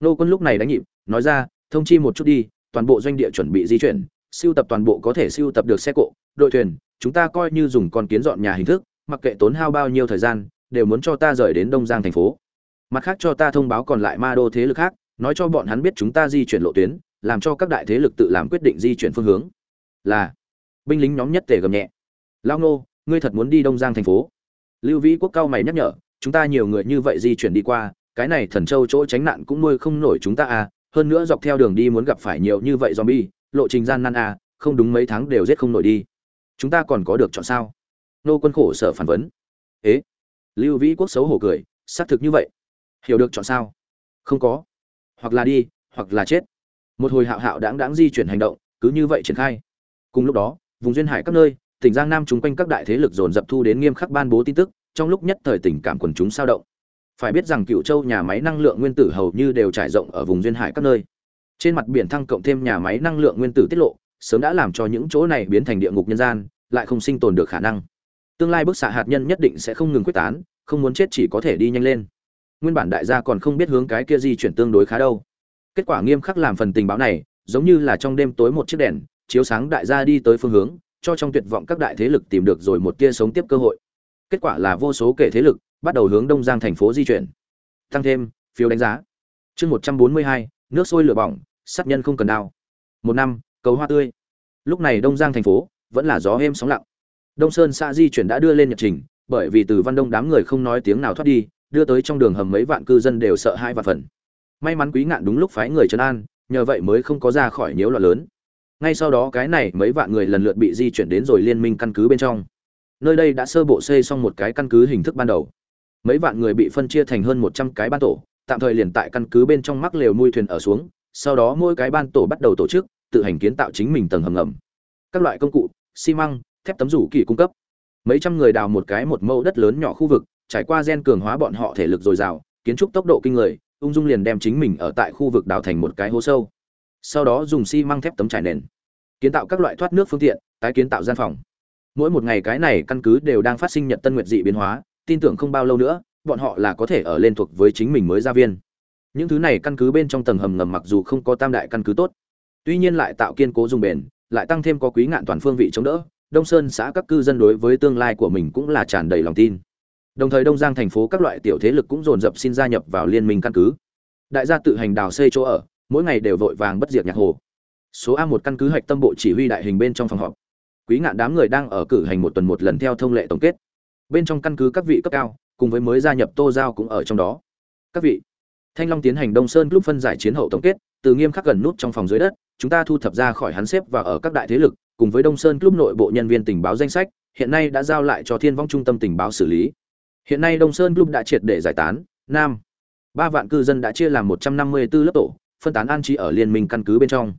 nô quân lúc này đánh nhịp, nói ra, thông chi một chút đi, toàn bộ doanh địa chuẩn bị di chuyển, siêu tập toàn bộ có thể siêu tập được xe cộ, đội thuyền, chúng ta coi như dùng con kiến dọn nhà hình thức, mặc kệ tốn hao bao nhiêu thời gian, đều muốn cho ta rời đến đông giang thành phố. Mặt khác cho ta thông báo còn lại ma đô thế lực khác, nói cho bọn hắn biết chúng ta di chuyển lộ tuyến, làm cho các đại thế lực tự làm quyết định di chuyển phương hướng. Là, binh lính nhóm nhất tề gầm nhẹ. Lao nô, ngươi thật muốn đi đông giang thành phố? Lưu vĩ quốc cao mày nhắc nhở, chúng ta nhiều người như vậy di chuyển đi qua cái này thần châu chỗ tránh nạn cũng nuôi không nổi chúng ta à hơn nữa dọc theo đường đi muốn gặp phải nhiều như vậy zombie, lộ trình gian nan à không đúng mấy tháng đều giết không nổi đi. Chúng ta còn có được chọn sao? Nô quân khổ sở phản vấn. Ế? Lưu vĩ quốc xấu hổ cười, xác thực như vậy. Hiểu được chọn sao? Không có. Hoặc là đi, hoặc là chết. Một hồi hạo hạo đáng đáng di chuyển hành động, cứ như vậy triển khai. Cùng lúc đó, vùng duyên hải các nơi, tỉnh giang nam chúng quanh các đại thế lực dồn dập thu đến nghiêm khắc ban bố tin tức, trong lúc nhất thời tình cảm quần chúng sao động phải biết rằng cựu châu nhà máy năng lượng nguyên tử hầu như đều trải rộng ở vùng duyên hải các nơi. Trên mặt biển thăng cộng thêm nhà máy năng lượng nguyên tử tiết lộ, sớm đã làm cho những chỗ này biến thành địa ngục nhân gian, lại không sinh tồn được khả năng. Tương lai bức xạ hạt nhân nhất định sẽ không ngừng quyết tán, không muốn chết chỉ có thể đi nhanh lên. Nguyên bản đại gia còn không biết hướng cái kia di chuyển tương đối khá đâu. Kết quả nghiêm khắc làm phần tình báo này, giống như là trong đêm tối một chiếc đèn, chiếu sáng đại gia đi tới phương hướng, cho trong tuyệt vọng các đại thế lực tìm được rồi một tia sống tiếp cơ hội kết quả là vô số kể thế lực bắt đầu hướng đông giang thành phố di chuyển. Tăng thêm, phiếu đánh giá. Chương một trăm bốn mươi hai, nước sôi lửa bỏng, sát nhân không cần đao một năm, cầu hoa tươi. Lúc này đông giang thành phố vẫn là gió êm sóng lặng. Đông sơn xã di chuyển đã đưa lên nhật trình, bởi vì từ văn đông đám người không nói tiếng nào thoát đi, đưa tới trong đường hầm mấy vạn cư dân đều sợ hai vạn phần may mắn quý ngạn đúng lúc phái người trấn an, nhờ vậy mới không có ra khỏi nhiễu loạn lớn. Ngay sau đó cái này mấy vạn người lần lượt bị di chuyển đến rồi liên minh căn cứ bên trong nơi đây đã sơ bộ xây xong một cái căn cứ hình thức ban đầu. Mấy vạn người bị phân chia thành hơn một trăm cái ban tổ, tạm thời liền tại căn cứ bên trong mắc lều nuôi thuyền ở xuống, sau đó mỗi cái ban tổ bắt đầu tổ chức, tự hành kiến tạo chính mình tầng hầm ngầm. Các loại công cụ, xi măng, thép tấm rủ kỳ cung cấp. Mấy trăm người đào một cái một mẫu đất lớn nhỏ khu vực, trải qua gen cường hóa bọn họ thể lực dồi dào, kiến trúc tốc độ kinh người, ung dung liền đem chính mình ở tại khu vực đào thành một cái hố sâu. Sau đó dùng xi măng thép tấm trải nền, kiến tạo các loại thoát nước phương tiện, tái kiến tạo gian phòng mỗi một ngày cái này căn cứ đều đang phát sinh nhật tân nguyệt dị biến hóa, tin tưởng không bao lâu nữa, bọn họ là có thể ở lên thuộc với chính mình mới gia viên. Những thứ này căn cứ bên trong tầng hầm ngầm mặc dù không có tam đại căn cứ tốt, tuy nhiên lại tạo kiên cố dùng bền, lại tăng thêm có quý ngạn toàn phương vị chống đỡ, đông sơn xã các cư dân đối với tương lai của mình cũng là tràn đầy lòng tin. Đồng thời đông giang thành phố các loại tiểu thế lực cũng dồn dập xin gia nhập vào liên minh căn cứ. Đại gia tự hành đào xây chỗ ở, mỗi ngày đều vội vàng bất diệt nhạc hồ. Số a một căn cứ hạch tâm bộ chỉ huy đại hình bên trong phòng họp quý ngạn đám người đang ở cử hành một tuần một lần theo thông lệ tổng kết. Bên trong căn cứ các vị cấp cao, cùng với mới gia nhập tô giao cũng ở trong đó. Các vị, thanh long tiến hành đông sơn lúc phân giải chiến hậu tổng kết, từ nghiêm khắc gần nút trong phòng dưới đất, chúng ta thu thập ra khỏi hắn xếp và ở các đại thế lực, cùng với đông sơn club nội bộ nhân viên tình báo danh sách, hiện nay đã giao lại cho thiên vong trung tâm tình báo xử lý. Hiện nay đông sơn club đã triệt để giải tán, nam, ba vạn cư dân đã chia làm một trăm năm mươi 154 lớp tổ, phân tán an trí ở liên minh căn cứ bên trong.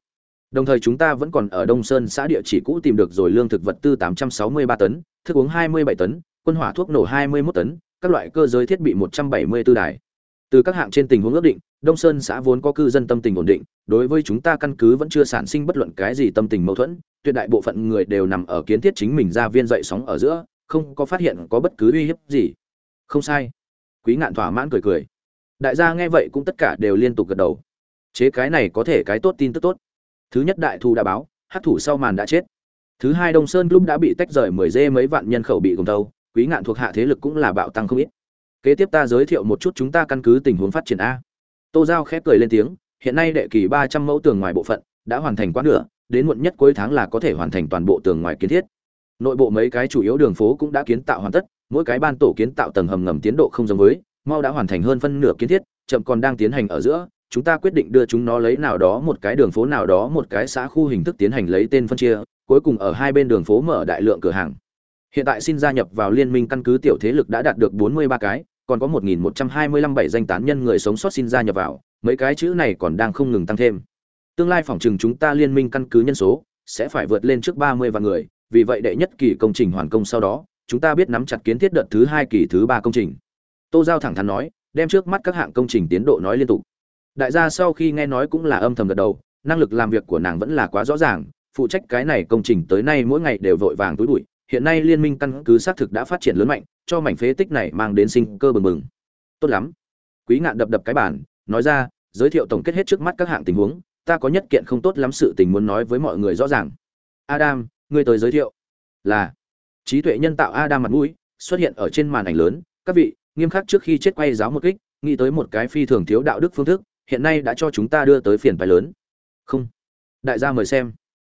Đồng thời chúng ta vẫn còn ở Đông Sơn xã địa chỉ cũ tìm được rồi lương thực vật tư 863 tấn, thức uống 27 tấn, quân hỏa thuốc nổ 21 tấn, các loại cơ giới thiết bị 174 đài. Từ các hạng trên tình huống ước định, Đông Sơn xã vốn có cư dân tâm tình ổn định, đối với chúng ta căn cứ vẫn chưa sản sinh bất luận cái gì tâm tình mâu thuẫn, tuyệt đại bộ phận người đều nằm ở kiến thiết chính mình ra viên dậy sóng ở giữa, không có phát hiện có bất cứ uy hiếp gì. Không sai. Quý ngạn thỏa mãn cười cười. Đại gia nghe vậy cũng tất cả đều liên tục gật đầu. Chế cái này có thể cái tốt tin tức tốt thứ nhất đại thu đã báo, hát thủ sau màn đã chết. Thứ hai đông sơn club đã bị tách rời mười dê mấy vạn nhân khẩu bị gồm thâu quý ngạn thuộc hạ thế lực cũng là bạo tăng không ít. Kế tiếp ta giới thiệu một chút chúng ta căn cứ tình huống phát triển a. Tô giao khép cười lên tiếng, hiện nay đệ kỳ ba trăm mẫu tường ngoài bộ phận đã hoàn thành quá nửa, đến muộn nhất cuối tháng là có thể hoàn thành toàn bộ tường ngoài kiến thiết. Nội bộ mấy cái chủ yếu đường phố cũng đã kiến tạo hoàn tất, mỗi cái ban tổ kiến tạo tầng hầm ngầm tiến độ không giống với, mau đã hoàn thành hơn phân nửa kiến thiết, chậm còn đang tiến hành ở giữa chúng ta quyết định đưa chúng nó lấy nào đó một cái đường phố nào đó một cái xã khu hình thức tiến hành lấy tên phân chia, cuối cùng ở hai bên đường phố mở đại lượng cửa hàng. Hiện tại xin gia nhập vào liên minh căn cứ tiểu thế lực đã đạt được 43 cái, còn có 1125 bảy danh tán nhân người sống sót xin gia nhập vào, mấy cái chữ này còn đang không ngừng tăng thêm. Tương lai phòng trừng chúng ta liên minh căn cứ nhân số sẽ phải vượt lên trước 30 vạn người, vì vậy đệ nhất kỳ công trình hoàn công sau đó, chúng ta biết nắm chặt kiến thiết đợt thứ hai kỳ thứ ba công trình. Tô Giao thẳng thắn nói, đem trước mắt các hạng công trình tiến độ nói liên tục đại gia sau khi nghe nói cũng là âm thầm gật đầu, năng lực làm việc của nàng vẫn là quá rõ ràng, phụ trách cái này công trình tới nay mỗi ngày đều vội vàng túi bụi, hiện nay liên minh căn cứ xác thực đã phát triển lớn mạnh, cho mảnh phế tích này mang đến sinh cơ bừng bừng. Tốt lắm. Quý ngạn đập đập cái bản nói ra, giới thiệu tổng kết hết trước mắt các hạng tình huống, ta có nhất kiện không tốt lắm sự tình muốn nói với mọi người rõ ràng. Adam, ngươi tới giới thiệu. Là, trí tuệ nhân tạo adam mặt mũi, xuất hiện ở trên màn ảnh lớn, các vị, nghiêm khắc trước khi chết quay giáo một kích, nghĩ tới một cái phi thường thiếu đạo đức phương thức hiện nay đã cho chúng ta đưa tới phiền phải lớn. Không. Đại gia mời xem.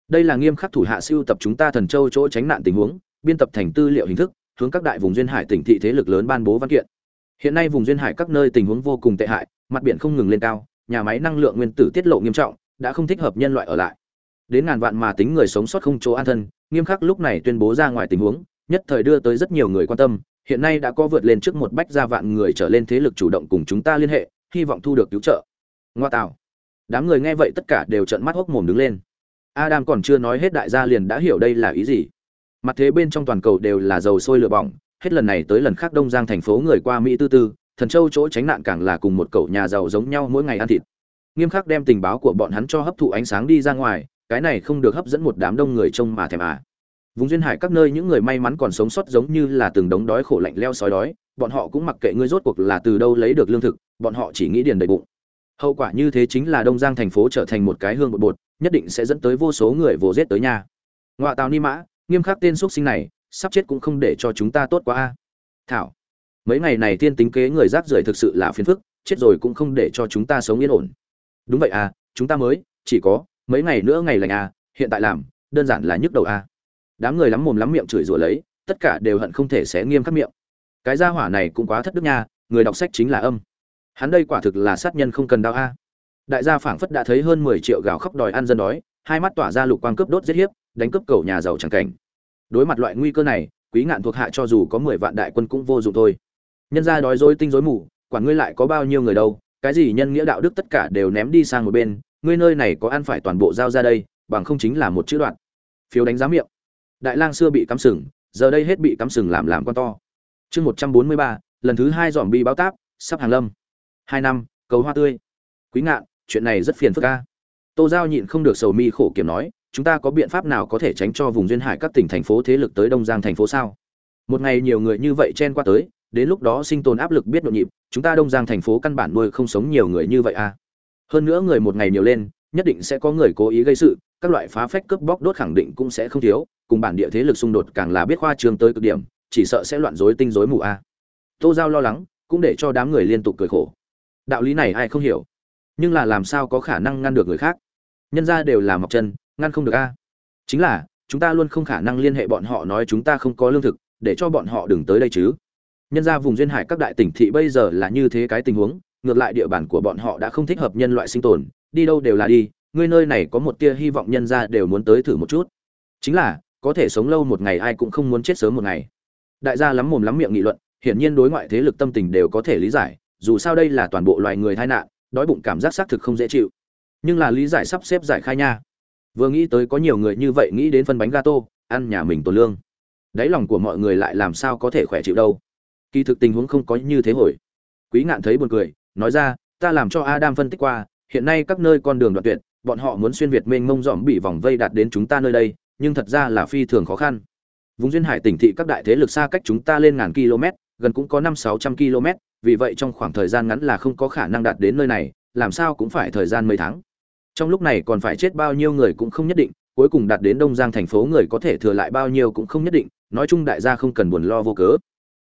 Đây là nghiêm khắc thủ hạ siêu tập chúng ta thần châu chỗ tránh nạn tình huống, biên tập thành tư liệu hình thức, hướng các đại vùng duyên hải tỉnh thị thế lực lớn ban bố văn kiện. Hiện nay vùng duyên hải các nơi tình huống vô cùng tệ hại, mặt biển không ngừng lên cao, nhà máy năng lượng nguyên tử tiết lộ nghiêm trọng, đã không thích hợp nhân loại ở lại. Đến ngàn vạn mà tính người sống sót không chỗ an thân, nghiêm khắc lúc này tuyên bố ra ngoài tình huống, nhất thời đưa tới rất nhiều người quan tâm, hiện nay đã có vượt lên trước một bách gia vạn người trở lên thế lực chủ động cùng chúng ta liên hệ, hy vọng thu được cứu trợ ngoa tạo đám người nghe vậy tất cả đều trợn mắt hốc mồm đứng lên. Adam còn chưa nói hết đại gia liền đã hiểu đây là ý gì. Mặt thế bên trong toàn cầu đều là dầu sôi lửa bỏng, hết lần này tới lần khác đông giang thành phố người qua mỹ tư tư, thần châu chỗ tránh nạn càng là cùng một cậu nhà giàu giống nhau mỗi ngày ăn thịt. Nghiêm khắc đem tình báo của bọn hắn cho hấp thụ ánh sáng đi ra ngoài, cái này không được hấp dẫn một đám đông người trông mà thèm à. Vùng duyên hải các nơi những người may mắn còn sống sót giống như là từng đống đói khổ lạnh leo sói đói, bọn họ cũng mặc kệ ngươi rốt cuộc là từ đâu lấy được lương thực, bọn họ chỉ nghĩ điền đầy bụng hậu quả như thế chính là đông giang thành phố trở thành một cái hương bột bột, nhất định sẽ dẫn tới vô số người vồ giết tới nhà. Ngoại tàu ni mã, nghiêm khắc tên xuất sinh này, sắp chết cũng không để cho chúng ta tốt quá a. Thảo, mấy ngày này tiên tính kế người rác rưởi thực sự là phiền phức, chết rồi cũng không để cho chúng ta sống yên ổn. Đúng vậy à chúng ta mới, chỉ có mấy ngày nữa ngày lành à hiện tại làm, đơn giản là nhức đầu à. Đám người lắm mồm lắm miệng chửi rủa lấy, tất cả đều hận không thể xé nghiêm khắc miệng. Cái gia hỏa này cũng quá thất đức nha, người đọc sách chính là âm hắn đây quả thực là sát nhân không cần đau a. Đại gia phảng phất đã thấy hơn mười triệu gào khóc đòi ăn dân đói, hai mắt tỏa ra lục quang cướp đốt giết hiếp, đánh cướp cầu nhà giàu chẳng cảnh. Đối mặt loại nguy cơ này, quý ngạn thuộc hạ cho dù có mười vạn đại quân cũng vô dụng thôi. Nhân ra đói dối tinh dối mù, quản ngươi lại có bao nhiêu người đâu, cái gì nhân nghĩa đạo đức tất cả đều ném đi sang một bên, ngươi nơi này có ăn phải toàn bộ giao ra đây, bằng không chính là một chữ đoạn. Phiếu đánh giá miệng. Đại lang xưa bị cắm sừng, giờ đây hết bị cắm sừng làm làm con to. Chương một trăm bốn mươi ba, lần thứ hai dòm bi báo táp, sắp hàng lâm hai năm, cầu hoa tươi. Quý ngạn, chuyện này rất phiền phức ca tô giao nhịn không được sầu mi khổ kiểm nói, chúng ta có biện pháp nào có thể tránh cho vùng duyên hải các tỉnh thành phố thế lực tới đông giang thành phố sao? Một ngày nhiều người như vậy chen qua tới, đến lúc đó sinh tồn áp lực biết nhộn nhịp, chúng ta đông giang thành phố căn bản nuôi không sống nhiều người như vậy à hơn nữa người một ngày nhiều lên, nhất định sẽ có người cố ý gây sự, các loại phá phách cướp bóc đốt khẳng định cũng sẽ không thiếu, cùng bản địa thế lực xung đột càng là biết khoa trường tới cực điểm, chỉ sợ sẽ loạn rối tinh rối mù a. À. tô giao lo lắng, cũng để cho đám người liên tục cười khổ đạo lý này ai không hiểu. Nhưng là làm sao có khả năng ngăn được người khác? Nhân ra đều là mọc chân, ngăn không được a. Chính là, chúng ta luôn không khả năng liên hệ bọn họ nói chúng ta không có lương thực, để cho bọn họ đừng tới đây chứ. Nhân ra vùng duyên hải các đại tỉnh thị bây giờ là như thế cái tình huống, ngược lại địa bàn của bọn họ đã không thích hợp nhân loại sinh tồn, đi đâu đều là đi, ngươi nơi này có một tia hy vọng nhân ra đều muốn tới thử một chút. Chính là, có thể sống lâu một ngày ai cũng không muốn chết sớm một ngày. Đại gia lắm mồm lắm miệng nghị luận, hiển nhiên đối ngoại thế lực tâm tình đều có thể lý giải dù sao đây là toàn bộ loài người tai nạn, đói bụng cảm giác xác thực không dễ chịu. Nhưng là lý giải sắp xếp giải khai nha. Vừa nghĩ tới có nhiều người như vậy nghĩ đến phân bánh gato, ăn nhà mình tổ lương. Đáy lòng của mọi người lại làm sao có thể khỏe chịu đâu. Kỳ thực tình huống không có như thế hồi. Quý ngạn thấy buồn cười, nói ra, ta làm cho adam phân tích qua, hiện nay các nơi con đường đoạn tuyệt, bọn họ muốn xuyên việt mênh mông dòm bị vòng vây đạt đến chúng ta nơi đây, nhưng thật ra là phi thường khó khăn. Vùng duyên hải tỉnh thị các đại thế lực xa cách chúng ta lên ngàn km gần cũng có năm sáu trăm km, vì vậy trong khoảng thời gian ngắn là không có khả năng đạt đến nơi này, làm sao cũng phải thời gian mấy tháng. Trong lúc này còn phải chết bao nhiêu người cũng không nhất định, cuối cùng đạt đến đông giang thành phố người có thể thừa lại bao nhiêu cũng không nhất định, nói chung đại gia không cần buồn lo vô cớ.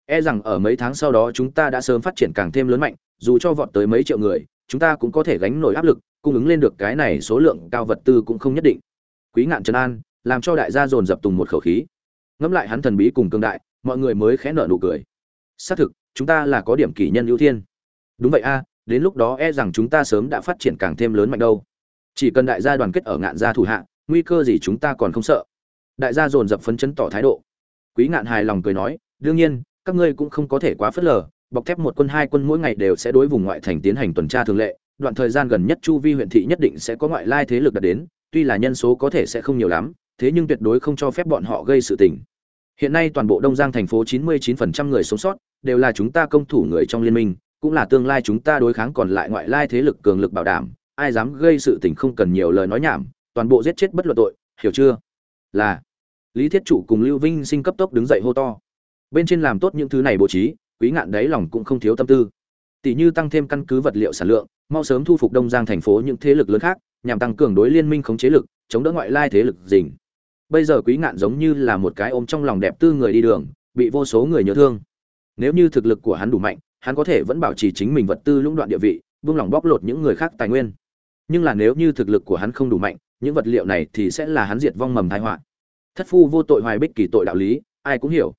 E rằng ở mấy tháng sau đó chúng ta đã sớm phát triển càng thêm lớn mạnh, dù cho vọt tới mấy triệu người, chúng ta cũng có thể gánh nổi áp lực, cung ứng lên được cái này số lượng cao vật tư cũng không nhất định. Quý ngạn trấn an, làm cho đại gia dồn dập tùng một khẩu khí. Ngẫm lại hắn thần bí cùng cương đại, mọi người mới khẽ nở nụ cười xác thực, chúng ta là có điểm kỷ nhân ưu tiên đúng vậy a, đến lúc đó e rằng chúng ta sớm đã phát triển càng thêm lớn mạnh đâu. Chỉ cần đại gia đoàn kết ở ngạn gia thủ hạ, nguy cơ gì chúng ta còn không sợ. Đại gia dồn dập phấn chấn tỏ thái độ. Quý ngạn hài lòng cười nói, đương nhiên, các ngươi cũng không có thể quá phớt lờ, bọc thép một quân hai quân mỗi ngày đều sẽ đối vùng ngoại thành tiến hành tuần tra thường lệ, đoạn thời gian gần nhất chu vi huyện thị nhất định sẽ có ngoại lai thế lực đạt đến, tuy là nhân số có thể sẽ không nhiều lắm, thế nhưng tuyệt đối không cho phép bọn họ gây sự tình. Hiện nay toàn bộ đông giang thành phố 99% người sống sót đều là chúng ta công thủ người trong liên minh, cũng là tương lai chúng ta đối kháng còn lại ngoại lai thế lực cường lực bảo đảm, ai dám gây sự tình không cần nhiều lời nói nhảm, toàn bộ giết chết bất luận tội, hiểu chưa? Là, lý thiết chủ cùng lưu vinh sinh cấp tốc đứng dậy hô to. Bên trên làm tốt những thứ này bố trí, quý ngạn đáy lòng cũng không thiếu tâm tư. Tỷ như tăng thêm căn cứ vật liệu sản lượng, mau sớm thu phục đông giang thành phố những thế lực lớn khác, nhằm tăng cường đối liên minh khống chế lực, chống đỡ ngoại lai thế lực dình bây giờ quý ngạn giống như là một cái ôm trong lòng đẹp tư người đi đường, bị vô số người nhớ thương nếu như thực lực của hắn đủ mạnh, hắn có thể vẫn bảo trì chính mình vật tư lũng đoạn địa vị buông lỏng bóc lột những người khác tài nguyên. Nhưng là nếu như thực lực của hắn không đủ mạnh, những vật liệu này thì sẽ là hắn diệt vong mầm tai họa. Thất phu vô tội hoài bích kỳ tội đạo lý, ai cũng hiểu.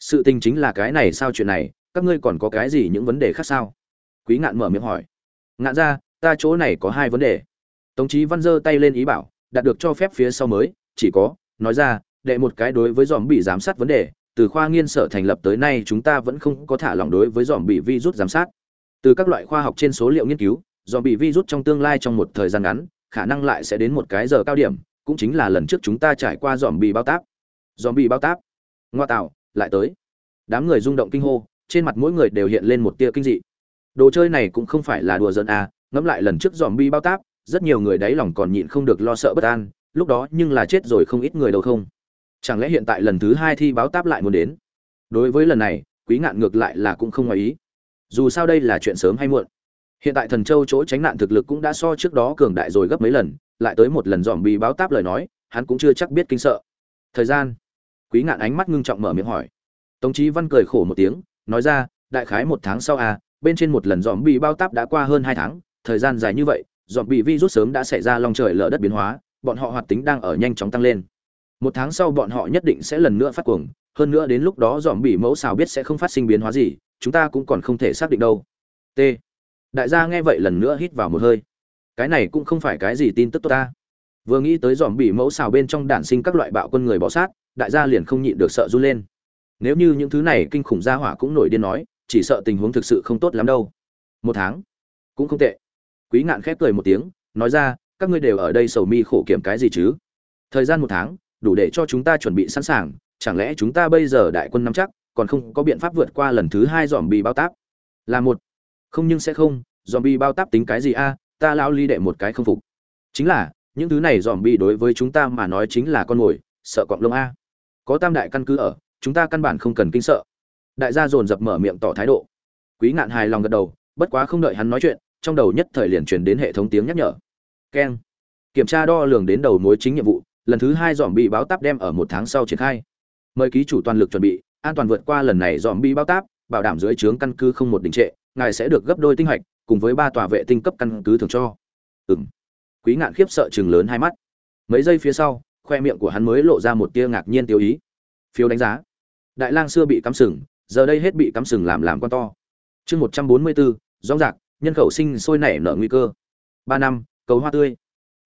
Sự tình chính là cái này sao chuyện này, các ngươi còn có cái gì những vấn đề khác sao? Quý ngạn mở miệng hỏi. Ngạn ra, ta chỗ này có hai vấn đề. Tống trí văn giơ tay lên ý bảo, đạt được cho phép phía sau mới, chỉ có, nói ra, đệ một cái đối với dòm bị giám sát vấn đề từ khoa nghiên sở thành lập tới nay chúng ta vẫn không có thả lỏng đối với dòm bị virus giám sát. Từ các loại khoa học trên số liệu nghiên cứu, dòm bị virus trong tương lai trong một thời gian ngắn, khả năng lại sẽ đến một cái giờ cao điểm, cũng chính là lần trước chúng ta trải qua dòm bị bao táp. Dòm bị bao táp. Ngoa tạo, lại tới. Đám người rung động kinh hô, trên mặt mỗi người đều hiện lên một tia kinh dị. Đồ chơi này cũng không phải là đùa giỡn à ngẫm lại lần trước dòm bi bao táp, rất nhiều người đáy lòng còn nhịn không được lo sợ bất an, lúc đó nhưng là chết rồi không ít người đâu không chẳng lẽ hiện tại lần thứ hai thi báo táp lại muốn đến? Đối với lần này, quý ngạn ngược lại là cũng không ngoài ý. Dù sao đây là chuyện sớm hay muộn. Hiện tại thần châu chỗ tránh nạn thực lực cũng đã so trước đó cường đại rồi gấp mấy lần, lại tới một lần dòm bị báo táp lời nói, hắn cũng chưa chắc biết kinh sợ. Thời gian. Quý ngạn ánh mắt ngưng trọng mở miệng hỏi. Tống trí văn cười khổ một tiếng, nói ra, đại khái một tháng sau à bên trên một lần dòm bị bao táp đã qua hơn hai tháng, thời gian dài như vậy, dòm bị virus sớm đã xảy ra lòng trời lở đất biến hóa, bọn họ hoạt tính đang ở nhanh chóng tăng lên một tháng sau bọn họ nhất định sẽ lần nữa phát cuồng, hơn nữa đến lúc đó dòm bị mẫu xào biết sẽ không phát sinh biến hóa gì, chúng ta cũng còn không thể xác định đâu. T. Đại gia nghe vậy lần nữa hít vào một hơi. Cái này cũng không phải cái gì tin tức tốt ta. Vừa nghĩ tới dòm bị mẫu xào bên trong đản sinh các loại bạo quân người bỏ sát, đại gia liền không nhịn được sợ run lên. Nếu như những thứ này kinh khủng gia hỏa cũng nổi điên nói, chỉ sợ tình huống thực sự không tốt lắm đâu. Một tháng? Cũng không tệ. Quý ngạn khép cười một tiếng, nói ra, các ngươi đều ở đây sầu mi khổ kiểm cái gì chứ? Thời gian một tháng đủ để cho chúng ta chuẩn bị sẵn sàng, chẳng lẽ chúng ta bây giờ đại quân nắm chắc, còn không có biện pháp vượt qua lần thứ hai dòm bị bao táp? Là một. Không nhưng sẽ không dòm bị bao táp tính cái gì a? Ta lao ly đệ một cái không phục. Chính là, những thứ này dòm bị đối với chúng ta mà nói chính là con mồi, sợ cọng lông a. Có tam đại căn cứ ở, chúng ta căn bản không cần kinh sợ. Đại gia dồn dập mở miệng tỏ thái độ. Quý ngạn hài lòng gật đầu, bất quá không đợi hắn nói chuyện, trong đầu nhất thời liền truyền đến hệ thống tiếng nhắc nhở. Keng. Kiểm tra đo lường đến đầu mối chính nhiệm vụ lần thứ hai dòm bị báo táp đem ở một tháng sau triển khai. Mời ký chủ toàn lực chuẩn bị, an toàn vượt qua lần này dòm bị báo táp, bảo đảm dưới trướng căn cứ không một đình trệ, ngài sẽ được gấp đôi tinh hạch cùng với ba tòa vệ tinh cấp căn cứ thường cho. Ừng quý ngạn khiếp sợ chừng lớn hai mắt. Mấy giây phía sau, khoe miệng của hắn mới lộ ra một tia ngạc nhiên tiêu ý. Phiếu đánh giá. Đại lang xưa bị cắm sừng, giờ đây hết bị cắm sừng làm làm con to. Chương một trăm bốn mươi bốn, rõ rạc, nhân khẩu sinh sôi nảy nở nguy cơ. Ba năm, cầu hoa tươi.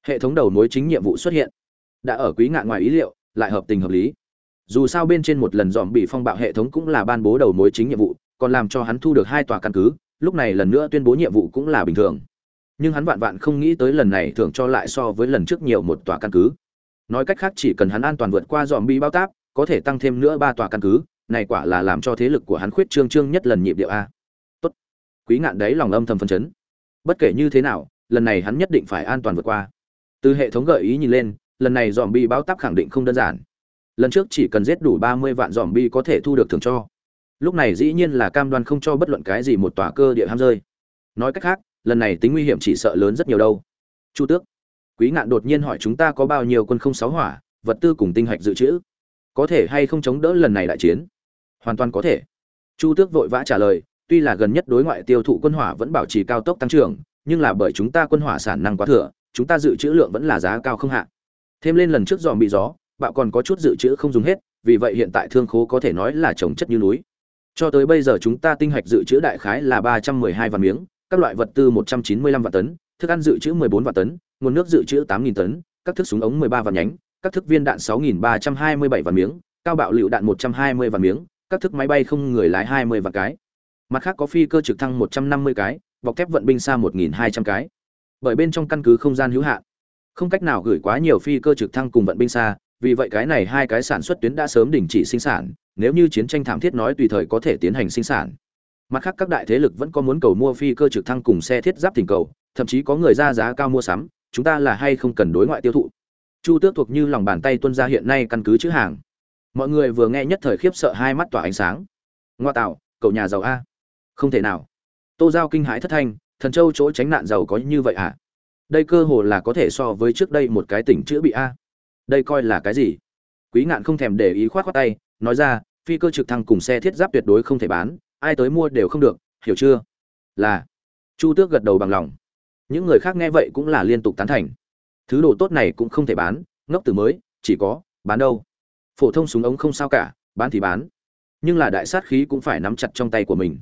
Hệ thống đầu mối chính nhiệm vụ xuất hiện đã ở quý ngạn ngoài ý liệu, lại hợp tình hợp lý. Dù sao bên trên một lần dòm bị phong bạo hệ thống cũng là ban bố đầu mối chính nhiệm vụ, còn làm cho hắn thu được hai tòa căn cứ, lúc này lần nữa tuyên bố nhiệm vụ cũng là bình thường. Nhưng hắn vạn vạn không nghĩ tới lần này thưởng cho lại so với lần trước nhiều một tòa căn cứ. Nói cách khác chỉ cần hắn an toàn vượt qua dòm bị bao táp, có thể tăng thêm nữa ba tòa căn cứ, này quả là làm cho thế lực của hắn khuyết trương trương nhất lần nhịp điệu a. Tốt. Quý ngạn đấy lòng âm thầm phân chấn. Bất kể như thế nào, lần này hắn nhất định phải an toàn vượt qua. Từ hệ thống gợi ý nhìn lên lần này dòm bi báo táp khẳng định không đơn giản. Lần trước chỉ cần giết đủ ba mươi vạn dòm bi có thể thu được thưởng cho. Lúc này dĩ nhiên là cam đoan không cho bất luận cái gì một tòa cơ địa ham rơi. Nói cách khác, lần này tính nguy hiểm chỉ sợ lớn rất nhiều đâu. Chu tước, quý ngạn đột nhiên hỏi chúng ta có bao nhiêu quân không sáu hỏa, vật tư cùng tinh hạch dự trữ? Có thể hay không chống đỡ lần này đại chiến? Hoàn toàn có thể. Chu tước vội vã trả lời, tuy là gần nhất đối ngoại tiêu thụ quân hỏa vẫn bảo trì cao tốc tăng trưởng, nhưng là bởi chúng ta quân hỏa sản năng quá thừa, chúng ta dự trữ lượng vẫn là giá cao không hạ thêm lên lần trước dòm bị gió bạo còn có chút dự trữ không dùng hết vì vậy hiện tại thương khố có thể nói là trồng chất như núi cho tới bây giờ chúng ta tinh hạch dự trữ đại khái là ba trăm mười hai vạn miếng các loại vật tư một trăm chín mươi lăm vạn tấn thức ăn dự trữ mười bốn vạn tấn nguồn nước dự trữ tám nghìn tấn các thức súng ống mười ba vạn nhánh các thức viên đạn 6.327 vạn miếng, cao bạo lựu đạn 120 vạn miếng, các thức máy bay không người lái 20 vạn cái. Mặt khác có phi cơ trực thăng 150 cái, bọc thép vận binh xa 1.200 cái. Bởi bên trong căn cứ không gian hữu hạn, không cách nào gửi quá nhiều phi cơ trực thăng cùng vận binh xa, vì vậy cái này hai cái sản xuất tuyến đã sớm đình chỉ sinh sản, nếu như chiến tranh thảm thiết nói tùy thời có thể tiến hành sinh sản. Mặt khác các đại thế lực vẫn có muốn cầu mua phi cơ trực thăng cùng xe thiết giáp tình cầu, thậm chí có người ra giá cao mua sắm, chúng ta là hay không cần đối ngoại tiêu thụ? Chu tước thuộc như lòng bàn tay tuân ra hiện nay căn cứ chữ hàng. Mọi người vừa nghe nhất thời khiếp sợ hai mắt tỏa ánh sáng. Ngoa tạo cậu nhà giàu a? Không thể nào. Tô giao kinh hãi thất thanh thần châu chỗ tránh nạn giàu có như vậy à đây cơ hồ là có thể so với trước đây một cái tỉnh chữa bị a. Đây coi là cái gì? Quý ngạn không thèm để ý khoát khoát tay, nói ra, phi cơ trực thăng cùng xe thiết giáp tuyệt đối không thể bán, ai tới mua đều không được, hiểu chưa? Là, chu tước gật đầu bằng lòng. Những người khác nghe vậy cũng là liên tục tán thành. Thứ đồ tốt này cũng không thể bán, ngốc từ mới, chỉ có, bán đâu? Phổ thông súng ống không sao cả, bán thì bán. Nhưng là đại sát khí cũng phải nắm chặt trong tay của mình.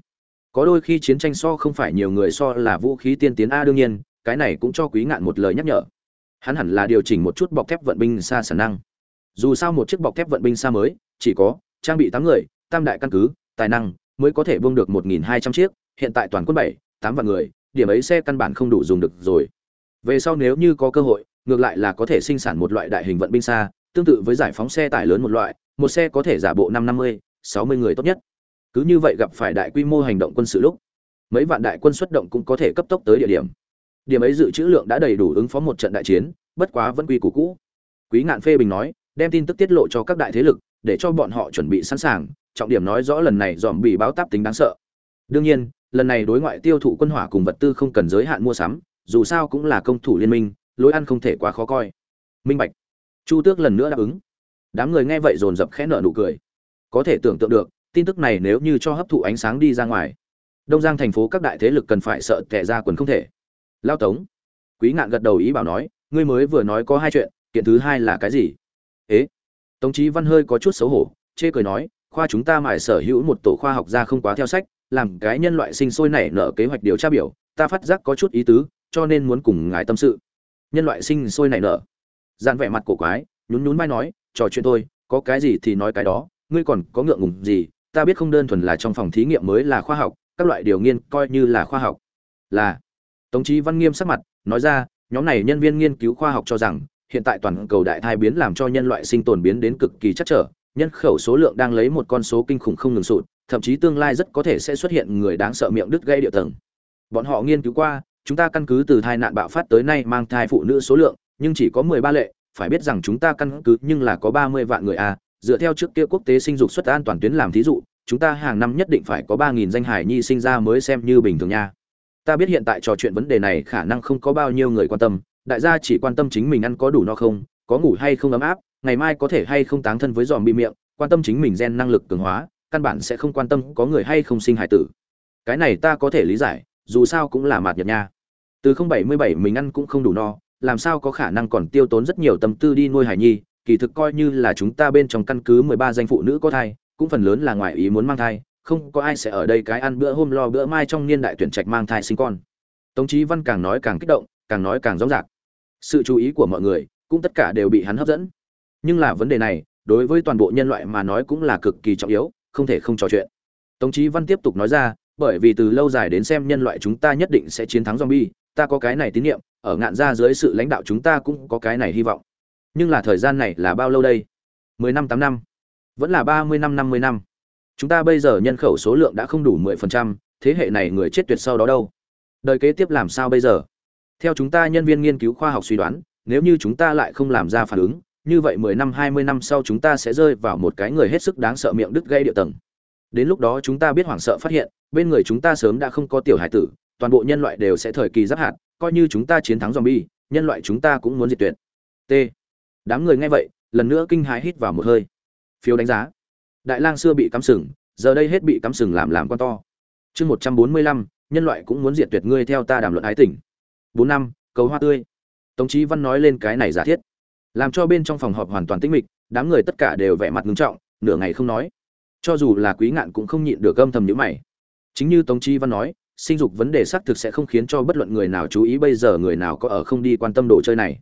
Có đôi khi chiến tranh so không phải nhiều người so là vũ khí tiên tiến a đương nhiên cái này cũng cho quý ngạn một lời nhắc nhở. Hắn hẳn là điều chỉnh một chút bọc thép vận binh xa sản năng. Dù sao một chiếc bọc thép vận binh xa mới, chỉ có trang bị tám người, tam đại căn cứ, tài năng mới có thể buông được một nghìn hai trăm chiếc, hiện tại toàn quân bảy, tám vạn người, điểm ấy xe căn bản không đủ dùng được rồi. Về sau nếu như có cơ hội, ngược lại là có thể sinh sản một loại đại hình vận binh xa, tương tự với giải phóng xe tải lớn một loại, một xe có thể giả bộ năm năm mươi, sáu mươi người tốt nhất. Cứ như vậy gặp phải đại quy mô hành động quân sự lúc, mấy vạn đại quân xuất động cũng có thể cấp tốc tới địa điểm điểm ấy dự trữ lượng đã đầy đủ ứng phó một trận đại chiến, bất quá vẫn quy củ cũ. Quý ngạn phê bình nói, đem tin tức tiết lộ cho các đại thế lực, để cho bọn họ chuẩn bị sẵn sàng. Trọng điểm nói rõ lần này dòm bị báo táp tính đáng sợ. Đương nhiên, lần này đối ngoại tiêu thụ quân hỏa cùng vật tư không cần giới hạn mua sắm, dù sao cũng là công thủ liên minh, lối ăn không thể quá khó coi. Minh bạch. Chu tước lần nữa đáp ứng. Đám người nghe vậy dồn dập khẽ nở nụ cười. Có thể tưởng tượng được, tin tức này nếu như cho hấp thụ ánh sáng đi ra ngoài, đông giang thành phố các đại thế lực cần phải sợ tệ ra quần không thể lao tống. Quý ngạn gật đầu ý bảo nói, ngươi mới vừa nói có hai chuyện, kiện thứ hai là cái gì? Ế? Tống chí văn hơi có chút xấu hổ, chê cười nói, khoa chúng ta mải sở hữu một tổ khoa học gia không quá theo sách, làm cái nhân loại sinh sôi nảy nở kế hoạch điều tra biểu, ta phát giác có chút ý tứ, cho nên muốn cùng ngài tâm sự. Nhân loại sinh sôi nảy nở? Dàn vẻ mặt cổ quái, nhún nhún vai nói, trò chuyện tôi có cái gì thì nói cái đó, ngươi còn có ngượng ngùng gì, ta biết không đơn thuần là trong phòng thí nghiệm mới là khoa học, các loại điều nghiên coi như là khoa học. Là tống trí văn nghiêm sắc mặt, nói ra, nhóm này nhân viên nghiên cứu khoa học cho rằng, hiện tại toàn cầu đại thai biến làm cho nhân loại sinh tồn biến đến cực kỳ chắc trở, nhân khẩu số lượng đang lấy một con số kinh khủng không ngừng sụt, thậm chí tương lai rất có thể sẽ xuất hiện người đáng sợ miệng đứt gây địa tầng bọn họ nghiên cứu qua, chúng ta căn cứ từ thai nạn bạo phát tới nay mang thai phụ nữ số lượng, nhưng chỉ có mười ba lệ, phải biết rằng chúng ta căn cứ nhưng là có ba mươi vạn người a à. dựa theo trước kia quốc tế sinh dục xuất an toàn tuyến làm thí dụ, chúng ta hàng năm nhất định phải có ba nghìn danh hải nhi sinh ra mới xem như bình thường nha ta biết hiện tại trò chuyện vấn đề này khả năng không có bao nhiêu người quan tâm, đại gia chỉ quan tâm chính mình ăn có đủ no không, có ngủ hay không ấm áp, ngày mai có thể hay không táng thân với dòm bị miệng, quan tâm chính mình gen năng lực cường hóa, căn bản sẽ không quan tâm có người hay không sinh hải tử. Cái này ta có thể lý giải, dù sao cũng là mạt nhật nha. Từ không bảy mươi bảy mình ăn cũng không đủ no, làm sao có khả năng còn tiêu tốn rất nhiều tâm tư đi nuôi hải nhi, kỳ thực coi như là chúng ta bên trong căn cứ mười ba danh phụ nữ có thai, cũng phần lớn là ngoại ý muốn mang thai không có ai sẽ ở đây cái ăn bữa hôm lo bữa mai trong niên đại tuyển trạch mang thai sinh con. Tống chí văn càng nói càng kích động, càng nói càng rõ rạc. Sự chú ý của mọi người cũng tất cả đều bị hắn hấp dẫn. Nhưng là vấn đề này, đối với toàn bộ nhân loại mà nói cũng là cực kỳ trọng yếu, không thể không trò chuyện. Tống chí văn tiếp tục nói ra, bởi vì từ lâu dài đến xem nhân loại chúng ta nhất định sẽ chiến thắng zombie, ta có cái này tín nhiệm ở ngạn gia dưới sự lãnh đạo chúng ta cũng có cái này hy vọng. Nhưng là thời gian này là bao lâu đây? Mười năm tám năm. Vẫn là ba mươi năm năm mươi năm chúng ta bây giờ nhân khẩu số lượng đã không đủ mười phần trăm, thế hệ này người chết tuyệt sau đó đâu? Đời kế tiếp làm sao bây giờ? Theo chúng ta nhân viên nghiên cứu khoa học suy đoán, nếu như chúng ta lại không làm ra phản ứng, như vậy mười năm, hai mươi năm sau chúng ta sẽ rơi vào một cái người hết sức đáng sợ miệng đứt gây địa tầng. Đến lúc đó chúng ta biết hoảng sợ phát hiện, bên người chúng ta sớm đã không có tiểu hải tử, toàn bộ nhân loại đều sẽ thời kỳ giáp hạt, coi như chúng ta chiến thắng zombie, nhân loại chúng ta cũng muốn diệt tuyệt. T. Đám người nghe vậy, lần nữa kinh hãi hít vào một hơi. Phiếu đánh giá đại lang xưa bị cắm sừng, giờ đây hết bị cắm sừng làm làm con to. Chương một trăm bốn mươi lăm, nhân loại cũng muốn diệt tuyệt ngươi theo ta đàm luận ái tình. bốn năm, cầu hoa tươi. Tống chí văn nói lên cái này giả thiết. Làm cho bên trong phòng họp hoàn toàn tĩnh mịch, đám người tất cả đều vẻ mặt nghiêm trọng, nửa ngày không nói. Cho dù là quý ngạn cũng không nhịn được âm thầm nhíu mày. Chính như tống chí văn nói, sinh dục vấn đề xác thực sẽ không khiến cho bất luận người nào chú ý bây giờ người nào có ở không đi quan tâm đồ chơi này.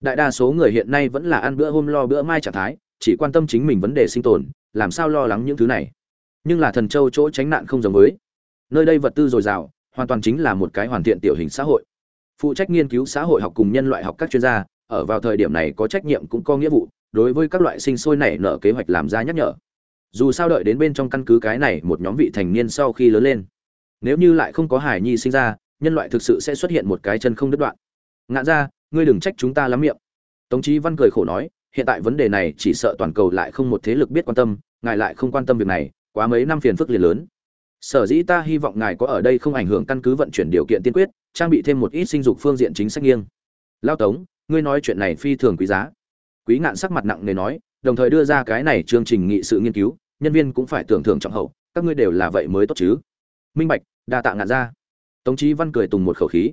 Đại đa số người hiện nay vẫn là ăn bữa hôm lo bữa mai trạng thái, chỉ quan tâm chính mình vấn đề sinh tồn làm sao lo lắng những thứ này? Nhưng là thần châu chỗ tránh nạn không giống với. Nơi đây vật tư dồi dào, hoàn toàn chính là một cái hoàn thiện tiểu hình xã hội. Phụ trách nghiên cứu xã hội học cùng nhân loại học các chuyên gia, ở vào thời điểm này có trách nhiệm cũng có nghĩa vụ, đối với các loại sinh sôi nảy nở kế hoạch làm ra nhắc nhở. Dù sao đợi đến bên trong căn cứ cái này một nhóm vị thành niên sau khi lớn lên. Nếu như lại không có hải nhi sinh ra, nhân loại thực sự sẽ xuất hiện một cái chân không đứt đoạn. Ngạn ra ngươi đừng trách chúng ta lắm miệng. Tống chí văn cười khổ nói, hiện tại vấn đề này chỉ sợ toàn cầu lại không một thế lực biết quan tâm ngài lại không quan tâm việc này, quá mấy năm phiền phức liền lớn. Sở dĩ ta hy vọng ngài có ở đây không ảnh hưởng căn cứ vận chuyển điều kiện tiên quyết, trang bị thêm một ít sinh dục phương diện chính sách nghiêng. Lao tống, ngươi nói chuyện này phi thường quý giá. Quý ngạn sắc mặt nặng nề nói, đồng thời đưa ra cái này chương trình nghị sự nghiên cứu, nhân viên cũng phải tưởng thưởng trọng hậu, các ngươi đều là vậy mới tốt chứ. Minh bạch, đa tạ ngạn ra tống trí văn cười tùng một khẩu khí.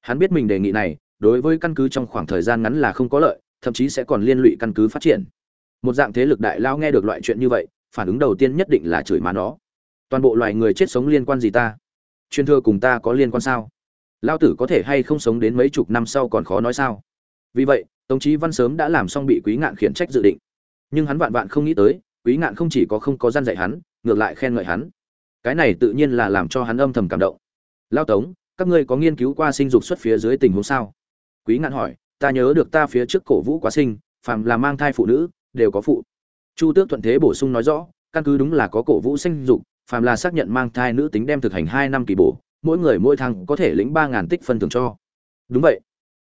Hắn biết mình đề nghị này, đối với căn cứ trong khoảng thời gian ngắn là không có lợi, thậm chí sẽ còn liên lụy căn cứ phát triển một dạng thế lực đại lao nghe được loại chuyện như vậy, phản ứng đầu tiên nhất định là chửi má nó. Toàn bộ loài người chết sống liên quan gì ta? Truyền thừa cùng ta có liên quan sao? Lao tử có thể hay không sống đến mấy chục năm sau còn khó nói sao? Vì vậy, tống chí văn sớm đã làm xong bị quý ngạn khiển trách dự định. Nhưng hắn vạn vạn không nghĩ tới, quý ngạn không chỉ có không có gian dạy hắn, ngược lại khen ngợi hắn. Cái này tự nhiên là làm cho hắn âm thầm cảm động. Lao tống, các ngươi có nghiên cứu qua sinh dục xuất phía dưới tình huống sao? Quý ngạn hỏi, ta nhớ được ta phía trước cổ vũ quá sinh, phàm là mang thai phụ nữ đều có phụ. Chu tước thuận thế bổ sung nói rõ căn cứ đúng là có cổ vũ sinh dục phàm là xác nhận mang thai nữ tính đem thực hành hai năm kỳ bổ mỗi người mỗi tháng có thể lĩnh ba ngàn tích phân thưởng cho. Đúng vậy.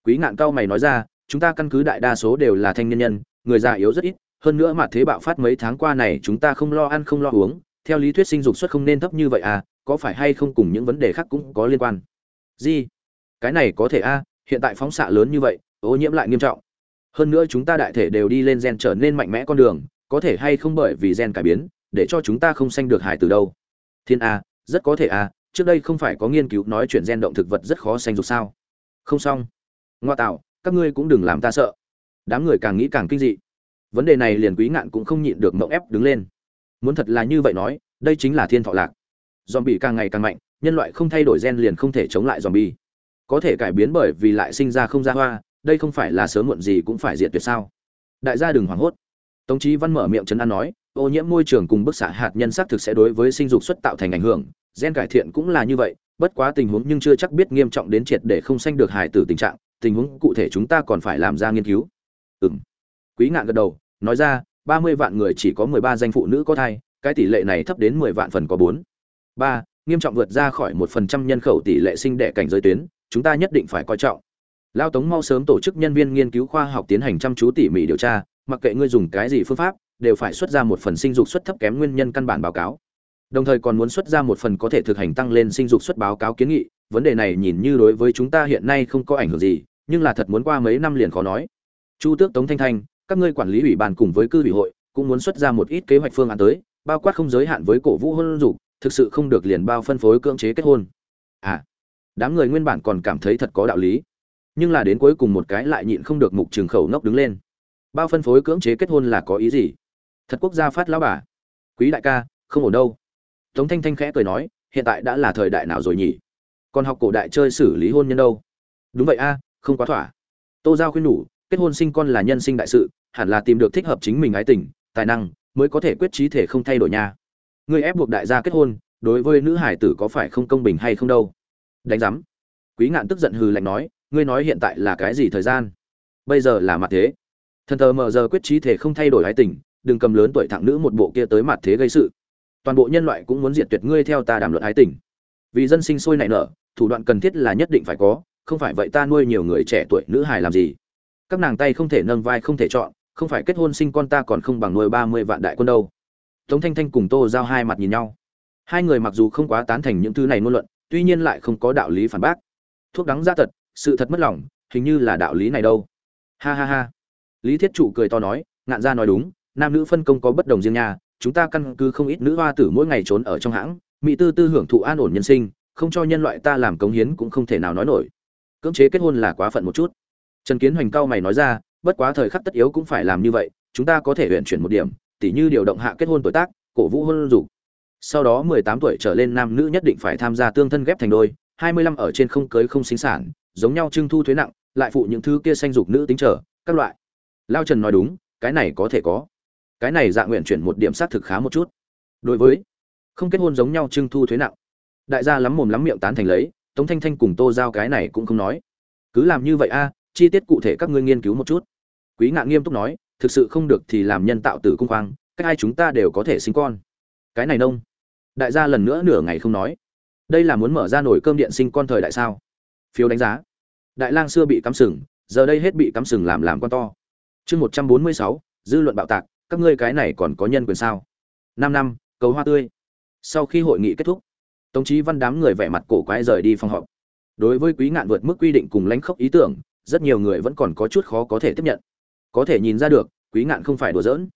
Quý ngạn cao mày nói ra chúng ta căn cứ đại đa số đều là thanh niên nhân người già yếu rất ít hơn nữa mà thế bạo phát mấy tháng qua này chúng ta không lo ăn không lo uống theo lý thuyết sinh dục suất không nên thấp như vậy à có phải hay không cùng những vấn đề khác cũng có liên quan? Gì? Cái này có thể a à, hiện tại phóng xạ lớn như vậy ô nhiễm lại nghiêm trọng hơn nữa chúng ta đại thể đều đi lên gen trở nên mạnh mẽ con đường, có thể hay không bởi vì gen cải biến, để cho chúng ta không sanh được hải từ đâu. Thiên a, rất có thể a, trước đây không phải có nghiên cứu nói chuyện gen động thực vật rất khó sanh dục sao? Không xong. Ngoa tạo, các ngươi cũng đừng làm ta sợ. Đám người càng nghĩ càng kinh dị. Vấn đề này liền quý ngạn cũng không nhịn được mộng ép đứng lên. Muốn thật là như vậy nói, đây chính là thiên thọ lạc. Dòm bị càng ngày càng mạnh, nhân loại không thay đổi gen liền không thể chống lại dòm bi có thể cải biến bởi vì lại sinh ra không ra hoa đây không phải là sớm muộn gì cũng phải diệt tuyệt sao? Đại gia đừng hoảng hốt. Tống trí văn mở miệng chấn an nói, ô nhiễm môi trường cùng bức xạ hạt nhân xác thực sẽ đối với sinh dục xuất tạo thành ảnh hưởng, gen cải thiện cũng là như vậy, bất quá tình huống nhưng chưa chắc biết nghiêm trọng đến triệt để không sanh được hài tử tình trạng, tình huống cụ thể chúng ta còn phải làm ra nghiên cứu. Ừm. Quý ngạn gật đầu, nói ra, ba mươi vạn người chỉ có mười ba danh phụ nữ có thai, cái tỷ lệ này thấp đến mười vạn phần có bốn. Ba, nghiêm trọng vượt ra khỏi một phần trăm nhân khẩu tỷ lệ sinh đẻ cảnh giới tuyến, chúng ta nhất định phải coi trọng lao tống mau sớm tổ chức nhân viên nghiên cứu khoa học tiến hành chăm chú tỉ mỉ điều tra, mặc kệ ngươi dùng cái gì phương pháp, đều phải xuất ra một phần sinh dục xuất thấp kém nguyên nhân căn bản báo cáo. Đồng thời còn muốn xuất ra một phần có thể thực hành tăng lên sinh dục xuất báo cáo kiến nghị, vấn đề này nhìn như đối với chúng ta hiện nay không có ảnh hưởng gì, nhưng là thật muốn qua mấy năm liền khó nói. Chu tước tống thanh thanh, các ngươi quản lý ủy ban cùng với cư ủy hội, cũng muốn xuất ra một ít kế hoạch phương án tới, bao quát không giới hạn với cổ vũ hôn dục thực sự không được liền bao phân phối cưỡng chế kết hôn. À đám người nguyên bản còn cảm thấy thật có đạo lý nhưng là đến cuối cùng một cái lại nhịn không được mục trường khẩu nốc đứng lên. Bao phân phối cưỡng chế kết hôn là có ý gì? Thật quốc gia phát lão bà. Quý đại ca, không ổn đâu. Tống thanh thanh khẽ cười nói, hiện tại đã là thời đại nào rồi nhỉ? Còn học cổ đại chơi xử lý hôn nhân đâu? Đúng vậy a, không quá thỏa. Tô giao khuyên nhủ, kết hôn sinh con là nhân sinh đại sự, hẳn là tìm được thích hợp chính mình ái tình, tài năng, mới có thể quyết trí thể không thay đổi nha. Người ép buộc đại gia kết hôn, đối với nữ hải tử có phải không công bình hay không đâu? Đánh giám. Quý ngạn tức giận hừ lạnh nói ngươi nói hiện tại là cái gì thời gian? Bây giờ là mặt thế. Thần thờ mờ giờ quyết trí thể không thay đổi ái tình, đừng cầm lớn tuổi thẳng nữ một bộ kia tới mặt thế gây sự. Toàn bộ nhân loại cũng muốn diệt tuyệt ngươi theo ta đàm luận ái tình. Vì dân sinh sôi nảy nở, thủ đoạn cần thiết là nhất định phải có, không phải vậy ta nuôi nhiều người trẻ tuổi nữ hài làm gì? Các nàng tay không thể nâng vai không thể chọn, không phải kết hôn sinh con ta còn không bằng nuôi ba mươi vạn đại quân đâu. Tống thanh thanh cùng tô giao hai mặt nhìn nhau. Hai người mặc dù không quá tán thành những thứ này ngôn luận, tuy nhiên lại không có đạo lý phản bác. Thuốc đắng ra tật sự thật mất lòng, hình như là đạo lý này đâu. Ha ha ha. Lý thiết trụ cười to nói, ngạn gia nói đúng, nam nữ phân công có bất đồng riêng nhà chúng ta căn cứ không ít nữ hoa tử mỗi ngày trốn ở trong hãng, mỹ tư tư hưởng thụ an ổn nhân sinh, không cho nhân loại ta làm cống hiến cũng không thể nào nói nổi. Cưỡng chế kết hôn là quá phận một chút. Trần kiến hoành cao mày nói ra, bất quá thời khắc tất yếu cũng phải làm như vậy, chúng ta có thể huyện chuyển một điểm, tỉ như điều động hạ kết hôn tuổi tác, cổ vũ hôn dục. Sau đó mười tám tuổi trở lên nam nữ nhất định phải tham gia tương thân ghép thành đôi, hai mươi lăm ở trên không cưới không sinh sản giống nhau trưng thu thuế nặng, lại phụ những thứ kia sanh dục nữ tính trở các loại. Lao trần nói đúng, cái này có thể có. Cái này dạng nguyện chuyển một điểm xác thực khá một chút. Đối với không kết hôn giống nhau trưng thu thuế nặng, đại gia lắm mồm lắm miệng tán thành lấy, tống thanh thanh cùng tô giao cái này cũng không nói. Cứ làm như vậy a, chi tiết cụ thể các ngươi nghiên cứu một chút. Quý ngạn nghiêm túc nói, thực sự không được thì làm nhân tạo tử cung khoang, cách hai chúng ta đều có thể sinh con. Cái này nông. Đại gia lần nữa nửa ngày không nói. Đây là muốn mở ra nổi cơm điện sinh con thời đại sao? Phiếu đánh giá. Đại lang xưa bị cắm sừng, giờ đây hết bị cắm sừng làm làm con to. Chương một trăm bốn mươi sáu, dư luận bạo tạc, các ngươi cái này còn có nhân quyền sao? Năm năm, cầu hoa tươi. Sau khi hội nghị kết thúc, tống chí văn đám người vẻ mặt cổ quái rời đi phòng họp. Đối với quý ngạn vượt mức quy định cùng lãnh khốc ý tưởng, rất nhiều người vẫn còn có chút khó có thể tiếp nhận. Có thể nhìn ra được, quý ngạn không phải đùa giỡn.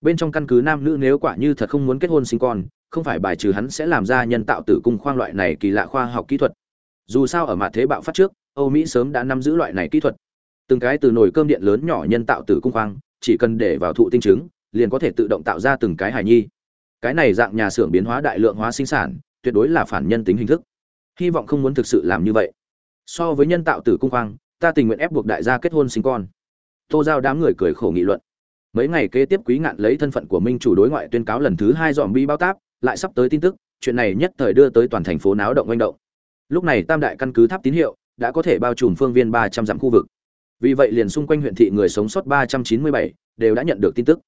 Bên trong căn cứ nam nữ nếu quả như thật không muốn kết hôn sinh con, không phải bài trừ hắn sẽ làm ra nhân tạo tử cung khoang loại này kỳ lạ khoa học kỹ thuật dù sao ở mặt thế bạo phát trước, âu mỹ sớm đã nắm giữ loại này kỹ thuật. Từng cái từ nồi cơm điện lớn nhỏ nhân tạo tử cung khoang, chỉ cần để vào thụ tinh trứng, liền có thể tự động tạo ra từng cái hài nhi. Cái này dạng nhà xưởng biến hóa đại lượng hóa sinh sản, tuyệt đối là phản nhân tính hình thức. Hy vọng không muốn thực sự làm như vậy. So với nhân tạo tử cung khoang, ta tình nguyện ép buộc đại gia kết hôn sinh con. Tô giao đám người cười khổ nghị luận. Mấy ngày kế tiếp quý ngạn lấy thân phận của minh chủ đối ngoại tuyên cáo lần thứ hai dòm bi bao táp, lại sắp tới tin tức, chuyện này nhất thời đưa tới toàn thành phố náo động manh động lúc này tam đại căn cứ tháp tín hiệu đã có thể bao trùm phương viên ba trăm dặm khu vực. Vì vậy liền xung quanh huyện thị người sống sót ba trăm chín mươi bảy đều đã nhận được tin tức.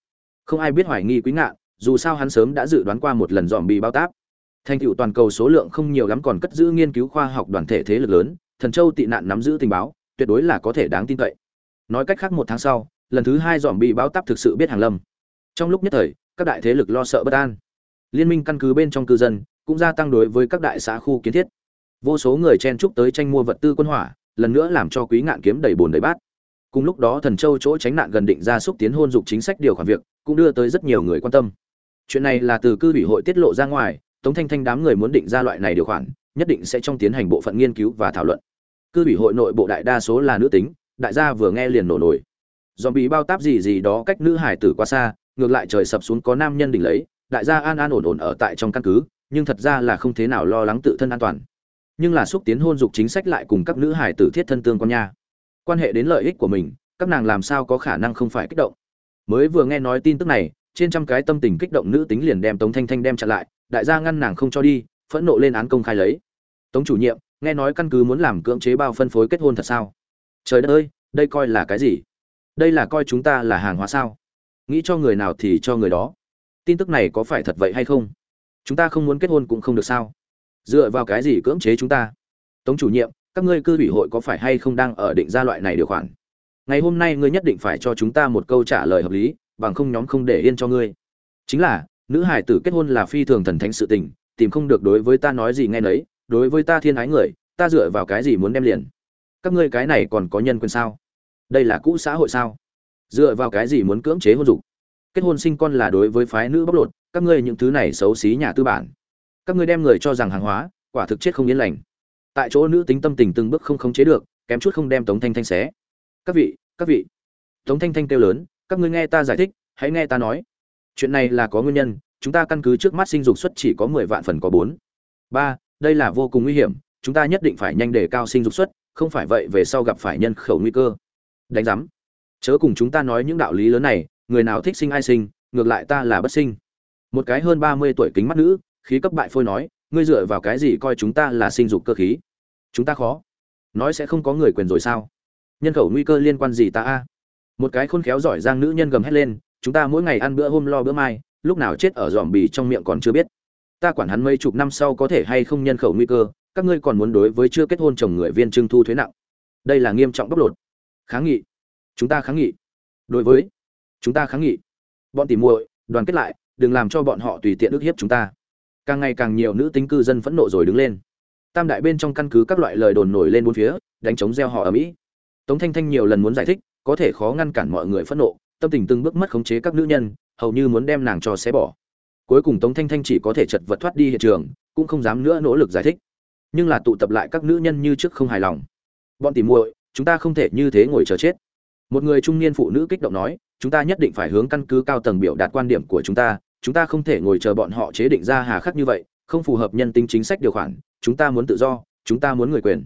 Không ai biết hoài nghi quý ngạn dù sao hắn sớm đã dự đoán qua một lần dòm bị bao táp. Thành tựu toàn cầu số lượng không nhiều lắm còn cất giữ nghiên cứu khoa học đoàn thể thế lực lớn, thần châu tị nạn nắm giữ tình báo, tuyệt đối là có thể đáng tin cậy. Nói cách khác một tháng sau, lần thứ hai dòm bị bao táp thực sự biết hàng lâm. Trong lúc nhất thời, các đại thế lực lo sợ bất an. Liên minh căn cứ bên trong cư dân cũng gia tăng đối với các đại xã khu kiến thiết vô số người chen chúc tới tranh mua vật tư quân hỏa, lần nữa làm cho quý ngạn kiếm đầy bồn đầy bát. Cùng lúc đó thần châu chỗ tránh nạn gần định ra xúc tiến hôn dục chính sách điều khoản việc, cũng đưa tới rất nhiều người quan tâm. Chuyện này là từ cư ủy hội tiết lộ ra ngoài, tống thanh thanh đám người muốn định ra loại này điều khoản, nhất định sẽ trong tiến hành bộ phận nghiên cứu và thảo luận. Cư ủy hội nội bộ đại đa số là nữ tính, đại gia vừa nghe liền nổ nổi. Dòm bị bao táp gì gì đó cách nữ hải tử quá xa, ngược lại trời sập xuống có nam nhân đỉnh lấy, đại gia an an ổn ổn ở tại trong căn cứ, nhưng thật ra là không thế nào lo lắng tự thân an toàn nhưng là xúc tiến hôn dục chính sách lại cùng các nữ hải tử thiết thân tương con nha. Quan hệ đến lợi ích của mình, các nàng làm sao có khả năng không phải kích động. Mới vừa nghe nói tin tức này, trên trăm cái tâm tình kích động nữ tính liền đem tống thanh thanh đem chặn lại, đại gia ngăn nàng không cho đi, phẫn nộ lên án công khai lấy. Tống chủ nhiệm, nghe nói căn cứ muốn làm cưỡng chế bao phân phối kết hôn thật sao? Trời đất ơi, đây coi là cái gì? Đây là coi chúng ta là hàng hóa sao? Nghĩ cho người nào thì cho người đó. Tin tức này có phải thật vậy hay không? Chúng ta không muốn kết hôn cũng không được sao? Dựa vào cái gì cưỡng chế chúng ta? Tống chủ nhiệm, các ngươi cư ủy hội có phải hay không đang ở định ra loại này điều khoản? Ngày hôm nay ngươi nhất định phải cho chúng ta một câu trả lời hợp lý, bằng không nhóm không để yên cho ngươi. Chính là, nữ hải tử kết hôn là phi thường thần thánh sự tình, tìm không được đối với ta nói gì nghe nấy, đối với ta thiên ái người, ta dựa vào cái gì muốn đem liền? Các ngươi cái này còn có nhân quyền sao? Đây là cũ xã hội sao? Dựa vào cái gì muốn cưỡng chế hôn dục? Kết hôn sinh con là đối với phái nữ bóc lột, các ngươi những thứ này xấu xí nhà tư bản các ngươi đem người cho rằng hàng hóa, quả thực chết không yên lành. Tại chỗ nữ tính tâm tình từng bước không khống chế được, kém chút không đem tống thanh thanh xé. Các vị các vị. Tống thanh thanh kêu lớn, các ngươi nghe ta giải thích, hãy nghe ta nói. Chuyện này là có nguyên nhân, chúng ta căn cứ trước mắt sinh dục suất chỉ có mười vạn phần có bốn. Ba, đây là vô cùng nguy hiểm, chúng ta nhất định phải nhanh để cao sinh dục suất, không phải vậy về sau gặp phải nhân khẩu nguy cơ. Đánh giám. Chớ cùng chúng ta nói những đạo lý lớn này, người nào thích sinh ai sinh, ngược lại ta là bất sinh. Một cái hơn ba mươi tuổi kính mắt nữ khí cấp bại phôi nói, ngươi dựa vào cái gì coi chúng ta là sinh dục cơ khí? Chúng ta khó. Nói sẽ không có người quyền rồi sao? Nhân khẩu nguy cơ liên quan gì ta a? Một cái khôn khéo giỏi giang nữ nhân gầm hét lên, chúng ta mỗi ngày ăn bữa hôm lo bữa mai, lúc nào chết ở dòm bì trong miệng còn chưa biết. Ta quản hắn mấy chục năm sau có thể hay không nhân khẩu nguy cơ, các ngươi còn muốn đối với chưa kết hôn chồng người viên trưng thu thuế nặng. Đây là nghiêm trọng bóc lột. Kháng nghị. Chúng ta kháng nghị. Đối với. Chúng ta kháng nghị. Bọn tìm muội, đoàn kết lại, đừng làm cho bọn họ tùy tiện ức hiếp chúng ta càng ngày càng nhiều nữ tính cư dân phẫn nộ rồi đứng lên. Tam đại bên trong căn cứ các loại lời đồn nổi lên bốn phía, đánh chống gieo họ ở mỹ. Tống thanh thanh nhiều lần muốn giải thích, có thể khó ngăn cản mọi người phẫn nộ, tâm tình từng bước mất khống chế các nữ nhân, hầu như muốn đem nàng cho xé bỏ. Cuối cùng tống thanh thanh chỉ có thể chật vật thoát đi hiện trường, cũng không dám nữa nỗ lực giải thích. Nhưng là tụ tập lại các nữ nhân như trước không hài lòng. Bọn tìm muội, chúng ta không thể như thế ngồi chờ chết. Một người trung niên phụ nữ kích động nói, chúng ta nhất định phải hướng căn cứ cao tầng biểu đạt quan điểm của chúng ta chúng ta không thể ngồi chờ bọn họ chế định ra hà khắc như vậy không phù hợp nhân tính chính sách điều khoản chúng ta muốn tự do chúng ta muốn người quyền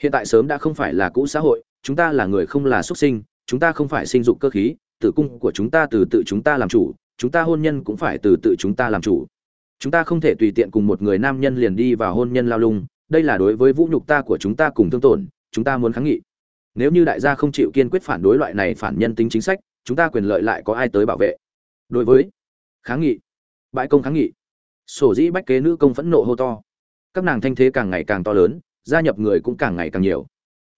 hiện tại sớm đã không phải là cũ xã hội chúng ta là người không là xuất sinh chúng ta không phải sinh dục cơ khí tử cung của chúng ta từ tự chúng ta làm chủ chúng ta hôn nhân cũng phải từ tự chúng ta làm chủ chúng ta không thể tùy tiện cùng một người nam nhân liền đi vào hôn nhân lao lung đây là đối với vũ nhục ta của chúng ta cùng thương tổn chúng ta muốn kháng nghị nếu như đại gia không chịu kiên quyết phản đối loại này phản nhân tính chính sách chúng ta quyền lợi lại có ai tới bảo vệ đối với kháng nghị, bãi công kháng nghị. Sổ dĩ bách kế nữ công phẫn nộ hô to. Các nàng thanh thế càng ngày càng to lớn, gia nhập người cũng càng ngày càng nhiều.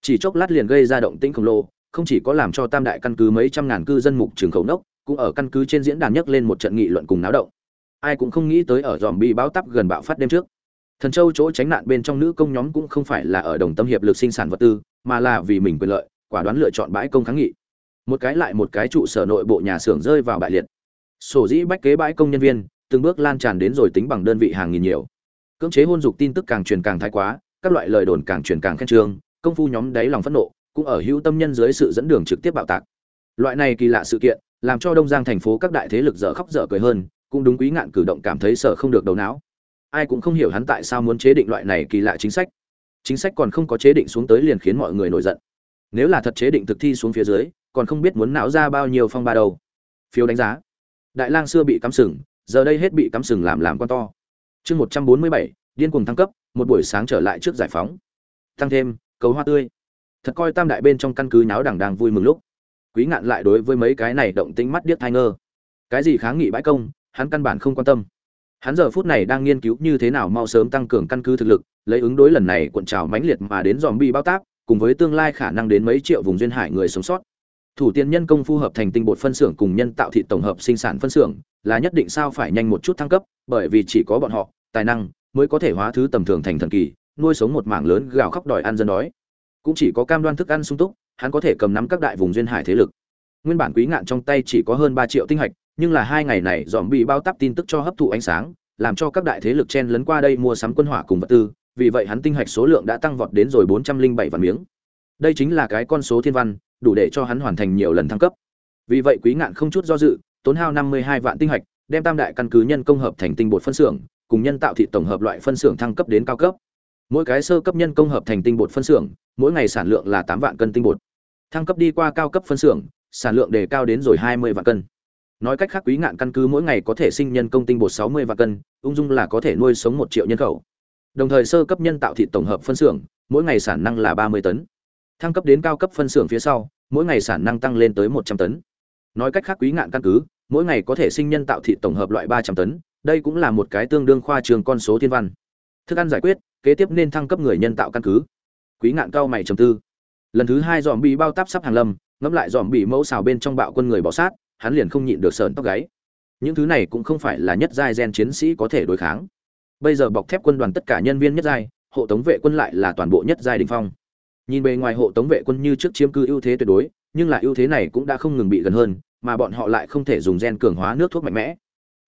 Chỉ chốc lát liền gây ra động tĩnh khổng lồ, không chỉ có làm cho tam đại căn cứ mấy trăm ngàn cư dân mục trường khẩu nốc, cũng ở căn cứ trên diễn đàn nhấc lên một trận nghị luận cùng náo động. Ai cũng không nghĩ tới ở dòm bi báo tắp gần bạo phát đêm trước. Thần châu chỗ tránh nạn bên trong nữ công nhóm cũng không phải là ở đồng tâm hiệp lực sinh sản vật tư, mà là vì mình quyền lợi, quả đoán lựa chọn bãi công kháng nghị. Một cái lại một cái trụ sở nội bộ nhà xưởng rơi vào bại liệt sổ dĩ bách kế bãi công nhân viên, từng bước lan tràn đến rồi tính bằng đơn vị hàng nghìn nhiều. Cưỡng chế hôn dục tin tức càng truyền càng thái quá, các loại lời đồn càng truyền càng khen trương, công phu nhóm đáy lòng phẫn nộ, cũng ở hữu tâm nhân dưới sự dẫn đường trực tiếp bạo tạc. Loại này kỳ lạ sự kiện, làm cho đông giang thành phố các đại thế lực dở khóc dở cười hơn, cũng đúng quý ngạn cử động cảm thấy sợ không được đầu não. Ai cũng không hiểu hắn tại sao muốn chế định loại này kỳ lạ chính sách. Chính sách còn không có chế định xuống tới liền khiến mọi người nổi giận. Nếu là thật chế định thực thi xuống phía dưới, còn không biết muốn não ra bao nhiêu phong ba đầu phiếu đánh giá đại lang xưa bị cắm sừng, giờ đây hết bị cắm sừng làm làm con to. Chương một trăm bốn mươi bảy, điên cuồng thăng cấp, một buổi sáng trở lại trước giải phóng. Tăng thêm, cầu hoa tươi. Thật coi tam đại bên trong căn cứ nháo đằng đang vui mừng lúc. Quý ngạn lại đối với mấy cái này động tĩnh mắt điếc thai ngơ. Cái gì kháng nghị bãi công, hắn căn bản không quan tâm. Hắn giờ phút này đang nghiên cứu như thế nào mau sớm tăng cường căn cứ thực lực, lấy ứng đối lần này cuộn trào mãnh liệt mà đến dòm bi bao tác cùng với tương lai khả năng đến mấy triệu vùng duyên hải người sống sót thủ tiên nhân công phu hợp thành tinh bột phân xưởng cùng nhân tạo thị tổng hợp sinh sản phân xưởng, là nhất định sao phải nhanh một chút thăng cấp, bởi vì chỉ có bọn họ, tài năng, mới có thể hóa thứ tầm thường thành thần kỳ, nuôi sống một mảng lớn gào khóc đòi ăn dân đói. Cũng chỉ có cam đoan thức ăn sung túc, hắn có thể cầm nắm các đại vùng duyên hải thế lực. Nguyên bản quý ngạn trong tay chỉ có hơn ba triệu tinh hạch, nhưng là hai ngày này dòm bị bao tắp tin tức cho hấp thụ ánh sáng, làm cho các đại thế lực chen lấn qua đây mua sắm quân hỏa cùng vật tư, vì vậy hắn tinh hạch số lượng đã tăng vọt đến rồi bốn trăm linh bảy vạn miếng. Đây chính là cái con số thiên văn đủ để cho hắn hoàn thành nhiều lần thăng cấp. Vì vậy quý ngạn không chút do dự, tốn hao năm mươi hai vạn tinh hạch, đem tam đại căn cứ nhân công hợp thành tinh bột phân xưởng, cùng nhân tạo thị tổng hợp loại phân xưởng thăng cấp đến cao cấp. Mỗi cái sơ cấp nhân công hợp thành tinh bột phân xưởng, mỗi ngày sản lượng là tám vạn cân tinh bột. Thăng cấp đi qua cao cấp phân xưởng, sản lượng đề cao đến rồi hai mươi vạn cân. Nói cách khác, quý ngạn căn cứ mỗi ngày có thể sinh nhân công tinh bột sáu mươi vạn cân, ung dung là có thể nuôi sống một triệu nhân khẩu. Đồng thời sơ cấp nhân tạo thị tổng hợp phân xưởng, mỗi ngày sản năng là ba mươi tấn thăng cấp đến cao cấp phân xưởng phía sau, mỗi ngày sản năng tăng lên tới một trăm tấn. Nói cách khác quý ngạn căn cứ, mỗi ngày có thể sinh nhân tạo thị tổng hợp loại ba trăm tấn, đây cũng là một cái tương đương khoa trường con số thiên văn. Thức ăn giải quyết, kế tiếp nên thăng cấp người nhân tạo căn cứ. Quý ngạn cao mày trầm tư. Lần thứ hai dòm bị bao táp sắp hàng lâm, ngẫm lại dòm bị mẫu xào bên trong bạo quân người bỏ sát, hắn liền không nhịn được sờn tóc gáy. Những thứ này cũng không phải là nhất giai gen chiến sĩ có thể đối kháng. Bây giờ bọc thép quân đoàn tất cả nhân viên nhất giai, hộ tống vệ quân lại là toàn bộ nhất giai đình phong nhìn bề ngoài hộ tống vệ quân như trước chiếm cư ưu thế tuyệt đối, nhưng là ưu thế này cũng đã không ngừng bị gần hơn, mà bọn họ lại không thể dùng gen cường hóa nước thuốc mạnh mẽ.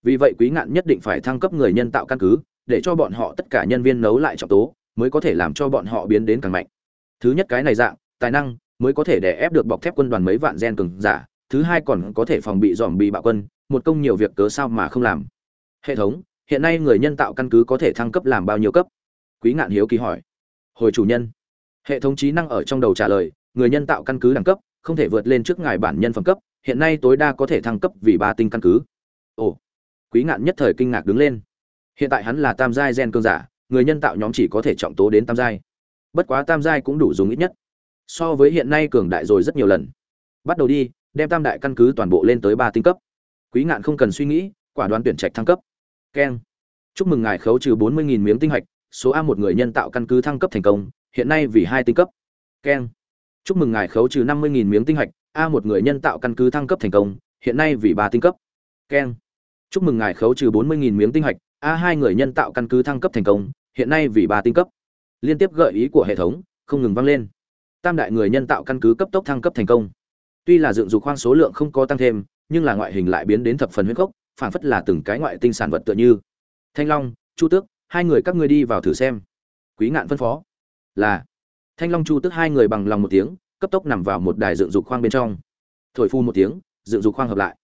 Vì vậy quý ngạn nhất định phải thăng cấp người nhân tạo căn cứ, để cho bọn họ tất cả nhân viên nấu lại trọng tố, mới có thể làm cho bọn họ biến đến càng mạnh. Thứ nhất cái này dạng, tài năng, mới có thể đè ép được bọc thép quân đoàn mấy vạn gen cường giả, thứ hai còn có thể phòng bị dòm bị bạo quân, một công nhiều việc cớ sao mà không làm. Hệ thống, hiện nay người nhân tạo căn cứ có thể thăng cấp làm bao nhiêu cấp? Quý ngạn hiếu kỳ hỏi. Hồi chủ nhân hệ thống trí năng ở trong đầu trả lời, người nhân tạo căn cứ đẳng cấp, không thể vượt lên trước ngài bản nhân phẩm cấp, hiện nay tối đa có thể thăng cấp vì ba tinh căn cứ. Ồ, quý ngạn nhất thời kinh ngạc đứng lên. Hiện tại hắn là tam giai gen cương giả, người nhân tạo nhóm chỉ có thể trọng tố đến tam giai. Bất quá tam giai cũng đủ dùng ít nhất. So với hiện nay cường đại rồi rất nhiều lần. Bắt đầu đi, đem tam đại căn cứ toàn bộ lên tới ba tinh cấp. Quý ngạn không cần suy nghĩ, quả đoán tuyển trạch thăng cấp. Keng. Chúc mừng ngài khấu trừ bốn mươi miếng tinh hạch, số a một người nhân tạo căn cứ thăng cấp thành công hiện nay vì hai tinh cấp. Keng. Chúc mừng ngài khấu trừ năm mươi miếng tinh hạch, a một người nhân tạo căn cứ thăng cấp thành công, hiện nay vì ba tinh cấp. Keng. Chúc mừng ngài khấu trừ bốn mươi miếng tinh hạch, a hai người nhân tạo căn cứ thăng cấp thành công, hiện nay vì ba tinh cấp. Liên tiếp gợi ý của hệ thống, không ngừng vang lên. Tam đại người nhân tạo căn cứ cấp tốc thăng cấp thành công. Tuy là dựng dục khoang số lượng không có tăng thêm, nhưng là ngoại hình lại biến đến thập phần huyết gốc phảng phất là từng cái ngoại tinh sản vật tựa như. Thanh long, chu tước, hai người các ngươi đi vào thử xem. Quý ngạn phân phó là thanh long chu tức hai người bằng lòng một tiếng, cấp tốc nằm vào một đài dựng dục khoang bên trong. Thổi phu một tiếng, dựng dục khoang hợp lại.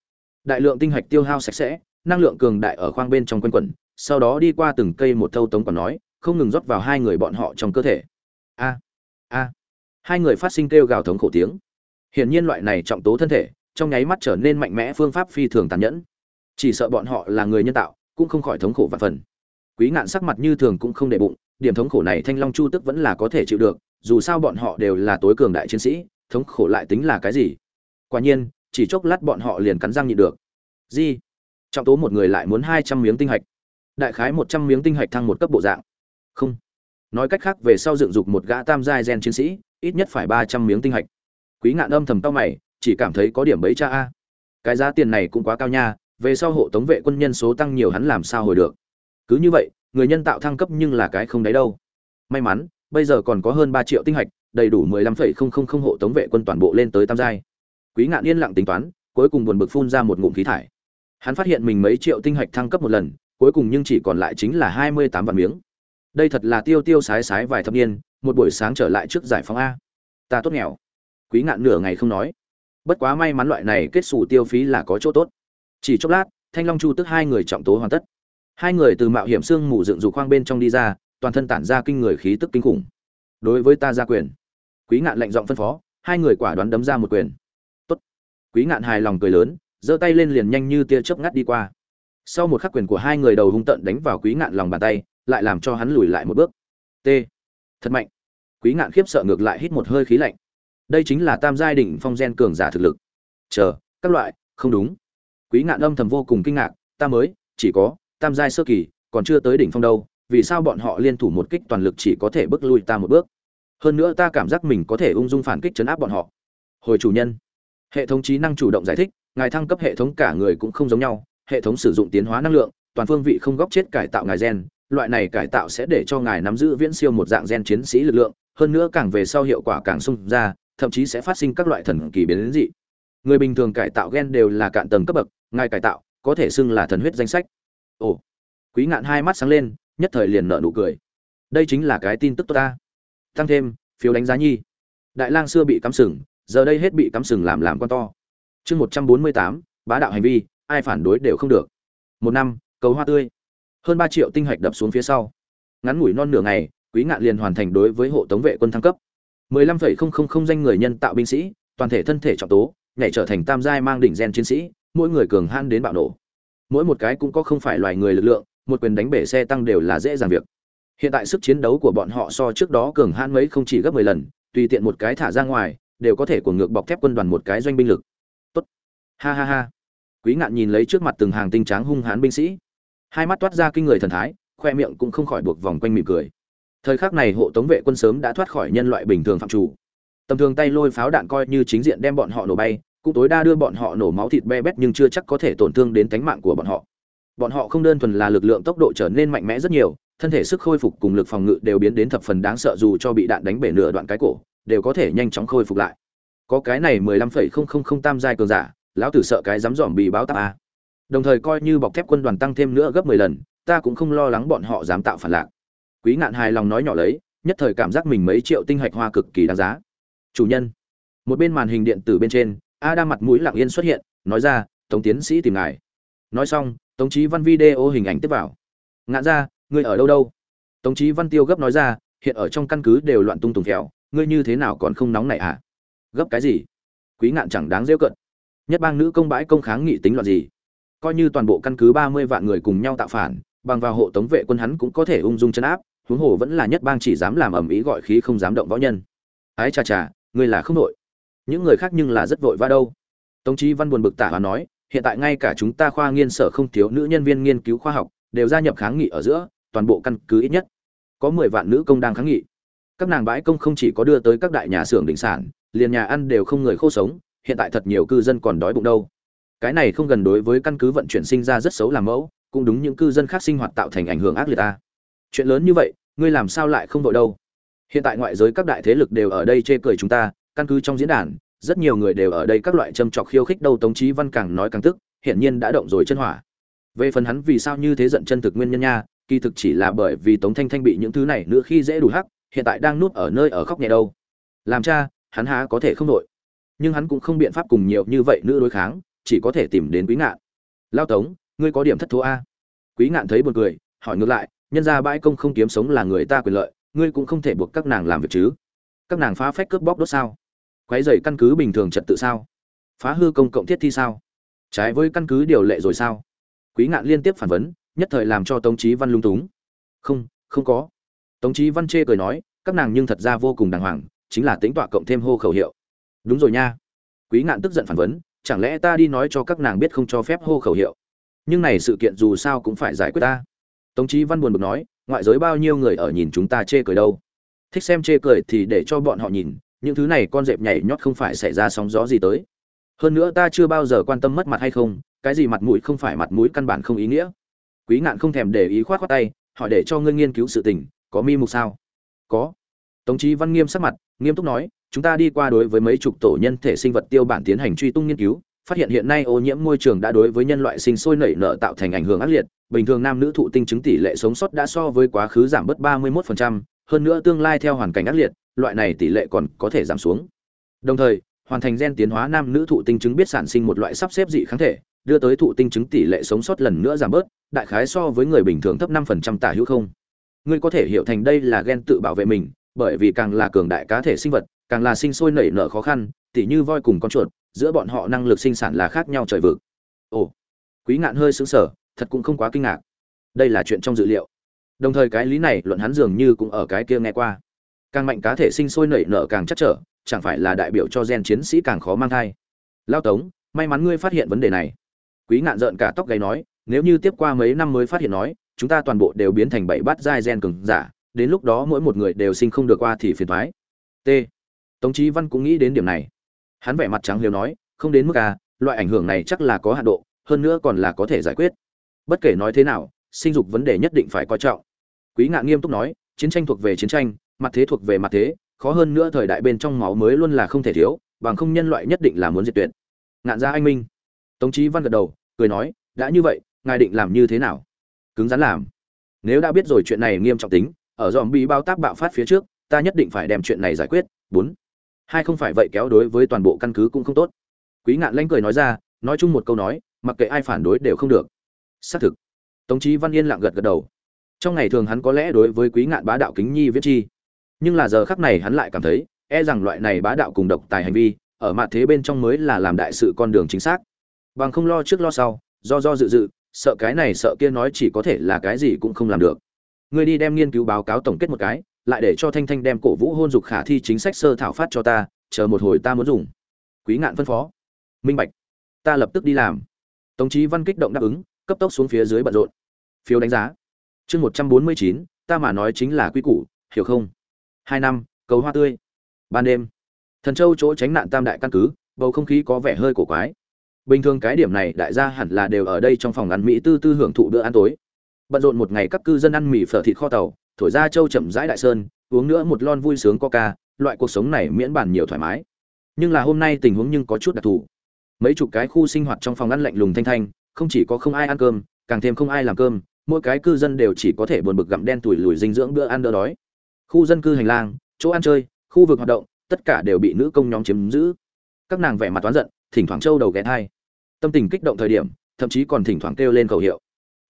Đại lượng tinh hạch tiêu hao sạch sẽ, năng lượng cường đại ở khoang bên trong quanh quẩn, sau đó đi qua từng cây một thâu tống còn nói, không ngừng rót vào hai người bọn họ trong cơ thể. A a. Hai người phát sinh kêu gào thống khổ tiếng. Hiển nhiên loại này trọng tố thân thể, trong nháy mắt trở nên mạnh mẽ, phương pháp phi thường tàn nhẫn. Chỉ sợ bọn họ là người nhân tạo, cũng không khỏi thống khổ và phần quý ngạn sắc mặt như thường cũng không để bụng, điểm thống khổ này thanh long chu tức vẫn là có thể chịu được, dù sao bọn họ đều là tối cường đại chiến sĩ, thống khổ lại tính là cái gì? Quả nhiên, chỉ chốc lát bọn họ liền cắn răng nhịn được. Di, trọng tố một người lại muốn hai trăm miếng tinh hạch. Đại khái một trăm miếng tinh hạch thăng một cấp bộ dạng. Không. Nói cách khác, về sau dựng dục một gã tam giai gen chiến sĩ, ít nhất phải ba trăm miếng tinh hạch. Quý ngạn âm thầm tao mày, chỉ cảm thấy có điểm bấy cha a. Cái giá tiền này cũng quá cao nha, về sau hộ tống vệ quân nhân số tăng nhiều hắn làm sao hồi được cứ như vậy, người nhân tạo thăng cấp nhưng là cái không đấy đâu. May mắn, bây giờ còn có hơn ba triệu tinh hạch, đầy đủ mười lăm phẩy không không không hộ tống vệ quân toàn bộ lên tới tam giai. Quý ngạn yên lặng tính toán, cuối cùng buồn bực phun ra một ngụm khí thải. Hắn phát hiện mình mấy triệu tinh hạch thăng cấp một lần, cuối cùng nhưng chỉ còn lại chính là hai mươi tám vạn miếng. Đây thật là tiêu tiêu sái sái vài thập niên, một buổi sáng trở lại trước giải phóng a. Ta tốt nghèo. Quý ngạn nửa ngày không nói. Bất quá may mắn loại này kết xù tiêu phí là có chỗ tốt. Chỉ chốc lát, thanh long chu tức hai người trọng tố hoàn tất hai người từ mạo hiểm sương mù dựng dù khoang bên trong đi ra, toàn thân tản ra kinh người khí tức kinh khủng. Đối với ta ra quyền. Quý ngạn lệnh giọng phân phó, hai người quả đoán đấm ra một quyền. Tốt. Quý ngạn hài lòng cười lớn, giơ tay lên liền nhanh như tia chớp ngắt đi qua. Sau một khắc quyền của hai người đầu hung tận đánh vào quý ngạn lòng bàn tay, lại làm cho hắn lùi lại một bước. T. Thật mạnh. Quý ngạn khiếp sợ ngược lại hít một hơi khí lạnh. Đây chính là tam giai đỉnh phong gen cường giả thực lực. Chờ, các loại, không đúng. Quý ngạn âm thầm vô cùng kinh ngạc, ta mới, chỉ có tam giai sơ kỳ, còn chưa tới đỉnh phong đâu, vì sao bọn họ liên thủ một kích toàn lực chỉ có thể bước lui ta một bước? Hơn nữa ta cảm giác mình có thể ung dung phản kích chấn áp bọn họ. Hồi chủ nhân, hệ thống trí năng chủ động giải thích, ngài thăng cấp hệ thống cả người cũng không giống nhau, hệ thống sử dụng tiến hóa năng lượng, toàn phương vị không góc chết cải tạo ngài gen, loại này cải tạo sẽ để cho ngài nắm giữ viễn siêu một dạng gen chiến sĩ lực lượng, hơn nữa càng về sau hiệu quả càng sung ra, thậm chí sẽ phát sinh các loại thần kỳ biến dị. Người bình thường cải tạo gen đều là cạn tầng cấp bậc, ngài cải tạo có thể xưng là thần huyết danh sách ồ, quý ngạn hai mắt sáng lên, nhất thời liền nở nụ cười. Đây chính là cái tin tức tốt ta. Tăng thêm, phiếu đánh giá nhi. Đại lang xưa bị cắm sừng, giờ đây hết bị cắm sừng làm làm con to. Chương một trăm bốn mươi tám, bá đạo hành vi, ai phản đối đều không được. Một năm, cầu hoa tươi. Hơn ba triệu tinh hạch đập xuống phía sau. Ngắn ngủi non nửa ngày, quý ngạn liền hoàn thành đối với hộ tống vệ quân thăng cấp. mười lăm phẩy không không không danh người nhân tạo binh sĩ, toàn thể thân thể trọng tố, nhảy trở thành tam giai mang đỉnh gen chiến sĩ, mỗi người cường han đến bạo nổ mỗi một cái cũng có không phải loài người lực lượng, một quyền đánh bể xe tăng đều là dễ dàng việc. Hiện tại sức chiến đấu của bọn họ so trước đó cường han mấy không chỉ gấp mười lần, tùy tiện một cái thả ra ngoài, đều có thể của ngược bọc thép quân đoàn một cái doanh binh lực. Tốt. Ha ha ha. Quý ngạn nhìn lấy trước mặt từng hàng tinh tráng hung hãn binh sĩ. Hai mắt toát ra kinh người thần thái, khoe miệng cũng không khỏi buộc vòng quanh mỉm cười. Thời khắc này hộ tống vệ quân sớm đã thoát khỏi nhân loại bình thường phạm chủ tầm thường tay lôi pháo đạn coi như chính diện đem bọn họ nổ bay cũng tối đa đưa bọn họ nổ máu thịt be bét nhưng chưa chắc có thể tổn thương đến tính mạng của bọn họ. Bọn họ không đơn thuần là lực lượng tốc độ trở nên mạnh mẽ rất nhiều, thân thể sức khôi phục cùng lực phòng ngự đều biến đến thập phần đáng sợ dù cho bị đạn đánh bể nửa đoạn cái cổ, đều có thể nhanh chóng khôi phục lại. Có cái này mười lăm phẩy không không không tam giai cường giả, lão tử sợ cái dám dòm bị báo ta. a à. đồng thời coi như bọc thép quân đoàn tăng thêm nữa gấp mười lần, ta cũng không lo lắng bọn họ dám tạo phản lạc. Quý ngạn hài lòng nói nhỏ lấy, nhất thời cảm giác mình mấy triệu tinh hạch hoa cực kỳ đáng giá. Chủ nhân, một bên màn hình điện tử bên trên Adam đang mặt mũi lặng yên xuất hiện, nói ra, tống tiến sĩ tìm ngài. Nói xong, tống chí văn video hình ảnh tiếp vào. Ngạn ra, ngươi ở đâu đâu? Tống chí văn tiêu gấp nói ra, hiện ở trong căn cứ đều loạn tung tùng kẹo ngươi như thế nào còn không nóng này à gấp cái gì? Quý ngạn chẳng đáng giễu cận. Nhất bang nữ công bãi công kháng nghị tính loạn gì? Coi như toàn bộ căn cứ ba mươi vạn người cùng nhau tạo phản, bằng vào hộ tống vệ quân hắn cũng có thể ung dung trấn áp, huống hồ vẫn là nhất bang chỉ dám làm ầm ĩ gọi khí không dám động võ nhân. Ái chà chà ngươi là không nội." Những người khác nhưng là rất vội va đâu. Tống chí văn buồn bực tả và nói, hiện tại ngay cả chúng ta khoa nghiên sở không thiếu nữ nhân viên nghiên cứu khoa học, đều gia nhập kháng nghị ở giữa, toàn bộ căn cứ ít nhất có mười vạn nữ công đang kháng nghị. Các nàng bãi công không chỉ có đưa tới các đại nhà xưởng định sản, liền nhà ăn đều không người khô sống, hiện tại thật nhiều cư dân còn đói bụng đâu. Cái này không gần đối với căn cứ vận chuyển sinh ra rất xấu làm mẫu, cũng đúng những cư dân khác sinh hoạt tạo thành ảnh hưởng ác liệt ta. Chuyện lớn như vậy, ngươi làm sao lại không vội đâu? Hiện tại ngoại giới các đại thế lực đều ở đây chê cười chúng ta căn cứ trong diễn đàn rất nhiều người đều ở đây các loại châm trọc khiêu khích đâu tống chí văn càng nói càng tức hiển nhiên đã động rồi chân hỏa. Về phần hắn vì sao như thế giận chân thực nguyên nhân nha kỳ thực chỉ là bởi vì tống thanh thanh bị những thứ này nữa khi dễ đủ hắc hiện tại đang núp ở nơi ở khóc nhẹ đâu. Làm cha hắn há có thể không nổi, nhưng hắn cũng không biện pháp cùng nhiều như vậy nữ đối kháng chỉ có thể tìm đến quý ngạn. Lao tống ngươi có điểm thất thố a? Quý ngạn thấy buồn cười hỏi ngược lại nhân ra bãi công không kiếm sống là người ta quyền lợi ngươi cũng không thể buộc các nàng làm việc chứ. Các nàng phá phách cướp bóc đốt sao? Quấy rầy căn cứ bình thường trật tự sao? Phá hư công cộng thiết thi sao? Trái với căn cứ điều lệ rồi sao? Quý ngạn liên tiếp phản vấn, nhất thời làm cho tống trí văn lung túng. Không không có. Tống trí văn chê cười nói, các nàng nhưng thật ra vô cùng đàng hoàng, chính là tính tọa cộng thêm hô khẩu hiệu. Đúng rồi nha. Quý ngạn tức giận phản vấn, chẳng lẽ ta đi nói cho các nàng biết không cho phép hô khẩu hiệu? Nhưng này sự kiện dù sao cũng phải giải quyết ta. Tống trí văn buồn bực nói, ngoại giới bao nhiêu người ở nhìn chúng ta chê cười đâu? Thích xem chê cười thì để cho bọn họ nhìn những thứ này con dẹp nhảy nhót không phải xảy ra sóng gió gì tới. Hơn nữa ta chưa bao giờ quan tâm mất mặt hay không cái gì mặt mũi không phải mặt mũi căn bản không ý nghĩa. Quý ngạn không thèm để ý khoát khoát tay hỏi để cho ngươi nghiên cứu sự tình có mi mục sao? Có. Tống chí văn nghiêm sắc mặt nghiêm túc nói chúng ta đi qua đối với mấy chục tổ nhân thể sinh vật tiêu bản tiến hành truy tung nghiên cứu phát hiện hiện nay ô nhiễm môi trường đã đối với nhân loại sinh sôi nảy nở tạo thành ảnh hưởng ác liệt bình thường nam nữ thụ tinh chứng tỷ lệ sống sót đã so với quá khứ giảm bớt 31%, hơn nữa tương lai theo hoàn cảnh ác liệt, loại này tỷ lệ còn có thể giảm xuống. Đồng thời, hoàn thành gen tiến hóa nam nữ thụ tinh chứng biết sản sinh một loại sắp xếp dị kháng thể, đưa tới thụ tinh chứng tỷ lệ sống sót lần nữa giảm bớt, đại khái so với người bình thường thấp năm phần trăm tả hữu không. Ngươi có thể hiểu thành đây là gen tự bảo vệ mình, bởi vì càng là cường đại cá thể sinh vật, càng là sinh sôi nảy nở khó khăn, tỉ như voi cùng con chuột, giữa bọn họ năng lực sinh sản là khác nhau trời vực. Ồ, quý ngạn hơi sững sờ, thật cũng không quá kinh ngạc. Đây là chuyện trong dự liệu đồng thời cái lý này luận hắn dường như cũng ở cái kia nghe qua. Càng mạnh cá thể sinh sôi nảy nở càng chắc trở, chẳng phải là đại biểu cho gen chiến sĩ càng khó mang thai. Lao tống, may mắn ngươi phát hiện vấn đề này. Quý ngạn rợn cả tóc gáy nói, nếu như tiếp qua mấy năm mới phát hiện nói, chúng ta toàn bộ đều biến thành bảy bát giai gen cường giả, đến lúc đó mỗi một người đều sinh không được qua thì phiền thoái t. Tống chí văn cũng nghĩ đến điểm này. Hắn vẻ mặt trắng liều nói, không đến mức à loại ảnh hưởng này chắc là có hạn độ, hơn nữa còn là có thể giải quyết. Bất kể nói thế nào, sinh dục vấn đề nhất định phải coi trọng quý ngạn nghiêm túc nói, chiến tranh thuộc về chiến tranh, mặt thế thuộc về mặt thế, khó hơn nữa thời đại bên trong máu mới luôn là không thể thiếu, bằng không nhân loại nhất định là muốn diệt tuyệt. Ngạn gia anh minh. Tống trí văn gật đầu, cười nói, đã như vậy, ngài định làm như thế nào? Cứng rắn làm. Nếu đã biết rồi chuyện này nghiêm trọng tính, ở dòm bị bao tác bạo phát phía trước, ta nhất định phải đem chuyện này giải quyết. Bốn. Hai không phải vậy kéo đối với toàn bộ căn cứ cũng không tốt. Quý ngạn lanh cười nói ra, nói chung một câu nói, mặc kệ ai phản đối đều không được. Xác thực. Tống trí văn yên lặng gật gật đầu trong ngày thường hắn có lẽ đối với quý ngạn bá đạo kính nhi viết chi, nhưng là giờ khắc này hắn lại cảm thấy e rằng loại này bá đạo cùng độc tài hành vi, ở mặt thế bên trong mới là làm đại sự con đường chính xác. Bằng không lo trước lo sau, do do dự dự, sợ cái này sợ kia nói chỉ có thể là cái gì cũng không làm được. Người đi đem nghiên cứu báo cáo tổng kết một cái, lại để cho thanh thanh đem cổ vũ hôn dục khả thi chính sách sơ thảo phát cho ta, chờ một hồi ta muốn dùng. Quý ngạn phân phó. Minh bạch. Ta lập tức đi làm. Tống chí văn kích động đáp ứng, cấp tốc xuống phía dưới bận rộn. Phiếu đánh giá chương một trăm bốn mươi chín, ta mà nói chính là quy củ, hiểu không? Hai năm, cầu hoa tươi. Ban đêm, thần châu chỗ tránh nạn tam đại căn cứ, bầu không khí có vẻ hơi cổ quái. Bình thường cái điểm này đại gia hẳn là đều ở đây trong phòng ăn mỹ tư tư hưởng thụ bữa ăn tối. Bận rộn một ngày các cư dân ăn mì phở thịt kho tàu, thổi ra châu chậm rãi đại sơn, uống nữa một lon vui sướng coca, loại cuộc sống này miễn bàn nhiều thoải mái. Nhưng là hôm nay tình huống nhưng có chút đặc thù. Mấy chục cái khu sinh hoạt trong phòng ăn lạnh lùng thanh thanh, không chỉ có không ai ăn cơm, càng thêm không ai làm cơm mỗi cái cư dân đều chỉ có thể buồn bực gặm đen tuổi lùi dinh dưỡng bữa ăn đỡ đói. Khu dân cư hành lang, chỗ ăn chơi, khu vực hoạt động, tất cả đều bị nữ công nhóm chiếm giữ. Các nàng vẻ mặt toán giận, thỉnh thoảng trâu đầu ghé thai. Tâm tình kích động thời điểm, thậm chí còn thỉnh thoảng kêu lên khẩu hiệu.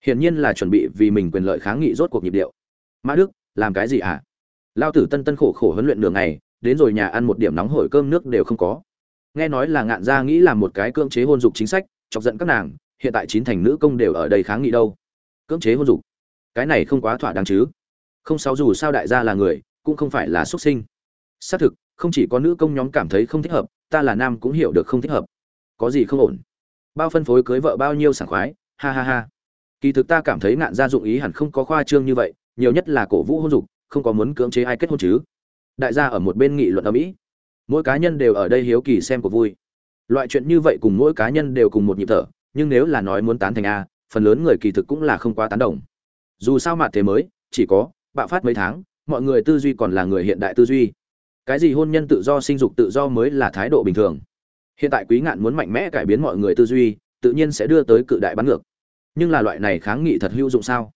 Hiển nhiên là chuẩn bị vì mình quyền lợi kháng nghị rốt cuộc nhịp điệu. Mã đức, làm cái gì ạ? À? lao tử tân tân khổ khổ huấn luyện đường này đến rồi nhà ăn một điểm nóng hổi cơm nước đều không có. Nghe nói là ngạn gia nghĩ làm một cái cưỡng chế hôn dục chính sách, chọc giận các nàng, hiện tại chín thành nữ công đều ở đây kháng nghị đâu cưỡng chế hôn dục. Cái này không quá thỏa đáng chứ. Không sao dù sao đại gia là người, cũng không phải là xuất sinh. Xác thực, không chỉ có nữ công nhóm cảm thấy không thích hợp, ta là nam cũng hiểu được không thích hợp. Có gì không ổn? Bao phân phối cưới vợ bao nhiêu sảng khoái, ha ha ha. Kỳ thực ta cảm thấy ngạn gia dụng ý hẳn không có khoa trương như vậy, nhiều nhất là cổ vũ hôn dục, không có muốn cưỡng chế ai kết hôn chứ. Đại gia ở một bên nghị luận ở mỹ mỗi cá nhân đều ở đây hiếu kỳ xem của vui. Loại chuyện như vậy cùng mỗi cá nhân đều cùng một nhịp thở, nhưng nếu là nói muốn tán thành a phần lớn người kỳ thực cũng là không quá tán đồng. Dù sao mà thế mới, chỉ có, bạo phát mấy tháng, mọi người tư duy còn là người hiện đại tư duy. Cái gì hôn nhân tự do, sinh dục tự do mới là thái độ bình thường. Hiện tại quý ngạn muốn mạnh mẽ cải biến mọi người tư duy, tự nhiên sẽ đưa tới cự đại bắn ngược. Nhưng là loại này kháng nghị thật hữu dụng sao?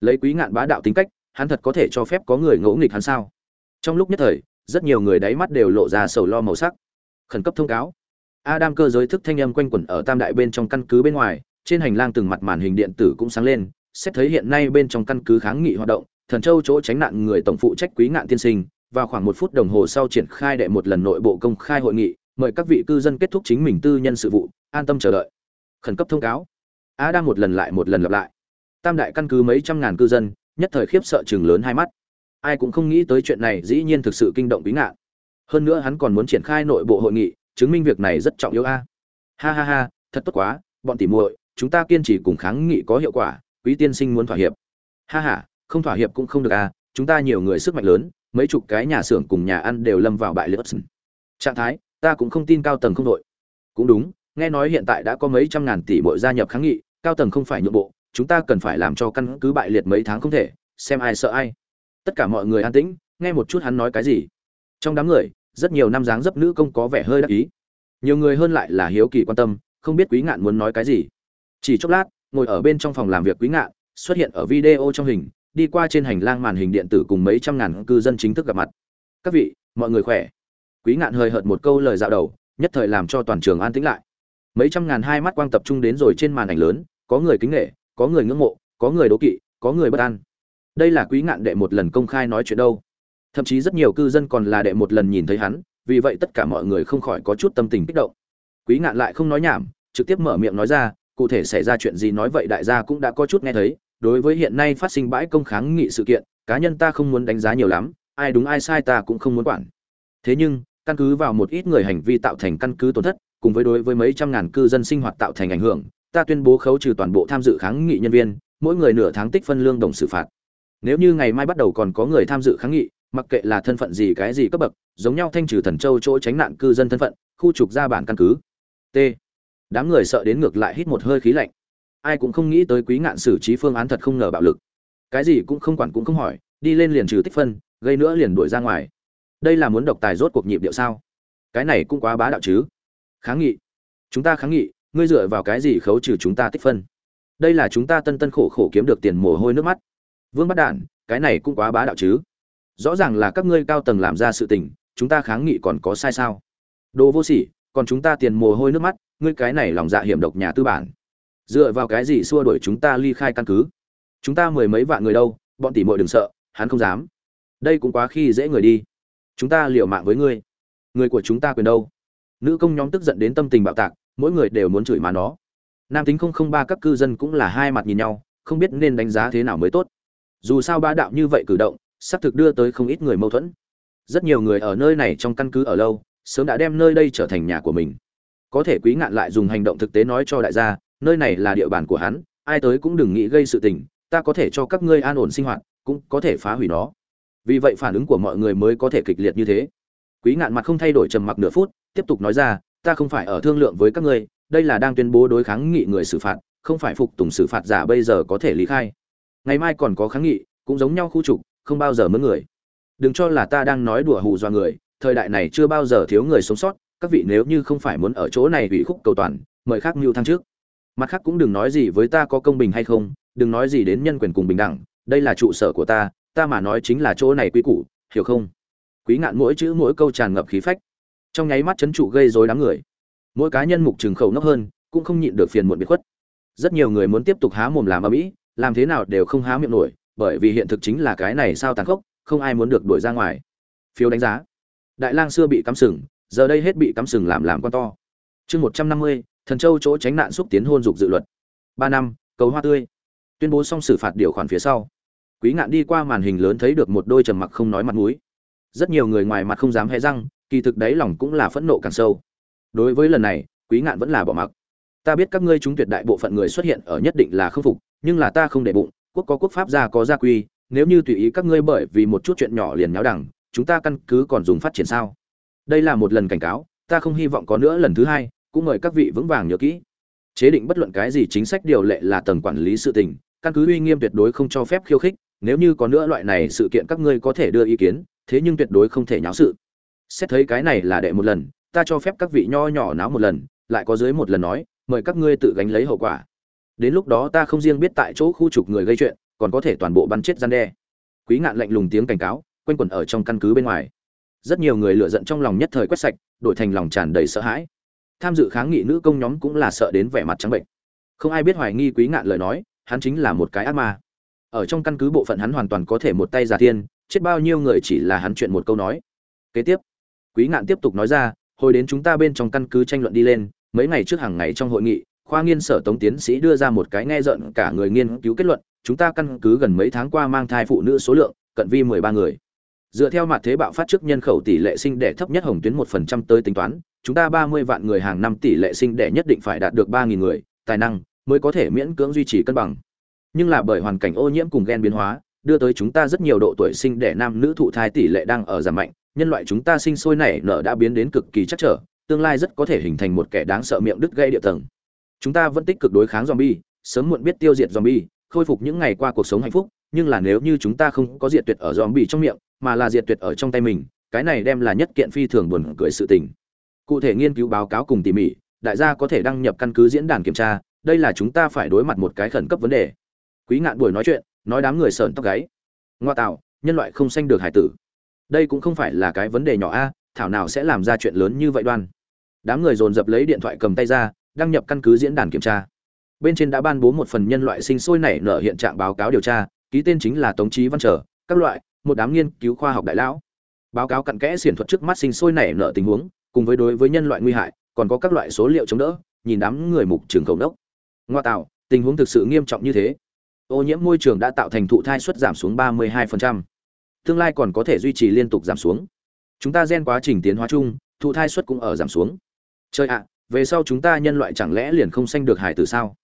Lấy quý ngạn bá đạo tính cách, hắn thật có thể cho phép có người ngỗ nghịch hắn sao? Trong lúc nhất thời, rất nhiều người đáy mắt đều lộ ra sầu lo màu sắc. Khẩn cấp thông cáo. Adam cơ giới thức thanh âm quanh quẩn ở tam đại bên trong căn cứ bên ngoài trên hành lang từng mặt màn hình điện tử cũng sáng lên, xét thấy hiện nay bên trong căn cứ kháng nghị hoạt động, thần châu chỗ tránh nạn người tổng phụ trách quý ngạn tiên sinh, vào khoảng một phút đồng hồ sau triển khai đệ một lần nội bộ công khai hội nghị, mời các vị cư dân kết thúc chính mình tư nhân sự vụ, an tâm chờ đợi. Khẩn cấp thông cáo. A đang một lần lại một lần lặp lại. Tam đại căn cứ mấy trăm ngàn cư dân, nhất thời khiếp sợ chừng lớn hai mắt. Ai cũng không nghĩ tới chuyện này dĩ nhiên thực sự kinh động quý ngạn. Hơn nữa hắn còn muốn triển khai nội bộ hội nghị, chứng minh việc này rất trọng yếu a. Ha ha ha, thật tốt quá, bọn tỉ muội chúng ta kiên trì cùng kháng nghị có hiệu quả, quý tiên sinh muốn thỏa hiệp. Ha ha, không thỏa hiệp cũng không được à chúng ta nhiều người sức mạnh lớn, mấy chục cái nhà xưởng cùng nhà ăn đều lâm vào bại liệt. Trạng thái, ta cũng không tin cao tầng không đội. Cũng đúng, nghe nói hiện tại đã có mấy trăm ngàn tỷ bội gia nhập kháng nghị, cao tầng không phải nhượng bộ, chúng ta cần phải làm cho căn cứ bại liệt mấy tháng không thể, xem ai sợ ai. Tất cả mọi người an tĩnh, nghe một chút hắn nói cái gì. Trong đám người, rất nhiều năm dáng dấp nữ công có vẻ hơi đắc ý. Nhiều người hơn lại là hiếu kỳ quan tâm, không biết quý ngạn muốn nói cái gì chỉ chốc lát, ngồi ở bên trong phòng làm việc quý ngạn, xuất hiện ở video trong hình, đi qua trên hành lang màn hình điện tử cùng mấy trăm ngàn cư dân chính thức gặp mặt. Các vị, mọi người khỏe? Quý ngạn hơi hợt một câu lời dạo đầu, nhất thời làm cho toàn trường an tĩnh lại. Mấy trăm ngàn hai mắt quang tập trung đến rồi trên màn ảnh lớn, có người kính nghệ, có người ngưỡng mộ, có người đố kỵ, có người bất an. Đây là quý ngạn đệ một lần công khai nói chuyện đâu. Thậm chí rất nhiều cư dân còn là đệ một lần nhìn thấy hắn, vì vậy tất cả mọi người không khỏi có chút tâm tình kích động. Quý ngạn lại không nói nhảm, trực tiếp mở miệng nói ra cụ thể xảy ra chuyện gì nói vậy đại gia cũng đã có chút nghe thấy, đối với hiện nay phát sinh bãi công kháng nghị sự kiện, cá nhân ta không muốn đánh giá nhiều lắm, ai đúng ai sai ta cũng không muốn quản. Thế nhưng, căn cứ vào một ít người hành vi tạo thành căn cứ tổn thất, cùng với đối với mấy trăm ngàn cư dân sinh hoạt tạo thành ảnh hưởng, ta tuyên bố khấu trừ toàn bộ tham dự kháng nghị nhân viên, mỗi người nửa tháng tích phân lương đồng xử phạt. Nếu như ngày mai bắt đầu còn có người tham dự kháng nghị, mặc kệ là thân phận gì cái gì cấp bậc, giống nhau thanh trừ thần châu chỗ tránh nạn cư dân thân phận, khu trục ra bản căn cứ. T đám người sợ đến ngược lại hít một hơi khí lạnh. Ai cũng không nghĩ tới quý ngạn xử trí phương án thật không ngờ bạo lực. Cái gì cũng không quản cũng không hỏi, đi lên liền trừ tích phân, gây nữa liền đuổi ra ngoài. Đây là muốn độc tài rốt cuộc nhịp điệu sao? Cái này cũng quá bá đạo chứ. Kháng nghị. Chúng ta kháng nghị, ngươi dựa vào cái gì khấu trừ chúng ta tích phân? Đây là chúng ta tân tân khổ khổ kiếm được tiền mồ hôi nước mắt. Vương bắt đản, cái này cũng quá bá đạo chứ. Rõ ràng là các ngươi cao tầng làm ra sự tình, chúng ta kháng nghị còn có sai sao? Đồ vô sỉ còn chúng ta tiền mồ hôi nước mắt, ngươi cái này lòng dạ hiểm độc nhà tư bản. Dựa vào cái gì xua đuổi chúng ta ly khai căn cứ? Chúng ta mười mấy vạn người đâu, bọn tỷ muội đừng sợ, hắn không dám. Đây cũng quá khi dễ người đi. Chúng ta liều mạng với ngươi. Người của chúng ta quyền đâu? Nữ công nhóm tức giận đến tâm tình bạo tạc, mỗi người đều muốn chửi mà nó. Nam tính không không ba các cư dân cũng là hai mặt nhìn nhau, không biết nên đánh giá thế nào mới tốt. Dù sao ba đạo như vậy cử động xác thực đưa tới không ít người mâu thuẫn. Rất nhiều người ở nơi này trong căn cứ ở lâu sớm đã đem nơi đây trở thành nhà của mình. Có thể quý ngạn lại dùng hành động thực tế nói cho đại gia, nơi này là địa bàn của hắn, ai tới cũng đừng nghĩ gây sự tình, ta có thể cho các ngươi an ổn sinh hoạt, cũng có thể phá hủy nó. Vì vậy phản ứng của mọi người mới có thể kịch liệt như thế. Quý ngạn mặt không thay đổi trầm mặc nửa phút, tiếp tục nói ra, ta không phải ở thương lượng với các ngươi, đây là đang tuyên bố đối kháng nghị người xử phạt, không phải phục tùng xử phạt giả bây giờ có thể lý khai. Ngày mai còn có kháng nghị, cũng giống nhau khu trục, không bao giờ mướn người. Đừng cho là ta đang nói đùa hù dọa người thời đại này chưa bao giờ thiếu người sống sót, các vị nếu như không phải muốn ở chỗ này ủy khúc cầu toàn, mời khác mưu thăng trước. Mặt khác cũng đừng nói gì với ta có công bình hay không, đừng nói gì đến nhân quyền cùng bình đẳng, đây là trụ sở của ta ta mà nói chính là chỗ này quý củ, hiểu không? Quý ngạn mỗi chữ mỗi câu tràn ngập khí phách. Trong nháy mắt chấn trụ gây rối đám người. Mỗi cá nhân mục trừng khẩu nốc hơn, cũng không nhịn được phiền muộn biệt khuất. Rất nhiều người muốn tiếp tục há mồm làm ở mỹ làm thế nào đều không há miệng nổi, bởi vì hiện thực chính là cái này sao tàn khốc, không ai muốn được đuổi ra ngoài. Phiếu đánh giá đại lang xưa bị cắm sừng, giờ đây hết bị cắm sừng làm làm con to. Chương một trăm năm mươi, thần châu chỗ tránh nạn xúc tiến hôn dục dự luật. Ba năm, cầu hoa tươi. Tuyên bố xong xử phạt điều khoản phía sau. Quý ngạn đi qua màn hình lớn thấy được một đôi trầm mặc không nói mặt mũi. Rất nhiều người ngoài mặt không dám hé răng, kỳ thực đáy lòng cũng là phẫn nộ càng sâu. Đối với lần này, quý ngạn vẫn là bỏ mặc. Ta biết các ngươi chúng tuyệt đại bộ phận người xuất hiện ở nhất định là không phục, nhưng là ta không để bụng, quốc có quốc pháp gia có gia quy, nếu như tùy ý các ngươi bởi vì một chút chuyện nhỏ liền nháo đẳng chúng ta căn cứ còn dùng phát triển sao? Đây là một lần cảnh cáo, ta không hy vọng có nữa lần thứ hai, cũng mời các vị vững vàng nhớ kỹ. Chế định bất luận cái gì chính sách điều lệ là tầng quản lý sự tình, căn cứ uy nghiêm tuyệt đối không cho phép khiêu khích, nếu như có nữa loại này sự kiện các ngươi có thể đưa ý kiến, thế nhưng tuyệt đối không thể nháo sự. Xét thấy cái này là đệ một lần, ta cho phép các vị nho nhỏ náo một lần, lại có dưới một lần nói, mời các ngươi tự gánh lấy hậu quả. Đến lúc đó ta không riêng biết tại chỗ khu trục người gây chuyện, còn có thể toàn bộ bắn chết gian đe. Quý ngạn lạnh lùng tiếng cảnh cáo quanh quẩn ở trong căn cứ bên ngoài. Rất nhiều người lựa giận trong lòng nhất thời quét sạch, đổi thành lòng tràn đầy sợ hãi. Tham dự kháng nghị nữ công nhóm cũng là sợ đến vẻ mặt trắng bệnh. Không ai biết hoài nghi quý ngạn lời nói, hắn chính là một cái ác ma. Ở trong căn cứ bộ phận hắn hoàn toàn có thể một tay giả thiên, chết bao nhiêu người chỉ là hắn chuyện một câu nói. Kế tiếp, quý ngạn tiếp tục nói ra, hồi đến chúng ta bên trong căn cứ tranh luận đi lên, mấy ngày trước hàng ngày trong hội nghị, khoa nghiên sở tống tiến sĩ đưa ra một cái nghe giận cả người nghiên cứu kết luận, chúng ta căn cứ gần mấy tháng qua mang thai phụ nữ số lượng, cận vi mười ba người dựa theo mặt thế bạo phát trước nhân khẩu tỷ lệ sinh đẻ thấp nhất hồng tuyến một phần trăm tới tính toán, chúng ta ba mươi vạn người hàng năm tỷ lệ sinh đẻ nhất định phải đạt được ba nghìn người, tài năng mới có thể miễn cưỡng duy trì cân bằng. Nhưng là bởi hoàn cảnh ô nhiễm cùng gen biến hóa, đưa tới chúng ta rất nhiều độ tuổi sinh đẻ nam nữ thụ thai tỷ lệ đang ở giảm mạnh, nhân loại chúng ta sinh sôi nảy nở đã biến đến cực kỳ chắc trở, tương lai rất có thể hình thành một kẻ đáng sợ miệng đứt gây địa tầng. Chúng ta vẫn tích cực đối kháng zombie, sớm muộn biết tiêu diệt zombie, khôi phục những ngày qua cuộc sống hạnh phúc, nhưng là nếu như chúng ta không có diệt tuyệt ở zombie trong miệng mà là diệt tuyệt ở trong tay mình, cái này đem là nhất kiện phi thường buồn cười sự tình. Cụ thể nghiên cứu báo cáo cùng tỉ mỉ, đại gia có thể đăng nhập căn cứ diễn đàn kiểm tra, đây là chúng ta phải đối mặt một cái khẩn cấp vấn đề. Quý ngạn buổi nói chuyện, nói đám người sờn tóc gáy. Ngoa tạo, nhân loại không sanh được hải tử. Đây cũng không phải là cái vấn đề nhỏ a, thảo nào sẽ làm ra chuyện lớn như vậy đoan. Đám người dồn dập lấy điện thoại cầm tay ra, đăng nhập căn cứ diễn đàn kiểm tra. Bên trên đã ban bố một phần nhân loại sinh sôi nảy nở hiện trạng báo cáo điều tra, ký tên chính là tống trí văn trở, các loại một đám nghiên cứu khoa học đại lão, báo cáo cặn kẽ xiển thuật trước mắt sinh sôi nảy nở tình huống, cùng với đối với nhân loại nguy hại, còn có các loại số liệu chống đỡ, nhìn đám người mục trường cầu đốc. Ngoa tạo, tình huống thực sự nghiêm trọng như thế. Ô nhiễm môi trường đã tạo thành thụ thai suất giảm xuống 32%. tương lai còn có thể duy trì liên tục giảm xuống. Chúng ta gen quá trình tiến hóa chung, thụ thai suất cũng ở giảm xuống. Chơi ạ, về sau chúng ta nhân loại chẳng lẽ liền không sanh được hải tử sao?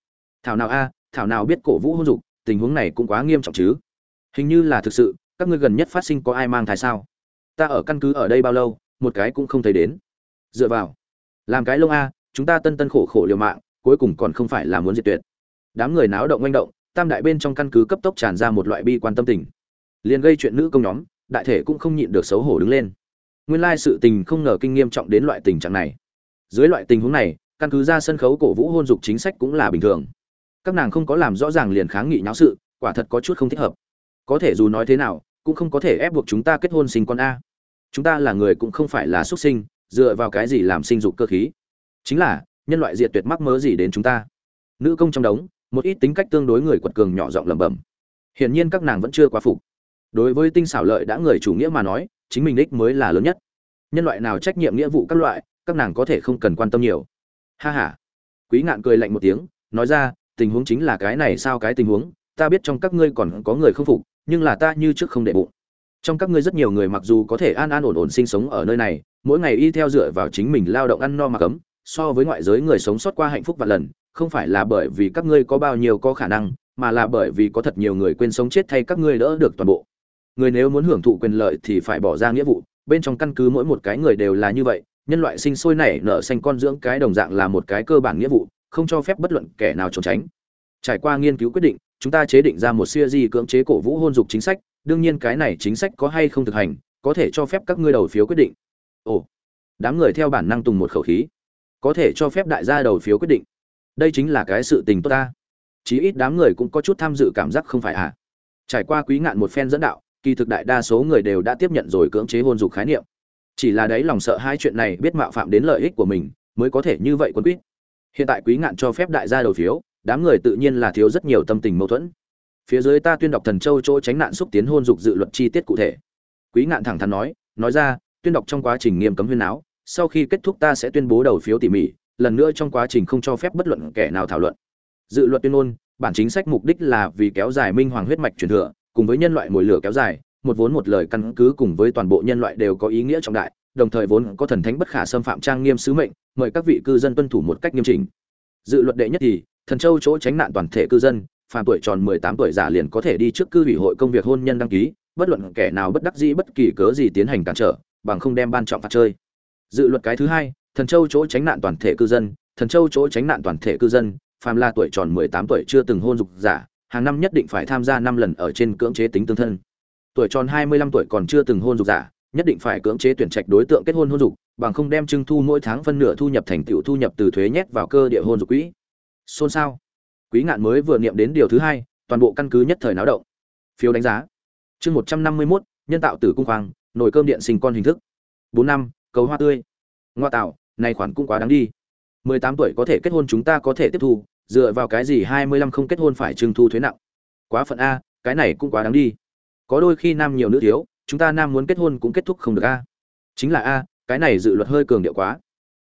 Thảo nào a, thảo nào biết cổ vũ hôn dục, tình huống này cũng quá nghiêm trọng chứ. Hình như là thực sự các ngươi gần nhất phát sinh có ai mang thai sao? Ta ở căn cứ ở đây bao lâu, một cái cũng không thấy đến. Dựa vào, làm cái lông a, chúng ta tân tân khổ khổ liều mạng, cuối cùng còn không phải là muốn diệt tuyệt. Đám người náo động manh động, tam đại bên trong căn cứ cấp tốc tràn ra một loại bi quan tâm tình. Liền gây chuyện nữ công nhóm, đại thể cũng không nhịn được xấu hổ đứng lên. Nguyên lai sự tình không ngờ kinh nghiêm trọng đến loại tình trạng này. Dưới loại tình huống này, căn cứ ra sân khấu cổ vũ hôn dục chính sách cũng là bình thường. Các nàng không có làm rõ ràng liền kháng nghị nháo sự, quả thật có chút không thích hợp có thể dù nói thế nào, cũng không có thể ép buộc chúng ta kết hôn sinh con a. Chúng ta là người cũng không phải là xuất sinh, dựa vào cái gì làm sinh dục cơ khí. Chính là, nhân loại diệt tuyệt mắc mớ gì đến chúng ta. Nữ công trong đống, một ít tính cách tương đối người quật cường nhỏ giọng lẩm bẩm. Hiển nhiên các nàng vẫn chưa quá phục. Đối với tinh xảo lợi đã người chủ nghĩa mà nói, chính mình đích mới là lớn nhất. Nhân loại nào trách nhiệm nghĩa vụ các loại, các nàng có thể không cần quan tâm nhiều. Ha ha. Quý ngạn cười lạnh một tiếng, nói ra, tình huống chính là cái này sao cái tình huống, ta biết trong các ngươi còn có người không phục nhưng là ta như trước không để bụng. Trong các ngươi rất nhiều người mặc dù có thể an an ổn ổn sinh sống ở nơi này, mỗi ngày y theo dựa vào chính mình lao động ăn no mà cấm so với ngoại giới người sống sót qua hạnh phúc và lần, không phải là bởi vì các ngươi có bao nhiêu có khả năng, mà là bởi vì có thật nhiều người quên sống chết thay các ngươi đỡ được toàn bộ. Người nếu muốn hưởng thụ quyền lợi thì phải bỏ ra nghĩa vụ, bên trong căn cứ mỗi một cái người đều là như vậy, nhân loại sinh sôi nảy nở xanh con dưỡng cái đồng dạng là một cái cơ bản nghĩa vụ, không cho phép bất luận kẻ nào trốn tránh. Trải qua nghiên cứu quyết định chúng ta chế định ra một siêu di cưỡng chế cổ vũ hôn dục chính sách, đương nhiên cái này chính sách có hay không thực hành, có thể cho phép các ngươi đầu phiếu quyết định. Ồ, đám người theo bản năng tùng một khẩu khí. Có thể cho phép đại gia đầu phiếu quyết định. Đây chính là cái sự tình tốt ta. Chí ít đám người cũng có chút tham dự cảm giác không phải à. Trải qua quý ngạn một phen dẫn đạo, kỳ thực đại đa số người đều đã tiếp nhận rồi cưỡng chế hôn dục khái niệm. Chỉ là đấy lòng sợ hai chuyện này biết mạo phạm đến lợi ích của mình, mới có thể như vậy quân quýt. Hiện tại quý ngạn cho phép đại gia đầu phiếu đám người tự nhiên là thiếu rất nhiều tâm tình mâu thuẫn. Phía dưới ta tuyên đọc thần châu chỗ tránh nạn xúc tiến hôn dục dự luật chi tiết cụ thể. Quý ngạn thẳng thắn nói nói ra, tuyên đọc trong quá trình nghiêm cấm huyên áo sau khi kết thúc ta sẽ tuyên bố đầu phiếu tỉ mỉ, lần nữa trong quá trình không cho phép bất luận kẻ nào thảo luận. Dự luật tuyên ngôn, bản chính sách mục đích là vì kéo dài minh hoàng huyết mạch truyền thừa, cùng với nhân loại mồi lửa kéo dài, một vốn một lời căn cứ cùng với toàn bộ nhân loại đều có ý nghĩa trọng đại, đồng thời vốn có thần thánh bất khả xâm phạm trang nghiêm sứ mệnh, mời các vị cư dân tuân thủ một cách nghiêm chỉnh. Dự luật đệ nhất thì thần châu chỗ tránh nạn toàn thể cư dân, phàm tuổi tròn 18 tuổi giả liền có thể đi trước cư ủy hội công việc hôn nhân đăng ký, bất luận kẻ nào bất đắc dĩ bất kỳ cớ gì tiến hành cản trở, bằng không đem ban trọng phạt chơi. Dự luật cái thứ hai, thần châu chỗ tránh nạn toàn thể cư dân, thần châu chỗ tránh nạn toàn thể cư dân, phàm là tuổi tròn 18 tuổi chưa từng hôn dục giả hàng năm nhất định phải tham gia năm lần ở trên cưỡng chế tính tương thân. Tuổi tròn 25 tuổi còn chưa từng hôn dục giả nhất định phải cưỡng chế tuyển trạch đối tượng kết hôn hôn dục, bằng không đem trưng thu mỗi tháng phân nửa thu nhập thành tựu thu nhập từ thuế nhét vào cơ địa hôn dục quỹ xôn xao. Quý ngạn mới vừa niệm đến điều thứ hai toàn bộ căn cứ nhất thời náo động. Phiếu đánh giá. Chương 151, nhân tạo tử cung khoang nồi cơm điện sinh con hình thức. Bốn năm cầu hoa tươi. Ngoa tạo này khoản cũng quá đáng đi. Mười tám tuổi có thể kết hôn chúng ta có thể tiếp thu dựa vào cái gì hai mươi lăm không kết hôn phải trưng thu thuế nặng? Quá phận a cái này cũng quá đáng đi. Có đôi khi nam nhiều nữ thiếu chúng ta nam muốn kết hôn cũng kết thúc không được a. Chính là a cái này dự luật hơi cường điệu quá.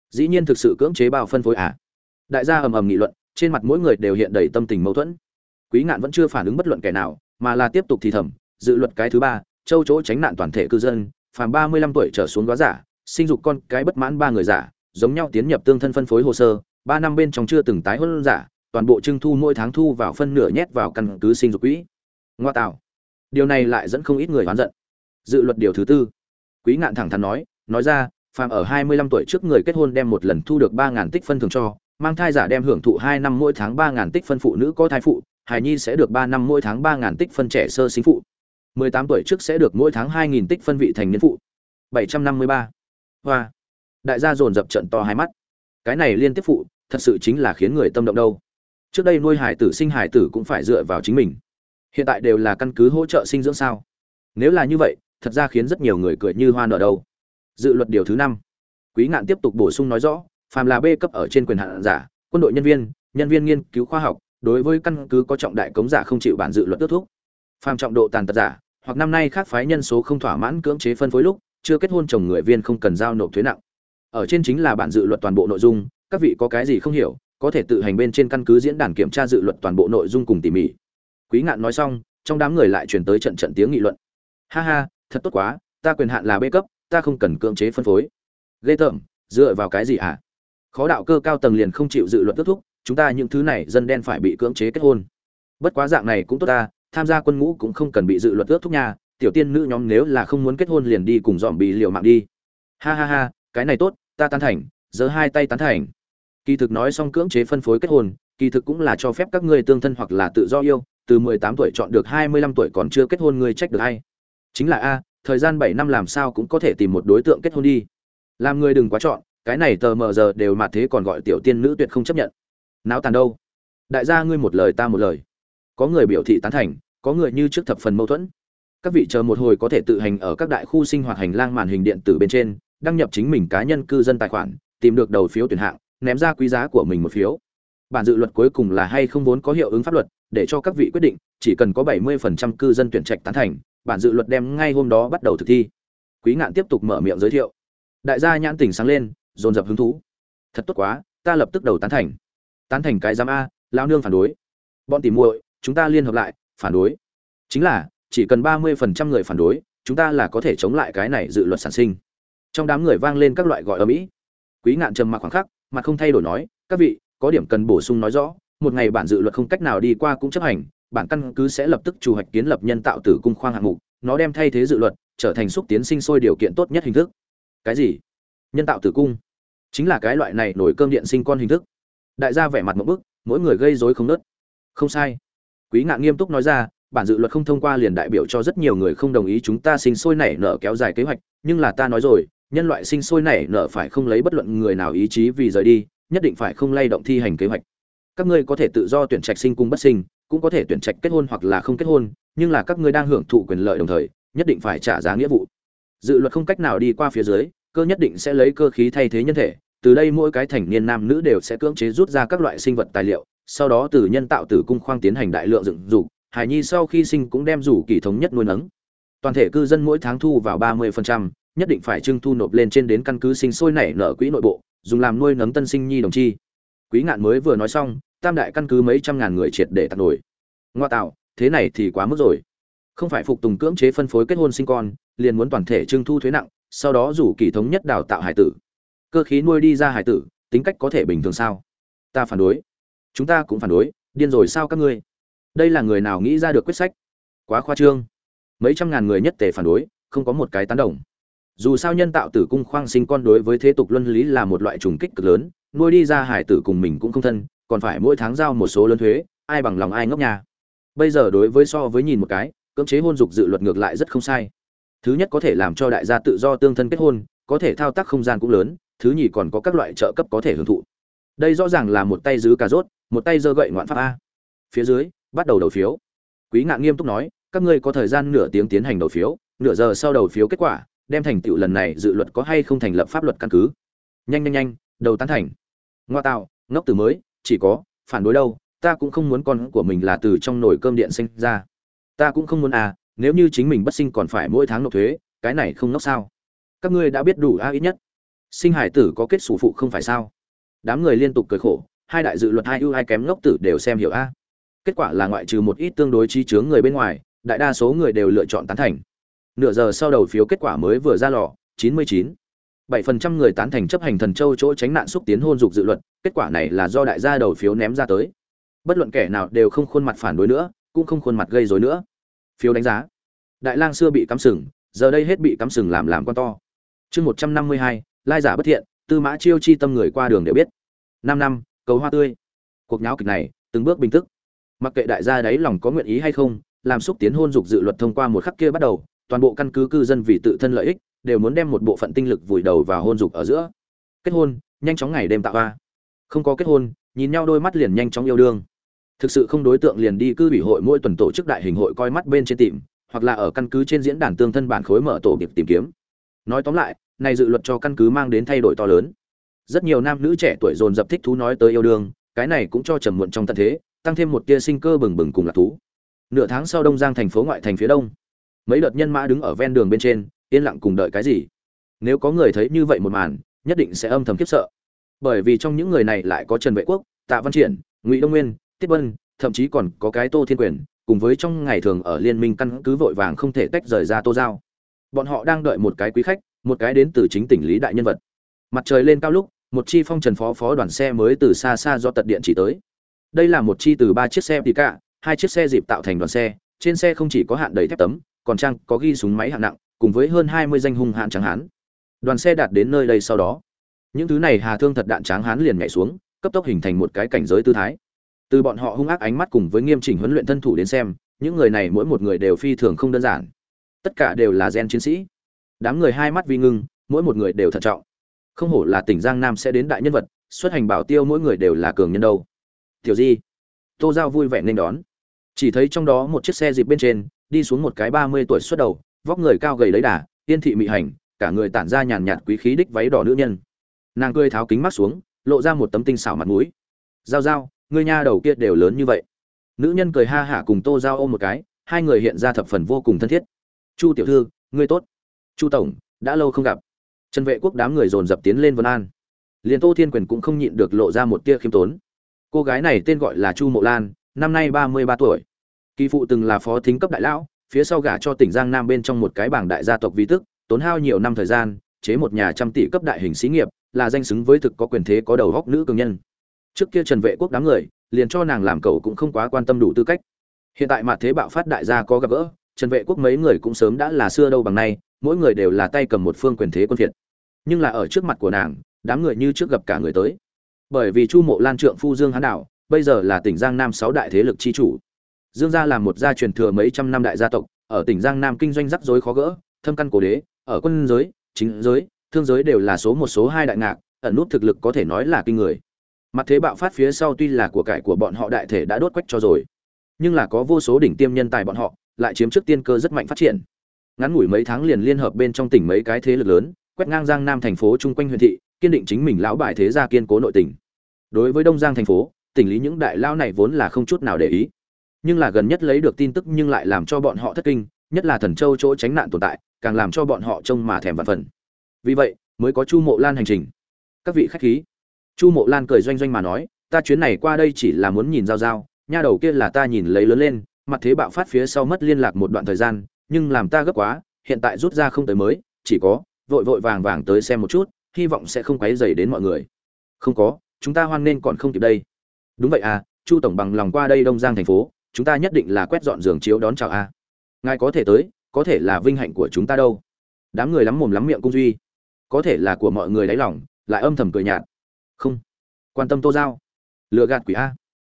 Dĩ nhiên thực sự cưỡng chế bao phân phối à đại gia ầm ầm nghị luận trên mặt mỗi người đều hiện đầy tâm tình mâu thuẫn. Quý ngạn vẫn chưa phản ứng bất luận kẻ nào mà là tiếp tục thì thầm dự luật cái thứ ba châu chỗ tránh nạn toàn thể cư dân phàm ba mươi lăm tuổi trở xuống góa giả sinh dục con cái bất mãn ba người giả giống nhau tiến nhập tương thân phân phối hồ sơ ba năm bên trong chưa từng tái hôn giả toàn bộ trưng thu mỗi tháng thu vào phân nửa nhét vào căn cứ sinh dục quỹ. Ngoa tạo. Điều này lại dẫn không ít người oán giận. Dự luật điều thứ tư. Quý ngạn thẳng thắn nói nói ra phàm ở 25 tuổi trước người kết hôn đem một lần thu được 3000 tích phân thường cho, mang thai giả đem hưởng thụ 2 năm mỗi tháng 3000 tích phân phụ nữ có thai phụ, hài nhi sẽ được ba năm mỗi tháng ba ngàn tích phân trẻ sơ sinh phụ. Mười tám tuổi trước sẽ được mỗi tháng hai nghìn tích phân vị thành niên phụ. Bảy trăm năm mươi ba. Hoa. Đại gia dồn dập trận to hai mắt. Cái này liên tiếp phụ thật sự chính là khiến người tâm động đâu. Trước đây nuôi hải tử sinh hải tử cũng phải dựa vào chính mình. Hiện tại đều là căn cứ hỗ trợ sinh dưỡng sao? Nếu là như vậy thật ra khiến rất nhiều người cười như hoa nở đâu. Dự luật điều thứ năm. Quý ngạn tiếp tục bổ sung nói rõ phàm là b cấp ở trên quyền hạn giả, quân đội nhân viên nhân viên nghiên cứu khoa học, đối với căn cứ có trọng đại cống giả không chịu bản dự luật tước thuốc phàm trọng độ tàn tật giả, hoặc năm nay khác phái nhân số không thỏa mãn cưỡng chế phân phối lúc, chưa kết hôn chồng người viên không cần giao nộp thuế nặng. Ở trên chính là bản dự luật toàn bộ nội dung, các vị có cái gì không hiểu, có thể tự hành bên trên căn cứ diễn đàn kiểm tra dự luật toàn bộ nội dung cùng tỉ mỉ. Quý ngạn nói xong, trong đám người lại truyền tới trận trận tiếng nghị luận. Ha ha, thật tốt quá, ta quyền hạn là bê cấp, ta không cần cưỡng chế phân phối. Lê tởm, dựa vào cái gì hả? Khó đạo cơ cao tầng liền không chịu dự luật kết thúc, chúng ta những thứ này dân đen phải bị cưỡng chế kết hôn. Bất quá dạng này cũng tốt ta, tham gia quân ngũ cũng không cần bị dự luật ước thúc nha, tiểu tiên nữ nhóm nếu là không muốn kết hôn liền đi cùng dòm bị liều mạng đi. Ha ha ha, cái này tốt, ta tán thành, giơ hai tay tán thành. Kỳ thực nói xong cưỡng chế phân phối kết hôn, kỳ thực cũng là cho phép các ngươi tương thân hoặc là tự do yêu, từ mười tám tuổi chọn được hai mươi lăm tuổi còn chưa kết hôn ngươi trách được hay chính là a, thời gian bảy năm làm sao cũng có thể tìm một đối tượng kết hôn đi. Làm người đừng quá chọn cái này tờ mờ giờ đều mà thế còn gọi tiểu tiên nữ tuyệt không chấp nhận. Náo tàn đâu? Đại gia ngươi một lời ta một lời. Có người biểu thị tán thành, có người như trước thập phần mâu thuẫn. Các vị chờ một hồi có thể tự hành ở các đại khu sinh hoạt hành lang màn hình điện tử bên trên, đăng nhập chính mình cá nhân cư dân tài khoản, tìm được đầu phiếu tuyển hạng, ném ra quý giá của mình một phiếu. Bản dự luật cuối cùng là hay không vốn có hiệu ứng pháp luật, để cho các vị quyết định, chỉ cần có 70% cư dân tuyển trạch tán thành, bản dự luật đem ngay hôm đó bắt đầu thực thi. Quý ngạn tiếp tục mở miệng giới thiệu. Đại gia nhãn tỉnh sáng lên dồn dập hứng thú. Thật tốt quá, ta lập tức đầu tán thành. Tán thành cái giám a lao nương phản đối. Bọn tỉ muội, chúng ta liên hợp lại, phản đối. Chính là, chỉ cần ba mươi phần trăm người phản đối, chúng ta là có thể chống lại cái này dự luật sản sinh. Trong đám người vang lên các loại gọi ở mỹ quý ngạn trầm mặc khoảng khắc mà không thay đổi nói, các vị, có điểm cần bổ sung nói rõ, một ngày bản dự luật không cách nào đi qua cũng chấp hành, bản căn cứ sẽ lập tức chủ hoạch kiến lập nhân tạo tử cung khoang hạng mục, nó đem thay thế dự luật, trở thành xúc tiến sinh sôi điều kiện tốt nhất hình thức. Cái gì? Nhân tạo tử cung. Chính là cái loại này nổi cơm điện sinh con hình thức. Đại gia vẻ mặt một bức, mỗi người gây rối không nớt. Không sai. Quý ngạn nghiêm túc nói ra, bản dự luật không thông qua liền đại biểu cho rất nhiều người không đồng ý chúng ta sinh sôi nảy nở kéo dài kế hoạch, nhưng là ta nói rồi, nhân loại sinh sôi nảy nở phải không lấy bất luận người nào ý chí vì rời đi, nhất định phải không lay động thi hành kế hoạch. Các ngươi có thể tự do tuyển trạch sinh cung bất sinh, cũng có thể tuyển trạch kết hôn hoặc là không kết hôn, nhưng là các ngươi đang hưởng thụ quyền lợi đồng thời, nhất định phải trả giá nghĩa vụ. Dự luật không cách nào đi qua phía dưới cơ nhất định sẽ lấy cơ khí thay thế nhân thể từ đây mỗi cái thành niên nam nữ đều sẽ cưỡng chế rút ra các loại sinh vật tài liệu sau đó từ nhân tạo tử cung khoang tiến hành đại lượng dựng dục hải nhi sau khi sinh cũng đem rủ kỳ thống nhất nuôi nấng. Toàn thể cư dân mỗi tháng thu vào ba 30%, nhất định phải trưng thu nộp lên trên đến căn cứ sinh sôi nảy nở quỹ nội bộ dùng làm nuôi nấng tân sinh nhi đồng chi. Quý ngạn mới vừa nói xong tam đại căn cứ mấy trăm ngàn người triệt để tạt nổi. Ngoa tạo thế này thì quá mức rồi. Không phải phục tùng cưỡng chế phân phối kết hôn sinh con liền muốn toàn thể trưng thu thuế nặng sau đó rủ kỳ thống nhất đào tạo hải tử. Cơ khí nuôi đi ra hải tử, tính cách có thể bình thường sao? Ta phản đối. Chúng ta cũng phản đối, điên rồi sao các ngươi? Đây là người nào nghĩ ra được quyết sách? Quá khoa trương. Mấy trăm ngàn người nhất tề phản đối, không có một cái tán đồng. Dù sao nhân tạo tử cung khoang sinh con đối với thế tục luân lý là một loại trùng kích cực lớn, nuôi đi ra hải tử cùng mình cũng không thân, còn phải mỗi tháng giao một số lớn thuế, ai bằng lòng ai ngốc nhà bây giờ đối với so với nhìn một cái, cưỡng chế hôn dục dự luật ngược lại rất không sai thứ nhất có thể làm cho đại gia tự do tương thân kết hôn, có thể thao tác không gian cũng lớn, thứ nhì còn có các loại trợ cấp có thể hưởng thụ. Đây rõ ràng là một tay giữ cà rốt, một tay giơ gậy ngoạn pháp a. Phía dưới, bắt đầu đầu phiếu. Quý ngạn nghiêm túc nói, các ngươi có thời gian nửa tiếng tiến hành đầu phiếu, nửa giờ sau đầu phiếu kết quả, đem thành tựu lần này dự luật có hay không thành lập pháp luật căn cứ. Nhanh nhanh nhanh, đầu tán thành. Ngoa tạo, ngốc từ mới, chỉ có, phản đối đâu, ta cũng không muốn con của mình là từ trong nồi cơm điện sinh ra. Ta cũng không muốn à nếu như chính mình bất sinh còn phải mỗi tháng nộp thuế, cái này không nốc sao? Các ngươi đã biết đủ a ít nhất. Sinh hải tử có kết xù phụ không phải sao? Đám người liên tục cười khổ, hai đại dự luật hai ưu hai kém ngốc tử đều xem hiểu a. Kết quả là ngoại trừ một ít tương đối chi chướng người bên ngoài, đại đa số người đều lựa chọn tán thành. Nửa giờ sau đầu phiếu kết quả mới vừa ra lò 99. 7% người tán thành chấp hành thần châu chỗ tránh nạn xúc tiến hôn dục dự luật, kết quả này là do đại gia đầu phiếu ném ra tới. Bất luận kẻ nào đều không khuôn mặt phản đối nữa, cũng không khuôn mặt gây rối nữa. Phiếu đánh giá đại lang xưa bị cắm sừng giờ đây hết bị cắm sừng làm làm con to. Chương 152, lai giả bất thiện tư mã chiêu chi tâm người qua đường đều biết. Năm năm cầu hoa tươi. Cuộc nháo kịch này từng bước bình tức mặc kệ đại gia đấy lòng có nguyện ý hay không làm xúc tiến hôn dục dự luật thông qua một khắc kia bắt đầu toàn bộ căn cứ cư dân vì tự thân lợi ích đều muốn đem một bộ phận tinh lực vùi đầu vào hôn dục ở giữa. Kết hôn nhanh chóng ngày đêm tạo hoa. không có kết hôn nhìn nhau đôi mắt liền nhanh chóng yêu đương. Thực sự không đối tượng liền đi cư ủy hội mỗi tuần tổ chức đại hình hội coi mắt bên trên tìm hoặc là ở căn cứ trên diễn đàn tương thân bản khối mở tổ nghiệp tìm kiếm. Nói tóm lại, này dự luật cho căn cứ mang đến thay đổi to lớn. Rất nhiều nam nữ trẻ tuổi dồn dập thích thú nói tới yêu đương, cái này cũng cho trầm muộn trong tận thế, tăng thêm một tia sinh cơ bừng bừng cùng lạc thú. Nửa tháng sau đông giang thành phố ngoại thành phía đông, mấy đợt nhân mã đứng ở ven đường bên trên, yên lặng cùng đợi cái gì? Nếu có người thấy như vậy một màn, nhất định sẽ âm thầm khiếp sợ. Bởi vì trong những người này lại có trần vệ quốc, tạ văn triển, ngụy đông nguyên, tiết vân, thậm chí còn có cái tô thiên quyền cùng với trong ngày thường ở liên minh căn cứ vội vàng không thể tách rời ra tô giao. Bọn họ đang đợi một cái quý khách, một cái đến từ chính tỉnh lý đại nhân vật. Mặt trời lên cao lúc, một chi phong trần phó phó đoàn xe mới từ xa xa do tật điện chỉ tới. Đây là một chi từ ba chiếc xe tì cả, hai chiếc xe dịp tạo thành đoàn xe, trên xe không chỉ có hạn đầy thép tấm, còn trang có ghi súng máy hạng nặng, cùng với hơn hai mươi danh hung hạn tráng hán. Đoàn xe đạt đến nơi đây sau đó. Những thứ này hà thương thật đạn tráng hán liền nhảy xuống, cấp tốc hình thành một cái cảnh giới tư thái từ bọn họ hung ác ánh mắt cùng với nghiêm chỉnh huấn luyện thân thủ đến xem, những người này mỗi một người đều phi thường không đơn giản. Tất cả đều là gen chiến sĩ. Đám người hai mắt vi ngưng, mỗi một người đều thận trọng. Không hổ là tỉnh giang nam sẽ đến đại nhân vật, xuất hành bảo tiêu mỗi người đều là cường nhân đâu. Tiểu di, tô giao vui vẻ nên đón. Chỉ thấy trong đó một chiếc xe dịp bên trên, đi xuống một cái ba mươi tuổi xuất đầu, vóc người cao gầy lấy đà tiên thị mị hành, cả người tản ra nhàn nhạt quý khí đích váy đỏ nữ nhân. Nàng cười tháo kính mắt xuống, lộ ra một tấm tinh xảo mặt mũi. Giao giao ngươi nha đầu kia đều lớn như vậy. Nữ nhân cười ha hả cùng tô giao ôm một cái, hai người hiện ra thập phần vô cùng thân thiết. Chu tiểu thư, ngươi tốt. Chu tổng, đã lâu không gặp. Trần vệ quốc đám người dồn dập tiến lên vân an. Liền tô thiên quyền cũng không nhịn được lộ ra một tia khiêm tốn. Cô gái này tên gọi là chu mộ lan, năm nay ba mươi ba tuổi. Kỳ phụ từng là phó thính cấp đại lão, phía sau gả cho tỉnh giang nam bên trong một cái bảng đại gia tộc vi tức, tốn hao nhiều năm thời gian, chế một nhà trăm tỷ cấp đại hình xí nghiệp, là danh xứng với thực có quyền thế có đầu góc nữ cường nhân trước kia trần vệ quốc đám người, liền cho nàng làm cậu cũng không quá quan tâm đủ tư cách. Hiện tại mặt thế bạo phát đại gia có gặp gỡ, trần vệ quốc mấy người cũng sớm đã là xưa đâu bằng nay, mỗi người đều là tay cầm một phương quyền thế quân phiệt. Nhưng là ở trước mặt của nàng, đám người như trước gặp cả người tới. Bởi vì chu mộ lan trượng phu dương hán Đảo bây giờ là tỉnh giang nam sáu đại thế lực chi chủ. Dương gia là một gia truyền thừa mấy trăm năm đại gia tộc, ở tỉnh giang nam kinh doanh rắc rối khó gỡ, thâm căn cổ đế, ở quân giới, chính giới, thương giới đều là số một số hai đại ngạc, ẩn nút thực lực có thể nói là kinh người mặt thế bạo phát phía sau tuy là của cải của bọn họ đại thể đã đốt quách cho rồi, nhưng là có vô số đỉnh tiêm nhân tài bọn họ lại chiếm trước tiên cơ rất mạnh phát triển. Ngắn ngủi mấy tháng liền liên hợp bên trong tỉnh mấy cái thế lực lớn, quét ngang giang nam thành phố chung quanh huyện thị, kiên định chính mình lão bài thế gia kiên cố nội tỉnh đối với đông giang thành phố, tỉnh lý những đại lao này vốn là không chút nào để ý. Nhưng là gần nhất lấy được tin tức nhưng lại làm cho bọn họ thất kinh, nhất là thần châu chỗ tránh nạn tồn tại, càng làm cho bọn họ trông mà thèm vạn phần. Vì vậy, mới có chu mộ lan hành trình. Các vị khách khí chu mộ lan cười doanh doanh mà nói, ta chuyến này qua đây chỉ là muốn nhìn giao giao, nha đầu kia là ta nhìn lấy lớn lên, mặt thế bạo phát phía sau mất liên lạc một đoạn thời gian, nhưng làm ta gấp quá, hiện tại rút ra không tới mới, chỉ có, vội vội vàng vàng tới xem một chút, hy vọng sẽ không quấy dày đến mọi người. Không có, chúng ta hoan nên còn không kịp đây. Đúng vậy à chu tổng bằng lòng qua đây đông giang thành phố, chúng ta nhất định là quét dọn giường chiếu đón chào a. À. ngài có thể tới, có thể là vinh hạnh của chúng ta đâu. Đám người lắm mồm lắm miệng cung duy. Có thể là của mọi người đáy lòng, lại âm thầm cười nhạt không. Quan tâm tô giao. Lựa gạt quỷ a.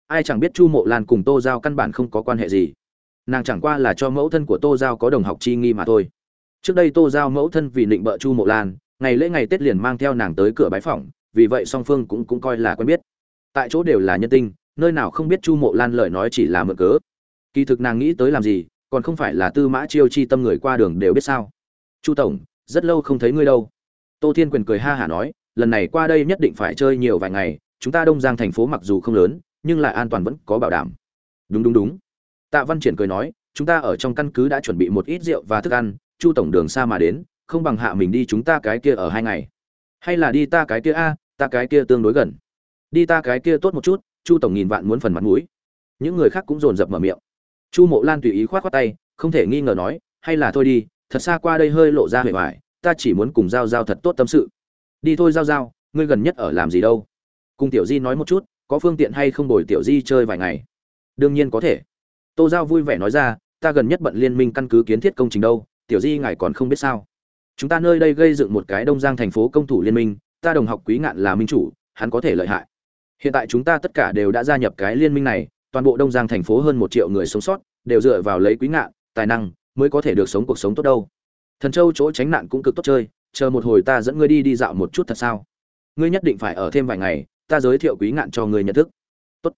Ai chẳng biết chu mộ lan cùng tô giao căn bản không có quan hệ gì. Nàng chẳng qua là cho mẫu thân của tô giao có đồng học chi nghi mà thôi. Trước đây tô giao mẫu thân vì định bợ chu mộ lan, ngày lễ ngày tết liền mang theo nàng tới cửa bái phỏng, vì vậy song phương cũng cũng coi là quen biết. Tại chỗ đều là nhân tinh nơi nào không biết chu mộ lan lời nói chỉ là mượn cớ. Kỳ thực nàng nghĩ tới làm gì, còn không phải là tư mã chiêu chi tâm người qua đường đều biết sao. Chu tổng, rất lâu không thấy ngươi đâu. Tô thiên quyền cười ha hả nói lần này qua đây nhất định phải chơi nhiều vài ngày, chúng ta đông giang thành phố mặc dù không lớn, nhưng lại an toàn vẫn có bảo đảm. Đúng đúng đúng. Tạ văn triển cười nói, chúng ta ở trong căn cứ đã chuẩn bị một ít rượu và thức ăn, chu tổng đường xa mà đến, không bằng hạ mình đi chúng ta cái kia ở hai ngày. Hay là đi ta cái kia a, ta cái kia tương đối gần. Đi ta cái kia tốt một chút, chu tổng nghìn vạn muốn phần mặt mũi. Những người khác cũng dồn dập mở miệng. Chu mộ lan tùy ý khoát khoát tay, không thể nghi ngờ nói, hay là thôi đi, thật xa qua đây hơi lộ ra huệ hoài, ta chỉ muốn cùng giao giao thật tốt tâm sự đi thôi giao giao, ngươi gần nhất ở làm gì đâu? Cùng tiểu di nói một chút, có phương tiện hay không đổi tiểu di chơi vài ngày? Đương nhiên có thể. Tô giao vui vẻ nói ra, ta gần nhất bận liên minh căn cứ kiến thiết công trình đâu, tiểu di ngài còn không biết sao? Chúng ta nơi đây gây dựng một cái đông giang thành phố công thủ liên minh, ta đồng học quý ngạn là minh chủ, hắn có thể lợi hại. Hiện tại chúng ta tất cả đều đã gia nhập cái liên minh này, toàn bộ đông giang thành phố hơn một triệu người sống sót, đều dựa vào lấy quý ngạn, tài năng, mới có thể được sống cuộc sống tốt đâu. Thần châu chỗ tránh nạn cũng cực tốt chơi chờ một hồi ta dẫn ngươi đi đi dạo một chút thật sao? Ngươi nhất định phải ở thêm vài ngày, ta giới thiệu quý ngạn cho ngươi nhận thức. Tốt.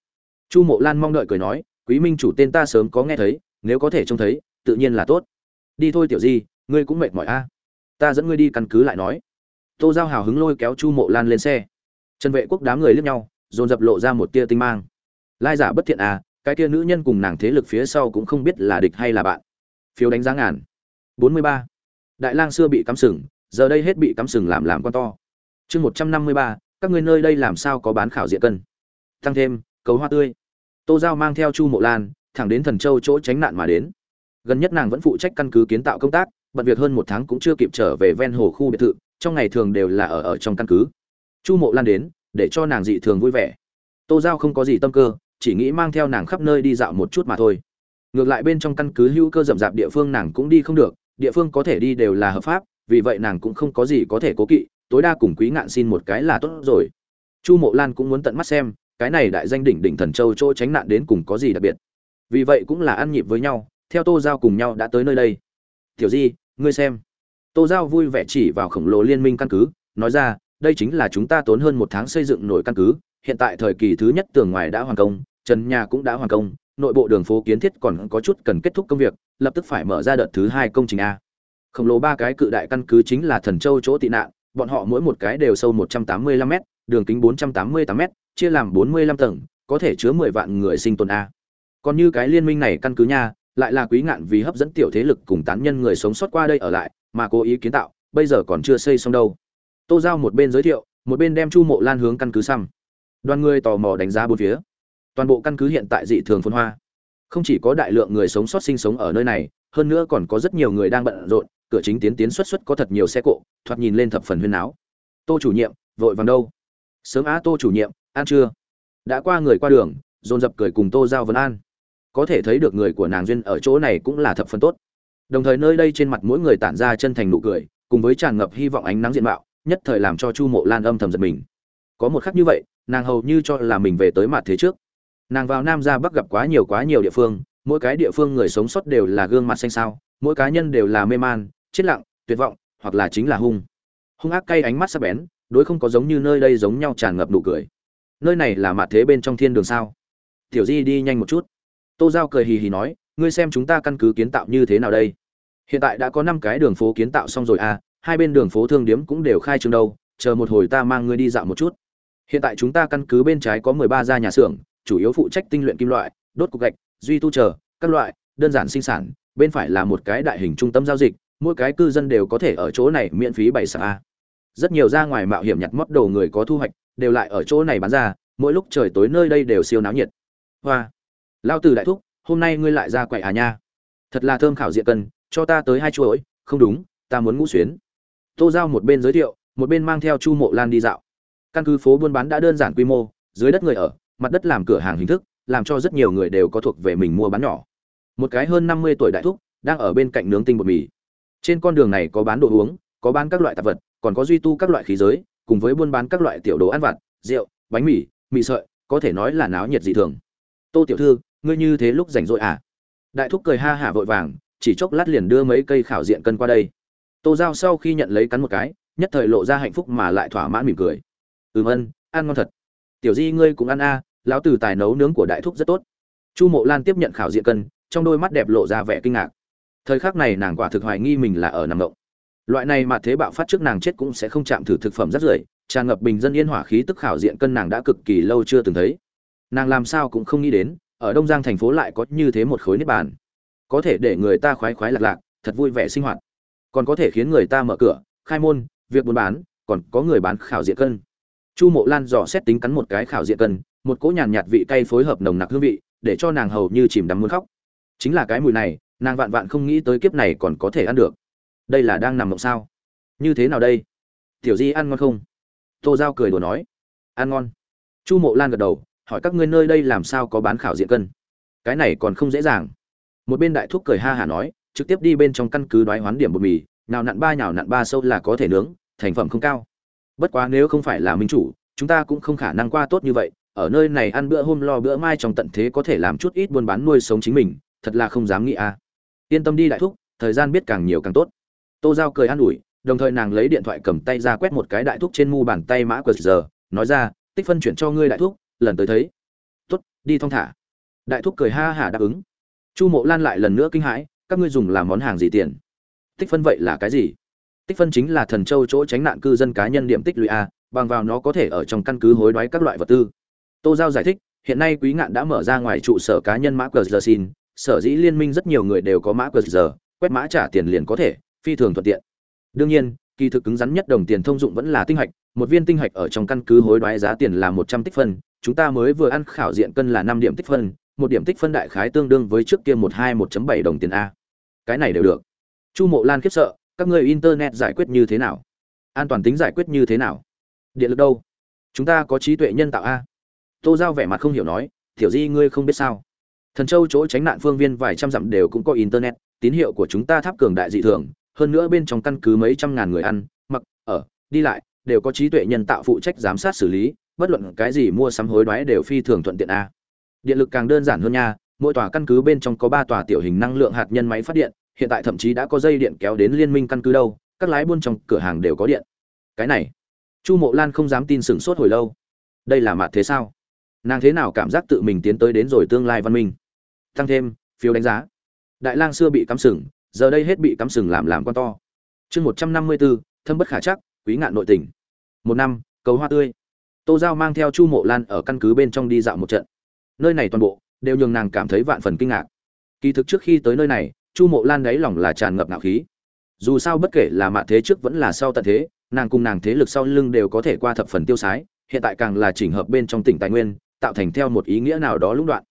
Chu mộ lan mong đợi cười nói, quý minh chủ tên ta sớm có nghe thấy, nếu có thể trông thấy, tự nhiên là tốt. Đi thôi tiểu di, ngươi cũng mệt mỏi a. Ta dẫn ngươi đi căn cứ lại nói. Tô giao hào hứng lôi kéo chu mộ lan lên xe. Trần vệ quốc đám người liếc nhau, dồn dập lộ ra một tia tinh mang. Lai giả bất thiện à cái tia nữ nhân cùng nàng thế lực phía sau cũng không biết là địch hay là bạn. Phiếu đánh giá ngàn. Bốn mươi ba. Đại lang xưa bị cắm sừng giờ đây hết bị cắm sừng làm làm con to. Chương một trăm năm mươi ba, các ngươi nơi đây làm sao có bán khảo diện cân? Tăng thêm, cầu hoa tươi. Tô giao mang theo chu mộ lan, thẳng đến thần châu chỗ tránh nạn mà đến. Gần nhất nàng vẫn phụ trách căn cứ kiến tạo công tác, bận việc hơn một tháng cũng chưa kịp trở về ven hồ khu biệt thự, trong ngày thường đều là ở ở trong căn cứ. Chu mộ lan đến, để cho nàng dị thường vui vẻ. Tô giao không có gì tâm cơ, chỉ nghĩ mang theo nàng khắp nơi đi dạo một chút mà thôi. Ngược lại bên trong căn cứ hữu cơ rậm rạp địa phương nàng cũng đi không được, địa phương có thể đi đều là hợp pháp vì vậy nàng cũng không có gì có thể cố kỵ, tối đa cùng quý ngạn xin một cái là tốt rồi. Chu mộ lan cũng muốn tận mắt xem, cái này đại danh đỉnh đỉnh thần châu chỗ tránh nạn đến cùng có gì đặc biệt. Vì vậy cũng là ăn nhịp với nhau, theo tô giao cùng nhau đã tới nơi đây. Tiểu di, ngươi xem. Tô giao vui vẻ chỉ vào khổng lồ liên minh căn cứ, nói ra, đây chính là chúng ta tốn hơn một tháng xây dựng nổi căn cứ, hiện tại thời kỳ thứ nhất tường ngoài đã hoàn công, trần nhà cũng đã hoàn công, nội bộ đường phố kiến thiết còn có chút cần kết thúc công việc, lập tức phải mở ra đợt thứ hai công trình a khổng lồ ba cái cự đại căn cứ chính là thần châu chỗ tị nạn, bọn họ mỗi một cái đều sâu 185 m đường kính 488 m chia làm 45 tầng, có thể chứa 10 vạn người sinh tồn a. Còn như cái liên minh này căn cứ nha, lại là quý ngạn vì hấp dẫn tiểu thế lực cùng tán nhân người sống sót qua đây ở lại, mà cố ý kiến tạo, bây giờ còn chưa xây xong đâu. Tô giao một bên giới thiệu, một bên đem chu mộ lan hướng căn cứ xăm. Đoàn người tò mò đánh giá bốn phía. Toàn bộ căn cứ hiện tại dị thường phồn hoa. Không chỉ có đại lượng người sống sót sinh sống ở nơi này, hơn nữa còn có rất nhiều người đang bận rộn cửa chính tiến tiến xuất xuất có thật nhiều xe cộ, thoạt nhìn lên thập phần huyên náo. tô chủ nhiệm, vội vàng đâu? Sớm á tô chủ nhiệm, ăn chưa đã qua người qua đường, dồn dập cười cùng tô giao vấn an. Có thể thấy được người của nàng duyên ở chỗ này cũng là thập phần tốt. Đồng thời nơi đây trên mặt mỗi người tản ra chân thành nụ cười, cùng với tràn ngập hy vọng ánh nắng diện mạo, nhất thời làm cho chu mộ lan âm thầm giật mình. Có một khắc như vậy, nàng hầu như cho là mình về tới mặt thế trước. Nàng vào nam ra bắc gặp quá nhiều quá nhiều địa phương, mỗi cái địa phương người sống sót đều là gương mặt xanh xao, mỗi cá nhân đều là mê man chết lặng, tuyệt vọng, hoặc là chính là hung. Hung ác cay ánh mắt sắc bén, đối không có giống như nơi đây giống nhau tràn ngập nụ cười. Nơi này là mặt thế bên trong thiên đường sao? Tiểu di đi nhanh một chút. Tô giao cười hì hì nói, ngươi xem chúng ta căn cứ kiến tạo như thế nào đây? Hiện tại đã có năm cái đường phố kiến tạo xong rồi à hai bên đường phố thương điếm cũng đều khai trương đâu, chờ một hồi ta mang ngươi đi dạo một chút. Hiện tại chúng ta căn cứ bên trái có mười ba gia nhà xưởng, chủ yếu phụ trách tinh luyện kim loại, đốt cục gạch, duy tu chờ, các loại, đơn giản sinh sản, bên phải là một cái đại hình trung tâm giao dịch mỗi cái cư dân đều có thể ở chỗ này miễn phí bày sạp a. Rất nhiều ra ngoài mạo hiểm nhặt mót đồ người có thu hoạch, đều lại ở chỗ này bán ra, mỗi lúc trời tối nơi đây đều siêu náo nhiệt. Hoa. Lao từ đại thúc, hôm nay ngươi lại ra quậy à nha. Thật là thơm khảo diện cân, cho ta tới hai chuỗi, không đúng, ta muốn ngũ xuyến. Tô giao một bên giới thiệu, một bên mang theo chu mộ lan đi dạo. Căn cứ phố buôn bán đã đơn giản quy mô, dưới đất người ở, mặt đất làm cửa hàng hình thức, làm cho rất nhiều người đều có thuộc về mình mua bán nhỏ. Một cái hơn năm mươi tuổi đại thúc, đang ở bên cạnh nướng tinh bột mì trên con đường này có bán đồ uống có bán các loại tạp vật còn có duy tu các loại khí giới cùng với buôn bán các loại tiểu đồ ăn vặt rượu bánh mì mì sợi có thể nói là náo nhiệt dị thường. Tô tiểu thư ngươi như thế lúc rảnh rỗi à? Đại thúc cười ha hả vội vàng chỉ chốc lát liền đưa mấy cây khảo diện cân qua đây. Tô giao sau khi nhận lấy cắn một cái nhất thời lộ ra hạnh phúc mà lại thỏa mãn mỉm cười. Ừm ân ăn ngon thật. Tiểu di ngươi cũng ăn a à, lão tử tài nấu nướng của đại thúc rất tốt. Chu mộ lan tiếp nhận khảo diện cân trong đôi mắt đẹp lộ ra vẻ kinh ngạc thời khắc này nàng quả thực hoài nghi mình là ở nằm động. Loại này mà thế bạo phát trước nàng chết cũng sẽ không chạm thử thực phẩm rất rưởi, tràn ngập bình dân yên hỏa khí tức khảo diện cân nàng đã cực kỳ lâu chưa từng thấy. Nàng làm sao cũng không nghĩ đến, ở đông giang thành phố lại có như thế một khối nếp bàn. Có thể để người ta khoái khoái lạc lạc, thật vui vẻ sinh hoạt. Còn có thể khiến người ta mở cửa, khai môn, việc buôn bán, còn có người bán khảo diện cân. Chu mộ lan dò xét tính cắn một cái khảo diện cân, một cỗ nhàn nhạt vị cay phối hợp nồng nặc hương vị, để cho nàng hầu như chìm đắm muốn khóc. Chính là cái mùi này nàng vạn vạn không nghĩ tới kiếp này còn có thể ăn được. Đây là đang nằm mộng sao? Như thế nào đây? Tiểu di ăn ngon không? Tô giao cười đùa nói. Ăn ngon. Chu mộ lan gật đầu, hỏi các ngươi nơi đây làm sao có bán khảo diện cân? Cái này còn không dễ dàng. Một bên đại thúc cười ha hả nói, trực tiếp đi bên trong căn cứ đoái hoán điểm bột mì, nào nặn ba, nhào nặn ba sâu là có thể nướng, thành phẩm không cao. Bất quá nếu không phải là minh chủ, chúng ta cũng không khả năng qua tốt như vậy, ở nơi này ăn bữa hôm lo bữa mai trong tận thế có thể làm chút ít buôn bán nuôi sống chính mình, thật là không dám nghĩ à? Yên tâm đi đại thúc, thời gian biết càng nhiều càng tốt. Tô giao cười an ủi, đồng thời nàng lấy điện thoại cầm tay ra quét một cái đại thúc trên mu bàn tay mã qr giờ, nói ra, tích phân chuyển cho ngươi đại thúc, lần tới thấy. Tốt, đi thong thả. Đại thúc cười ha hả đáp ứng. Chu mộ lan lại lần nữa kinh hãi, các ngươi dùng làm món hàng gì tiền? Tích phân vậy là cái gì? Tích phân chính là thần châu chỗ tránh nạn cư dân cá nhân điểm tích lũy a, bằng vào nó có thể ở trong căn cứ hối đoái các loại vật tư. Tô giao giải thích, hiện nay quý ngạn đã mở ra ngoài trụ sở cá nhân mã qr xin sở dĩ liên minh rất nhiều người đều có mã qr quét mã trả tiền liền có thể, phi thường thuận tiện. Đương nhiên, kỳ thực cứng rắn nhất đồng tiền thông dụng vẫn là tinh hạch, một viên tinh hạch ở trong căn cứ hối đoái giá tiền là một trăm tích phân, chúng ta mới vừa ăn khảo diện cân là năm điểm tích phân, một điểm tích phân đại khái tương đương với trước kia một hai một chấm bảy đồng tiền a. Cái này đều được. Chu mộ lan khiếp sợ, các người internet giải quyết như thế nào? An toàn tính giải quyết như thế nào? Điện lực đâu? Chúng ta có trí tuệ nhân tạo a. Tô giao vẻ mặt không hiểu nói, tiểu di ngươi không biết sao? Thần châu chỗ tránh nạn phương viên vài trăm dặm đều cũng có internet, tín hiệu của chúng ta tháp cường đại dị thường, hơn nữa bên trong căn cứ mấy trăm ngàn người ăn, mặc, ở, đi lại, đều có trí tuệ nhân tạo phụ trách giám sát xử lý, bất luận cái gì mua sắm hối đoái đều phi thường thuận tiện a. Điện lực càng đơn giản hơn nha, mỗi tòa căn cứ bên trong có ba tòa tiểu hình năng lượng hạt nhân máy phát điện, hiện tại thậm chí đã có dây điện kéo đến liên minh căn cứ đâu, các lái buôn trong cửa hàng đều có điện. Cái này, chu mộ lan không dám tin sửng sốt hồi lâu. Đây là mặt thế sao? Nàng thế nào cảm giác tự mình tiến tới đến rồi tương lai văn minh? Tăng thêm, phiếu đánh giá. Đại lang xưa bị cắm sừng, giờ đây hết bị cắm sừng làm làm con to. Chương một trăm năm mươi bốn thâm bất khả chắc, quý ngạn nội tỉnh một năm, cầu hoa tươi. Tô giao mang theo chu mộ lan ở căn cứ bên trong đi dạo một trận. Nơi này toàn bộ, đều nhường nàng cảm thấy vạn phần kinh ngạc. Kỳ thực trước khi tới nơi này, chu mộ lan đáy lòng là tràn ngập ngạo khí. Dù sao bất kể là mạ thế trước vẫn là sau tận thế, nàng cùng nàng thế lực sau lưng đều có thể qua thập phần tiêu sái, hiện tại càng là chỉnh hợp bên trong tỉnh tài nguyên, tạo thành theo một ý nghĩa nào đó lũng đoạn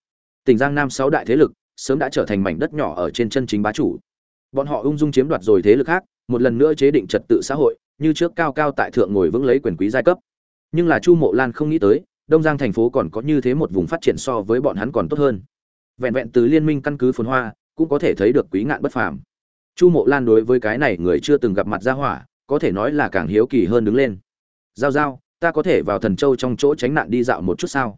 tỉnh giang nam sáu đại thế lực sớm đã trở thành mảnh đất nhỏ ở trên chân chính bá chủ. Bọn họ ung dung chiếm đoạt rồi thế lực khác, một lần nữa chế định trật tự xã hội, như trước cao cao tại thượng ngồi vững lấy quyền quý giai cấp. Nhưng là chu mộ lan không nghĩ tới, đông giang thành phố còn có như thế một vùng phát triển so với bọn hắn còn tốt hơn. Vẹn vẹn từ liên minh căn cứ phồn hoa, cũng có thể thấy được quý ngạn bất phàm. Chu mộ lan đối với cái này người chưa từng gặp mặt ra hỏa, có thể nói là càng hiếu kỳ hơn đứng lên. Giao giao, ta có thể vào thần châu trong chỗ tránh nạn đi dạo một chút sao?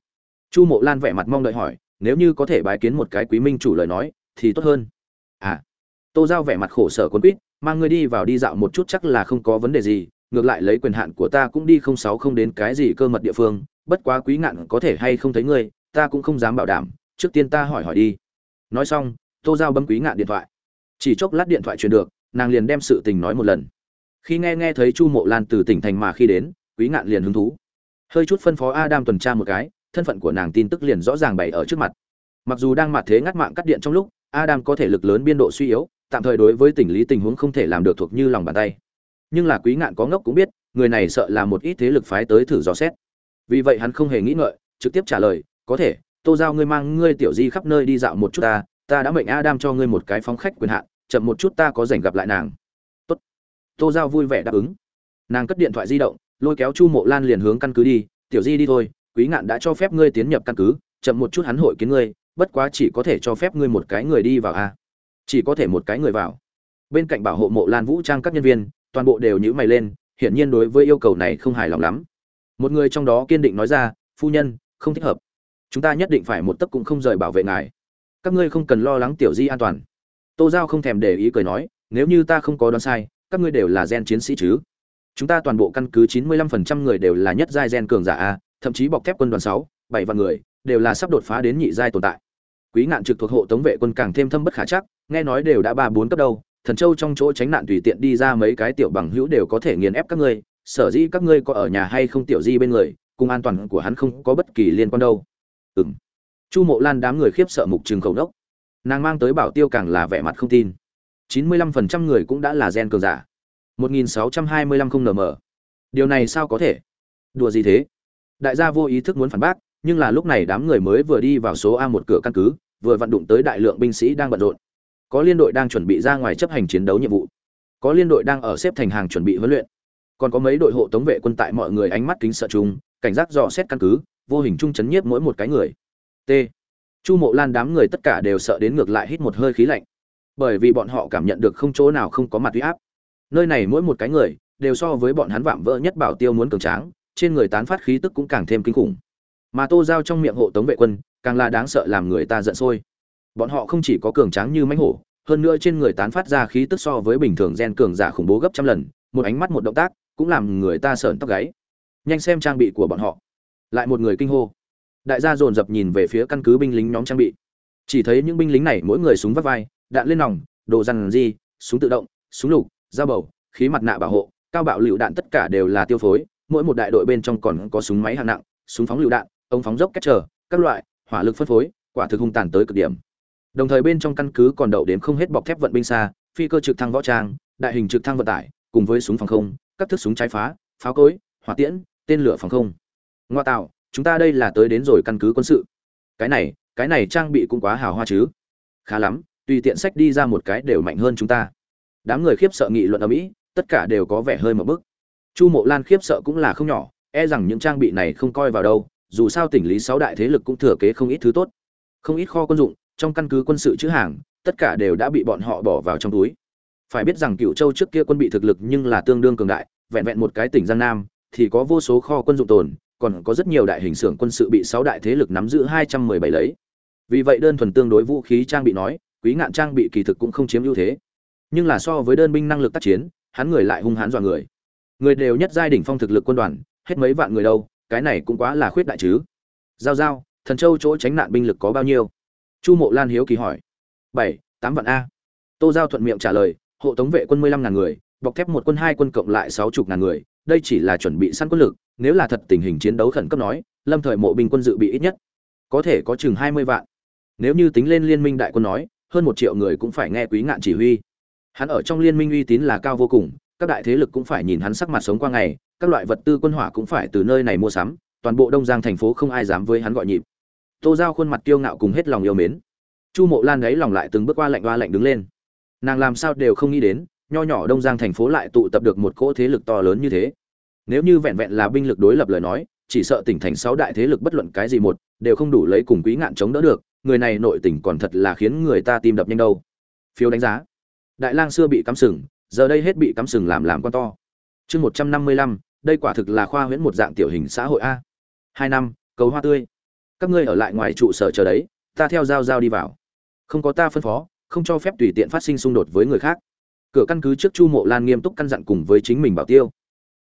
Chu mộ lan vẻ mặt mong đợi hỏi nếu như có thể bái kiến một cái quý minh chủ lời nói, thì tốt hơn. À tô giao vẻ mặt khổ sở quân quýt, mang ngươi đi vào đi dạo một chút chắc là không có vấn đề gì, ngược lại lấy quyền hạn của ta cũng đi không sáu không đến cái gì cơ mật địa phương, bất quá quý ngạn có thể hay không thấy ngươi, ta cũng không dám bảo đảm, trước tiên ta hỏi hỏi đi. Nói xong, tô giao bấm quý ngạn điện thoại. Chỉ chốc lát điện thoại truyền được, nàng liền đem sự tình nói một lần. Khi nghe nghe thấy chu mộ lan từ tỉnh thành mà khi đến, quý ngạn liền hứng thú. Hơi chút phân phó adam tuần tra một cái thân phận của nàng tin tức liền rõ ràng bày ở trước mặt. Mặc dù đang mặt thế ngắt mạng cắt điện trong lúc, adam có thể lực lớn biên độ suy yếu, tạm thời đối với tình lý tình huống không thể làm được thuộc như lòng bàn tay. Nhưng là quý ngạn có ngốc cũng biết, người này sợ là một ít thế lực phái tới thử dò xét. Vì vậy hắn không hề nghĩ ngợi, trực tiếp trả lời, có thể, tô giao ngươi mang ngươi tiểu di khắp nơi đi dạo một chút ta ta đã mệnh adam cho ngươi một cái phóng khách quyền hạn, chậm một chút ta có rảnh gặp lại nàng. Tốt. Tô giao vui vẻ đáp ứng. Nàng cất điện thoại di động, lôi kéo chu mộ lan liền hướng căn cứ đi, tiểu di đi thôi quý ngạn đã cho phép ngươi tiến nhập căn cứ, chậm một chút hắn hội kiến ngươi, bất quá chỉ có thể cho phép ngươi một cái người đi vào a. Chỉ có thể một cái người vào. Bên cạnh bảo hộ mộ lan vũ trang các nhân viên, toàn bộ đều nhữ mày lên, hiển nhiên đối với yêu cầu này không hài lòng lắm. Một người trong đó kiên định nói ra, phu nhân, không thích hợp. Chúng ta nhất định phải một tấc cũng không rời bảo vệ ngài. Các ngươi không cần lo lắng tiểu di an toàn. Tô giao không thèm để ý cười nói, nếu như ta không có đoán sai, các ngươi đều là gen chiến sĩ chứ? Chúng ta toàn bộ căn cứ chín mươi lăm phần trăm người đều là nhất giai gen cường giả a thậm chí bọc thép quân đoàn sáu, bảy vạn người, đều là sắp đột phá đến nhị giai tồn tại. Quý ngạn trực thuộc hộ tống vệ quân càng thêm thâm bất khả chắc, nghe nói đều đã ba bốn cấp đâu, thần châu trong chỗ tránh nạn tùy tiện đi ra mấy cái tiểu bằng hữu đều có thể nghiền ép các ngươi, sở dĩ các ngươi có ở nhà hay không tiểu di bên người, cùng an toàn của hắn không có bất kỳ liên quan đâu. Ừng chu mộ lan đám người khiếp sợ mục trường khẩu đốc nàng mang tới bảo tiêu càng là vẻ mặt không tin. Chín mươi lăm phần trăm người cũng đã là gen cường giả. Một nghìn sáu trăm hai mươi lăm không nm điều này sao có thể? Đùa gì thế? Đại gia vô ý thức muốn phản bác, nhưng là lúc này đám người mới vừa đi vào số a một cửa căn cứ, vừa vận đụng tới đại lượng binh sĩ đang bận rộn. Có liên đội đang chuẩn bị ra ngoài chấp hành chiến đấu nhiệm vụ. Có liên đội đang ở xếp thành hàng chuẩn bị huấn luyện. Còn có mấy đội hộ tống vệ quân tại mọi người ánh mắt kính sợ chung, cảnh giác dò xét căn cứ, vô hình chung chấn nhiếp mỗi một cái người. T. Chu mộ lan đám người tất cả đều sợ đến ngược lại hít một hơi khí lạnh. Bởi vì bọn họ cảm nhận được không chỗ nào không có mặt huy áp. Nơi này mỗi một cái người, đều so với bọn hắn vạm vỡ nhất bảo tiêu muốn cường tráng trên người tán phát khí tức cũng càng thêm kinh khủng. Mà tô giao trong miệng hộ tống vệ quân, càng là đáng sợ làm người ta giận sôi. Bọn họ không chỉ có cường tráng như mãnh hổ, hơn nữa trên người tán phát ra khí tức so với bình thường gen cường giả khủng bố gấp trăm lần, một ánh mắt một động tác cũng làm người ta sởn tóc gáy. Nhanh xem trang bị của bọn họ. Lại một người kinh hô. Đại gia dồn dập nhìn về phía căn cứ binh lính nhóm trang bị. Chỉ thấy những binh lính này mỗi người súng vắt vai, đạn lên nòng, đồ rằn di, súng tự động, súng lục, dao bầu, khí mặt nạ bảo hộ, cao bạo lựu đạn tất cả đều là tiêu phối mỗi một đại đội bên trong còn có súng máy hạng nặng, súng phóng lựu đạn, ống phóng dốc cách trở các loại, hỏa lực phân phối, quả thực hung tàn tới cực điểm. Đồng thời bên trong căn cứ còn đậu đến không hết bọc thép vận binh xa, phi cơ trực thăng võ trang, đại hình trực thăng vận tải, cùng với súng phòng không, các thức súng trái phá, pháo cối, hỏa tiễn, tên lửa phòng không. Ngoa tạo, chúng ta đây là tới đến rồi căn cứ quân sự. Cái này cái này trang bị cũng quá hào hoa chứ. Khá lắm, tùy tiện sách đi ra một cái đều mạnh hơn chúng ta. Đám người khiếp sợ nghị luận ở mỹ, tất cả đều có vẻ hơi một bức chu mộ lan khiếp sợ cũng là không nhỏ e rằng những trang bị này không coi vào đâu, dù sao tỉnh lý sáu đại thế lực cũng thừa kế không ít thứ tốt. Không ít kho quân dụng, trong căn cứ quân sự chữ hàng, tất cả đều đã bị bọn họ bỏ vào trong túi. Phải biết rằng cựu châu trước kia quân bị thực lực nhưng là tương đương cường đại, vẹn vẹn một cái tỉnh giang nam, thì có vô số kho quân dụng tồn, còn có rất nhiều đại hình xưởng quân sự bị sáu đại thế lực nắm giữ hai trăm mười bảy lấy. Vì vậy đơn thuần tương đối vũ khí trang bị nói, quý ngạn trang bị kỳ thực cũng không chiếm ưu thế. Nhưng là so với đơn binh năng lực tác chiến, hắn người lại hung hãn dọa người người đều nhất giai đỉnh phong thực lực quân đoàn, hết mấy vạn người đâu, cái này cũng quá là khuyết đại chứ. Giao giao, thần châu chỗ tránh nạn binh lực có bao nhiêu? Chu mộ lan hiếu kỳ hỏi. Bảy, tám vạn a. Tô giao thuận miệng trả lời, hộ tống vệ quân mười lăm ngàn người, bọc thép một quân hai quân cộng lại sáu chục ngàn người, đây chỉ là chuẩn bị săn quân lực, nếu là thật tình hình chiến đấu khẩn cấp nói, lâm thời mộ binh quân dự bị ít nhất có thể có chừng hai mươi vạn. Nếu như tính lên liên minh đại quân nói, hơn một triệu người cũng phải nghe quý ngạn chỉ huy. Hắn ở trong liên minh uy tín là cao vô cùng các đại thế lực cũng phải nhìn hắn sắc mặt sống qua ngày, các loại vật tư quân hỏa cũng phải từ nơi này mua sắm, toàn bộ đông giang thành phố không ai dám với hắn gọi nhịp. Tô giao khuôn mặt kiêu ngạo cùng hết lòng yêu mến. Chu mộ lan ấy lòng lại từng bước qua lạnh oa lạnh đứng lên. Nàng làm sao đều không nghĩ đến, nho nhỏ đông giang thành phố lại tụ tập được một cỗ thế lực to lớn như thế. Nếu như vẹn vẹn là binh lực đối lập lời nói, chỉ sợ tỉnh thành sáu đại thế lực bất luận cái gì một, đều không đủ lấy cùng quý ngạn chống đỡ được, người này nội tình còn thật là khiến người ta tim đập nhanh đâu. Phiếu đánh giá. Đại lang xưa bị cắm sừng giờ đây hết bị cắm sừng làm làm con to. Chương một trăm năm mươi lăm, đây quả thực là khoa huyễn một dạng tiểu hình xã hội a. Hai năm, cầu hoa tươi. Các ngươi ở lại ngoài trụ sở chờ đấy, ta theo giao giao đi vào. Không có ta phân phó, không cho phép tùy tiện phát sinh xung đột với người khác. Cửa căn cứ trước chu mộ lan nghiêm túc căn dặn cùng với chính mình bảo tiêu.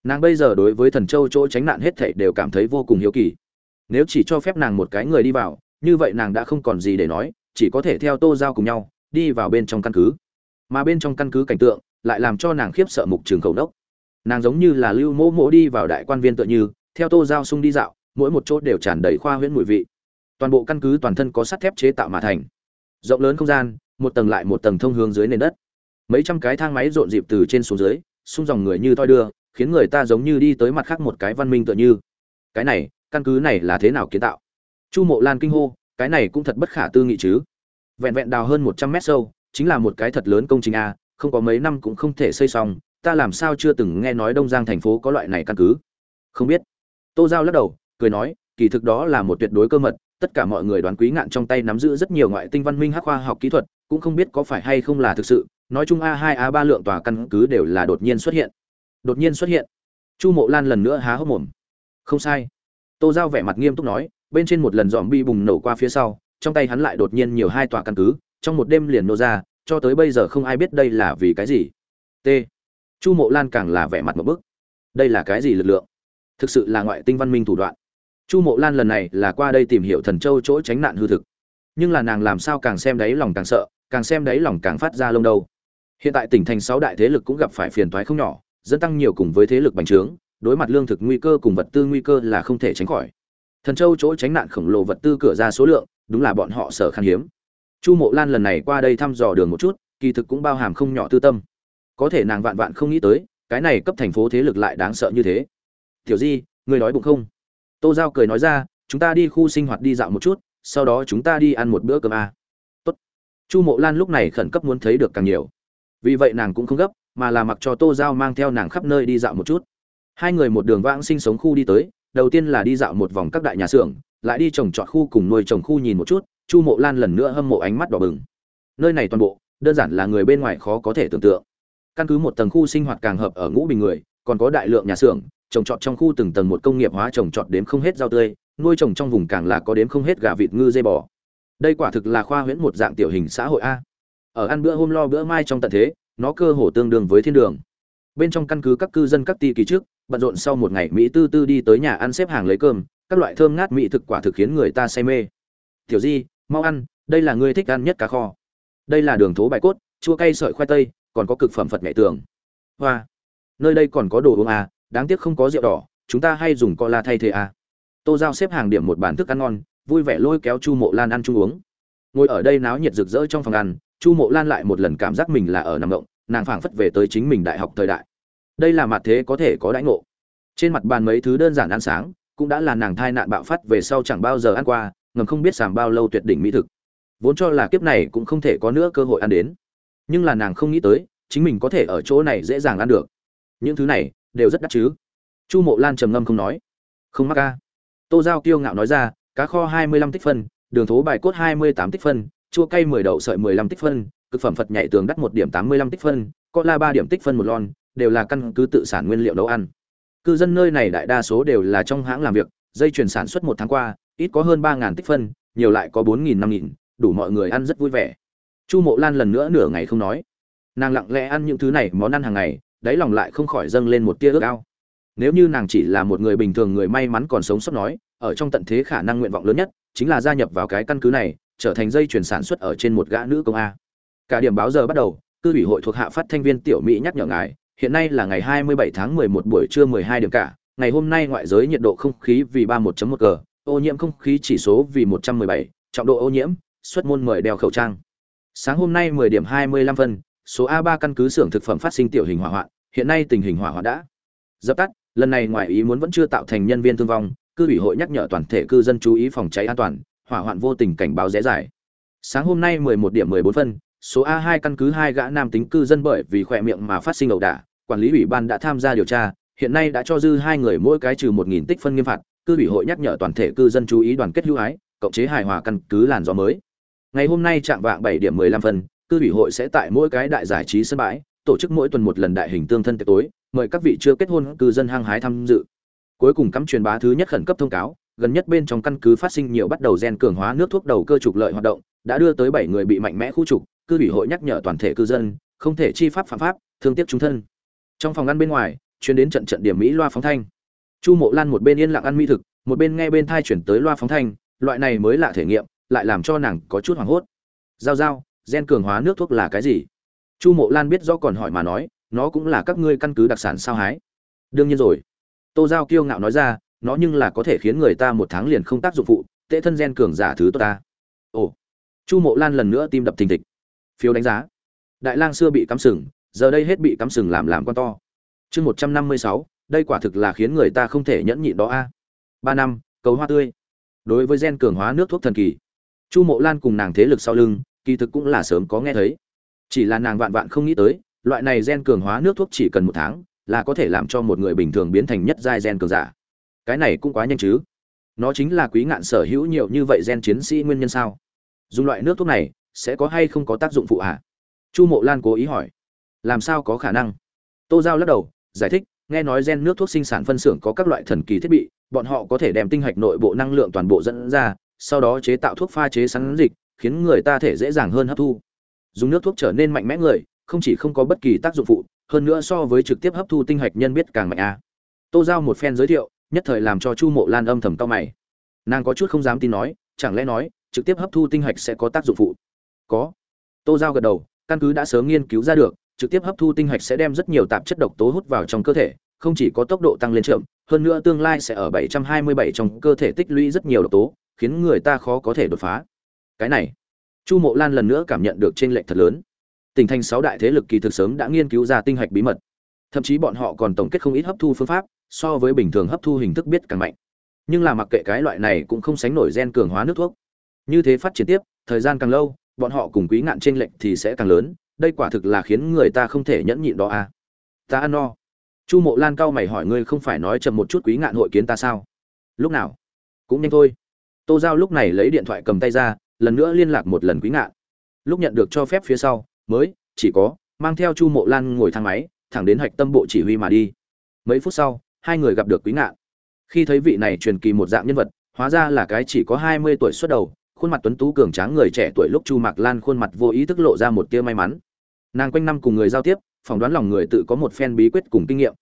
Nàng bây giờ đối với thần châu chỗ tránh nạn hết thảy đều cảm thấy vô cùng hiếu kỳ. Nếu chỉ cho phép nàng một cái người đi vào, như vậy nàng đã không còn gì để nói, chỉ có thể theo tô giao cùng nhau, đi vào bên trong căn cứ. Mà bên trong căn cứ cảnh tượng lại làm cho nàng khiếp sợ mục trường khẩu đốc nàng giống như là lưu mỗ mỗ đi vào đại quan viên tựa như, theo tô giao sung đi dạo, mỗi một chỗ đều tràn đầy khoa huyễn mùi vị. Toàn bộ căn cứ toàn thân có sắt thép chế tạo mà thành. Rộng lớn không gian, một tầng lại một tầng thông hướng dưới nền đất. Mấy trăm cái thang máy rộn dịp từ trên xuống dưới, xung dòng người như thoi đưa, khiến người ta giống như đi tới mặt khác một cái văn minh tựa như. Cái này, căn cứ này là thế nào kiến tạo? Chu mộ lan kinh hô, cái này cũng thật bất khả tư nghị chứ. Vẹn vẹn đào hơn một trăm mét sâu, chính là một cái thật lớn công trình a không có mấy năm cũng không thể xây xong, ta làm sao chưa từng nghe nói đông giang thành phố có loại này căn cứ. Không biết. Tô giao lắc đầu, cười nói, kỳ thực đó là một tuyệt đối cơ mật, tất cả mọi người đoán quý ngạn trong tay nắm giữ rất nhiều ngoại tinh văn minh hắc khoa học kỹ thuật, cũng không biết có phải hay không là thực sự, nói chung a hai, a ba lượng tòa căn cứ đều là đột nhiên xuất hiện. Đột nhiên xuất hiện. Chu mộ lan lần nữa há hốc mồm. Không sai. Tô giao vẻ mặt nghiêm túc nói, bên trên một lần dòm bi bùng nổ qua phía sau, trong tay hắn lại đột nhiên nhiều hai tòa căn cứ, trong một đêm liền nổ ra cho tới bây giờ không ai biết đây là vì cái gì. T. Chu mộ lan càng là vẻ mặt một bức. Đây là cái gì lực lượng? Thực sự là ngoại tinh văn minh thủ đoạn. Chu mộ lan lần này là qua đây tìm hiểu thần châu chỗ tránh nạn hư thực. Nhưng là nàng làm sao càng xem đấy lòng càng sợ, càng xem đấy lòng càng phát ra lông đâu. Hiện tại tỉnh thành sáu đại thế lực cũng gặp phải phiền toái không nhỏ dẫn tăng nhiều cùng với thế lực bành trướng, đối mặt lương thực nguy cơ cùng vật tư nguy cơ là không thể tránh khỏi. Thần châu chỗ tránh nạn khổng lồ vật tư cửa ra số lượng, đúng là bọn họ sở khan hiếm chu mộ lan lần này qua đây thăm dò đường một chút, kỳ thực cũng bao hàm không nhỏ tư tâm. Có thể nàng vạn vạn không nghĩ tới, cái này cấp thành phố thế lực lại đáng sợ như thế. Tiểu di người nói bụng không? Tô giao cười nói ra, chúng ta đi khu sinh hoạt đi dạo một chút, sau đó chúng ta đi ăn một bữa cơm a. À. tốt. Chu mộ lan lúc này khẩn cấp muốn thấy được càng nhiều. Vì vậy nàng cũng không gấp, mà là mặc cho tô giao mang theo nàng khắp nơi đi dạo một chút. Hai người một đường vãng sinh sống khu đi tới, đầu tiên là đi dạo một vòng các đại nhà xưởng, lại đi trồng trọt khu cùng nuôi trồng khu nhìn một chút chu mộ lan lần nữa hâm mộ ánh mắt đỏ bừng. Nơi này toàn bộ, đơn giản là người bên ngoài khó có thể tưởng tượng. Căn cứ một tầng khu sinh hoạt càng hợp ở ngũ bình người, còn có đại lượng nhà xưởng, trồng trọt trong khu từng tầng một công nghiệp hóa trồng trọt đến không hết rau tươi, nuôi trồng trong vùng càng là có đếm không hết gà vịt, ngư dây bò. Đây quả thực là khoa huyễn một dạng tiểu hình xã hội a. Ở ăn bữa hôm lo bữa mai trong tận thế, nó cơ hồ tương đương với thiên đường. Bên trong căn cứ các cư dân các ti kỳ trước, bận rộn sau một ngày mỹ tư tư đi tới nhà ăn xếp hàng lấy cơm, các loại thơm ngát mỹ thực quả thực khiến người ta say mê. Tiểu di mau ăn, đây là ngươi thích ăn nhất cá kho. Đây là đường thố bài cốt, chua cay sợi khoai tây, còn có cực phẩm phật mẹ tường. Hoa. Nơi đây còn có đồ uống à đáng tiếc không có rượu đỏ, chúng ta hay dùng co la thay thế à. Tô giao xếp hàng điểm một bàn thức ăn ngon, vui vẻ lôi kéo chu mộ lan ăn chung uống. Ngồi ở đây náo nhiệt rực rỡ trong phòng ăn, chu mộ lan lại một lần cảm giác mình là ở nằm động, nàng phảng phất về tới chính mình đại học thời đại. Đây là mặt thế có thể có đãi ngộ. Trên mặt bàn mấy thứ đơn giản ăn sáng, cũng đã là nàng thai nạn bạo phát về sau chẳng bao giờ ăn qua ngầm không biết sàm bao lâu tuyệt đỉnh mỹ thực. Vốn cho là kiếp này cũng không thể có nữa cơ hội ăn đến. Nhưng là nàng không nghĩ tới, chính mình có thể ở chỗ này dễ dàng ăn được. Những thứ này, đều rất đắt chứ. Chu mộ lan trầm ngâm không nói. Không mắc ca tô giao kiêu ngạo nói ra, cá kho hai mươi lăm tích phân, đường thố bài cốt hai mươi tám tích phân, chua cay mười đậu sợi mười lăm tích phân, cực phẩm phật nhảy tường đắt một điểm tám mươi lăm tích phân, có la ba điểm tích phân một lon, đều là căn cứ tự sản nguyên liệu nấu ăn. Cư dân nơi này đại đa số đều là trong hãng làm việc, dây chuyển sản xuất một tháng qua ít có hơn ba ngàn tích phân, nhiều lại có bốn nghìn năm nghìn, đủ mọi người ăn rất vui vẻ. Chu mộ lan lần nữa nửa ngày không nói. Nàng lặng lẽ ăn những thứ này, món ăn hàng ngày, đáy lòng lại không khỏi dâng lên một tia ước ao. Nếu như nàng chỉ là một người bình thường người may mắn còn sống sót nói, ở trong tận thế khả năng nguyện vọng lớn nhất, chính là gia nhập vào cái căn cứ này, trở thành dây chuyển sản xuất ở trên một gã nữ công a. Cả điểm báo giờ bắt đầu, cư ủy hội thuộc hạ phát thanh viên tiểu mỹ nhắc nhở ngài, hiện nay là ngày 27 tháng 11 buổi trưa 12 điểm cả, ngày hôm nay ngoại giới nhiệt độ không khí vì 31.1 g ô nhiễm không khí chỉ số vì 117, trọng độ ô nhiễm xuất môn mời đeo khẩu trang. Sáng hôm nay 10 điểm 25 phân số A3 căn cứ xưởng thực phẩm phát sinh tiểu hình hỏa hoạn hiện nay tình hình hỏa hoạn đã dập tắt. Lần này ngoài ý muốn vẫn chưa tạo thành nhân viên thương vong cư ủy hội nhắc nhở toàn thể cư dân chú ý phòng cháy an toàn hỏa hoạn vô tình cảnh báo rẽ giải sáng hôm nay 11 điểm 14 phân số A2 căn cứ hai gã nam tính cư dân bởi vì khỏe miệng mà phát sinh ẩu đả quản lý ủy ban đã tham gia điều tra hiện nay đã cho dư hai người mỗi cái trừ 1.000 tích phân nghiêm phạt cư ủy hội nhắc nhở toàn thể cư dân chú ý đoàn kết hữu ái, cộng chế hài hòa căn cứ làn gió mới. Ngày hôm nay trạng vạng 7 điểm 15 phân cư ủy hội sẽ tại mỗi cái đại giải trí sân bãi, tổ chức mỗi tuần một lần đại hình tương thân tiệc tối, mời các vị chưa kết hôn cư dân hăng hái tham dự. Cuối cùng cắm truyền bá thứ nhất khẩn cấp thông cáo, gần nhất bên trong căn cứ phát sinh nhiều bắt đầu gen cường hóa nước thuốc đầu cơ trục lợi hoạt động, đã đưa tới bảy người bị mạnh mẽ khu trục, cư ủy hội nhắc nhở toàn thể cư dân, không thể chi pháp phạm pháp, thương tiếc chúng thân. Trong phòng ăn bên ngoài chuyến đến trận trận điểm mỹ loa phóng thanh chu mộ lan một bên yên lặng ăn mỹ thực, một bên nghe bên thai chuyển tới loa phóng thanh, loại này mới lạ thể nghiệm, lại làm cho nàng có chút hoảng hốt. Giao giao, gen cường hóa nước thuốc là cái gì? Chu mộ lan biết do còn hỏi mà nói, nó cũng là các ngươi căn cứ đặc sản sao hái. Đương nhiên rồi. Tô giao kiêu ngạo nói ra, nó nhưng là có thể khiến người ta một tháng liền không tác dụng phụ, tệ thân gen cường giả thứ tốt ta. Ồ. Chu mộ lan lần nữa tim đập thình thịch. Phiếu đánh giá. Đại lang xưa bị cắm sừng, giờ đây hết bị cắm sừng làm làm con to. Chương một trăm năm mươi sáu đây quả thực là khiến người ta không thể nhẫn nhịn đó a. Ba năm, cầu hoa tươi. Đối với gen cường hóa nước thuốc thần kỳ, chu mộ lan cùng nàng thế lực sau lưng, kỳ thực cũng là sớm có nghe thấy. Chỉ là nàng vạn vạn không nghĩ tới, loại này gen cường hóa nước thuốc chỉ cần một tháng, là có thể làm cho một người bình thường biến thành nhất giai gen cường giả. Cái này cũng quá nhanh chứ. Nó chính là quý ngạn sở hữu nhiều như vậy gen chiến sĩ nguyên nhân sao? Dùng loại nước thuốc này, sẽ có hay không có tác dụng phụ ạ chu mộ lan cố ý hỏi. Làm sao có khả năng? Tô giao lắc đầu, giải thích nghe nói gen nước thuốc sinh sản phân xưởng có các loại thần kỳ thiết bị, bọn họ có thể đem tinh hạch nội bộ năng lượng toàn bộ dẫn ra, sau đó chế tạo thuốc pha chế sắn dịch, khiến người ta thể dễ dàng hơn hấp thu. Dùng nước thuốc trở nên mạnh mẽ người, không chỉ không có bất kỳ tác dụng phụ, hơn nữa so với trực tiếp hấp thu tinh hạch nhân biết càng mạnh a. À. tô giao một phen giới thiệu, nhất thời làm cho chu mộ lan âm thầm cao mày. Nàng có chút không dám tin nói, chẳng lẽ nói, trực tiếp hấp thu tinh hạch sẽ có tác dụng phụ? Có. Tô giao gật đầu, căn cứ đã sớm nghiên cứu ra được trực tiếp hấp thu tinh hạch sẽ đem rất nhiều tạp chất độc tố hút vào trong cơ thể, không chỉ có tốc độ tăng lên chậm, hơn nữa tương lai sẽ ở 727 trong cơ thể tích lũy rất nhiều độc tố, khiến người ta khó có thể đột phá. Cái này, chu mộ lan lần nữa cảm nhận được trên lệnh thật lớn. Tỉnh thành sáu đại thế lực kỳ thực sớm đã nghiên cứu ra tinh hạch bí mật. Thậm chí bọn họ còn tổng kết không ít hấp thu phương pháp, so với bình thường hấp thu hình thức biết càng mạnh. Nhưng là mặc kệ cái loại này cũng không sánh nổi gen cường hóa nước thuốc. Như thế phát triển tiếp, thời gian càng lâu, bọn họ cùng quý ngạn trên lệnh thì sẽ càng lớn đây quả thực là khiến người ta không thể nhẫn nhịn đó à. Ta ăn no. Chu mộ lan cao mày hỏi ngươi không phải nói chậm một chút quý ngạn hội kiến ta sao? Lúc nào? Cũng nhanh thôi. Tô giao lúc này lấy điện thoại cầm tay ra, lần nữa liên lạc một lần quý ngạn. Lúc nhận được cho phép phía sau, mới, chỉ có, mang theo chu mộ lan ngồi thang máy, thẳng đến hạch tâm bộ chỉ huy mà đi. Mấy phút sau, hai người gặp được quý ngạn. Khi thấy vị này truyền kỳ một dạng nhân vật, hóa ra là cái chỉ có hai mươi tuổi xuất đầu, khuôn mặt tuấn tú cường tráng người trẻ tuổi lúc chu mạc lan khuôn mặt vô ý thức lộ ra một tia may mắn nàng quanh năm cùng người giao tiếp, phỏng đoán lòng người tự có một phen bí quyết cùng kinh nghiệm.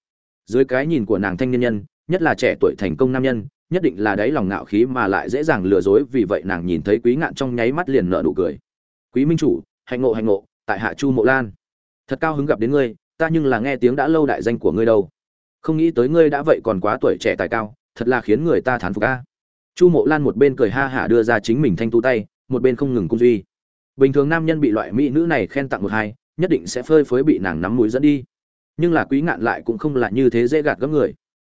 Dưới cái nhìn của nàng thanh niên nhân, nhất là trẻ tuổi thành công nam nhân, nhất định là đáy lòng ngạo khí mà lại dễ dàng lừa dối, vì vậy nàng nhìn thấy quý ngạn trong nháy mắt liền nở nụ cười. Quý minh chủ, hạnh ngộ hạnh ngộ, tại hạ chu mộ lan. Thật cao hứng gặp đến ngươi, ta nhưng là nghe tiếng đã lâu đại danh của ngươi đâu. Không nghĩ tới ngươi đã vậy còn quá tuổi trẻ tài cao, thật là khiến người ta thán phục ca chu mộ lan một bên cười ha hả đưa ra chính mình thanh tu tay, một bên không ngừng cung duy. Bình thường nam nhân bị loại mỹ nữ này khen tặng một hai nhất định sẽ phơi phới bị nàng nắm mũi dẫn đi. Nhưng là quý ngạn lại cũng không là như thế dễ gạt gấp người.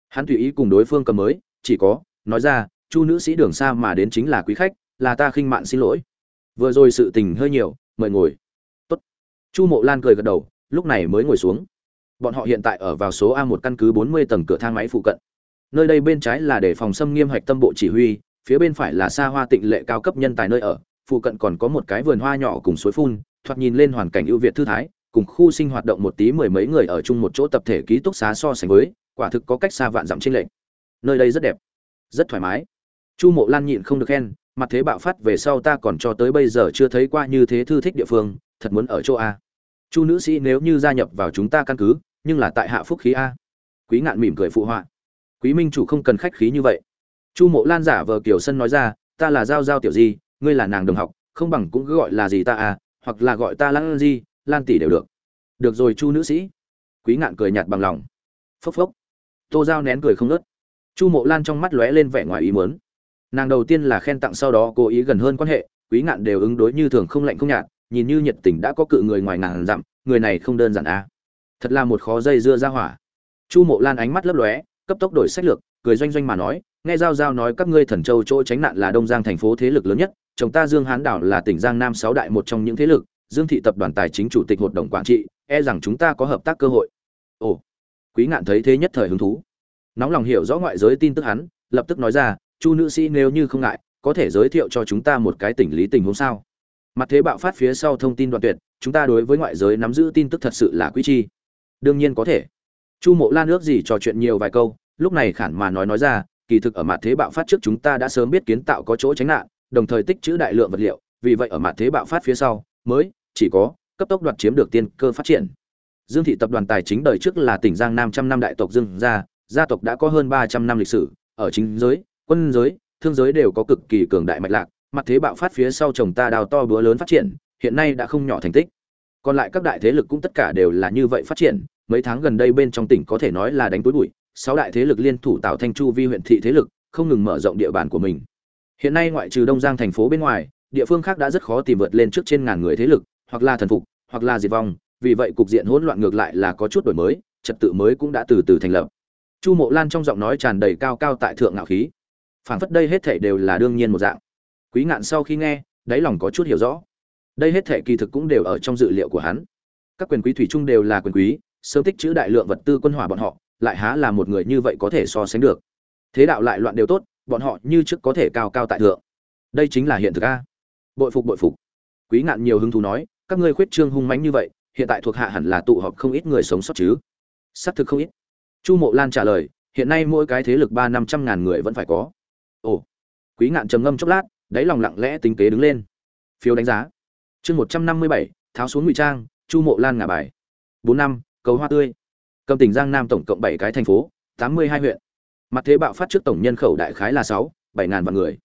Hắn tùy ý cùng đối phương cầm mới, chỉ có, nói ra, chu nữ sĩ đường xa mà đến chính là quý khách, là ta khinh mạn xin lỗi. Vừa rồi sự tình hơi nhiều, mời ngồi. Tốt. chu mộ lan cười gật đầu, lúc này mới ngồi xuống. Bọn họ hiện tại ở vào số a một căn cứ bốn mươi tầng cửa thang máy phụ cận. Nơi đây bên trái là để phòng xâm nghiêm hạch tâm bộ chỉ huy, phía bên phải là xa hoa tịnh lệ cao cấp nhân tài nơi ở, phụ cận còn có một cái vườn hoa nhỏ cùng suối phun thoạt nhìn lên hoàn cảnh ưu việt thư thái, cùng khu sinh hoạt động một tí mười mấy người ở chung một chỗ tập thể ký túc xá so sánh với, quả thực có cách xa vạn dặm trên lệnh nơi đây rất đẹp, rất thoải mái. Chu mộ lan nhịn không được khen, mặt thế bạo phát về sau ta còn cho tới bây giờ chưa thấy qua như thế thư thích địa phương, thật muốn ở chỗ a. Chu nữ sĩ nếu như gia nhập vào chúng ta căn cứ, nhưng là tại hạ phúc khí a. Quý ngạn mỉm cười phụ họa. Quý minh chủ không cần khách khí như vậy. Chu mộ lan giả vờ kiều sân nói ra, ta là giao giao tiểu di, ngươi là nàng đồng học, không bằng cũng cứ gọi là gì ta à hoặc là gọi ta lan di, lan tỷ đều được. Được rồi chu nữ sĩ. Quý ngạn cười nhạt bằng lòng. Phốc phốc. Tô giao nén cười không ngớt. Chu mộ lan trong mắt lóe lên vẻ ngoài ý muốn. Nàng đầu tiên là khen tặng sau đó cố ý gần hơn quan hệ, quý ngạn đều ứng đối như thường không lạnh không nhạt, nhìn như nhiệt tình đã có cự người ngoài ngàn dặm, người này không đơn giản à. thật là một khó dây dưa ra hỏa. Chu mộ lan ánh mắt lấp lóe, cấp tốc đổi sách lược, cười doanh doanh mà nói, nghe giao giao nói các ngươi thần châu chỗ tránh nạn là đông giang thành phố thế lực lớn nhất chồng ta dương hán đảo là tỉnh giang nam sáu đại một trong những thế lực, dương thị tập đoàn tài chính chủ tịch hội đồng quản trị e rằng chúng ta có hợp tác cơ hội. Ồ, quý ngạn thấy thế nhất thời hứng thú. Nóng lòng hiểu rõ ngoại giới tin tức hắn, lập tức nói ra, chu nữ sĩ nếu như không ngại, có thể giới thiệu cho chúng ta một cái tỉnh lý tình huống sao? Mặt thế bạo phát phía sau thông tin đoạn tuyệt, chúng ta đối với ngoại giới nắm giữ tin tức thật sự là quý chi. Đương nhiên có thể. Chu mộ lan ước gì trò chuyện nhiều vài câu, lúc này khản mà nói nói ra, kỳ thực ở mặt thế bạo phát trước chúng ta đã sớm biết kiến tạo có chỗ tránh nạn đồng thời tích trữ đại lượng vật liệu, vì vậy ở mặt thế bạo phát phía sau, mới chỉ có cấp tốc đoạt chiếm được tiên cơ phát triển. Dương thị tập đoàn tài chính đời trước là tỉnh giang nam trăm năm đại tộc dương gia gia tộc đã có hơn ba trăm năm lịch sử, ở chính giới, quân giới, thương giới đều có cực kỳ cường đại mạch lạc, mặt thế bạo phát phía sau chồng ta đào to búa lớn phát triển, hiện nay đã không nhỏ thành tích. Còn lại các đại thế lực cũng tất cả đều là như vậy phát triển, mấy tháng gần đây bên trong tỉnh có thể nói là đánh túi bụi, sáu đại thế lực liên thủ tạo thành chu vi huyện thị thế lực, không ngừng mở rộng địa bàn của mình hiện nay ngoại trừ đông giang thành phố bên ngoài, địa phương khác đã rất khó tìm vượt lên trước trên ngàn người thế lực, hoặc là thần phục, hoặc là diệt vong. Vì vậy cục diện hỗn loạn ngược lại là có chút đổi mới, trật tự mới cũng đã từ từ thành lập. Chu mộ lan trong giọng nói tràn đầy cao cao tại thượng ngạo khí. Phảng phất đây hết thảy đều là đương nhiên một dạng. Quý ngạn sau khi nghe, đáy lòng có chút hiểu rõ. Đây hết thảy kỳ thực cũng đều ở trong dự liệu của hắn. Các quyền quý thủy chung đều là quyền quý, sớm tích trữ đại lượng vật tư quân hỏa bọn họ, lại há là một người như vậy có thể so sánh được. Thế đạo lại loạn đều tốt bọn họ như trước có thể cao cao tại thượng. Đây chính là hiện thực a. Bội phục bội phục. Quý ngạn nhiều hứng thú nói, các ngươi khuyết trương hung mãnh như vậy, hiện tại thuộc hạ hẳn là tụ họp không ít người sống sót chứ? Xác thực không ít. Chu mộ lan trả lời, hiện nay mỗi cái thế lực ba năm trăm ngàn người vẫn phải có. Ồ. Quý ngạn trầm ngâm chốc lát, đáy lòng lặng lẽ tính kế đứng lên. Phiếu đánh giá. Chương một trăm năm mươi bảy, tháo xuống ngụy trang, chu mộ lan ngả bài. Bốn năm, cầu hoa tươi. Cầm tỉnh giang nam tổng cộng bảy cái thành phố, tám mươi hai huyện mặt thế bạo phát trước tổng nhân khẩu đại khái là sáu, bảy ngàn vạn người.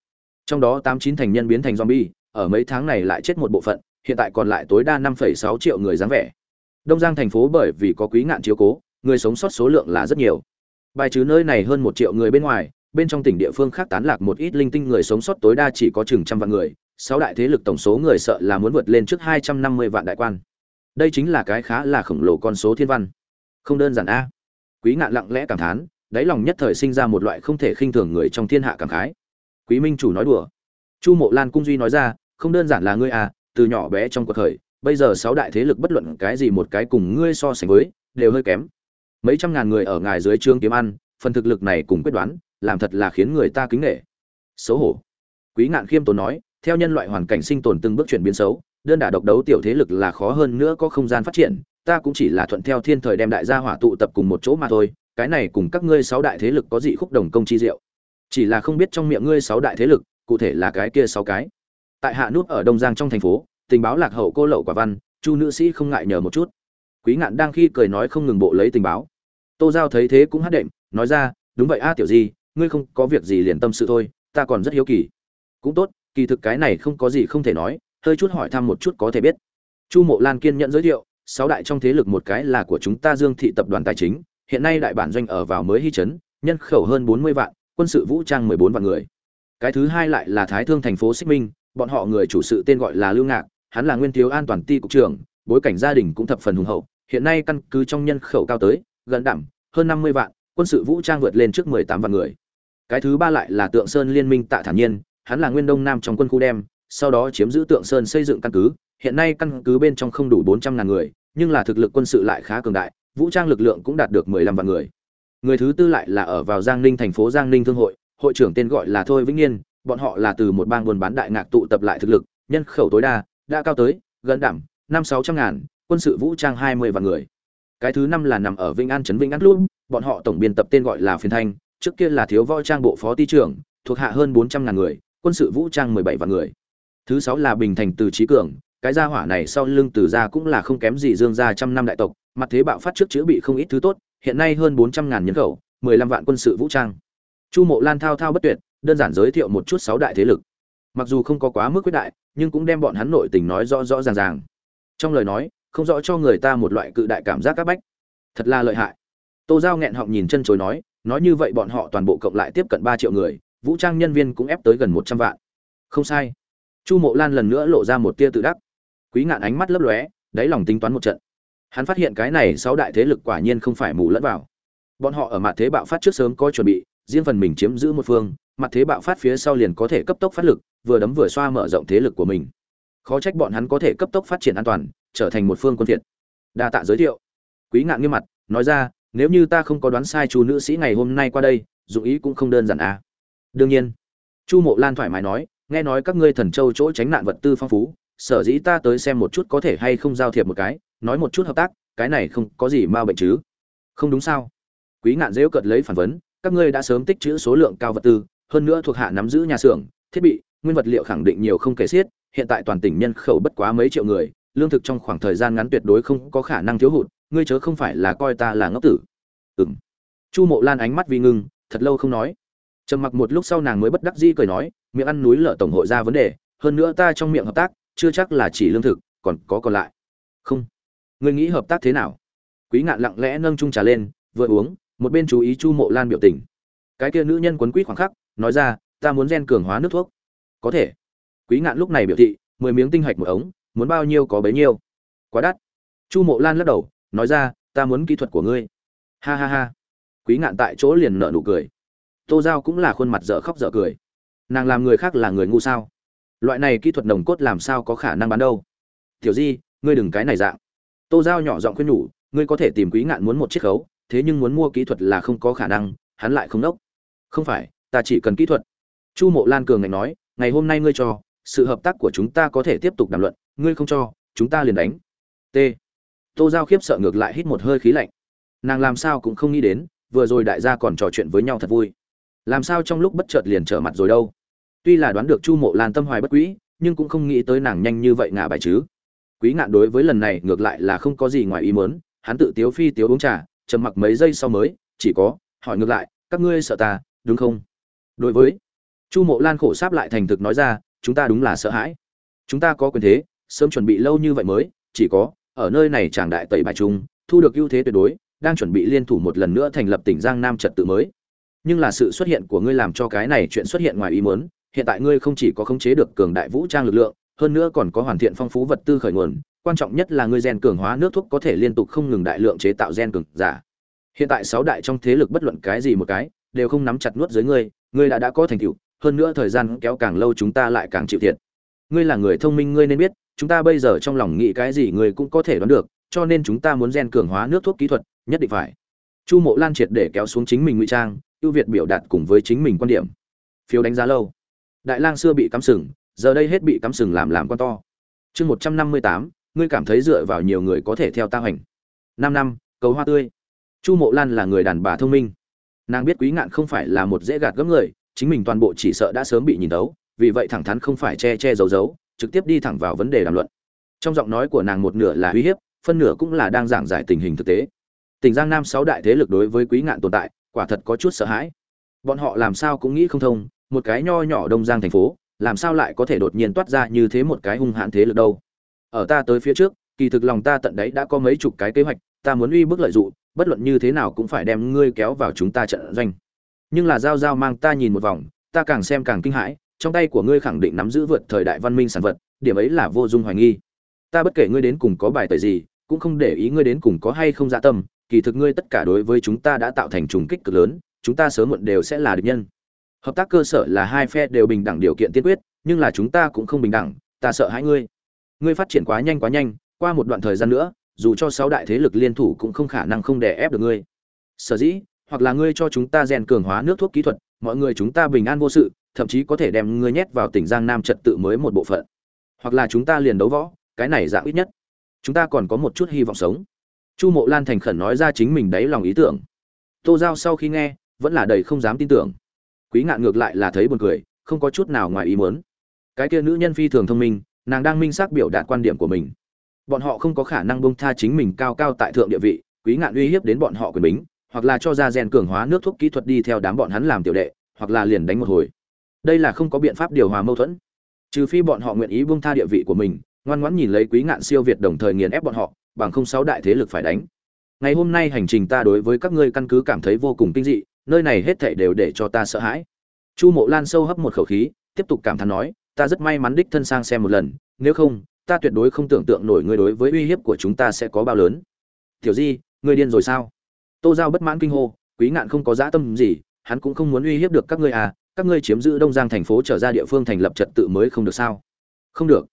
Trong đó tám chín thành nhân biến thành zombie, ở mấy tháng này lại chết một bộ phận, hiện tại còn lại tối đa năm sáu triệu người dáng vẻ. Đông giang thành phố bởi vì có quý ngạn chiếu cố, người sống sót số lượng là rất nhiều. Bài trừ nơi này hơn một triệu người bên ngoài, bên trong tỉnh địa phương khác tán lạc một ít linh tinh người sống sót tối đa chỉ có chừng trăm vạn người, sáu đại thế lực tổng số người sợ là muốn vượt lên trước hai trăm năm mươi vạn đại quan. Đây chính là cái khá là khổng lồ con số thiên văn. Không đơn giản a. Quý ngạn lặng lẽ cảm thán đáy lòng nhất thời sinh ra một loại không thể khinh thường người trong thiên hạ cảm khái. Quý minh chủ nói đùa. Chu mộ lan cung duy nói ra, không đơn giản là ngươi à từ nhỏ bé trong cuộc khởi bây giờ sáu đại thế lực bất luận cái gì một cái cùng ngươi so sánh với, đều hơi kém. Mấy trăm ngàn người ở ngài dưới trương kiếm ăn, phần thực lực này cùng quyết đoán, làm thật là khiến người ta kính nể. Xấu hổ. Quý ngạn khiêm tốn nói, theo nhân loại hoàn cảnh sinh tồn từng bước chuyển biến xấu, đơn đả độc đấu tiểu thế lực là khó hơn nữa có không gian phát triển, ta cũng chỉ là thuận theo thiên thời đem đại gia hỏa tụ tập cùng một chỗ mà thôi cái này cùng các ngươi sáu đại thế lực có dị khúc đồng công chi diệu. Chỉ là không biết trong miệng ngươi sáu đại thế lực, cụ thể là cái kia sáu cái. Tại hạ nút ở đông giang trong thành phố, tình báo lạc hậu cô lậu quả văn, chu nữ sĩ không ngại nhờ một chút. Quý ngạn đang khi cười nói không ngừng bộ lấy tình báo. Tô giao thấy thế cũng hát đệm, nói ra, đúng vậy a, tiểu di, ngươi không có việc gì liền tâm sự thôi, ta còn rất hiếu kỳ. Cũng tốt, kỳ thực cái này không có gì không thể nói, hơi chút hỏi thăm một chút có thể biết. Chu mộ lan kiên nhận giới thiệu, sáu đại trong thế lực một cái là của chúng ta dương thị tập đoàn tài chính hiện nay đại bản doanh ở vào mới hy trấn nhân khẩu hơn bốn mươi vạn, quân sự vũ trang mười bốn vạn người. Cái thứ hai lại là thái thương thành phố xích minh, bọn họ người chủ sự tên gọi là lưu ngạc, hắn là nguyên thiếu an toàn ti cục trưởng, bối cảnh gia đình cũng thập phần hùng hậu, hiện nay căn cứ trong nhân khẩu cao tới, gần đảm hơn năm mươi vạn, quân sự vũ trang vượt lên trước mười tám vạn người. Cái thứ ba lại là tượng sơn liên minh tạ thản nhiên, hắn là nguyên đông nam trong quân khu đem, sau đó chiếm giữ tượng sơn xây dựng căn cứ, hiện nay căn cứ bên trong không đủ bốn trăm ngàn người, nhưng là thực lực quân sự lại khá cường đại vũ trang lực lượng cũng đạt được mười lăm vạn người. Người thứ tư lại là ở vào giang ninh thành phố giang ninh thương hội hội trưởng tên gọi là thôi vĩnh niên, bọn họ là từ một bang buôn bán đại ngạc tụ tập lại thực lực, nhân khẩu tối đa, đã cao tới, gần đảm, năm sáu trăm ngàn, quân sự vũ trang hai mươi vạn người. Cái thứ năm là nằm ở vĩnh an trấn vĩnh an luôn bọn họ tổng biên tập tên gọi là phiền thanh, trước kia là thiếu võ trang bộ phó ty trưởng, thuộc hạ hơn bốn trăm ngàn người, quân sự vũ trang mười bảy vạn người. Thứ sáu là bình thành từ Chí cường cái gia hỏa này sau lưng từ gia cũng là không kém gì dương gia trăm năm đại tộc, mặt thế bạo phát trước chữa bị không ít thứ tốt, hiện nay hơn bốn trăm ngàn nhân khẩu, mười lăm vạn quân sự vũ trang. Chu mộ lan thao thao bất tuyệt, đơn giản giới thiệu một chút sáu đại thế lực. Mặc dù không có quá mức quyết đại, nhưng cũng đem bọn hắn nội tình nói rõ rõ ràng ràng. Trong lời nói, không rõ cho người ta một loại cự đại cảm giác các bách. Thật là lợi hại. Tô giao nghẹn họng nhìn chân chối nói nói như vậy bọn họ toàn bộ cộng lại tiếp cận ba triệu người, vũ trang nhân viên cũng ép tới gần một trăm vạn. Không sai. Chu mộ lan lần nữa lộ ra một tia tự đắc quý ngạn ánh mắt lấp lóe, đáy lòng tính toán một trận. Hắn phát hiện cái này sáu đại thế lực quả nhiên không phải mù lẫn vào. Bọn họ ở mặt thế bạo phát trước sớm có chuẩn bị, riêng phần mình chiếm giữ một phương, mặt thế bạo phát phía sau liền có thể cấp tốc phát lực, vừa đấm vừa xoa mở rộng thế lực của mình. Khó trách bọn hắn có thể cấp tốc phát triển an toàn, trở thành một phương quân thiện đa tạ giới thiệu. Quý ngạn nghiêm mặt, nói ra, nếu như ta không có đoán sai chú nữ sĩ ngày hôm nay qua đây, dụng ý cũng không đơn giản à? Đương nhiên. Chu mộ lan thoải mái nói, nghe nói các ngươi thần châu chỗ tránh nạn vật tư phong phú sở dĩ ta tới xem một chút có thể hay không giao thiệp một cái, nói một chút hợp tác, cái này không có gì ma bệnh chứ. Không đúng sao? Quý ngạn dễu cợt lấy phản vấn, các ngươi đã sớm tích trữ số lượng cao vật tư, hơn nữa thuộc hạ nắm giữ nhà xưởng, thiết bị, nguyên vật liệu khẳng định nhiều không kể xiết, hiện tại toàn tỉnh nhân khẩu bất quá mấy triệu người, lương thực trong khoảng thời gian ngắn tuyệt đối không có khả năng thiếu hụt, ngươi chớ không phải là coi ta là ngốc tử. Ừm. Chu mộ lan ánh mắt vi ngưng, thật lâu không nói. Trầm mặc một lúc sau nàng mới bất đắc dĩ cười nói, miệng ăn núi lở tổng hội ra vấn đề, hơn nữa ta trong miệng hợp tác chưa chắc là chỉ lương thực, còn có còn lại. Không. Ngươi nghĩ hợp tác thế nào? Quý ngạn lặng lẽ nâng chung trà lên, vừa uống, một bên chú ý chu mộ lan biểu tình. Cái kia nữ nhân quấn quýt khoảng khắc, nói ra, ta muốn gen cường hóa nước thuốc. Có thể. Quý ngạn lúc này biểu thị, mười miếng tinh hạch một ống, muốn bao nhiêu có bấy nhiêu. Quá đắt. Chu mộ lan lắc đầu, nói ra, ta muốn kỹ thuật của ngươi. Ha ha ha. Quý ngạn tại chỗ liền nợ nụ cười. Tô giao cũng là khuôn mặt dở khóc dở cười. Nàng làm người khác là người ngu sao? Loại này kỹ thuật nồng cốt làm sao có khả năng bán đâu? Tiểu di, ngươi đừng cái này dạng. Tô giao nhỏ giọng khuyên nhủ, ngươi có thể tìm quý ngạn muốn một chiếc khấu, thế nhưng muốn mua kỹ thuật là không có khả năng, hắn lại không đốc không phải, ta chỉ cần kỹ thuật. Chu mộ lan cường ngạnh nói, ngày hôm nay ngươi cho, sự hợp tác của chúng ta có thể tiếp tục đàm luận, ngươi không cho, chúng ta liền đánh. T. Tô giao khiếp sợ ngược lại hít một hơi khí lạnh. Nàng làm sao cũng không nghĩ đến, vừa rồi đại gia còn trò chuyện với nhau thật vui. Làm sao trong lúc bất chợt liền trở mặt rồi đâu? Tuy là đoán được chu mộ lan tâm hoài bất quỹ nhưng cũng không nghĩ tới nàng nhanh như vậy ngả bài chứ. Quý ngạn đối với lần này ngược lại là không có gì ngoài ý mớn hắn tự tiếu phi tiếu uống trà, trầm mặc mấy giây sau mới, chỉ có, hỏi ngược lại, các ngươi sợ ta, đúng không? Đối với, chu mộ lan khổ sáp lại thành thực nói ra, chúng ta đúng là sợ hãi. Chúng ta có quyền thế, sớm chuẩn bị lâu như vậy mới, chỉ có, ở nơi này chàng đại tẩy bài trung thu được ưu thế tuyệt đối, đang chuẩn bị liên thủ một lần nữa thành lập tỉnh giang nam trật tự mới. Nhưng là sự xuất hiện của ngươi làm cho cái này chuyện xuất hiện ngoài ý muốn hiện tại ngươi không chỉ có khống chế được cường đại vũ trang lực lượng, hơn nữa còn có hoàn thiện phong phú vật tư khởi nguồn, quan trọng nhất là ngươi gen cường hóa nước thuốc có thể liên tục không ngừng đại lượng chế tạo gen cường giả. Hiện tại sáu đại trong thế lực bất luận cái gì một cái, đều không nắm chặt nuốt dưới ngươi ngươi đã đã có thành tựu, hơn nữa thời gian kéo càng lâu chúng ta lại càng chịu thiệt. Ngươi là người thông minh, ngươi nên biết, chúng ta bây giờ trong lòng nghĩ cái gì ngươi cũng có thể đoán được, cho nên chúng ta muốn gen cường hóa nước thuốc kỹ thuật, nhất định phải. Chu mộ lan triệt để kéo xuống chính mình ngụy trang, ưu việt biểu đạt cùng với chính mình quan điểm. Phiếu đánh giá lâu đại lang xưa bị cắm sừng, giờ đây hết bị cắm sừng làm làm con to. Chương một trăm năm mươi tám, ngươi cảm thấy dựa vào nhiều người có thể theo ta hành năm năm, cầu hoa tươi. Chu mộ lan là người đàn bà thông minh. Nàng biết quý ngạn không phải là một dễ gạt gẫm người, chính mình toàn bộ chỉ sợ đã sớm bị nhìn tấu vì vậy thẳng thắn không phải che che giấu giấu, trực tiếp đi thẳng vào vấn đề đàm luận. Trong giọng nói của nàng một nửa là uy hiếp, phân nửa cũng là đang giảng giải tình hình thực tế. Tỉnh giang nam sáu đại thế lực đối với quý ngạn tồn tại, quả thật có chút sợ hãi. Bọn họ làm sao cũng nghĩ không thông một cái nho nhỏ đông giang thành phố, làm sao lại có thể đột nhiên toát ra như thế một cái hung hãn thế lực đâu? Ở ta tới phía trước, kỳ thực lòng ta tận đấy đã có mấy chục cái kế hoạch, ta muốn uy bức lợi dụng, bất luận như thế nào cũng phải đem ngươi kéo vào chúng ta trận doanh. Nhưng là giao giao mang ta nhìn một vòng, ta càng xem càng kinh hãi, trong tay của ngươi khẳng định nắm giữ vượt thời đại văn minh sản vật, điểm ấy là vô dung hoài nghi. Ta bất kể ngươi đến cùng có bài tời gì, cũng không để ý ngươi đến cùng có hay không dạ tâm, kỳ thực ngươi tất cả đối với chúng ta đã tạo thành trùng kích cực lớn, chúng ta sớm muộn đều sẽ là địch nhân hợp tác cơ sở là hai phe đều bình đẳng điều kiện tiên quyết, nhưng là chúng ta cũng không bình đẳng, ta sợ hãi ngươi. Ngươi phát triển quá nhanh quá nhanh, qua một đoạn thời gian nữa, dù cho sáu đại thế lực liên thủ cũng không khả năng không đè ép được ngươi. Sở dĩ, hoặc là ngươi cho chúng ta rèn cường hóa nước thuốc kỹ thuật, mọi người chúng ta bình an vô sự, thậm chí có thể đem ngươi nhét vào tỉnh giang nam trật tự mới một bộ phận. Hoặc là chúng ta liền đấu võ, cái này dạng ít nhất. Chúng ta còn có một chút hy vọng sống. Chu mộ lan thành khẩn nói ra chính mình đáy lòng ý tưởng. Tô giao sau khi nghe, vẫn là đầy không dám tin tưởng quý ngạn ngược lại là thấy buồn cười, không có chút nào ngoài ý muốn. Cái kia nữ nhân phi thường thông minh, nàng đang minh xác biểu đạt quan điểm của mình. Bọn họ không có khả năng bông tha chính mình cao cao tại thượng địa vị, quý ngạn uy hiếp đến bọn họ quyền bính, hoặc là cho ra rèn cường hóa nước thuốc kỹ thuật đi theo đám bọn hắn làm tiểu đệ, hoặc là liền đánh một hồi. Đây là không có biện pháp điều hòa mâu thuẫn. Trừ phi bọn họ nguyện ý buông tha địa vị của mình, ngoan ngoãn nhìn lấy quý ngạn siêu việt đồng thời nghiền ép bọn họ, bằng không sáu đại thế lực phải đánh. Ngày hôm nay hành trình ta đối với các ngươi căn cứ cảm thấy vô cùng kinh dị nơi này hết thảy đều để cho ta sợ hãi. Chu mộ lan sâu hấp một khẩu khí, tiếp tục cảm thán nói, ta rất may mắn đích thân sang xem một lần, nếu không, ta tuyệt đối không tưởng tượng nổi ngươi đối với uy hiếp của chúng ta sẽ có bao lớn. Tiểu di, ngươi điên rồi sao? Tô giao bất mãn kinh hô, quý ngạn không có dã tâm gì, hắn cũng không muốn uy hiếp được các ngươi à các ngươi chiếm giữ đông giang thành phố trở ra địa phương thành lập trật tự mới không được sao? Không được.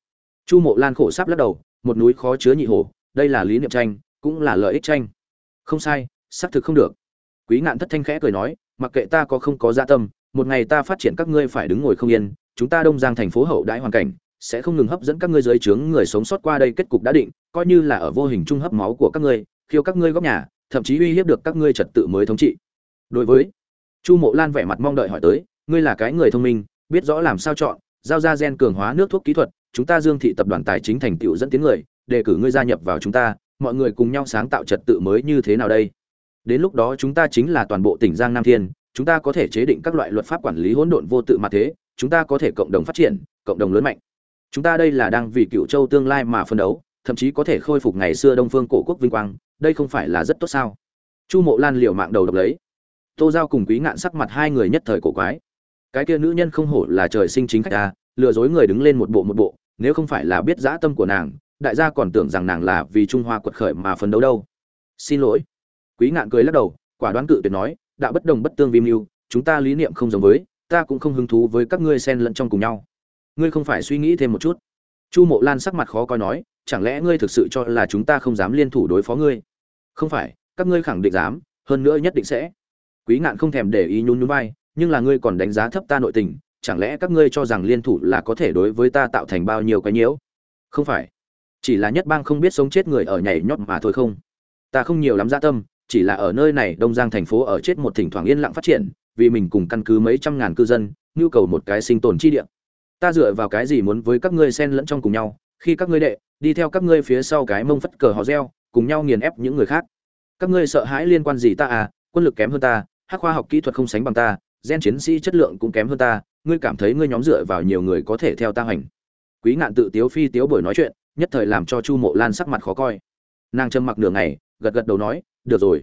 Chu mộ lan khổ sắp lắc đầu, một núi khó chứa nhị hổ đây là lý niệm tranh, cũng là lợi ích tranh. Không sai, xác thực không được quý ngạn thất thanh khẽ cười nói, mặc kệ ta có không có gia tâm, một ngày ta phát triển các ngươi phải đứng ngồi không yên, chúng ta đông giang thành phố hậu đãi hoàn cảnh, sẽ không ngừng hấp dẫn các ngươi dưới trướng người sống sót qua đây kết cục đã định, coi như là ở vô hình trung hấp máu của các ngươi, khiêu các ngươi góc nhà, thậm chí uy hiếp được các ngươi trật tự mới thống trị. Đối với chu mộ lan vẻ mặt mong đợi hỏi tới, ngươi là cái người thông minh, biết rõ làm sao chọn, giao ra gen cường hóa nước thuốc kỹ thuật, chúng ta dương thị tập đoàn tài chính thành tựu dẫn tiến người, đề cử ngươi gia nhập vào chúng ta, mọi người cùng nhau sáng tạo trật tự mới như thế nào đây? Đến lúc đó chúng ta chính là toàn bộ tỉnh giang nam thiên, chúng ta có thể chế định các loại luật pháp quản lý hỗn độn vô tự mà thế, chúng ta có thể cộng đồng phát triển, cộng đồng lớn mạnh. Chúng ta đây là đang vì cựu châu tương lai mà phân đấu, thậm chí có thể khôi phục ngày xưa đông phương cổ quốc vinh quang, đây không phải là rất tốt sao? Chu mộ lan liều mạng đầu độc lấy. Tô giao cùng quý ngạn sắc mặt hai người nhất thời cổ quái. Cái kia nữ nhân không hổ là trời sinh chính khách ta, lừa dối người đứng lên một bộ một bộ, nếu không phải là biết dã tâm của nàng, đại gia còn tưởng rằng nàng là vì trung hoa quật khởi mà phấn đấu đâu. Xin lỗi quý ngạn cười lắc đầu, quả đoán cự tuyệt nói, đã bất đồng bất tương vi mưu, chúng ta lý niệm không giống với, ta cũng không hứng thú với các ngươi xen lẫn trong cùng nhau. Ngươi không phải suy nghĩ thêm một chút? Chu mộ lan sắc mặt khó coi nói, chẳng lẽ ngươi thực sự cho là chúng ta không dám liên thủ đối phó ngươi? Không phải, các ngươi khẳng định dám, hơn nữa nhất định sẽ. Quý ngạn không thèm để ý nhún nhún vai, nhưng là ngươi còn đánh giá thấp ta nội tình, chẳng lẽ các ngươi cho rằng liên thủ là có thể đối với ta tạo thành bao nhiêu cái nhiễu? Không phải, chỉ là nhất bang không biết sống chết người ở nhảy nhót mà thôi không? Ta không nhiều lắm gia tâm chỉ là ở nơi này đông giang thành phố ở chết một thỉnh thoảng yên lặng phát triển, vì mình cùng căn cứ mấy trăm ngàn cư dân, nhu cầu một cái sinh tồn chi địa. Ta dựa vào cái gì muốn với các ngươi xen lẫn trong cùng nhau, khi các ngươi đệ, đi theo các ngươi phía sau cái mông phất cờ họ reo, cùng nhau nghiền ép những người khác. Các ngươi sợ hãi liên quan gì ta à quân lực kém hơn ta, hắc khoa học kỹ thuật không sánh bằng ta, gen chiến sĩ chất lượng cũng kém hơn ta, ngươi cảm thấy ngươi nhóm dựa vào nhiều người có thể theo ta hành. Quý ngạn tự tiếu phi tiếu buổi nói chuyện, nhất thời làm cho chu mộ lan sắc mặt khó coi. Nàng trầm mặc nửa ngày, gật gật đầu nói được rồi,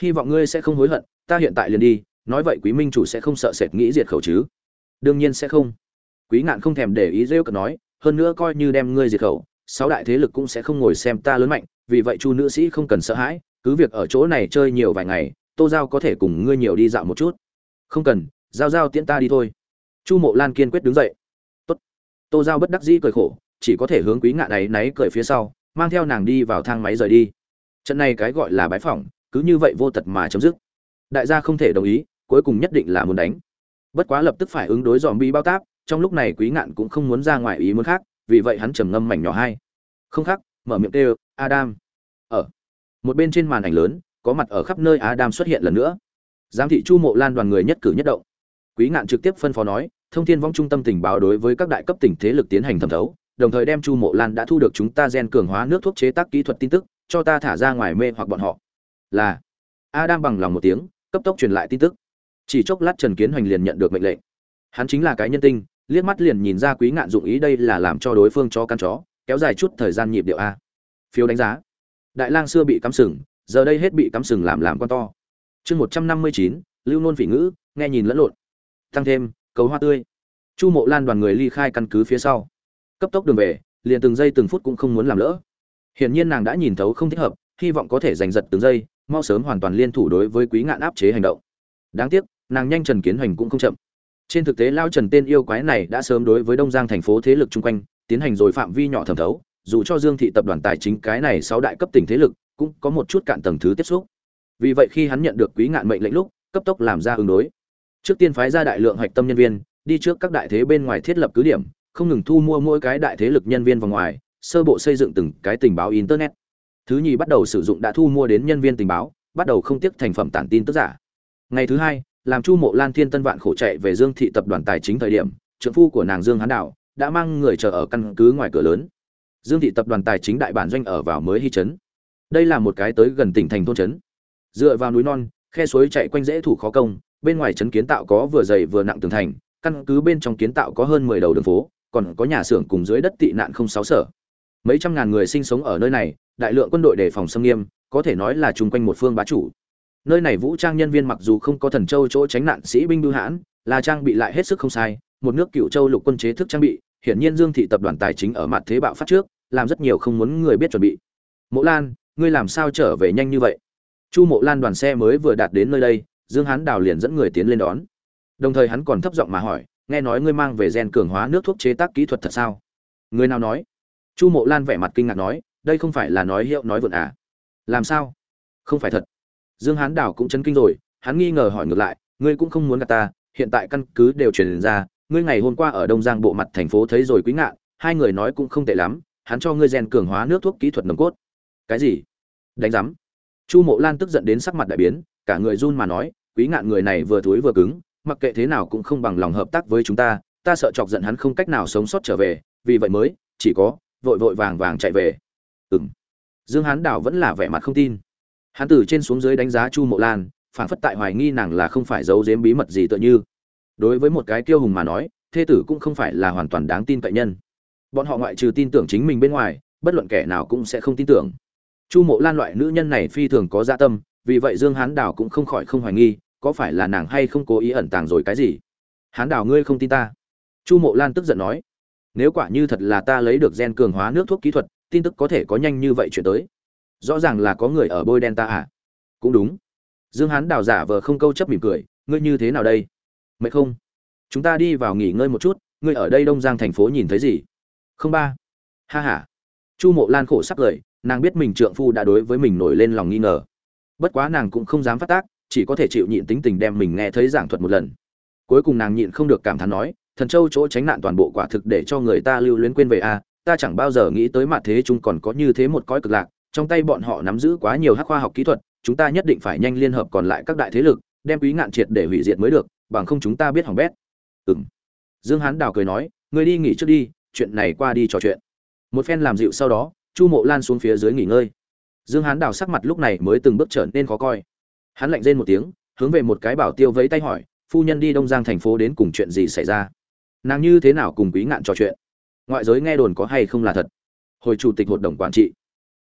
hy vọng ngươi sẽ không hối hận, ta hiện tại liền đi, nói vậy quý minh chủ sẽ không sợ sệt nghĩ diệt khẩu chứ. Đương nhiên sẽ không. Quý ngạn không thèm để ý rêu cợt nói, hơn nữa coi như đem ngươi diệt khẩu, sáu đại thế lực cũng sẽ không ngồi xem ta lớn mạnh, vì vậy chu nữ sĩ không cần sợ hãi, cứ việc ở chỗ này chơi nhiều vài ngày, tô giao có thể cùng ngươi nhiều đi dạo một chút. Không cần, giao giao tiễn ta đi thôi. Chu mộ lan kiên quyết đứng dậy. Tốt. tô giao bất đắc dĩ cười khổ, chỉ có thể hướng quý ngạn ấy náy cười phía sau, mang theo nàng đi vào thang máy rời đi trận này cái gọi là bái phỏng, cứ như vậy vô tật mà chấm dứt. Đại gia không thể đồng ý, cuối cùng nhất định là muốn đánh. Bất quá lập tức phải ứng đối dòm bi bao táp, trong lúc này quý ngạn cũng không muốn ra ngoài ý muốn khác, vì vậy hắn trầm ngâm mảnh nhỏ hai. Không khác, mở miệng kêu, adam. Ở một bên trên màn ảnh lớn, có mặt ở khắp nơi adam xuất hiện lần nữa. Giám thị chu mộ lan đoàn người nhất cử nhất động. Quý ngạn trực tiếp phân phó nói, thông thiên vong trung tâm tình báo đối với các đại cấp tỉnh thế lực tiến hành thẩm thấu, đồng thời đem chu mộ lan đã thu được chúng ta gen cường hóa nước thuốc chế tác kỹ thuật tin tức cho ta thả ra ngoài mê hoặc bọn họ. Là, adam bằng lòng một tiếng, cấp tốc truyền lại tin tức. Chỉ chốc lát trần kiến hoành liền nhận được mệnh lệnh. Hắn chính là cái nhân tinh, liếc mắt liền nhìn ra quý ngạn dụng ý đây là làm cho đối phương cho căn chó, kéo dài chút thời gian nhịp điệu a. Phiếu đánh giá. Đại lang xưa bị cắm sừng, giờ đây hết bị cắm sừng làm làm con to. Chương một trăm năm mươi chín, lưu nôn phỉ ngữ, nghe nhìn lẫn lộn. Tăng thêm, cầu hoa tươi. Chu mộ lan đoàn người ly khai căn cứ phía sau. Cấp tốc đường về, liền từng giây từng phút cũng không muốn làm lỡ hiển nhiên nàng đã nhìn thấu không thích hợp, hy vọng có thể giành giật từng giây, mau sớm hoàn toàn liên thủ đối với quý ngạn áp chế hành động. Đáng tiếc, nàng nhanh trần kiến hoành cũng không chậm. Trên thực tế lao trần tên yêu quái này đã sớm đối với đông giang thành phố thế lực chung quanh, tiến hành rồi phạm vi nhỏ thẩm thấu, dù cho dương thị tập đoàn tài chính cái này sáu đại cấp tỉnh thế lực, cũng có một chút cạn tầng thứ tiếp xúc. Vì vậy khi hắn nhận được quý ngạn mệnh lệnh lúc, cấp tốc làm ra ứng đối. Trước tiên phái ra đại lượng hoạch tâm nhân viên, đi trước các đại thế bên ngoài thiết lập cứ điểm, không ngừng thu mua mỗi cái đại thế lực nhân viên vào ngoài sơ bộ xây dựng từng cái tình báo internet. Thứ nhì bắt đầu sử dụng đã thu mua đến nhân viên tình báo, bắt đầu không tiếc thành phẩm tản tin tức giả. Ngày thứ hai, làm chu mộ lan thiên tân vạn khổ chạy về dương thị tập đoàn tài chính thời điểm trợ phu của nàng dương hán đạo đã mang người chờ ở căn cứ ngoài cửa lớn. Dương thị tập đoàn tài chính đại bản doanh ở vào mới hy trấn. Đây là một cái tới gần tỉnh thành thôn trấn. Dựa vào núi non, khe suối chạy quanh dễ thủ khó công, bên ngoài trấn kiến tạo có vừa dày vừa nặng tường thành, căn cứ bên trong kiến tạo có hơn mười đầu đường phố, còn có nhà xưởng cùng dưới đất tị nạn không sáu sở mấy trăm ngàn người sinh sống ở nơi này, đại lượng quân đội đề phòng xâm nghiêm, có thể nói là chung quanh một phương bá chủ. Nơi này vũ trang nhân viên mặc dù không có thần châu chỗ tránh nạn sĩ binh bưu hãn, là trang bị lại hết sức không sai, một nước cựu châu lục quân chế thức trang bị, hiển nhiên dương thị tập đoàn tài chính ở mặt thế bạo phát trước, làm rất nhiều không muốn người biết chuẩn bị. Mộ lan, ngươi làm sao trở về nhanh như vậy? Chu mộ lan đoàn xe mới vừa đạt đến nơi đây, dương hán đào liền dẫn người tiến lên đón. Đồng thời hắn còn thấp giọng mà hỏi, nghe nói ngươi mang về gen cường hóa nước thuốc chế tác kỹ thuật thật sao? Người nào nói? Chu mộ lan vẻ mặt kinh ngạc nói, đây không phải là nói hiệu nói vượn à? Làm sao? Không phải thật. Dương hán đào cũng chấn kinh rồi, hắn nghi ngờ hỏi ngược lại, ngươi cũng không muốn gặp ta, hiện tại căn cứ đều truyền ra, ngươi ngày hôm qua ở đông giang bộ mặt thành phố thấy rồi quý ngạn, hai người nói cũng không tệ lắm, hắn cho ngươi rèn cường hóa nước thuốc kỹ thuật nồng cốt. Cái gì? Đánh giám. Chu mộ lan tức giận đến sắc mặt đại biến, cả người run mà nói, quý ngạn người này vừa thối vừa cứng, mặc kệ thế nào cũng không bằng lòng hợp tác với chúng ta ta sợ chọc giận hắn không cách nào sống sót trở về, vì vậy mới, chỉ có vội vội vàng vàng chạy về. Ừng dương hán đảo vẫn là vẻ mặt không tin. Hắn từ trên xuống dưới đánh giá chu mộ lan phản phất tại hoài nghi nàng là không phải giấu giếm bí mật gì tựa như. Đối với một cái kiêu hùng mà nói, thê tử cũng không phải là hoàn toàn đáng tin cậy nhân. Bọn họ ngoại trừ tin tưởng chính mình bên ngoài, bất luận kẻ nào cũng sẽ không tin tưởng. Chu mộ lan loại nữ nhân này phi thường có dạ tâm, vì vậy dương hán đảo cũng không khỏi không hoài nghi, có phải là nàng hay không cố ý ẩn tàng rồi cái gì? Hán đảo ngươi không tin ta. Chu mộ lan tức giận nói nếu quả như thật là ta lấy được gen cường hóa nước thuốc kỹ thuật, tin tức có thể có nhanh như vậy chuyển tới. Rõ ràng là có người ở bôi đen ta à? Cũng đúng. Dương hán đào giả vờ không câu chấp mỉm cười, ngươi như thế nào đây? Mệt không? Chúng ta đi vào nghỉ ngơi một chút, ngươi ở đây đông giang thành phố nhìn thấy gì? Không ba. Ha ha. Chu mộ lan khổ sắc cười, nàng biết mình trượng phu đã đối với mình nổi lên lòng nghi ngờ. Bất quá nàng cũng không dám phát tác, chỉ có thể chịu nhịn tính tình đem mình nghe thấy giảng thuật một lần. Cuối cùng nàng nhịn không được cảm thán nói thần châu chỗ tránh nạn toàn bộ quả thực để cho người ta lưu luyến quên về a ta chẳng bao giờ nghĩ tới mặt thế chúng còn có như thế một cõi cực lạc, trong tay bọn họ nắm giữ quá nhiều hắc khoa học kỹ thuật, chúng ta nhất định phải nhanh liên hợp còn lại các đại thế lực, đem quý ngạn triệt để hủy diệt mới được, bằng không chúng ta biết hỏng bét. Ừng dương hán đào cười nói người đi nghỉ trước đi, chuyện này qua đi trò chuyện. Một phen làm dịu sau đó, chu mộ lan xuống phía dưới nghỉ ngơi. Dương hán đào sắc mặt lúc này mới từng bước trở nên khó coi. Hắn lạnh rên một tiếng, hướng về một cái bảo tiêu vẫy tay hỏi, phu nhân đi đông giang thành phố đến cùng chuyện gì xảy ra? Nàng như thế nào cùng quý ngạn trò chuyện? Ngoại giới nghe đồn có hay không là thật? Hồi chủ tịch hội đồng quản trị.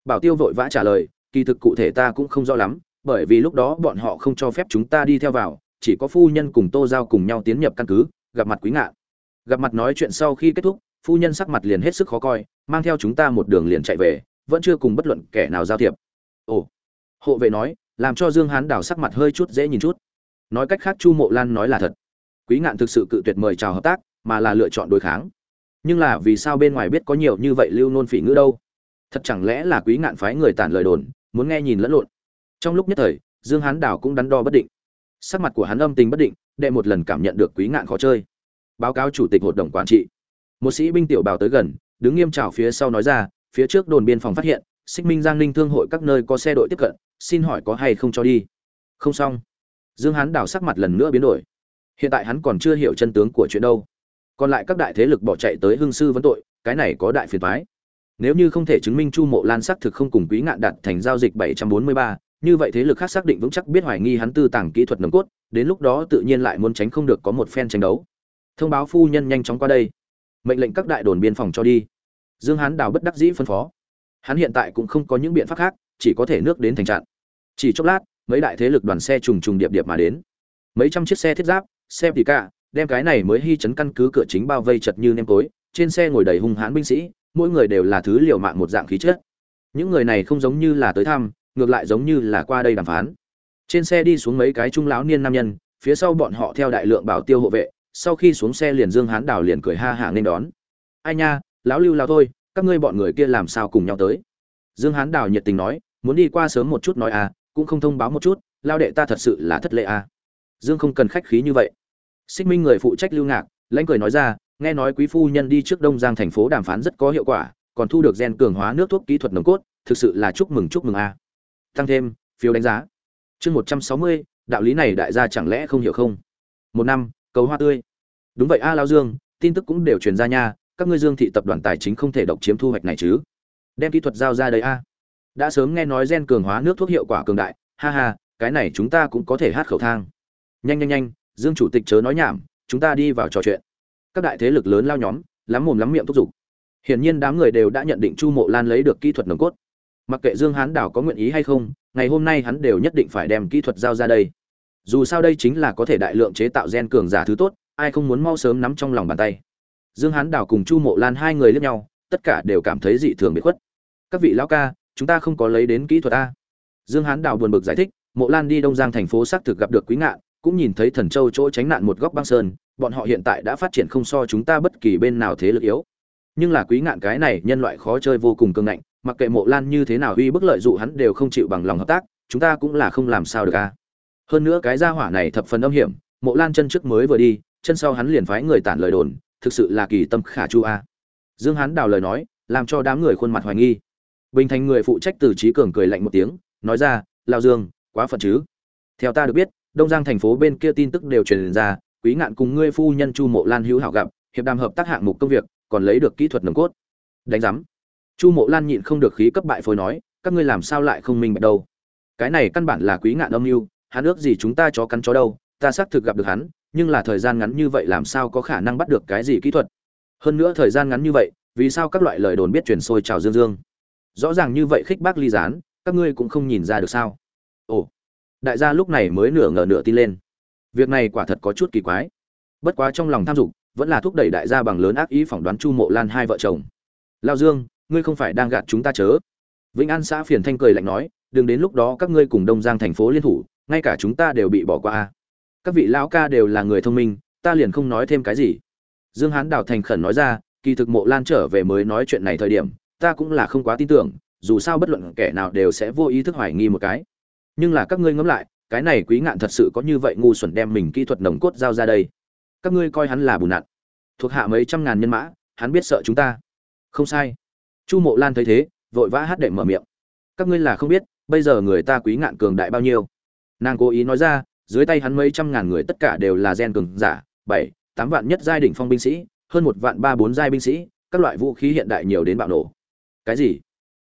Bảo tiêu vội vã trả lời, kỳ thực cụ thể ta cũng không rõ lắm, bởi vì lúc đó bọn họ không cho phép chúng ta đi theo vào, chỉ có phu nhân cùng tô giao cùng nhau tiến nhập căn cứ, gặp mặt quý ngạn. Gặp mặt nói chuyện sau khi kết thúc, phu nhân sắc mặt liền hết sức khó coi, mang theo chúng ta một đường liền chạy về, vẫn chưa cùng bất luận kẻ nào giao thiệp. Ồ. Hộ vệ nói, làm cho dương hán đào sắc mặt hơi chút dễ nhìn chút. Nói cách khác chu mộ lan nói là thật. Quý ngạn thực sự cự tuyệt mời chào hợp tác mà là lựa chọn đối kháng. Nhưng là vì sao bên ngoài biết có nhiều như vậy lưu nôn phỉ ngữ đâu? Thật chẳng lẽ là quý ngạn phái người tản lời đồn, muốn nghe nhìn lẫn lộn? Trong lúc nhất thời, dương hán đào cũng đắn đo bất định. Sắc mặt của hắn âm tình bất định, đệ một lần cảm nhận được quý ngạn khó chơi. Báo cáo chủ tịch hội đồng quản trị. Một sĩ binh tiểu bào tới gần, đứng nghiêm trào phía sau nói ra, phía trước đồn biên phòng phát hiện, xích minh giang ninh thương hội các nơi có xe đội tiếp cận, xin hỏi có hay không cho đi? Không xong. Dương hán đào sắc mặt lần nữa biến đổi. Hiện tại hắn còn chưa hiểu chân tướng của chuyện đâu còn lại các đại thế lực bỏ chạy tới hương sư vấn tội cái này có đại phiền toái. Nếu như không thể chứng minh chu mộ lan xác thực không cùng quý ngạn đặt thành giao dịch 743, như vậy thế lực khác xác định vững chắc biết hoài nghi hắn tư tàng kỹ thuật nồng cốt đến lúc đó tự nhiên lại muốn tránh không được có một phen tranh đấu. Thông báo phu nhân nhanh chóng qua đây. Mệnh lệnh các đại đồn biên phòng cho đi. Dương hán đào bất đắc dĩ phân phó. Hắn hiện tại cũng không có những biện pháp khác chỉ có thể nước đến thành trạng chỉ chốc lát mấy đại thế lực đoàn xe trùng trùng điệp điệp mà đến. Mấy trăm chiếc xe thiết giáp xe tỉ cả đem cái này mới hy chấn căn cứ cửa chính bao vây chật như nêm tối, trên xe ngồi đầy hung hãn binh sĩ, mỗi người đều là thứ liều mạng một dạng khí chất. Những người này không giống như là tới thăm, ngược lại giống như là qua đây đàm phán. Trên xe đi xuống mấy cái trung lão niên nam nhân, phía sau bọn họ theo đại lượng bảo tiêu hộ vệ, sau khi xuống xe liền dương hán đào liền cười ha hả nên đón. Ai nha, lão lưu lao thôi, các ngươi bọn người kia làm sao cùng nhau tới? Dương hán đào nhiệt tình nói, muốn đi qua sớm một chút nói à cũng không thông báo một chút, lao đệ ta thật sự là thất lệ à. Dương không cần khách khí như vậy xích minh người phụ trách lưu ngạc, lãnh cười nói ra, nghe nói quý phu nhân đi trước đông giang thành phố đàm phán rất có hiệu quả, còn thu được gen cường hóa nước thuốc kỹ thuật nồng cốt, thực sự là chúc mừng chúc mừng a. Tăng thêm, phiếu đánh giá. Chương một trăm sáu mươi, đạo lý này đại gia chẳng lẽ không hiểu không? Một năm, cầu hoa tươi. Đúng vậy a, lao dương, tin tức cũng đều truyền ra nha, các ngươi dương thị tập đoàn tài chính không thể độc chiếm thu hoạch này chứ. Đem kỹ thuật giao ra đây a. Đã sớm nghe nói gen cường hóa nước thuốc hiệu quả cường đại, ha ha, cái này chúng ta cũng có thể hát khẩu thang. Nhanh nhanh nhanh dương chủ tịch chớ nói nhảm, chúng ta đi vào trò chuyện. Các đại thế lực lớn lao nhóm, lắm mồm lắm miệng thúc giục. Hiển nhiên đám người đều đã nhận định chu mộ lan lấy được kỹ thuật nồng cốt. Mặc kệ dương hán đảo có nguyện ý hay không, ngày hôm nay hắn đều nhất định phải đem kỹ thuật giao ra đây. Dù sao đây chính là có thể đại lượng chế tạo gen cường giả thứ tốt, ai không muốn mau sớm nắm trong lòng bàn tay. Dương hán đảo cùng chu mộ lan hai người lướt nhau, tất cả đều cảm thấy dị thường bị khuất. Các vị lão ca, chúng ta không có lấy đến kỹ thuật a. Dương hán đảo buồn bực giải thích, mộ lan đi đông giang thành phố xác thực gặp được quý ngạn cũng nhìn thấy thần châu chỗ tránh nạn một góc băng sơn, bọn họ hiện tại đã phát triển không so chúng ta bất kỳ bên nào thế lực yếu. Nhưng là quý ngạn cái này nhân loại khó chơi vô cùng cương ngạnh, mặc kệ mộ lan như thế nào uy bức lợi dụ hắn đều không chịu bằng lòng hợp tác, chúng ta cũng là không làm sao được a hơn nữa cái gia hỏa này thập phần âm hiểm, mộ lan chân trước mới vừa đi, chân sau hắn liền phái người tản lời đồn, thực sự là kỳ tâm khả chu a dương hắn đào lời nói, làm cho đám người khuôn mặt hoài nghi. Bình thành người phụ trách từ trí cường cười lạnh một tiếng, nói ra lao dương, quá phận chứ? Theo ta được biết đông giang thành phố bên kia tin tức đều truyền ra, quý ngạn cùng ngươi phu nhân chu mộ lan hữu hảo gặp, hiệp đàm hợp tác hạng mục công việc, còn lấy được kỹ thuật nồng cốt. Đánh giám. Chu mộ lan nhịn không được khí cấp bại phối nói, các ngươi làm sao lại không minh bạch đâu? Cái này căn bản là quý ngạn âm mưu, hắn ước gì chúng ta chó cắn chó đâu, ta xác thực gặp được hắn, nhưng là thời gian ngắn như vậy làm sao có khả năng bắt được cái gì kỹ thuật? Hơn nữa thời gian ngắn như vậy, vì sao các loại lời đồn biết truyền sôi trào dương dương? Rõ ràng như vậy khích bác ly gián, các ngươi cũng không nhìn ra được sao? Ồ đại gia lúc này mới nửa ngờ nửa tin lên. Việc này quả thật có chút kỳ quái. Bất quá trong lòng tham dục, vẫn là thúc đẩy đại gia bằng lớn ác ý phỏng đoán chu mộ lan hai vợ chồng. Lao dương, ngươi không phải đang gạt chúng ta chớ? Vĩnh an xã phiền thanh cười lạnh nói, đừng đến lúc đó các ngươi cùng đông giang thành phố liên thủ, ngay cả chúng ta đều bị bỏ qua các vị lão ca đều là người thông minh, ta liền không nói thêm cái gì. Dương hán đào thành khẩn nói ra, kỳ thực mộ lan trở về mới nói chuyện này thời điểm, ta cũng là không quá tin tưởng, dù sao bất luận kẻ nào đều sẽ vô ý thức hoài nghi một cái nhưng là các ngươi ngẫm lại, cái này quý ngạn thật sự có như vậy ngu xuẩn đem mình kỹ thuật nồng cốt giao ra đây. Các ngươi coi hắn là bùn nặn thuộc hạ mấy trăm ngàn nhân mã, hắn biết sợ chúng ta. Không sai. Chu mộ lan thấy thế, vội vã hát đệm mở miệng. Các ngươi là không biết, bây giờ người ta quý ngạn cường đại bao nhiêu. Nàng cố ý nói ra, dưới tay hắn mấy trăm ngàn người tất cả đều là gen cường giả, bảy, tám vạn nhất giai đỉnh phong binh sĩ, hơn một vạn ba bốn giai binh sĩ, các loại vũ khí hiện đại nhiều đến bạo nổ. Cái gì?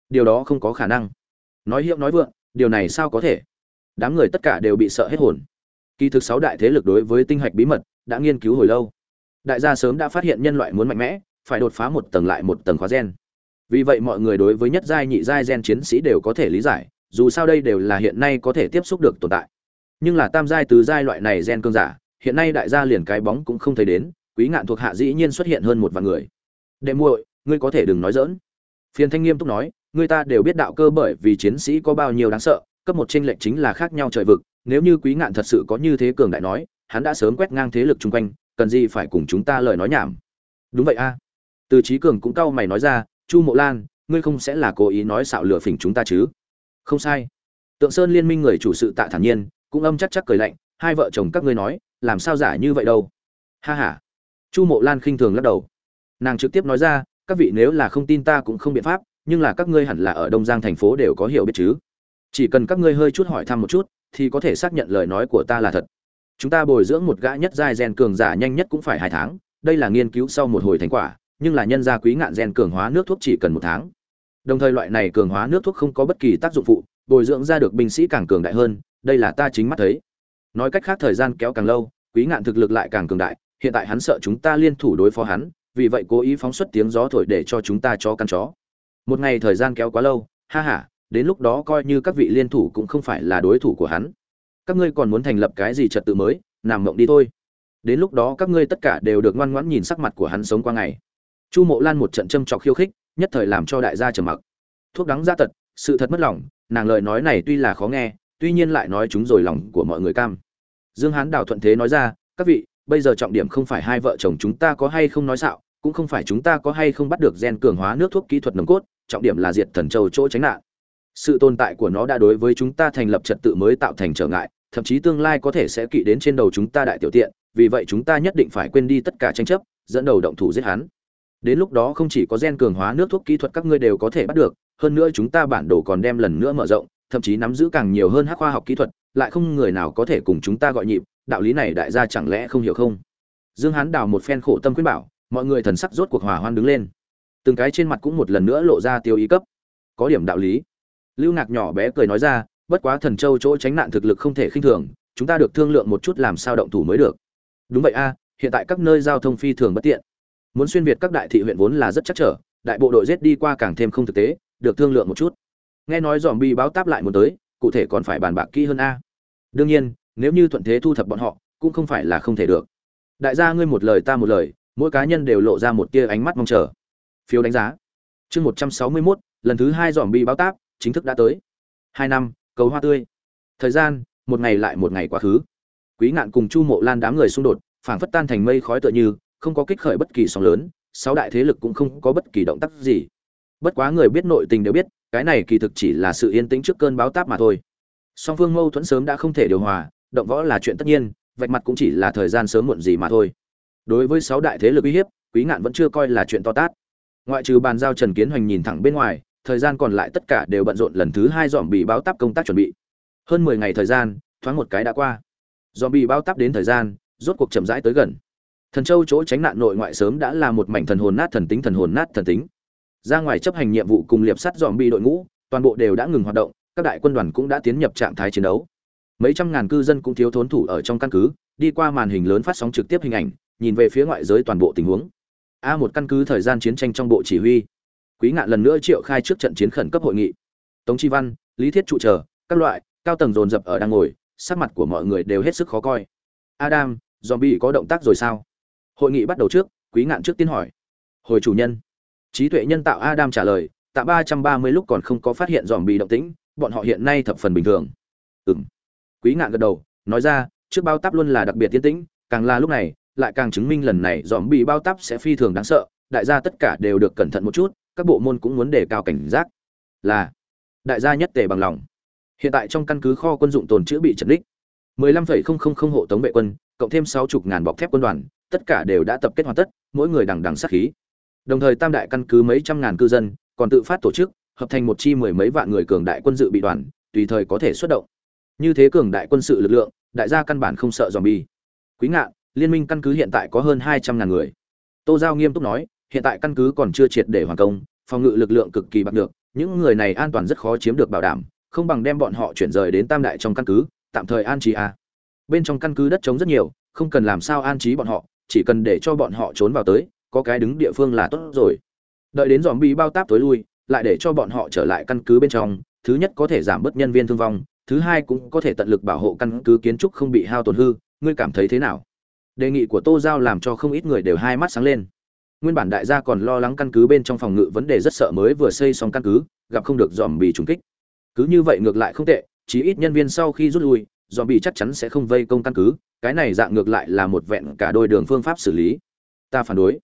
Điều đó không có khả năng. Nói hiệu nói vượng điều này sao có thể? Đám người tất cả đều bị sợ hết hồn. Kỳ thực sáu đại thế lực đối với tinh hạch bí mật đã nghiên cứu hồi lâu. Đại gia sớm đã phát hiện nhân loại muốn mạnh mẽ, phải đột phá một tầng lại một tầng khóa gen. Vì vậy mọi người đối với nhất giai nhị giai gen chiến sĩ đều có thể lý giải, dù sao đây đều là hiện nay có thể tiếp xúc được tồn tại. Nhưng là tam giai tứ giai loại này gen cương giả, hiện nay đại gia liền cái bóng cũng không thấy đến, quý ngạn thuộc hạ dĩ nhiên xuất hiện hơn một vạn người. Đệ muội, ngươi có thể đừng nói dỡn phiền thanh nghiêm túc nói người ta đều biết đạo cơ bởi vì chiến sĩ có bao nhiêu đáng sợ, cấp một tranh lệch chính là khác nhau trời vực, nếu như quý ngạn thật sự có như thế cường đại nói, hắn đã sớm quét ngang thế lực chung quanh, cần gì phải cùng chúng ta lời nói nhảm. Đúng vậy a. Từ trí cường cũng cau mày nói ra, chu mộ lan, ngươi không sẽ là cố ý nói xạo lừa phỉnh chúng ta chứ? Không sai. Tượng sơn liên minh người chủ sự tạ thản nhiên, cũng âm chắc chắc cười lạnh, hai vợ chồng các ngươi nói, làm sao giả như vậy đâu? Ha ha. Chu mộ lan khinh thường lắc đầu. Nàng trực tiếp nói ra, các vị nếu là không tin ta cũng không biện pháp nhưng là các ngươi hẳn là ở đông giang thành phố đều có hiểu biết chứ. Chỉ cần các ngươi hơi chút hỏi thăm một chút, thì có thể xác nhận lời nói của ta là thật. Chúng ta bồi dưỡng một gã nhất giai gen cường giả nhanh nhất cũng phải hai tháng, đây là nghiên cứu sau một hồi thành quả, nhưng là nhân gia quý ngạn gen cường hóa nước thuốc chỉ cần một tháng. Đồng thời loại này cường hóa nước thuốc không có bất kỳ tác dụng phụ, bồi dưỡng ra được binh sĩ càng cường đại hơn, đây là ta chính mắt thấy. Nói cách khác thời gian kéo càng lâu, quý ngạn thực lực lại càng cường đại, hiện tại hắn sợ chúng ta liên thủ đối phó hắn, vì vậy cố ý phóng xuất tiếng gió thổi để cho chúng ta cho căn chó một ngày thời gian kéo quá lâu, ha ha, đến lúc đó coi như các vị liên thủ cũng không phải là đối thủ của hắn. Các ngươi còn muốn thành lập cái gì trật tự mới, nằm mộng đi thôi. Đến lúc đó các ngươi tất cả đều được ngoan ngoãn nhìn sắc mặt của hắn sống qua ngày. Chu mộ lan một trận châm trọc khiêu khích, nhất thời làm cho đại gia trầm mặc. Thuốc đắng ra tật, sự thật mất lòng, nàng lời nói này tuy là khó nghe, tuy nhiên lại nói chúng rồi lòng của mọi người cam. Dương hán đào thuận thế nói ra, các vị, bây giờ trọng điểm không phải hai vợ chồng chúng ta có hay không nói xạo cũng không phải chúng ta có hay không bắt được gen cường hóa nước thuốc kỹ thuật nồng cốt, trọng điểm là diệt thần châu chỗ tránh nạn. Sự tồn tại của nó đã đối với chúng ta thành lập trật tự mới tạo thành trở ngại, thậm chí tương lai có thể sẽ kỵ đến trên đầu chúng ta đại tiểu tiện, vì vậy chúng ta nhất định phải quên đi tất cả tranh chấp, dẫn đầu động thủ giết hắn. Đến lúc đó không chỉ có gen cường hóa nước thuốc kỹ thuật các ngươi đều có thể bắt được, hơn nữa chúng ta bản đồ còn đem lần nữa mở rộng, thậm chí nắm giữ càng nhiều hơn hắc khoa học kỹ thuật, lại không người nào có thể cùng chúng ta gọi nhịp, đạo lý này đại gia chẳng lẽ không hiểu không? Dương hán đào một phen khổ tâm khuyên bảo mọi người thần sắc rốt cuộc hòa hoan đứng lên. Từng cái trên mặt cũng một lần nữa lộ ra tiêu ý cấp. Có điểm đạo lý. Lưu ngạc nhỏ bé cười nói ra, bất quá thần châu chỗ tránh nạn thực lực không thể khinh thường, chúng ta được thương lượng một chút làm sao động thủ mới được. Đúng vậy a, hiện tại các nơi giao thông phi thường bất tiện. Muốn xuyên việt các đại thị huyện vốn là rất chắc trở, đại bộ đội giết đi qua càng thêm không thực tế, được thương lượng một chút. Nghe nói dòm bi báo táp lại muốn tới, cụ thể còn phải bàn bạc kỹ hơn a. Đương nhiên, nếu như thuận thế thu thập bọn họ, cũng không phải là không thể được. Đại gia ngươi một lời ta một lời mỗi cá nhân đều lộ ra một tia ánh mắt mong chờ. Phiếu đánh giá. Chương một trăm sáu mươi mốt, lần thứ hai dòm bi báo táp, chính thức đã tới. Hai năm, cầu hoa tươi. Thời gian, một ngày lại một ngày quá khứ. Quý ngạn cùng chu mộ lan đám người xung đột, phảng phất tan thành mây khói tựa như, không có kích khởi bất kỳ sóng lớn, sáu đại thế lực cũng không có bất kỳ động tác gì. Bất quá người biết nội tình đều biết, cái này kỳ thực chỉ là sự yên tĩnh trước cơn báo táp mà thôi. Song phương mâu thuẫn sớm đã không thể điều hòa, động võ là chuyện tất nhiên, vạch mặt cũng chỉ là thời gian sớm muộn gì mà thôi đối với sáu đại thế lực uy hiếp, quý ngạn vẫn chưa coi là chuyện to tát. Ngoại trừ bàn giao trần kiến hoành nhìn thẳng bên ngoài, thời gian còn lại tất cả đều bận rộn lần thứ hai dòm bị báo táp công tác chuẩn bị. Hơn mười ngày thời gian, thoáng một cái đã qua. Dòm bị báo táp đến thời gian, rốt cuộc chậm rãi tới gần. Thần châu chỗ tránh nạn nội ngoại sớm đã là một mảnh thần hồn nát thần tính thần hồn nát thần tính. Ra ngoài chấp hành nhiệm vụ cùng liệp sắt dòm bị đội ngũ, toàn bộ đều đã ngừng hoạt động, các đại quân đoàn cũng đã tiến nhập trạng thái chiến đấu. Mấy trăm ngàn cư dân cũng thiếu thốn thủ ở trong căn cứ, đi qua màn hình lớn phát sóng trực tiếp hình ảnh nhìn về phía ngoại giới toàn bộ tình huống. A một căn cứ thời gian chiến tranh trong bộ chỉ huy. Quý ngạn lần nữa triệu khai trước trận chiến khẩn cấp hội nghị. Tống chi văn, lý thiết trụ chờ, các loại, cao tầng dồn dập ở đang ngồi, sắc mặt của mọi người đều hết sức khó coi. Adam, zombie có động tác rồi sao? Hội nghị bắt đầu trước, quý ngạn trước tiên hỏi. Hồi chủ nhân. Trí tuệ nhân tạo adam trả lời tại ba trăm ba mươi lúc còn không có phát hiện dòm bị động tĩnh, bọn họ hiện nay thập phần bình thường. Ừng quý ngạn gật đầu, nói ra, trước bao táp luôn là đặc biệt tiến tĩnh, càng là lúc này lại càng chứng minh lần này dòm bị bao táp sẽ phi thường đáng sợ đại gia tất cả đều được cẩn thận một chút các bộ môn cũng muốn đề cao cảnh giác. Là đại gia nhất tề bằng lòng. Hiện tại trong căn cứ kho quân dụng tồn chữ bị chật đích 15,000 hộ tống vệ quân cộng thêm sáu chục ngàn bọc thép quân đoàn tất cả đều đã tập kết hoàn tất mỗi người đằng đằng sát khí. Đồng thời tam đại căn cứ mấy trăm ngàn cư dân còn tự phát tổ chức hợp thành một chi mười mấy vạn người cường đại quân dự bị đoàn tùy thời có thể xuất động. Như thế cường đại quân sự lực lượng đại gia căn bản không sợ dòm bi quý ngạn liên minh căn cứ hiện tại có hơn hai trăm ngàn người. Tô giao nghiêm túc nói, hiện tại căn cứ còn chưa triệt để hoàn công, phòng ngự lực lượng cực kỳ bạc được những người này an toàn rất khó chiếm được bảo đảm, không bằng đem bọn họ chuyển rời đến tam đại trong căn cứ, tạm thời an trí a. Bên trong căn cứ đất trống rất nhiều, không cần làm sao an trí bọn họ, chỉ cần để cho bọn họ trốn vào tới, có cái đứng địa phương là tốt rồi. Đợi đến dòm bị bao táp tối lui, lại để cho bọn họ trở lại căn cứ bên trong, thứ nhất có thể giảm bớt nhân viên thương vong, thứ hai cũng có thể tận lực bảo hộ căn cứ kiến trúc không bị hao tổn hư, ngươi cảm thấy thế nào? Đề nghị của tô giao làm cho không ít người đều hai mắt sáng lên. Nguyên bản đại gia còn lo lắng căn cứ bên trong phòng ngự vấn đề rất sợ mới vừa xây xong căn cứ, gặp không được dòm bị trúng kích. Cứ như vậy ngược lại không tệ, chí ít nhân viên sau khi rút lui, dòm bị chắc chắn sẽ không vây công căn cứ, cái này dạng ngược lại là một vẹn cả đôi đường phương pháp xử lý. Ta phản đối.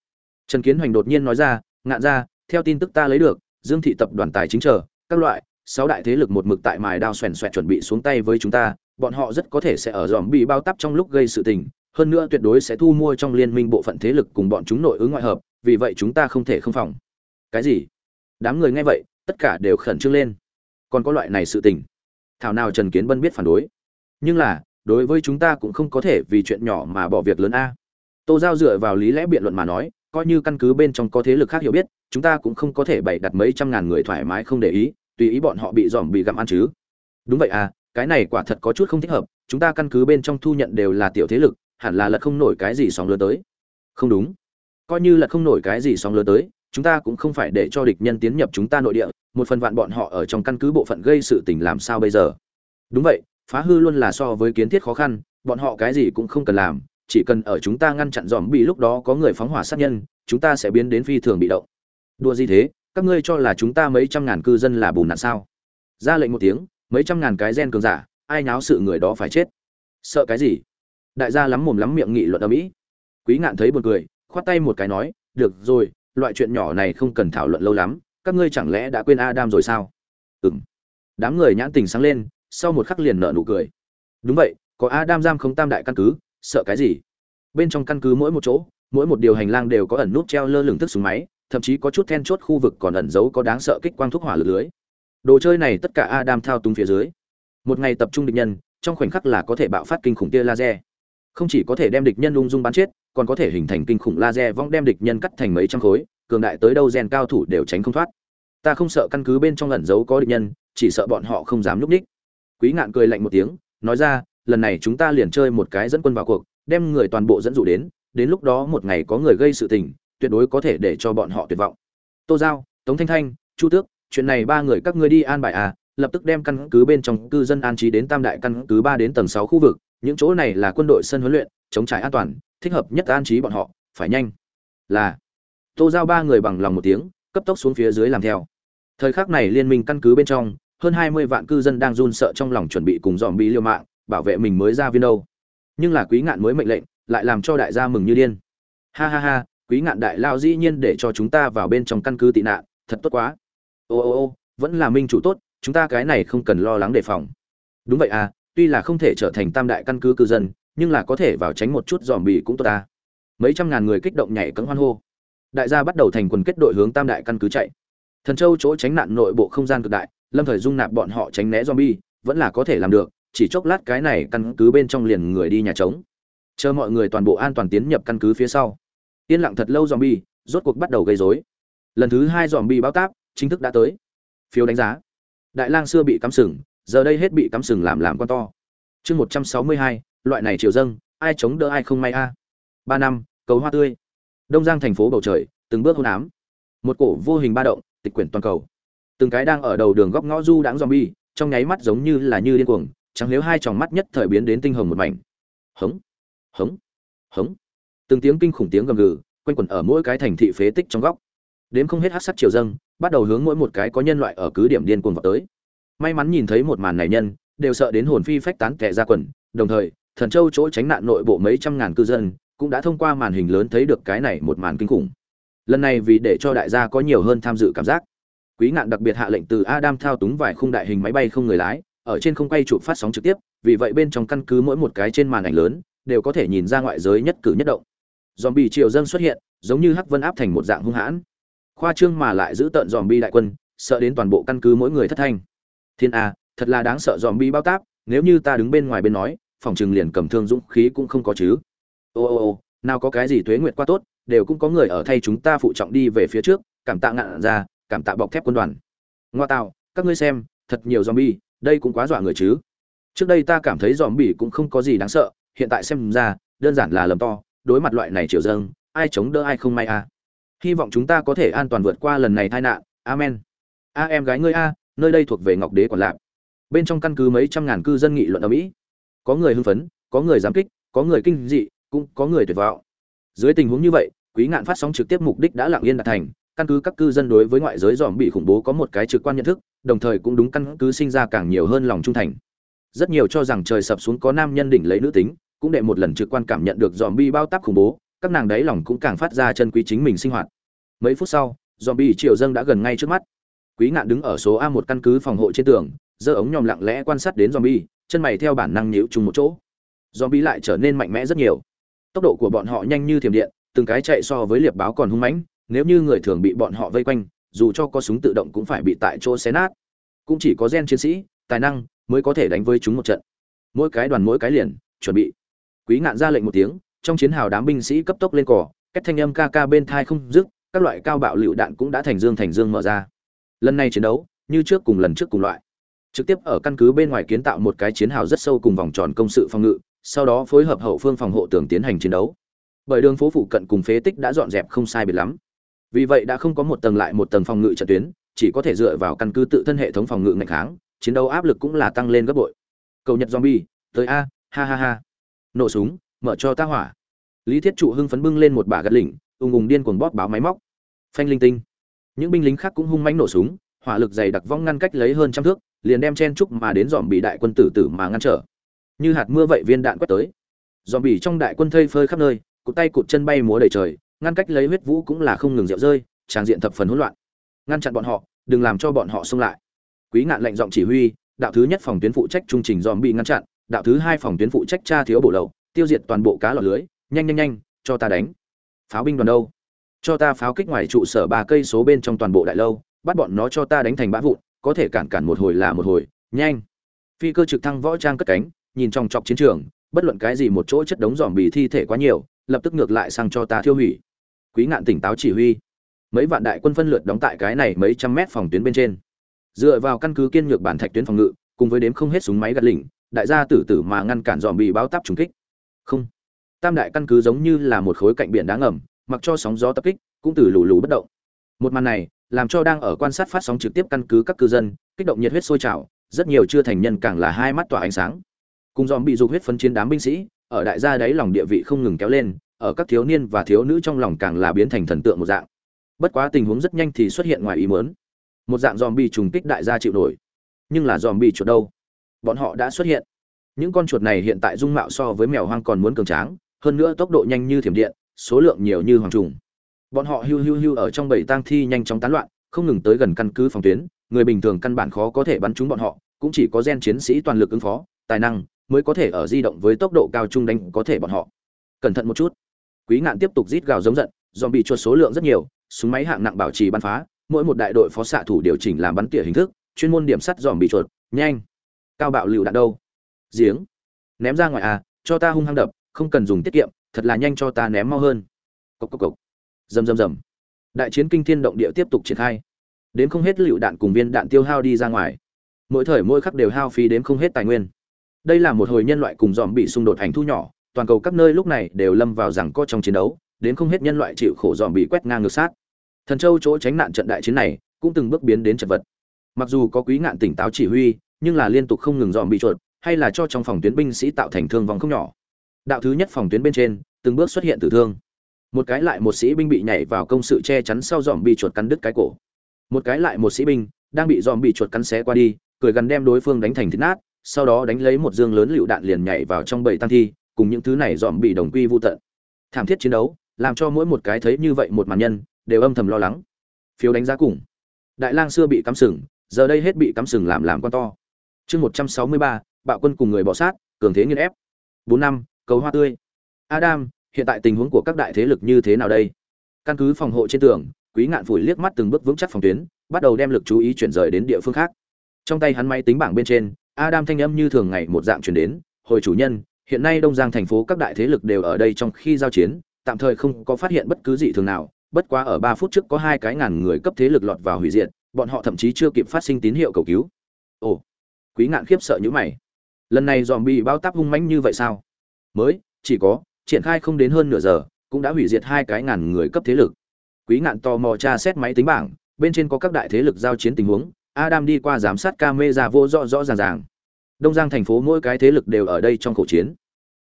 Trần kiến hoành đột nhiên nói ra, ngạn ra theo tin tức ta lấy được, dương thị tập đoàn tài chính chờ, các loại, sáu đại thế lực một mực tại mài đao xoèn xoẹt chuẩn bị xuống tay với chúng ta, bọn họ rất có thể sẽ ở dòm bị bao tắp trong lúc gây sự tình hơn nữa tuyệt đối sẽ thu mua trong liên minh bộ phận thế lực cùng bọn chúng nội ứng ngoại hợp, vì vậy chúng ta không thể không phòng. Cái gì? Đám người nghe vậy, tất cả đều khẩn trương lên. Còn có loại này sự tình. Thảo nào trần kiến bân biết phản đối. Nhưng là, đối với chúng ta cũng không có thể vì chuyện nhỏ mà bỏ việc lớn a. Tô giao dựa vào lý lẽ biện luận mà nói, coi như căn cứ bên trong có thế lực khác hiểu biết, chúng ta cũng không có thể bày đặt mấy trăm ngàn người thoải mái không để ý, tùy ý bọn họ bị dòm bị gặm ăn chứ. Đúng vậy à cái này quả thật có chút không thích hợp, chúng ta căn cứ bên trong thu nhận đều là tiểu thế lực hẳn là lật không nổi cái gì sóng lớn tới. Không đúng. Coi như lật không nổi cái gì sóng lớn tới, chúng ta cũng không phải để cho địch nhân tiến nhập chúng ta nội địa, một phần vạn bọn họ ở trong căn cứ bộ phận gây sự tình làm sao bây giờ? Đúng vậy, phá hư luôn là so với kiến thiết khó khăn, bọn họ cái gì cũng không cần làm, chỉ cần ở chúng ta ngăn chặn dòm bị lúc đó có người phóng hỏa sát nhân, chúng ta sẽ biến đến phi thường bị động. Đua gì thế? Các ngươi cho là chúng ta mấy trăm ngàn cư dân là bùn nạn sao? Ra lệnh một tiếng, mấy trăm ngàn cái gen cường giả, ai nháo sự người đó phải chết. Sợ cái gì? Đại gia lắm mồm lắm miệng nghị luận ở mỹ. Quý ngạn thấy buồn cười, khoát tay một cái nói, được rồi, loại chuyện nhỏ này không cần thảo luận lâu lắm, các ngươi chẳng lẽ đã quên adam rồi sao? Ừng đám người nhãn tình sáng lên, sau một khắc liền nợ nụ cười. Đúng vậy, có adam giam không tam đại căn cứ, sợ cái gì? Bên trong căn cứ mỗi một chỗ, mỗi một điều hành lang đều có ẩn nút treo lơ lửng tức súng máy, thậm chí có chút then chốt khu vực còn ẩn giấu có đáng sợ kích quang thuốc hỏa lực lưới. Đồ chơi này tất cả adam thao túng phía dưới. Một ngày tập trung địch nhân, trong khoảnh khắc là có thể bạo phát kinh khủng tia laser không chỉ có thể đem địch nhân ung dung bắn chết, còn có thể hình thành kinh khủng laser vong đem địch nhân cắt thành mấy trăm khối, cường đại tới đâu gen cao thủ đều tránh không thoát. Ta không sợ căn cứ bên trong ẩn giấu có địch nhân, chỉ sợ bọn họ không dám núp ních quý ngạn cười lạnh một tiếng, nói ra, lần này chúng ta liền chơi một cái dẫn quân vào cuộc, đem người toàn bộ dẫn dụ đến đến lúc đó một ngày có người gây sự tình, tuyệt đối có thể để cho bọn họ tuyệt vọng. Tô giao, tống thanh thanh, chu tước, chuyện này ba người các ngươi đi an bài à lập tức đem căn cứ bên trong cư dân an trí đến tam đại căn cứ ba đến tầng sáu khu vực những chỗ này là quân đội sân huấn luyện, chống trải an toàn, thích hợp nhất an trí bọn họ, phải nhanh. Là, tô giao ba người bằng lòng một tiếng, cấp tốc xuống phía dưới làm theo. Thời khắc này liên minh căn cứ bên trong, hơn hai mươi vạn cư dân đang run sợ trong lòng chuẩn bị cùng dòm bị liêu mạng, bảo vệ mình mới ra viên đâu. Nhưng là quý ngạn mới mệnh lệnh, lại làm cho đại gia mừng như điên. Ha ha ha, quý ngạn đại lao dĩ nhiên để cho chúng ta vào bên trong căn cứ tị nạn, thật tốt quá. Ô ô ô, vẫn là minh chủ tốt, chúng ta cái này không cần lo lắng đề phòng. Đúng vậy à tuy là không thể trở thành tam đại căn cứ cư dân, nhưng là có thể vào tránh một chút dòm bì cũng tốt ta. Mấy trăm ngàn người kích động nhảy cẫng hoan hô. Đại gia bắt đầu thành quần kết đội hướng tam đại căn cứ chạy. Thần châu chỗ tránh nạn nội bộ không gian cực đại, lâm thời dung nạp bọn họ tránh né zombie vẫn là có thể làm được, chỉ chốc lát cái này căn cứ bên trong liền người đi nhà trống. Chờ mọi người toàn bộ an toàn tiến nhập căn cứ phía sau. Yên lặng thật lâu zombie rốt cuộc bắt đầu gây rối. Lần thứ hai zombie báo táp, chính thức đã tới. Phiếu đánh giá. Đại lang xưa bị cắm sừng giờ đây hết bị cắm sừng làm làm con to. Chương một trăm sáu mươi hai, loại này triều dâng, ai chống đỡ ai không may a. Ba năm, cầu hoa tươi. Đông giang thành phố bầu trời, từng bước hôn ám. Một cổ vô hình ba động, tịch quyển toàn cầu. Từng cái đang ở đầu đường góc ngõ du đãng zombie, trong nháy mắt giống như là như điên cuồng chẳng nếu hai tròng mắt nhất thời biến đến tinh hồng một mảnh. Hống hống hống. Từng tiếng kinh khủng tiếng gầm gừ, quanh quẩn ở mỗi cái thành thị phế tích trong góc. Đếm không hết hát sắc triều dâng, bắt đầu hướng mỗi một cái có nhân loại ở cứ điểm điên cuồng vào tới may mắn nhìn thấy một màn này nhân, đều sợ đến hồn phi phách tán kẻ ra quần. Đồng thời, thần châu chỗ tránh nạn nội bộ mấy trăm ngàn cư dân cũng đã thông qua màn hình lớn thấy được cái này một màn kinh khủng. Lần này vì để cho đại gia có nhiều hơn tham dự cảm giác. Quý ngạn đặc biệt hạ lệnh từ adam thao túng vài khung đại hình máy bay không người lái, ở trên không quay chụp phát sóng trực tiếp, vì vậy bên trong căn cứ mỗi một cái trên màn ảnh lớn đều có thể nhìn ra ngoại giới nhất cử nhất động. Dòm bị triều dân xuất hiện, giống như hắc vân áp thành một dạng hung hãn. Khoa trương mà lại giữ tận dòm bi đại quân, sợ đến toàn bộ căn cứ mỗi người thất thanh thiên a, thật là đáng sợ dòm bi bao táp, nếu như ta đứng bên ngoài bên nói, phòng trừng liền cầm thương dũng khí cũng không có chứ. Ô ô ô, nào có cái gì tuế nguyệt qua tốt, đều cũng có người ở thay chúng ta phụ trọng đi về phía trước, cảm tạ ngạn ra, cảm tạ bọc thép quân đoàn. Ngoa tạo, các ngươi xem, thật nhiều zombie đây cũng quá dọa người chứ. Trước đây ta cảm thấy zombie cũng không có gì đáng sợ, hiện tại xem ra, đơn giản là lầm to, đối mặt loại này triều dâng, ai chống đỡ ai không may a hy vọng chúng ta có thể an toàn vượt qua lần này tai nạn. Amen. A em gái ngươi a nơi đây thuộc về ngọc đế còn lạc. Bên trong căn cứ mấy trăm ngàn cư dân nghị luận ở mỹ. Có người hưng phấn, có người giám kích, có người kinh dị, cũng có người tuyệt vọng. Dưới tình huống như vậy, quý ngạn phát sóng trực tiếp mục đích đã lặng yên đạt thành. Căn cứ các cư dân đối với ngoại giới dòm bị khủng bố có một cái trực quan nhận thức, đồng thời cũng đúng căn cứ sinh ra càng nhiều hơn lòng trung thành. Rất nhiều cho rằng trời sập xuống có nam nhân đỉnh lấy nữ tính, cũng để một lần trực quan cảm nhận được dòm bi bao táp khủng bố, các nàng đáy lòng cũng càng phát ra chân quý chính mình sinh hoạt. Mấy phút sau dòm bi triều dâng đã gần ngay trước mắt quý ngạn đứng ở số a một căn cứ phòng hộ trên tường giơ ống nhòm lặng lẽ quan sát đến zombie, bi chân mày theo bản năng nhíu chung một chỗ. Zombie bi lại trở nên mạnh mẽ rất nhiều. Tốc độ của bọn họ nhanh như thiểm điện từng cái chạy so với liệp báo còn hung mãnh nếu như người thường bị bọn họ vây quanh dù cho có súng tự động cũng phải bị tại chỗ xé nát. Cũng chỉ có gen chiến sĩ tài năng mới có thể đánh với chúng một trận. Mỗi cái đoàn mỗi cái liền chuẩn bị. Quý ngạn ra lệnh một tiếng trong chiến hào đám binh sĩ cấp tốc lên cỏ cách thanh âm ca ca bên thai không dứt các loại cao bạo lựu đạn cũng đã thành dương thành dương mở ra lần này chiến đấu, như trước cùng lần trước cùng loại. Trực tiếp ở căn cứ bên ngoài kiến tạo một cái chiến hào rất sâu cùng vòng tròn công sự phòng ngự, sau đó phối hợp hậu phương phòng hộ tường tiến hành chiến đấu. Bởi đường phố phụ cận cùng phế tích đã dọn dẹp không sai biệt lắm. Vì vậy đã không có một tầng lại một tầng phòng ngự trận tuyến, chỉ có thể dựa vào căn cứ tự thân hệ thống phòng ngự ngày kháng, chiến đấu áp lực cũng là tăng lên gấp bội. Cầu nhật zombie, tới a, ha ha ha. Nổ súng, mở cho ta hỏa. Lý thiết trụ hưng phấn bưng lên một bả gật lỉnh ùng ùng điên cuồng bóp báo máy móc. Phanh linh tinh những binh lính khác cũng hung mãnh nổ súng, hỏa lực dày đặc vong ngăn cách lấy hơn trăm thước, liền đem chen trúc mà đến dòm bị đại quân tử tử mà ngăn trở. Như hạt mưa vậy viên đạn quét tới. Dòm bị trong đại quân thây phơi khắp nơi, cụt tay cụt chân bay múa đầy trời, ngăn cách lấy huyết vũ cũng là không ngừng rượu rơi, tràng diện thập phần hỗn loạn. Ngăn chặn bọn họ, đừng làm cho bọn họ xông lại. Quý ngạn lệnh giọng chỉ huy, đạo thứ nhất phòng tuyến phụ trách trung trình dòm bị ngăn chặn, đạo thứ hai phòng tuyến phụ trách tra thiếu bổ lậu, tiêu diệt toàn bộ cá lọt lưới, nhanh nhanh nhanh, cho ta đánh. Pháo binh đoàn đâu? Cho ta pháo kích ngoài trụ sở ba cây số bên trong toàn bộ đại lâu, bắt bọn nó cho ta đánh thành bã vụn, có thể cản cản một hồi là một hồi, nhanh. Phi cơ trực thăng võ trang cất cánh, nhìn trong chọc chiến trường, bất luận cái gì một chỗ chất đống dòm bì thi thể quá nhiều, lập tức ngược lại sang cho ta thiêu hủy. Quý ngạn tỉnh táo chỉ huy. Mấy vạn đại quân phân lượt đóng tại cái này mấy trăm mét phòng tuyến bên trên. Dựa vào căn cứ kiên nhược bản thạch tuyến phòng ngự, cùng với đếm không hết súng máy gạt lỉnh, đại gia tử tử mà ngăn cản dòm bị báo táp trùng kích. Không. Tam đại căn cứ giống như là một khối cạnh biển đá ngầm mặc cho sóng gió tập kích, cũng từ lù lù bất động. Một màn này, làm cho đang ở quan sát phát sóng trực tiếp căn cứ các cư dân, kích động nhiệt huyết sôi trào, rất nhiều chưa thành nhân càng là hai mắt tỏa ánh sáng. Cùng dòm bị dục huyết phấn chiến đám binh sĩ, ở đại gia đáy lòng địa vị không ngừng kéo lên, ở các thiếu niên và thiếu nữ trong lòng càng là biến thành thần tượng một dạng. Bất quá tình huống rất nhanh thì xuất hiện ngoài ý muốn. Một dạng dòm bị trùng kích đại gia chịu nổi. Nhưng là dòm bị chuột đâu? Bọn họ đã xuất hiện. Những con chuột này hiện tại dung mạo so với mèo hoang còn muốn cường tráng, hơn nữa tốc độ nhanh như thiểm điện số lượng nhiều như hoàng trùng. Bọn họ hưu hưu hưu ở trong bầy tang thi nhanh chóng tán loạn, không ngừng tới gần căn cứ phòng tuyến, người bình thường căn bản khó có thể bắn trúng bọn họ, cũng chỉ có gen chiến sĩ toàn lực ứng phó, tài năng mới có thể ở di động với tốc độ cao trung đánh có thể bọn họ. Cẩn thận một chút. Quý ngạn tiếp tục rít gào giống giận dòm bị chuột số lượng rất nhiều, súng máy hạng nặng bảo trì bắn phá, mỗi một đại đội phó xạ thủ điều chỉnh làm bắn tỉa hình thức, chuyên môn điểm sắt dòm bị chuột, nhanh. Cao bạo lựu đạn đâu? Giếng. Ném ra ngoài à cho ta hung hăng đập, không cần dùng tiết kiệm thật là nhanh cho ta ném mau hơn. Cộc cộc cộc. Rầm rầm rầm. Đại chiến kinh thiên động địa tiếp tục triển khai. Đến không hết lựu đạn cùng viên đạn tiêu hao đi ra ngoài. Mỗi thời mỗi khắc đều hao phí đến không hết tài nguyên. Đây là một hồi nhân loại cùng dòm bị xung đột hành thu nhỏ, toàn cầu các nơi lúc này đều lâm vào rằng co trong chiến đấu, đến không hết nhân loại chịu khổ dòm bị quét ngang ngược sát. Thần châu chỗ tránh nạn trận đại chiến này cũng từng bước biến đến chật vật. Mặc dù có quý ngạn tỉnh táo chỉ huy, nhưng là liên tục không ngừng dòm bị chuột, hay là cho trong phòng tuyến binh sĩ tạo thành thương vong không nhỏ đạo thứ nhất phòng tuyến bên trên, từng bước xuất hiện tử thương. Một cái lại một sĩ binh bị nhảy vào công sự che chắn sau dòm bị chuột cắn đứt cái cổ. Một cái lại một sĩ binh đang bị dòm bị chuột cắn xé qua đi, cười gần đem đối phương đánh thành thịt nát, sau đó đánh lấy một dương lớn lựu đạn liền nhảy vào trong bầy tăng thi, cùng những thứ này dòm bị đồng quy vô tận. Thảm thiết chiến đấu, làm cho mỗi một cái thấy như vậy một màn nhân, đều âm thầm lo lắng. Phiếu đánh giá cùng. Đại lang xưa bị cắm sừng, giờ đây hết bị cắm sừng làm làm con to. Chương một trăm sáu mươi ba, bạo quân cùng người bỏ sát, cường thế nghiên ép. Bốn năm cầu hoa tươi. Adam, hiện tại tình huống của các đại thế lực như thế nào đây? Căn cứ phòng hộ trên tường, quý ngạn phủi liếc mắt từng bước vững chắc phòng tuyến, bắt đầu đem lực chú ý chuyển rời đến địa phương khác. Trong tay hắn máy tính bảng bên trên, adam thanh âm như thường ngày một dạng chuyển đến, hồi chủ nhân, hiện nay đông giang thành phố các đại thế lực đều ở đây trong khi giao chiến, tạm thời không có phát hiện bất cứ gì thường nào, bất quá ở ba phút trước có hai cái ngàn người cấp thế lực lọt vào hủy diệt, bọn họ thậm chí chưa kịp phát sinh tín hiệu cầu cứu. Ồ, quý ngạn khiếp sợ như mày. Lần này dòm bị bao táp hung mãnh như vậy sao? Mới, chỉ có, triển khai không đến hơn nửa giờ, cũng đã hủy diệt hai cái ngàn người cấp thế lực. Quý ngạn tò mò tra xét máy tính bảng, bên trên có các đại thế lực giao chiến tình huống, adam đi qua giám sát camera vô rõ rõ ràng ràng. Đông giang thành phố mỗi cái thế lực đều ở đây trong khẩu chiến.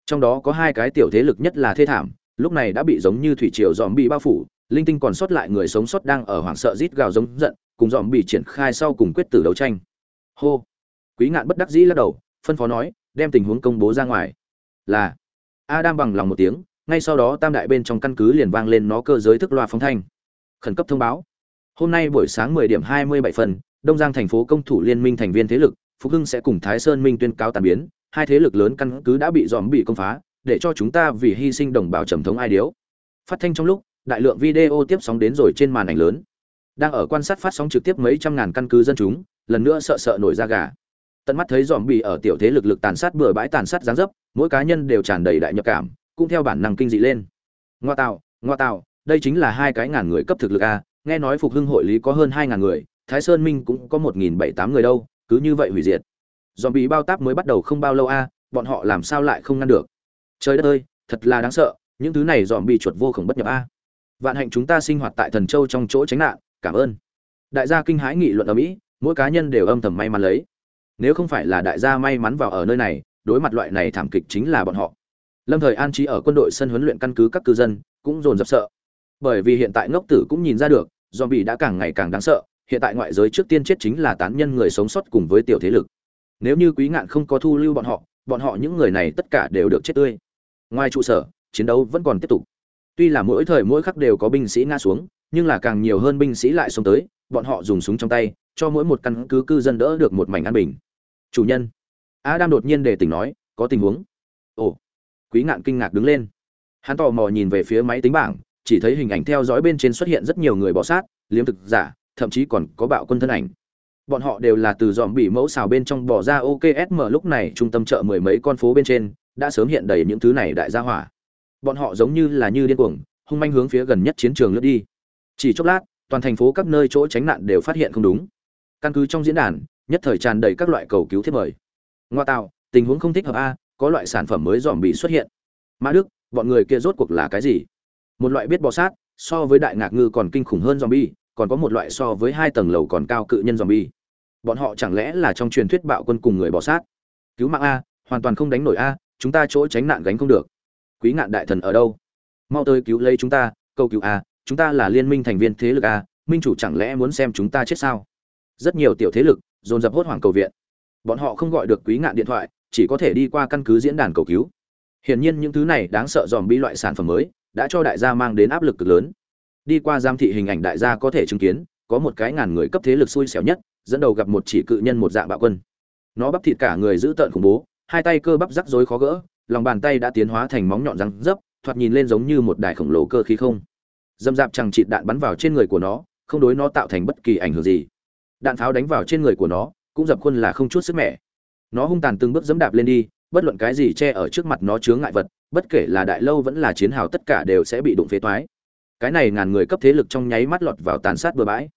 Trong đó có hai cái tiểu thế lực nhất là thê thảm, lúc này đã bị giống như thủy triều dòm bị bao phủ, linh tinh còn sót lại người sống sót đang ở hoảng sợ rít gào giống giận, cùng dòm bị triển khai sau cùng quyết tử đấu tranh. Hô. Quý ngạn bất đắc dĩ lắc đầu, phân phó nói, đem tình huống công bố ra ngoài là adam bằng lòng một tiếng, ngay sau đó tam đại bên trong căn cứ liền vang lên nó cơ giới thức loa phóng thanh. Khẩn cấp thông báo. Hôm nay buổi sáng 10 điểm 27 phần, đông giang thành phố công thủ liên minh thành viên thế lực phúc hưng sẽ cùng thái sơn minh tuyên cáo tàn biến. Hai thế lực lớn căn cứ đã bị dòm bị công phá, để cho chúng ta vì hy sinh đồng bào trầm thống ai điếu. Phát thanh trong lúc, đại lượng video tiếp sóng đến rồi trên màn ảnh lớn. Đang ở quan sát phát sóng trực tiếp mấy trăm ngàn căn cứ dân chúng, lần nữa sợ sợ nổi da gà. Tận mắt thấy dòm bị ở tiểu thế lực lực tàn sát bừa bãi tàn sát giáng dấp mỗi cá nhân đều tràn đầy đại nhập cảm, cũng theo bản năng kinh dị lên. Ngoa tạo ngoa tạo, đây chính là hai cái ngàn người cấp thực lực a, nghe nói phục hưng hội lý có hơn hai ngàn người, thái sơn minh cũng có một nghìn bảy tám người đâu, cứ như vậy hủy diệt. Dòm bị bao táp mới bắt đầu không bao lâu a, bọn họ làm sao lại không ngăn được? Trời đất ơi, thật là đáng sợ, những thứ này dòm bị chuột vô khổng bất nhập a. Vạn hạnh chúng ta sinh hoạt tại thần châu trong chỗ tránh nạn, cảm ơn. Đại gia kinh hãi nghị luận ở mỹ, mỗi cá nhân đều âm thầm may mắn lấy. Nếu không phải là đại gia may mắn vào ở nơi này đối mặt loại này thảm kịch chính là bọn họ. Lâm thời an trí ở quân đội sân huấn luyện căn cứ các cư dân cũng dồn dập sợ. Bởi vì hiện tại ngốc tử cũng nhìn ra được do bị đã càng ngày càng đáng sợ, hiện tại ngoại giới trước tiên chết chính là tán nhân người sống sót cùng với tiểu thế lực. Nếu như quý ngạn không có thu lưu bọn họ bọn họ những người này tất cả đều được chết tươi. Ngoài trụ sở, chiến đấu vẫn còn tiếp tục. Tuy là mỗi thời mỗi khắc đều có binh sĩ ngã xuống, nhưng là càng nhiều hơn binh sĩ lại xông tới, bọn họ dùng súng trong tay, cho mỗi một căn cứ cư dân đỡ được một mảnh an bình. Chủ nhân a đột nhiên để tỉnh nói, có tình huống. Ồ, quý ngạn kinh ngạc đứng lên. Hắn tò mò nhìn về phía máy tính bảng, chỉ thấy hình ảnh theo dõi bên trên xuất hiện rất nhiều người bỏ sát, liếm thực giả, thậm chí còn có bạo quân thân ảnh. Bọn họ đều là từ dòm bị mẫu xào bên trong bỏ ra oksm lúc này trung tâm chợ mười mấy con phố bên trên, đã sớm hiện đầy những thứ này đại gia hỏa. Bọn họ giống như là như điên cuồng, hung manh hướng phía gần nhất chiến trường lướt đi. Chỉ chốc lát, toàn thành phố các nơi chỗ tránh nạn đều phát hiện không đúng. Căn cứ trong diễn đàn, nhất thời tràn đầy các loại cầu cứu thiết mời ngoa tạo, tình huống không thích hợp a, có loại sản phẩm mới dòm bị xuất hiện. Mã đức, bọn người kia rốt cuộc là cái gì? Một loại biết bò sát, so với đại ngạc ngư còn kinh khủng hơn zombie, còn có một loại so với hai tầng lầu còn cao cự nhân zombie. Bọn họ chẳng lẽ là trong truyền thuyết bạo quân cùng người bò sát? Cứu mạng a, hoàn toàn không đánh nổi a, chúng ta chỗ tránh nạn gánh không được. Quý ngạn đại thần ở đâu? Mau tới cứu lấy chúng ta câu cứu a, chúng ta là liên minh thành viên thế lực a, minh chủ chẳng lẽ muốn xem chúng ta chết sao? Rất nhiều tiểu thế lực, dồn dập hốt hoảng cầu viện bọn họ không gọi được quý ngạn điện thoại, chỉ có thể đi qua căn cứ diễn đàn cầu cứu. Hiển nhiên những thứ này đáng sợ dòm bi loại sản phẩm mới, đã cho đại gia mang đến áp lực cực lớn. Đi qua giam thị hình ảnh đại gia có thể chứng kiến, có một cái ngàn người cấp thế lực xui xẻo nhất, dẫn đầu gặp một chỉ cự nhân một dạng bạo quân. Nó bắp thịt cả người giữ tợn khủng bố, hai tay cơ bắp rắc rối khó gỡ, lòng bàn tay đã tiến hóa thành móng nhọn răng dấp, thoạt nhìn lên giống như một đài khổng lồ cơ khí không. Dâm dạp chẳng chịt đạn bắn vào trên người của nó, không đối nó tạo thành bất kỳ ảnh hưởng gì. Đạn pháo đánh vào trên người của nó cũng dập khuôn là không chút sức mẻ. Nó hung tàn từng bước dẫm đạp lên đi, bất luận cái gì che ở trước mặt nó chướng ngại vật, bất kể là đại lâu vẫn là chiến hào tất cả đều sẽ bị đụng phế toái. Cái này ngàn người cấp thế lực trong nháy mắt lọt vào tàn sát bừa bãi.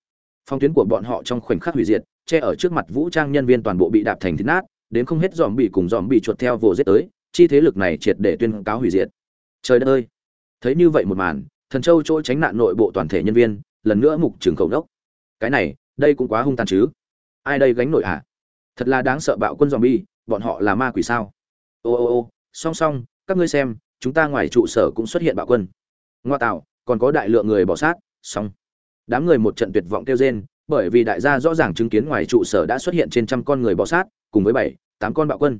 Phong tuyến của bọn họ trong khoảnh khắc hủy diệt, che ở trước mặt vũ trang nhân viên toàn bộ bị đạp thành thịt nát, đến không hết dòm bị cùng dòm bị chuột theo vồ giết tới, chi thế lực này triệt để tuyên cáo hủy diệt. Trời đất ơi! Thấy như vậy một màn, thần châu chỗ tránh nạn nội bộ toàn thể nhân viên, lần nữa mục trường cầu đốc. Cái này, đây cũng quá hung tàn chứ? Ai đây gánh nổi à thật là đáng sợ bạo quân dòm bi bọn họ là ma quỷ sao? Ô ô ô, song song, các ngươi xem, chúng ta ngoài trụ sở cũng xuất hiện bạo quân. Ngoa tạo, còn có đại lượng người bỏ sát, xong. Đám người một trận tuyệt vọng kêu rên, bởi vì đại gia rõ ràng chứng kiến ngoài trụ sở đã xuất hiện trên trăm con người bỏ sát, cùng với bảy, tám con bạo quân.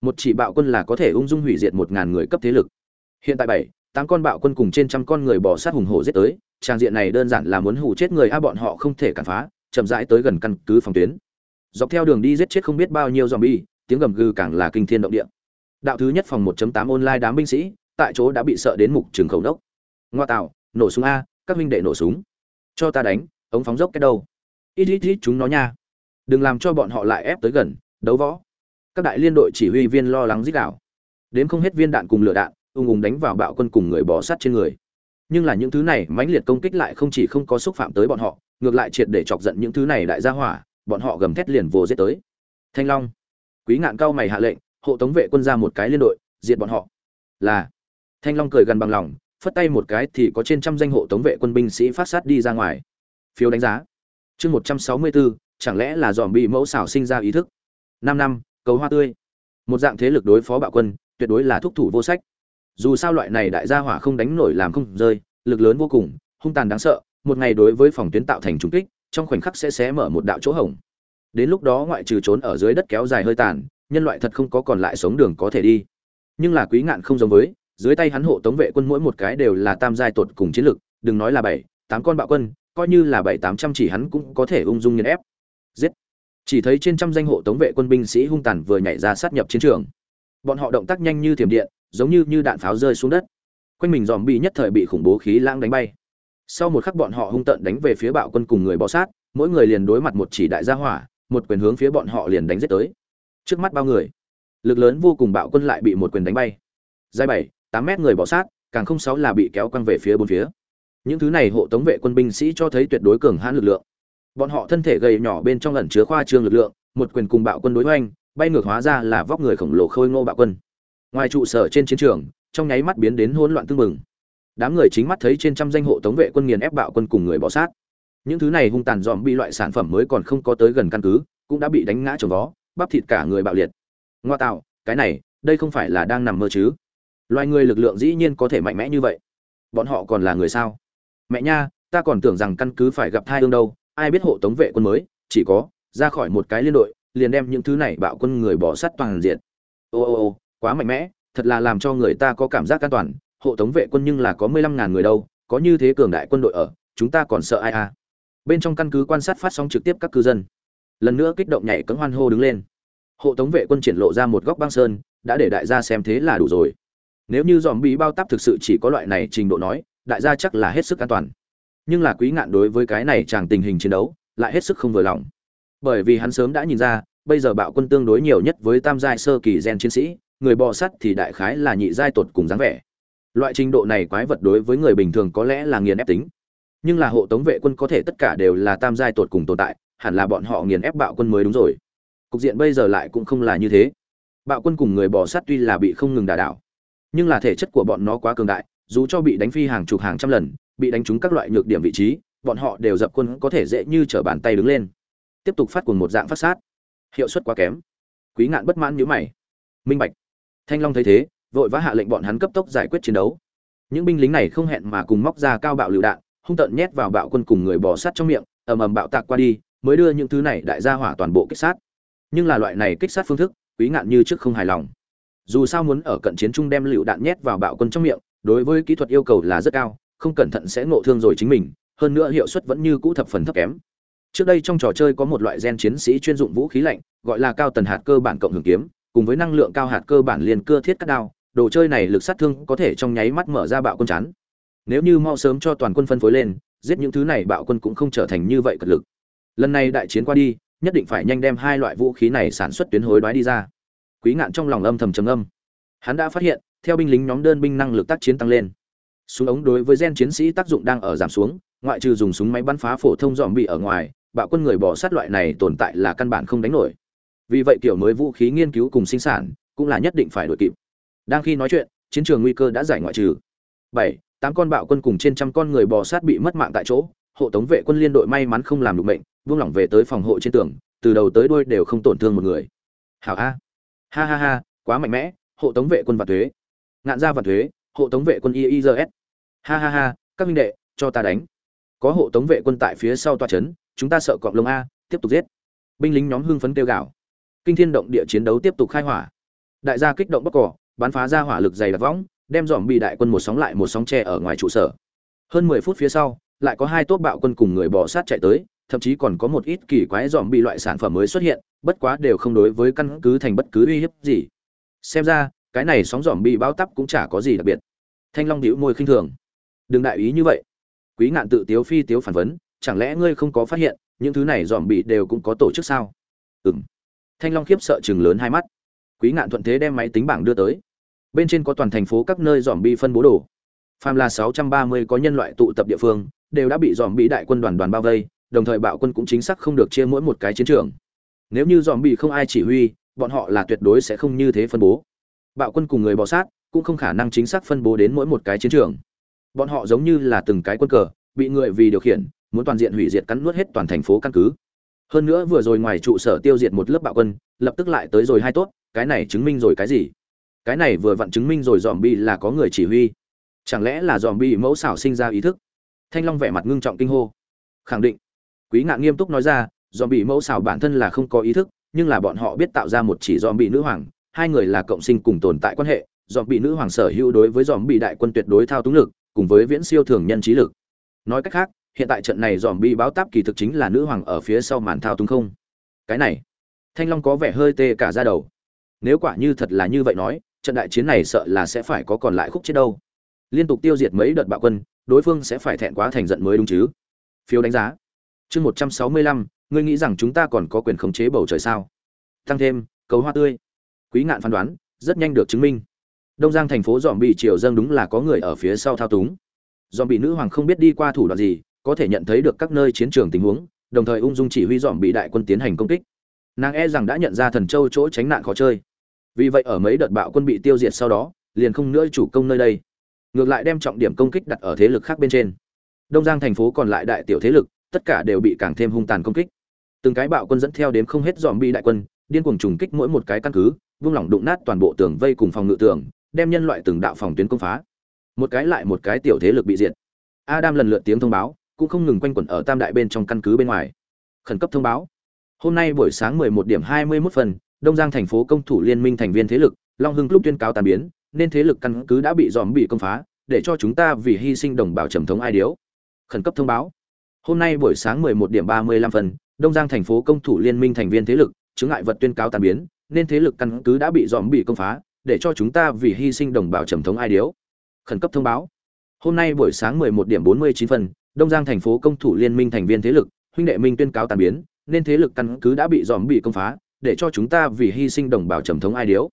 Một chỉ bạo quân là có thể ung dung hủy diệt một ngàn người cấp thế lực. Hiện tại bảy, tám con bạo quân cùng trên trăm con người bỏ sát hùng hổ giết tới, trang diện này đơn giản là muốn hù chết người a, bọn họ không thể cản phá chậm rãi tới gần căn cứ phòng tuyến. Dọc theo đường đi giết chết không biết bao nhiêu zombie, tiếng gầm gừ càng là kinh thiên động địa. Đạo thứ nhất phòng 1.8 online đám binh sĩ, tại chỗ đã bị sợ đến mục trường khẩu đốc ngoa tạo, nổ súng a, các huynh đệ nổ súng. Cho ta đánh, ống phóng dốc cái đầu. ít ít ít, chúng nó nha. Đừng làm cho bọn họ lại ép tới gần, đấu võ. Các đại liên đội chỉ huy viên lo lắng rít đảo đến không hết viên đạn cùng lửa đạn, ung ung đánh vào bạo quân cùng người bò sát trên người. Nhưng là những thứ này mãnh liệt công kích lại không chỉ không có xúc phạm tới bọn họ ngược lại triệt để chọc giận những thứ này đại gia hỏa, bọn họ gầm thét liền vồ giết tới. Thanh long, quý ngạn cao mày hạ lệnh, hộ tống vệ quân ra một cái liên đội, diệt bọn họ. Là, thanh long cười gần bằng lòng, phất tay một cái thì có trên trăm danh hộ tống vệ quân binh sĩ phát sát đi ra ngoài. Phiếu đánh giá. Chương một trăm sáu mươi bốn chẳng lẽ là dòm bị mẫu xảo sinh ra ý thức? Năm năm, cầu hoa tươi. Một dạng thế lực đối phó bạo quân, tuyệt đối là thúc thủ vô sách. Dù sao loại này đại gia hỏa không đánh nổi làm không rơi, lực lớn vô cùng, hung tàn đáng sợ một ngày đối với phòng tuyến tạo thành trung kích, trong khoảnh khắc sẽ xé mở một đạo chỗ hổng. Đến lúc đó ngoại trừ trốn ở dưới đất kéo dài hơi tàn, nhân loại thật không có còn lại sống đường có thể đi. Nhưng là quý ngạn không giống với, dưới tay hắn hộ tống vệ quân mỗi một cái đều là tam giai tột cùng chiến lực, đừng nói là bảy, tám con bạo quân, coi như là bảy, tám trăm chỉ hắn cũng có thể ung dung nghiền ép. Giết. Chỉ thấy trên trăm danh hộ tống vệ quân binh sĩ hung tàn vừa nhảy ra sát nhập chiến trường. Bọn họ động tác nhanh như thiểm điện, giống như như đạn pháo rơi xuống đất. Quanh mình dòm bị nhất thời bị khủng bố khí lãng đánh bay sau một khắc bọn họ hung tợn đánh về phía bạo quân cùng người bọ sát, mỗi người liền đối mặt một chỉ đại gia hỏa, một quyền hướng phía bọn họ liền đánh giết tới. Trước mắt bao người, lực lớn vô cùng bạo quân lại bị một quyền đánh bay. Dài bảy, tám mét người bò sát, càng không sáu là bị kéo quăng về phía bốn phía. Những thứ này hộ tống vệ quân binh sĩ cho thấy tuyệt đối cường hãn lực lượng. Bọn họ thân thể gầy nhỏ bên trong ẩn chứa khoa trương lực lượng, một quyền cùng bạo quân đối hoành, bay ngược hóa ra là vóc người khổng lồ khôi ngô bạo quân. Ngoài trụ sở trên chiến trường, trong nháy mắt biến đến hỗn loạn tương mừng đám người chính mắt thấy trên trăm danh hộ tống vệ quân nghiền ép bạo quân cùng người bỏ sát. Những thứ này hung tàn dòm bị loại sản phẩm mới còn không có tới gần căn cứ, cũng đã bị đánh ngã trồng vó, bắp thịt cả người bạo liệt. Ngoa tạo, cái này, đây không phải là đang nằm mơ chứ? Loài người lực lượng dĩ nhiên có thể mạnh mẽ như vậy. Bọn họ còn là người sao? Mẹ nha, ta còn tưởng rằng căn cứ phải gặp thai ương đâu, ai biết hộ tống vệ quân mới, chỉ có, ra khỏi một cái liên đội, liền đem những thứ này bạo quân người bỏ sát toàn diện. Ô ô ô, quá mạnh mẽ, thật là làm cho người ta có cảm giác an toàn hộ tống vệ quân nhưng là có mười lăm ngàn người đâu, có như thế cường đại quân đội ở, chúng ta còn sợ ai à? Bên trong căn cứ quan sát phát sóng trực tiếp các cư dân. Lần nữa kích động nhảy cấm hoan hô đứng lên. Hộ tống vệ quân triển lộ ra một góc băng sơn, đã để đại gia xem thế là đủ rồi. Nếu như dòm bị bao tắp thực sự chỉ có loại này trình độ nói, đại gia chắc là hết sức an toàn. Nhưng là quý ngạn đối với cái này chàng tình hình chiến đấu, lại hết sức không vừa lòng. Bởi vì hắn sớm đã nhìn ra, bây giờ bạo quân tương đối nhiều nhất với tam giai sơ kỳ gen chiến sĩ, người bò sắt thì đại khái là nhị giai tột cùng dáng vẻ loại trình độ này quái vật đối với người bình thường có lẽ là nghiền ép tính. Nhưng là hộ tống vệ quân có thể tất cả đều là tam giai tột cùng tồn tại, hẳn là bọn họ nghiền ép bạo quân mới đúng rồi. Cục diện bây giờ lại cũng không là như thế. Bạo quân cùng người bò sát tuy là bị không ngừng đả đảo, nhưng là thể chất của bọn nó quá cường đại, dù cho bị đánh phi hàng chục hàng trăm lần, bị đánh trúng các loại nhược điểm vị trí, bọn họ đều dập quân có thể dễ như trở bàn tay đứng lên. Tiếp tục phát cùng một dạng phát sát. Hiệu suất quá kém. Quý ngạn bất mãn nhữ mày. Minh bạch. Thanh long thấy thế vội vã hạ lệnh bọn hắn cấp tốc giải quyết chiến đấu. Những binh lính này không hẹn mà cùng móc ra cao bạo lựu đạn, hung tợn nhét vào bạo quân cùng người bò sát trong miệng, ầm ầm bạo tạc qua đi, mới đưa những thứ này đại gia hỏa toàn bộ kích sát. Nhưng là loại này kích sát phương thức, quý ngạn như trước không hài lòng. Dù sao muốn ở cận chiến trung đem lựu đạn nhét vào bạo quân trong miệng, đối với kỹ thuật yêu cầu là rất cao, không cẩn thận sẽ ngộ thương rồi chính mình, hơn nữa hiệu suất vẫn như cũ thập phần thấp kém. Trước đây trong trò chơi có một loại gen chiến sĩ chuyên dụng vũ khí lạnh, gọi là cao tần hạt cơ bản cộng hưởng kiếm, cùng với năng lượng cao hạt cơ bản liền cưa thiết cắt đao đồ chơi này lực sát thương có thể trong nháy mắt mở ra bạo quân chắn nếu như mau sớm cho toàn quân phân phối lên, giết những thứ này bạo quân cũng không trở thành như vậy cật lực. Lần này đại chiến qua đi, nhất định phải nhanh đem hai loại vũ khí này sản xuất tuyến hối đoái đi ra. Quý ngạn trong lòng âm thầm trầm âm hắn đã phát hiện, theo binh lính nhóm đơn binh năng lực tác chiến tăng lên. Súng ống đối với gen chiến sĩ tác dụng đang ở giảm xuống, ngoại trừ dùng súng máy bắn phá phổ thông dòm bị ở ngoài, bạo quân người bỏ sát loại này tồn tại là căn bản không đánh nổi. Vì vậy kiểu mới vũ khí nghiên cứu cùng sinh sản cũng là nhất định phải đổi kịp đang khi nói chuyện, chiến trường nguy cơ đã giải ngoại trừ. Bảy, tám con bạo quân cùng trên trăm con người bò sát bị mất mạng tại chỗ, hộ tống vệ quân liên đội may mắn không làm được mệnh buông lỏng về tới phòng hộ trên tường, từ đầu tới đuôi đều không tổn thương một người. Hảo a. Ha ha ha, quá mạnh mẽ, hộ tống vệ quân và thuế. Ngạn gia và thuế, hộ tống vệ quân iis ha ha ha, các minh đệ, cho ta đánh. Có hộ tống vệ quân tại phía sau toa trấn chúng ta sợ cọp lông a, tiếp tục giết. Binh lính nhóm hưng phấn kêu gào. Kinh thiên động địa chiến đấu tiếp tục khai hỏa. Đại gia kích động bóc cỏ bắn phá ra hỏa lực dày đặc võng, đem dòm bị đại quân một sóng lại một sóng tre ở ngoài trụ sở. Hơn mười phút phía sau, lại có hai tốt bạo quân cùng người bò sát chạy tới, thậm chí còn có một ít kỳ quái dòm bị loại sản phẩm mới xuất hiện, bất quá đều không đối với căn cứ thành bất cứ uy hiếp gì. Xem ra, cái này sóng dòm bị bao tắp cũng chả có gì đặc biệt. Thanh long đĩu môi khinh thường. Đừng đại ý như vậy. Quý ngạn tự tiếu phi tiếu phản vấn, chẳng lẽ ngươi không có phát hiện, những thứ này dòm bị đều cũng có tổ chức sao? Ừm. thanh long khiếp sợ chừng lớn hai mắt. Quý ngạn thuận thế đem máy tính bảng đưa tới bên trên có toàn thành phố các nơi dòm bi phân bố đồ. Phàm là sáu trăm ba mươi có nhân loại tụ tập địa phương, đều đã bị dòm bị đại quân đoàn đoàn bao vây, đồng thời bạo quân cũng chính xác không được chia mỗi một cái chiến trường. Nếu như dòm bị không ai chỉ huy, bọn họ là tuyệt đối sẽ không như thế phân bố. Bạo quân cùng người bò sát cũng không khả năng chính xác phân bố đến mỗi một cái chiến trường. Bọn họ giống như là từng cái quân cờ, bị người vì điều khiển, muốn toàn diện hủy diệt cắn nuốt hết toàn thành phố căn cứ. Hơn nữa vừa rồi ngoài trụ sở tiêu diệt một lớp bạo quân, lập tức lại tới rồi hai tốt, cái này chứng minh rồi cái gì? Cái này vừa vặn chứng minh rồi dòm bi là có người chỉ huy. Chẳng lẽ là dòm bi mẫu xảo sinh ra ý thức? Thanh long vẻ mặt ngưng trọng kinh hô. Khẳng định. Quý ngạn nghiêm túc nói ra dòm bị mẫu xảo bản thân là không có ý thức, nhưng là bọn họ biết tạo ra một chỉ dòm bị nữ hoàng, hai người là cộng sinh cùng tồn tại quan hệ dòm bị nữ hoàng sở hữu đối với dòm bị đại quân tuyệt đối thao túng lực, cùng với viễn siêu thường nhân trí lực. Nói cách khác, hiện tại trận này dòm bị báo táp kỳ thực chính là nữ hoàng ở phía sau màn thao túng không? Cái này. Thanh long có vẻ hơi tê cả ra đầu. Nếu quả như thật là như vậy nói trận đại chiến này sợ là sẽ phải có còn lại khúc chết đâu. Liên tục tiêu diệt mấy đợt bạo quân, đối phương sẽ phải thẹn quá thành giận mới đúng chứ. Phiếu đánh giá. Chương một trăm sáu mươi lăm, ngươi nghĩ rằng chúng ta còn có quyền khống chế bầu trời sao? Tăng thêm, cầu hoa tươi. Quý ngạn phán đoán, rất nhanh được chứng minh. Đông giang thành phố dòm bị triều dâng đúng là có người ở phía sau thao túng. Dòm bị nữ hoàng không biết đi qua thủ đoạn gì, có thể nhận thấy được các nơi chiến trường tình huống, đồng thời ung dung chỉ huy dòm bị đại quân tiến hành công kích. Nàng e rằng đã nhận ra thần châu chỗ tránh nạn khó chơi vì vậy ở mấy đợt bạo quân bị tiêu diệt sau đó, liền không nữa chủ công nơi đây. Ngược lại đem trọng điểm công kích đặt ở thế lực khác bên trên. Đông giang thành phố còn lại đại tiểu thế lực, tất cả đều bị càng thêm hung tàn công kích. Từng cái bạo quân dẫn theo đến không hết dòm bi đại quân, điên cuồng trùng kích mỗi một cái căn cứ, vung lỏng đụng nát toàn bộ tường vây cùng phòng ngự tường, đem nhân loại từng đạo phòng tuyến công phá. Một cái lại một cái tiểu thế lực bị diệt. Adam lần lượt tiếng thông báo, cũng không ngừng quanh quẩn ở tam đại bên trong căn cứ bên ngoài. Khẩn cấp thông báo. Hôm nay buổi sáng 11 điểm 21 phần đông giang thành phố công thủ liên minh thành viên thế lực, long hưng lúc tuyên cáo tàn biến, nên thế lực căn cứ đã bị dòm bị công phá, để cho chúng ta vì hy sinh đồng bào trầm thống ai điếu. Khẩn cấp thông báo. Hôm nay buổi sáng 11 điểm 35 phần, đông giang thành phố công thủ liên minh thành viên thế lực chứng ngại vật tuyên cáo tàn biến, nên thế lực căn cứ đã bị dòm bị công phá, để cho chúng ta vì hy sinh đồng bào trầm thống ai điếu. Khẩn cấp thông báo. Hôm nay buổi sáng 11 điểm 49 phần, đông giang thành phố công thủ liên minh thành viên thế lực, huynh đệ minh tuyên cáo tàn biến, nên thế lực căn cứ đã bị dòm bị công phá để cho chúng ta vì hy sinh đồng bào trầm thống ai điếu.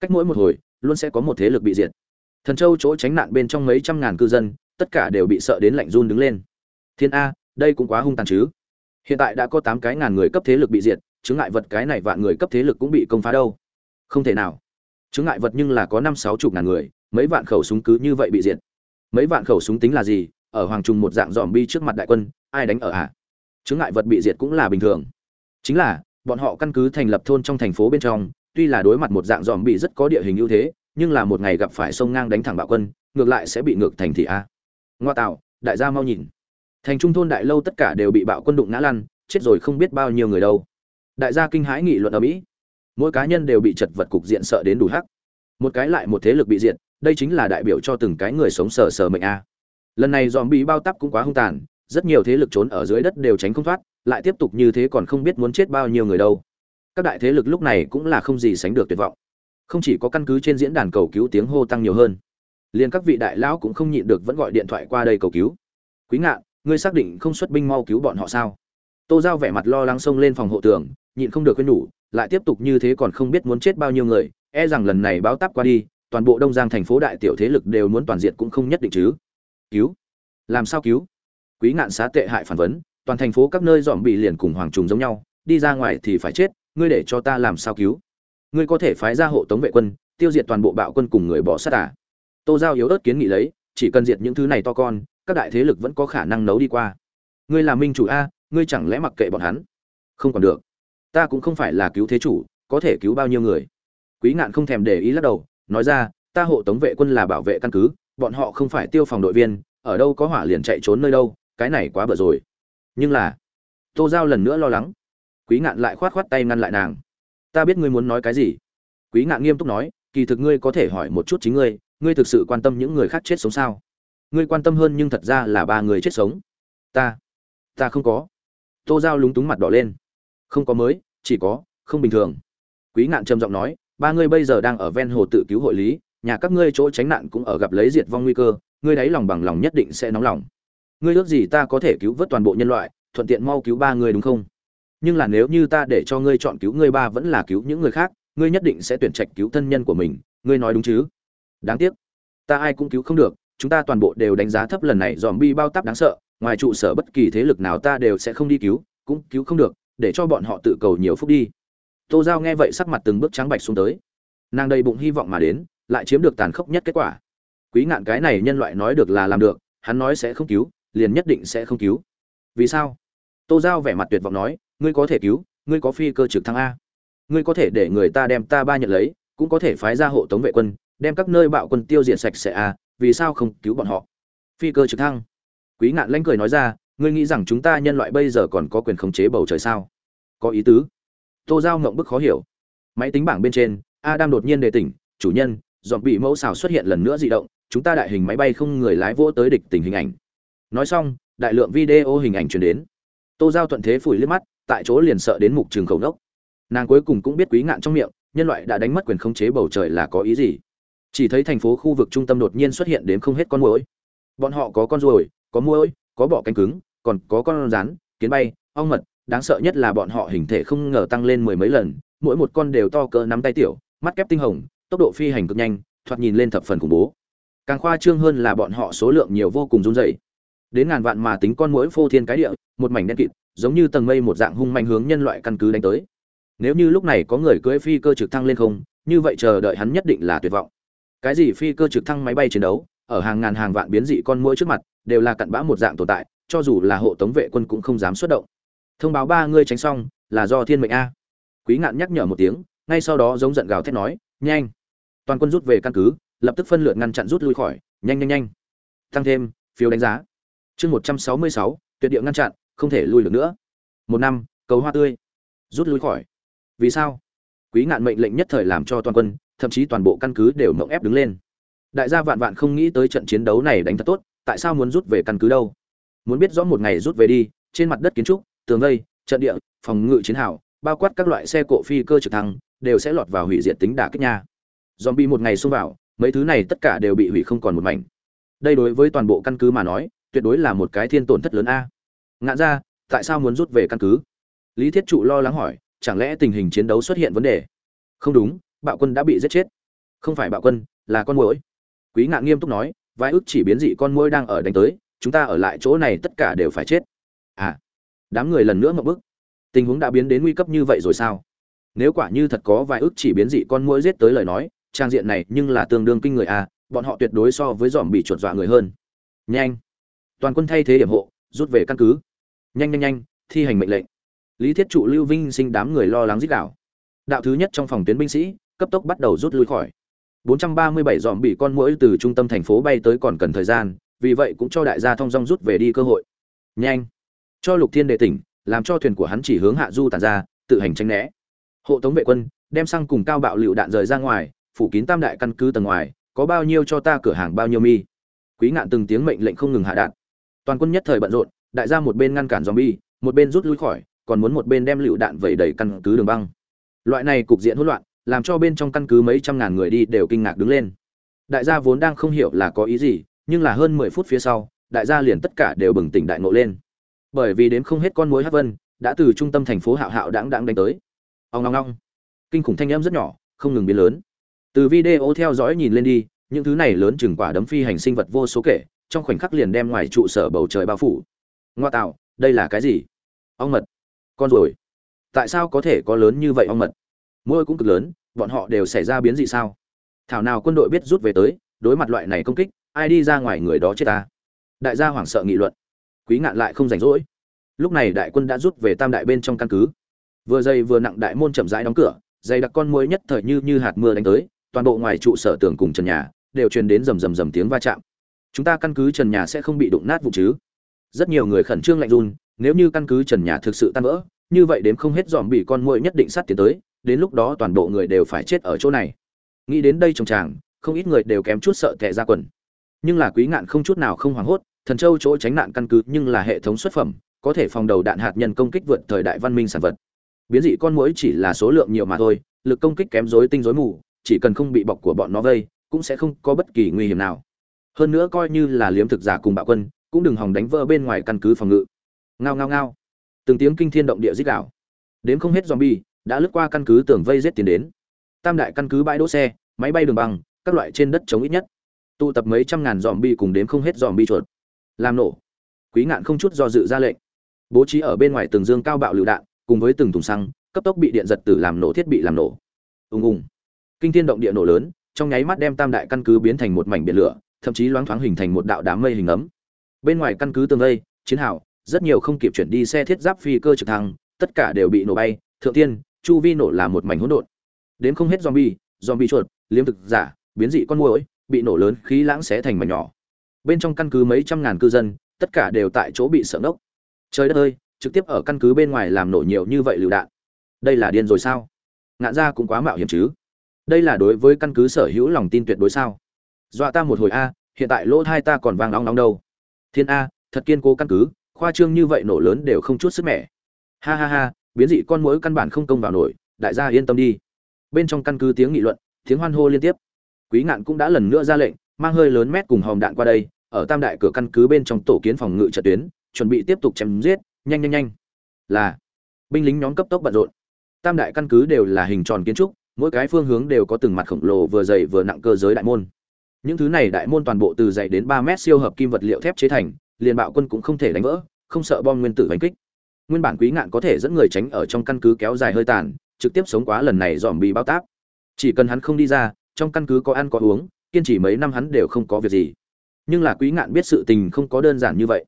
Cách mỗi một hồi, luôn sẽ có một thế lực bị diệt. Thần châu chỗ tránh nạn bên trong mấy trăm ngàn cư dân, tất cả đều bị sợ đến lạnh run đứng lên. Thiên a, đây cũng quá hung tàn chứ. Hiện tại đã có tám cái ngàn người cấp thế lực bị diệt chứng ngại vật cái này vạn người cấp thế lực cũng bị công phá đâu. Không thể nào. Chứng ngại vật nhưng là có năm sáu chục ngàn người, mấy vạn khẩu súng cứ như vậy bị diệt. Mấy vạn khẩu súng tính là gì? Ở hoàng trung một dạng dòm bi trước mặt đại quân, ai đánh ở ạ à? chứng ngại vật bị diệt cũng là bình thường. Chính là bọn họ căn cứ thành lập thôn trong thành phố bên trong tuy là đối mặt một dạng dòm bị rất có địa hình ưu thế nhưng là một ngày gặp phải sông ngang đánh thẳng bạo quân ngược lại sẽ bị ngược thành thị a. Ngoa tạo đại gia mau nhìn. Thành trung thôn đại lâu tất cả đều bị bạo quân đụng ngã lăn chết rồi không biết bao nhiêu người đâu. Đại gia kinh hãi nghị luận ở mỹ. Mỗi cá nhân đều bị chật vật cục diện sợ đến đủ hắc. Một cái lại một thế lực bị diện, đây chính là đại biểu cho từng cái người sống sờ sờ mệnh a. Lần này dòm bị bao tắp cũng quá hung tàn rất nhiều thế lực trốn ở dưới đất đều tránh không thoát lại tiếp tục như thế còn không biết muốn chết bao nhiêu người đâu. Các đại thế lực lúc này cũng là không gì sánh được tuyệt vọng. Không chỉ có căn cứ trên diễn đàn cầu cứu tiếng hô tăng nhiều hơn, liền các vị đại lão cũng không nhịn được vẫn gọi điện thoại qua đây cầu cứu. Quý ngạn ngươi xác định không xuất binh mau cứu bọn họ sao? Tô giao vẻ mặt lo lắng xông lên phòng hộ tường, nhịn không được khuyên nhủ, lại tiếp tục như thế còn không biết muốn chết bao nhiêu người e rằng lần này báo táp qua đi, toàn bộ đông giang thành phố đại tiểu thế lực đều muốn toàn diện cũng không nhất định chứ. Cứu? Làm sao cứu? Quý ngạn xá tệ hại phản vấn toàn thành phố các nơi dòm bị liền cùng hoàng trùng giống nhau, đi ra ngoài thì phải chết, ngươi để cho ta làm sao cứu? Ngươi có thể phái ra hộ tống vệ quân, tiêu diệt toàn bộ bạo quân cùng người bỏ sát à. tô giao yếu ớt kiến nghị lấy, chỉ cần diệt những thứ này to con, các đại thế lực vẫn có khả năng nấu đi qua. Ngươi là minh chủ a, ngươi chẳng lẽ mặc kệ bọn hắn? Không còn được. Ta cũng không phải là cứu thế chủ, có thể cứu bao nhiêu người? Quý ngạn không thèm để ý lắc đầu, nói ra, ta hộ tống vệ quân là bảo vệ căn cứ, bọn họ không phải tiêu phòng đội viên, ở đâu có hỏa liền chạy trốn nơi đâu, cái này quá bở rồi nhưng là, tô giao lần nữa lo lắng. Quý ngạn lại khoát khoát tay ngăn lại nàng. Ta biết ngươi muốn nói cái gì. Quý ngạn nghiêm túc nói, kỳ thực ngươi có thể hỏi một chút chính ngươi ngươi thực sự quan tâm những người khác chết sống sao? Ngươi quan tâm hơn nhưng thật ra là ba người chết sống. Ta ta không có. Tô giao lúng túng mặt đỏ lên. Không có mới, chỉ có, không bình thường. Quý ngạn trầm giọng nói, ba ngươi bây giờ đang ở ven hồ tự cứu hội lý, nhà các ngươi chỗ tránh nạn cũng ở gặp lấy diệt vong nguy cơ, ngươi đáy lòng bằng lòng nhất định sẽ nóng lòng ngươi ước gì ta có thể cứu vớt toàn bộ nhân loại, thuận tiện mau cứu ba người đúng không? Nhưng là nếu như ta để cho ngươi chọn cứu ngươi ba vẫn là cứu những người khác, ngươi nhất định sẽ tuyển trạch cứu thân nhân của mình, ngươi nói đúng chứ? Đáng tiếc, ta ai cũng cứu không được, chúng ta toàn bộ đều đánh giá thấp lần này dòm bi bao tắp đáng sợ, ngoài trụ sở bất kỳ thế lực nào ta đều sẽ không đi cứu, cũng cứu không được, để cho bọn họ tự cầu nhiều phúc đi. Tô giao nghe vậy sắc mặt từng bước trắng bạch xuống tới. Nàng đầy bụng hy vọng mà đến, lại chiếm được tàn khốc nhất kết quả. Quý ngạn cái này nhân loại nói được là làm được, hắn nói sẽ không cứu liền nhất định sẽ không cứu. Vì sao? Tô giao vẻ mặt tuyệt vọng nói, ngươi có thể cứu, ngươi có phi cơ trực thăng a. Ngươi có thể để người ta đem ta ba nhận lấy, cũng có thể phái ra hộ tống vệ quân, đem các nơi bạo quân tiêu diệt sạch sẽ a, vì sao không cứu bọn họ? Phi cơ trực thăng. Quý ngạn lanh cười nói ra, ngươi nghĩ rằng chúng ta nhân loại bây giờ còn có quyền khống chế bầu trời sao? Có ý tứ. Tô giao ngộng bức khó hiểu. Máy tính bảng bên trên, adam đột nhiên đề tỉnh, chủ nhân dọn bị mẫu xào xuất hiện lần nữa di động, chúng ta đại hình máy bay không người lái vỗ tới địch tình hình ảnh nói xong, đại lượng video hình ảnh truyền đến. Tô giao thuận thế phủi liếc mắt, tại chỗ liền sợ đến mục trường khẩu nốc. Nàng cuối cùng cũng biết quý ngạn trong miệng, nhân loại đã đánh mất quyền khống chế bầu trời là có ý gì. Chỉ thấy thành phố khu vực trung tâm đột nhiên xuất hiện đến không hết con muỗi. Bọn họ có con ruồi, có muỗi, có bọ cánh cứng, còn có con rắn, kiến bay, ong mật, đáng sợ nhất là bọn họ hình thể không ngờ tăng lên mười mấy lần, mỗi một con đều to cỡ nắm tay tiểu, mắt kép tinh hồng, tốc độ phi hành cực nhanh, thoạt nhìn lên thập phần khủng bố. Càng khoa trương hơn là bọn họ số lượng nhiều vô cùng run rẩy đến ngàn vạn mà tính con mũi phô thiên cái địa, một mảnh đen kịt, giống như tầng mây một dạng hung mạnh hướng nhân loại căn cứ đánh tới. Nếu như lúc này có người cưỡi phi cơ trực thăng lên không, như vậy chờ đợi hắn nhất định là tuyệt vọng. Cái gì phi cơ trực thăng máy bay chiến đấu, ở hàng ngàn hàng vạn biến dị con mũi trước mặt, đều là cặn bã một dạng tồn tại, cho dù là hộ tống vệ quân cũng không dám xuất động. Thông báo ba ngươi tránh xong, là do thiên mệnh a. Quý ngạn nhắc nhở một tiếng, ngay sau đó giống giận gào thét nói, nhanh! Toàn quân rút về căn cứ, lập tức phân lượt ngăn chặn rút lui khỏi, nhanh nhanh nhanh! Tăng thêm, phiếu đánh giá! Chương một trăm sáu mươi sáu, tuyệt địa ngăn chặn, không thể lui được nữa. Một năm, cầu hoa tươi. Rút lui khỏi. Vì sao? Quý ngạn mệnh lệnh nhất thời làm cho toàn quân, thậm chí toàn bộ căn cứ đều mộng ép đứng lên. Đại gia vạn vạn không nghĩ tới trận chiến đấu này đánh thật tốt, tại sao muốn rút về căn cứ đâu? Muốn biết rõ một ngày rút về đi, trên mặt đất kiến trúc, tường vây, trận địa, phòng ngự chiến hào, bao quát các loại xe cộ phi cơ trực thăng, đều sẽ lọt vào hủy diệt tính đả kích nha. Zombie một ngày xông vào, mấy thứ này tất cả đều bị hủy không còn một mảnh. Đây đối với toàn bộ căn cứ mà nói tuyệt đối là một cái thiên tổn thất lớn a. Ngạn ra, tại sao muốn rút về căn cứ? Lý thiết trụ lo lắng hỏi, chẳng lẽ tình hình chiến đấu xuất hiện vấn đề? Không đúng, bạo quân đã bị giết chết. Không phải bạo quân, là con muỗi. Quý ngạn nghiêm túc nói, vài ước chỉ biến dị con muỗi đang ở đánh tới, chúng ta ở lại chỗ này tất cả đều phải chết. À đám người lần nữa ngậm bức. Tình huống đã biến đến nguy cấp như vậy rồi sao? Nếu quả như thật có vài ước chỉ biến dị con muỗi giết tới lời nói, trang diện này nhưng là tương đương kinh người à bọn họ tuyệt đối so với dòm bị chuột dọa người hơn. Nhanh! Toàn quân thay thế điểm hộ, rút về căn cứ. Nhanh nhanh nhanh, thi hành mệnh lệnh. Lý thiết trụ, lưu vinh sinh đám người lo lắng dích đảo đạo thứ nhất trong phòng tuyến binh sĩ, cấp tốc bắt đầu rút lui khỏi. 437 dòm bị con mũi từ trung tâm thành phố bay tới còn cần thời gian, vì vậy cũng cho đại gia thông dong rút về đi cơ hội. Nhanh. Cho lục thiên đệ tỉnh, làm cho thuyền của hắn chỉ hướng hạ du tàn ra, tự hành tranh né. Hộ tống vệ quân, đem xăng cùng cao bạo lựu đạn rời ra ngoài, phủ kín tam đại căn cứ tầng ngoài, có bao nhiêu cho ta cửa hàng bao nhiêu mi? Quý ngạn từng tiếng mệnh lệnh không ngừng hạ đạn toàn quân nhất thời bận rộn, đại gia một bên ngăn cản zombie, một bên rút lui khỏi, còn muốn một bên đem lựu đạn vẩy đầy căn cứ đường băng. Loại này cục diện hỗn loạn, làm cho bên trong căn cứ mấy trăm ngàn người đi đều kinh ngạc đứng lên. Đại gia vốn đang không hiểu là có ý gì, nhưng là hơn mười phút phía sau, đại gia liền tất cả đều bừng tỉnh đại ngộ lên. Bởi vì đến không hết con mối hát vân, đã từ trung tâm thành phố hạo hạo đáng đáng đánh tới. Ông ngong ngong kinh khủng thanh âm rất nhỏ, không ngừng biến lớn. Từ video theo dõi nhìn lên đi, những thứ này lớn chừng quả đấm phi hành sinh vật vô số kể trong khoảnh khắc liền đem ngoài trụ sở bầu trời bao phủ. Ngoa tạo, đây là cái gì? Ong mật. Con rồi tại sao có thể có lớn như vậy ong mật? Mỗi cũng cực lớn, bọn họ đều xảy ra biến dị sao? Thảo nào quân đội biết rút về tới, đối mặt loại này công kích, ai đi ra ngoài người đó chết ta? Đại gia hoảng sợ nghị luận. Quý ngạn lại không rảnh rỗi. Lúc này đại quân đã rút về tam đại bên trong căn cứ. Vừa dày vừa nặng đại môn chậm rãi đóng cửa, dày đặc con muối nhất thời như như hạt mưa đánh tới, toàn bộ ngoài trụ sở tường cùng trần nhà đều truyền đến rầm rầm rầm tiếng va chạm chúng ta căn cứ trần nhà sẽ không bị đụng nát vụ chứ. Rất nhiều người khẩn trương lạnh run, nếu như căn cứ trần nhà thực sự tan vỡ, như vậy đến không hết dòm bị con muỗi nhất định sát tiến tới, đến lúc đó toàn bộ người đều phải chết ở chỗ này. Nghĩ đến đây trồng tràng không ít người đều kém chút sợ tệ ra quần. Nhưng là quý ngạn không chút nào không hoảng hốt, thần châu chỗ tránh nạn căn cứ nhưng là hệ thống xuất phẩm, có thể phòng đầu đạn hạt nhân công kích vượt thời đại văn minh sản vật. Biến dị con muỗi chỉ là số lượng nhiều mà thôi, lực công kích kém rối tinh rối mù, chỉ cần không bị bọc của bọn nó vây, cũng sẽ không có bất kỳ nguy hiểm nào hơn nữa coi như là liếm thực giả cùng bạo quân, cũng đừng hòng đánh vỡ bên ngoài căn cứ phòng ngự. Ngao ngao ngao. Từng tiếng kinh thiên động địa dích đảo đến không hết zombie, đã lướt qua căn cứ tường vây giết tiến đến. Tam đại căn cứ bãi đỗ xe, máy bay đường băng, các loại trên đất chống ít nhất. Tụ tập mấy trăm ngàn zombie cùng đến không hết zombie chuột. Làm nổ. Quý ngạn không chút do dự ra lệnh. Bố trí ở bên ngoài từng dương cao bạo lựu đạn, cùng với từng thùng xăng, cấp tốc bị điện giật tử làm nổ thiết bị làm nổ. Ùng ùng. Kinh thiên động địa nổ lớn, trong nháy mắt đem tam đại căn cứ biến thành một mảnh biển lửa thậm chí loáng thoáng hình thành một đạo đám mây hình ấm. Bên ngoài căn cứ tường vây, chiến hào, rất nhiều không kịp chuyển đi xe thiết giáp phi cơ trực thăng, tất cả đều bị nổ bay. Thượng tiên chu vi nổ là một mảnh hỗn độn. Đến không hết zombie zombie chuột liếm thực giả, biến dị con muỗi, bị nổ lớn, khí lãng xé thành mảnh nhỏ. Bên trong căn cứ mấy trăm ngàn cư dân, tất cả đều tại chỗ bị sợ nốc trời đất ơi, trực tiếp ở căn cứ bên ngoài làm nổ nhiều như vậy lựu đạn. Đây là điên rồi sao? Ngạn ra cũng quá mạo hiểm chứ. Đây là đối với căn cứ sở hữu lòng tin tuyệt đối sao? Dọa ta một hồi a, hiện tại lỗ thai ta còn vang nóng nóng đâu. Thiên a, thật kiên cố căn cứ, khoa trương như vậy nổ lớn đều không chút sức mẻ. Ha ha ha, biến dị con mũi căn bản không công vào nổi, đại gia yên tâm đi. Bên trong căn cứ tiếng nghị luận, tiếng hoan hô liên tiếp. Quý ngạn cũng đã lần nữa ra lệnh, mang hơi lớn mét cùng hòm đạn qua đây, ở tam đại cửa căn cứ bên trong tổ kiến phòng ngự trận tuyến, chuẩn bị tiếp tục chém giết, nhanh nhanh nhanh. Là, binh lính nhóm cấp tốc bận rộn. Tam đại căn cứ đều là hình tròn kiến trúc, mỗi cái phương hướng đều có từng mặt khổng lồ vừa dày vừa nặng cơ giới đại môn những thứ này đại môn toàn bộ từ dày đến ba mét siêu hợp kim vật liệu thép chế thành, liền bạo quân cũng không thể đánh vỡ, không sợ bom nguyên tử đánh kích. Nguyên bản quý ngạn có thể dẫn người tránh ở trong căn cứ kéo dài hơi tàn, trực tiếp sống quá lần này dòm bị bao táp. Chỉ cần hắn không đi ra, trong căn cứ có ăn có uống, kiên trì mấy năm hắn đều không có việc gì. Nhưng là quý ngạn biết sự tình không có đơn giản như vậy.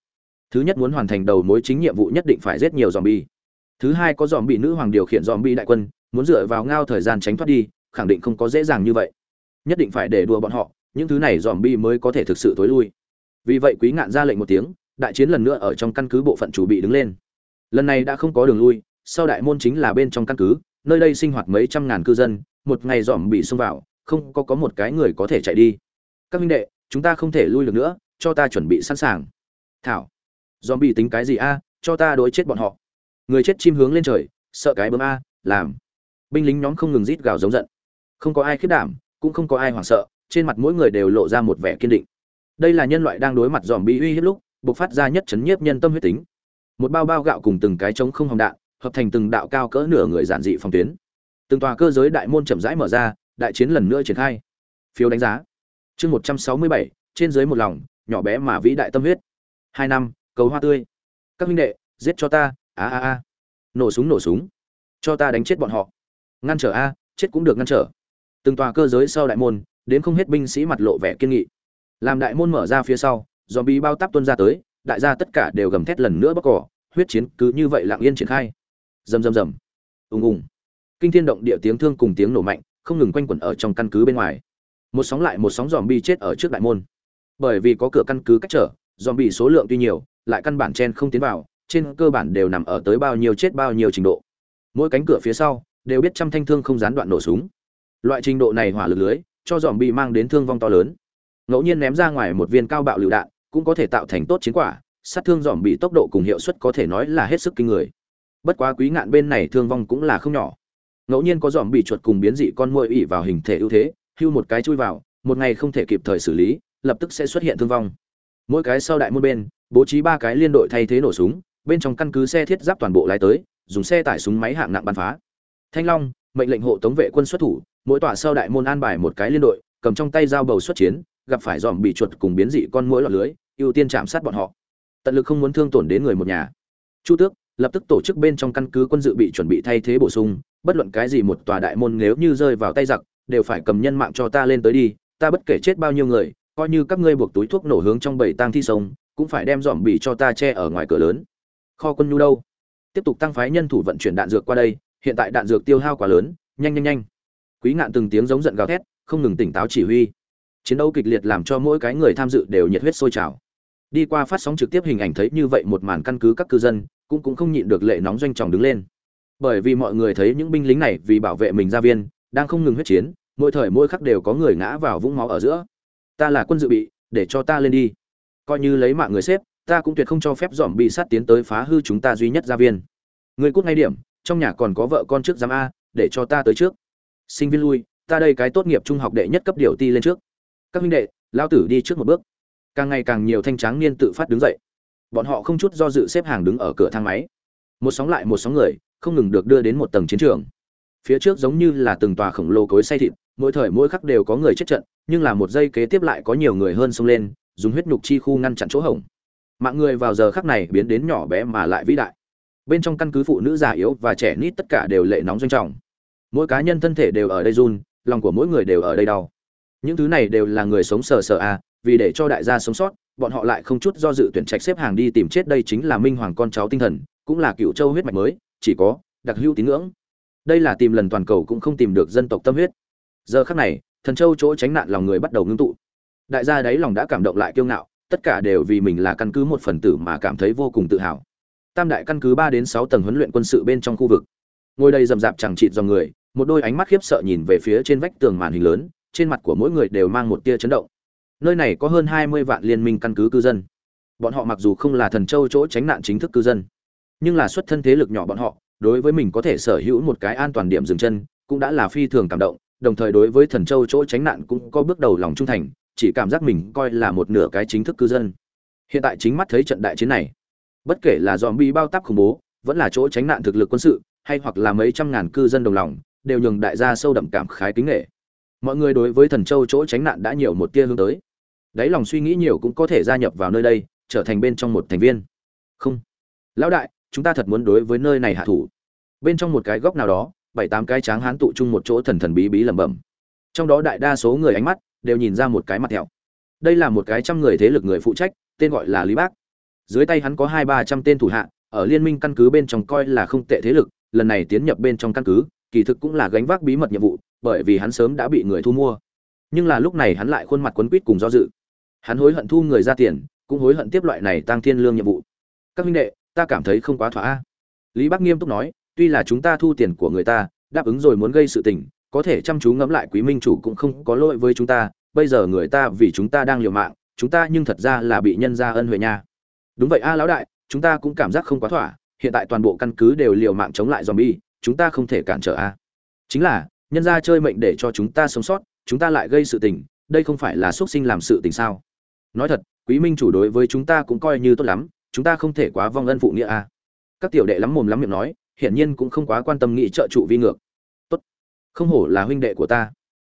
Thứ nhất muốn hoàn thành đầu mối chính nhiệm vụ nhất định phải giết nhiều dòm bi thứ hai có dòm bị nữ hoàng điều khiển dòm bi đại quân, muốn dựa vào ngao thời gian tránh thoát đi, khẳng định không có dễ dàng như vậy. Nhất định phải để đùa bọn họ những thứ này dòm bi mới có thể thực sự tối lui. Vì vậy quý ngạn ra lệnh một tiếng, đại chiến lần nữa ở trong căn cứ bộ phận chủ bị đứng lên. Lần này đã không có đường lui, sau đại môn chính là bên trong căn cứ, nơi đây sinh hoạt mấy trăm ngàn cư dân, một ngày dòm bị xông vào, không có có một cái người có thể chạy đi. Các minh đệ, chúng ta không thể lui được nữa, cho ta chuẩn bị sẵn sàng. Thảo dòm bị tính cái gì a? Cho ta đối chết bọn họ. Người chết chim hướng lên trời, sợ cái bấm a, làm. Binh lính nhóm không ngừng rít gào giống giận. Không có ai khiết đảm, cũng không có ai hoảng sợ trên mặt mỗi người đều lộ ra một vẻ kiên định. Đây là nhân loại đang đối mặt dòm bi uy hiếp lúc, bộc phát ra nhất chấn nhiếp nhân tâm huyết tính. Một bao bao gạo cùng từng cái trống không hồng đạn, hợp thành từng đạo cao cỡ nửa người giản dị phòng tuyến. Từng tòa cơ giới đại môn chậm rãi mở ra, đại chiến lần nữa triển khai. Phiếu đánh giá. Chương một trăm sáu mươi bảy, trên dưới một lòng, nhỏ bé mà vĩ đại tâm huyết. Hai năm, cầu hoa tươi. Các huynh đệ, giết cho ta, a a a. Nổ súng nổ súng. Cho ta đánh chết bọn họ. Ngăn trở a, chết cũng được ngăn trở. Từng tòa cơ giới sau đại môn đến không hết binh sĩ mặt lộ vẻ kiên nghị. Làm đại môn mở ra phía sau dòm bi bao táp tuân ra tới, đại gia tất cả đều gầm thét lần nữa bóc cỏ, huyết chiến cứ như vậy lặng yên triển khai. Rầm rầm rầm. Ùng ùng. Kinh thiên động địa tiếng thương cùng tiếng nổ mạnh, không ngừng quanh quẩn ở trong căn cứ bên ngoài. Một sóng lại một sóng dòm bi chết ở trước đại môn. Bởi vì có cửa căn cứ cách trở dòm bi số lượng tuy nhiều, lại căn bản chen không tiến vào, trên cơ bản đều nằm ở tới bao nhiêu chết bao nhiêu trình độ. Mỗi cánh cửa phía sau, đều biết trăm thanh thương không gián đoạn nổ súng. Loại trình độ này hỏa lực lưới cho dòm bị mang đến thương vong to lớn. Ngẫu nhiên ném ra ngoài một viên cao bạo lựu đạn, cũng có thể tạo thành tốt chiến quả, sát thương dòm bị tốc độ cùng hiệu suất có thể nói là hết sức kinh người. Bất quá quý ngạn bên này thương vong cũng là không nhỏ. Ngẫu nhiên có dòm bị chuột cùng biến dị con môi ỉ vào hình thể ưu thế, hưu một cái chui vào, một ngày không thể kịp thời xử lý, lập tức sẽ xuất hiện thương vong. Mỗi cái sau đại môn bên, bố trí ba cái liên đội thay thế nổ súng, bên trong căn cứ xe thiết giáp toàn bộ lái tới, dùng xe tải súng máy hạng nặng bắn phá. Thanh long, mệnh lệnh hộ tống vệ quân xuất thủ mỗi tọa sau đại môn an bài một cái liên đội, cầm trong tay dao bầu xuất chiến, gặp phải dòm bị chuột cùng biến dị con mũi lọt lưới, ưu tiên chạm sát bọn họ. Tận lực không muốn thương tổn đến người một nhà. Chu tước lập tức tổ chức bên trong căn cứ quân dự bị chuẩn bị thay thế bổ sung, bất luận cái gì một tòa đại môn nếu như rơi vào tay giặc, đều phải cầm nhân mạng cho ta lên tới đi, ta bất kể chết bao nhiêu người, coi như các ngươi buộc túi thuốc nổ hướng trong bầy tang thi sông, cũng phải đem dòm bị cho ta che ở ngoài cửa lớn. Kho quân nhu đâu? Tiếp tục tăng phái nhân thủ vận chuyển đạn dược qua đây, hiện tại đạn dược tiêu hao quá lớn, nhanh nhanh nhanh quý ngạn từng tiếng giống giận gào thét, không ngừng tỉnh táo chỉ huy. Chiến đấu kịch liệt làm cho mỗi cái người tham dự đều nhiệt huyết sôi trào. Đi qua phát sóng trực tiếp hình ảnh thấy như vậy một màn căn cứ các cư dân, cũng cũng không nhịn được lệ nóng doanh tròng đứng lên. Bởi vì mọi người thấy những binh lính này vì bảo vệ mình gia viên, đang không ngừng huyết chiến, mỗi thời mỗi khắc đều có người ngã vào vũng máu ở giữa. Ta là quân dự bị, để cho ta lên đi. Coi như lấy mạng người xếp, ta cũng tuyệt không cho phép dòm bị sát tiến tới phá hư chúng ta duy nhất gia viên. Người cút ngay điểm, trong nhà còn có vợ con trước giám a, để cho ta tới trước sinh viên lui, ta đây cái tốt nghiệp trung học đệ nhất cấp điều ti lên trước. Các huynh đệ, lao tử đi trước một bước. Càng ngày càng nhiều thanh tráng niên tự phát đứng dậy. Bọn họ không chút do dự xếp hàng đứng ở cửa thang máy. Một sóng lại một sóng người, không ngừng được đưa đến một tầng chiến trường. Phía trước giống như là từng tòa khổng lồ cối say thịt, mỗi thời mỗi khắc đều có người chết trận, nhưng là một giây kế tiếp lại có nhiều người hơn xông lên, dùng huyết nhục chi khu ngăn chặn chỗ hổng. Mạng người vào giờ khắc này biến đến nhỏ bé mà lại vĩ đại. Bên trong căn cứ phụ nữ già yếu và trẻ nít tất cả đều lệ nóng doanh trọng mỗi cá nhân thân thể đều ở đây run, lòng của mỗi người đều ở đây đau. Những thứ này đều là người sống sờ sờ à vì để cho đại gia sống sót, bọn họ lại không chút do dự tuyển trạch xếp hàng đi tìm chết đây chính là minh hoàng con cháu tinh thần, cũng là cựu châu huyết mạch mới, chỉ có đặc hữu tín ngưỡng. Đây là tìm lần toàn cầu cũng không tìm được dân tộc tâm huyết. Giờ khắc này, thần châu chỗ tránh nạn lòng người bắt đầu ngưng tụ. Đại gia đấy lòng đã cảm động lại kiêu ngạo, tất cả đều vì mình là căn cứ một phần tử mà cảm thấy vô cùng tự hào. Tam đại căn cứ ba đến sáu tầng huấn luyện quân sự bên trong khu vực ngồi đây rầm rạp chẳng chịt dòng người, một đôi ánh mắt khiếp sợ nhìn về phía trên vách tường màn hình lớn, trên mặt của mỗi người đều mang một tia chấn động. Nơi này có hơn hai mươi vạn liên minh căn cứ cư dân. Bọn họ mặc dù không là thần châu chỗ tránh nạn chính thức cư dân, nhưng là xuất thân thế lực nhỏ bọn họ, đối với mình có thể sở hữu một cái an toàn điểm dừng chân, cũng đã là phi thường cảm động, đồng thời đối với thần châu chỗ tránh nạn cũng có bước đầu lòng trung thành, chỉ cảm giác mình coi là một nửa cái chính thức cư dân. Hiện tại chính mắt thấy trận đại chiến này. Bất kể là dòm bi bao tắp khủng bố, vẫn là chỗ tránh nạn thực lực quân sự hay hoặc là mấy trăm ngàn cư dân đồng lòng, đều nhường đại gia sâu đậm cảm khái kính nghệ. Mọi người đối với thần châu chỗ tránh nạn đã nhiều một tia hướng tới. Đáy lòng suy nghĩ nhiều cũng có thể gia nhập vào nơi đây, trở thành bên trong một thành viên. Không. Lão đại, chúng ta thật muốn đối với nơi này hạ thủ. Bên trong một cái góc nào đó, bảy tám cái tráng hán tụ chung một chỗ thần thần bí bí lẩm bẩm. Trong đó đại đa số người ánh mắt đều nhìn ra một cái mặt thẹo. Đây là một cái trăm người thế lực người phụ trách, tên gọi là lý bác. Dưới tay hắn có hai ba trăm tên thủ hạ, ở liên minh căn cứ bên trong coi là không tệ thế lực lần này tiến nhập bên trong căn cứ, kỳ thực cũng là gánh vác bí mật nhiệm vụ, bởi vì hắn sớm đã bị người thu mua. Nhưng là lúc này hắn lại khuôn mặt quấn quýt cùng do dự. Hắn hối hận thu người ra tiền, cũng hối hận tiếp loại này tăng thiên lương nhiệm vụ. Các huynh đệ, ta cảm thấy không quá thỏa lý bắc nghiêm túc nói, tuy là chúng ta thu tiền của người ta, đáp ứng rồi muốn gây sự tình, có thể chăm chú ngẫm lại quý minh chủ cũng không có lỗi với chúng ta, bây giờ người ta vì chúng ta đang liều mạng, chúng ta nhưng thật ra là bị nhân gia ân huệ nha. Đúng vậy a lão đại, chúng ta cũng cảm giác không quá thỏa hiện tại toàn bộ căn cứ đều liều mạng chống lại zombie, chúng ta không thể cản trở a. Chính là, nhân ra chơi mệnh để cho chúng ta sống sót, chúng ta lại gây sự tình, đây không phải là xuất sinh làm sự tình sao? Nói thật, quý minh chủ đối với chúng ta cũng coi như tốt lắm, chúng ta không thể quá vong ân phụ nghĩa a. Các tiểu đệ lắm mồm lắm miệng nói, hiển nhiên cũng không quá quan tâm nghị trợ trụ vi ngược. Tốt. Không hổ là huynh đệ của ta.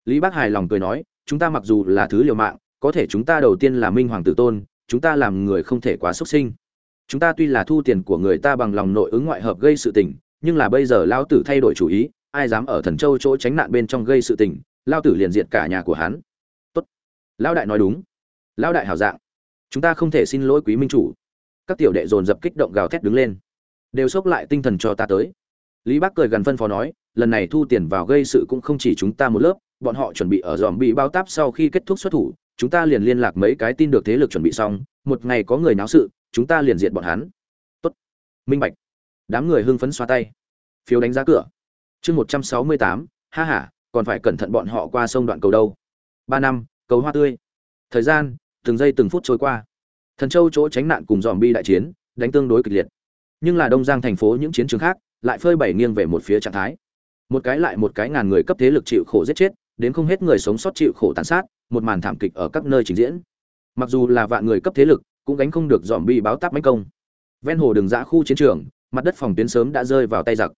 Lý bác hài lòng cười nói, chúng ta mặc dù là thứ liều mạng, có thể chúng ta đầu tiên là minh hoàng tử tôn, chúng ta làm người không thể quá xuất sinh chúng ta tuy là thu tiền của người ta bằng lòng nội ứng ngoại hợp gây sự tình, nhưng là bây giờ lao tử thay đổi chủ ý, ai dám ở thần châu chỗ tránh nạn bên trong gây sự tình lao tử liền diệt cả nhà của hắn. Tốt. Lao đại nói đúng. Lao đại hảo dạng. Chúng ta không thể xin lỗi quý minh chủ. Các tiểu đệ dồn dập kích động gào thét đứng lên. Đều xốc lại tinh thần cho ta tới. Lý bác cười gần phân phó nói, lần này thu tiền vào gây sự cũng không chỉ chúng ta một lớp, bọn họ chuẩn bị ở dòm bị bao táp sau khi kết thúc xuất thủ, chúng ta liền liên lạc mấy cái tin được thế lực chuẩn bị xong, một ngày có người náo sự chúng ta liền diệt bọn hắn. Tốt. Minh bạch. Đám người hưng phấn xoa tay. Phiếu đánh giá cửa. Chương một trăm sáu mươi tám, ha h a còn phải cẩn thận bọn họ qua sông đoạn cầu đâu. Ba năm, cầu hoa tươi. Thời gian, từng giây từng phút trôi qua. Thần châu chỗ tránh nạn cùng dòm bi đại chiến, đánh tương đối kịch liệt. Nhưng là đông giang thành phố những chiến trường khác, lại phơi bày nghiêng về một phía trạng thái. Một cái lại một cái ngàn người cấp thế lực chịu khổ giết chết, đến không hết người sống sót chịu khổ tàn sát, một màn thảm kịch ở các nơi trình diễn. Mặc dù là vạn người cấp thế lực cũng gánh không được dòm bi báo táp mánh công. Ven hồ đường dã khu chiến trường, mặt đất phòng tuyến sớm đã rơi vào tay giặc.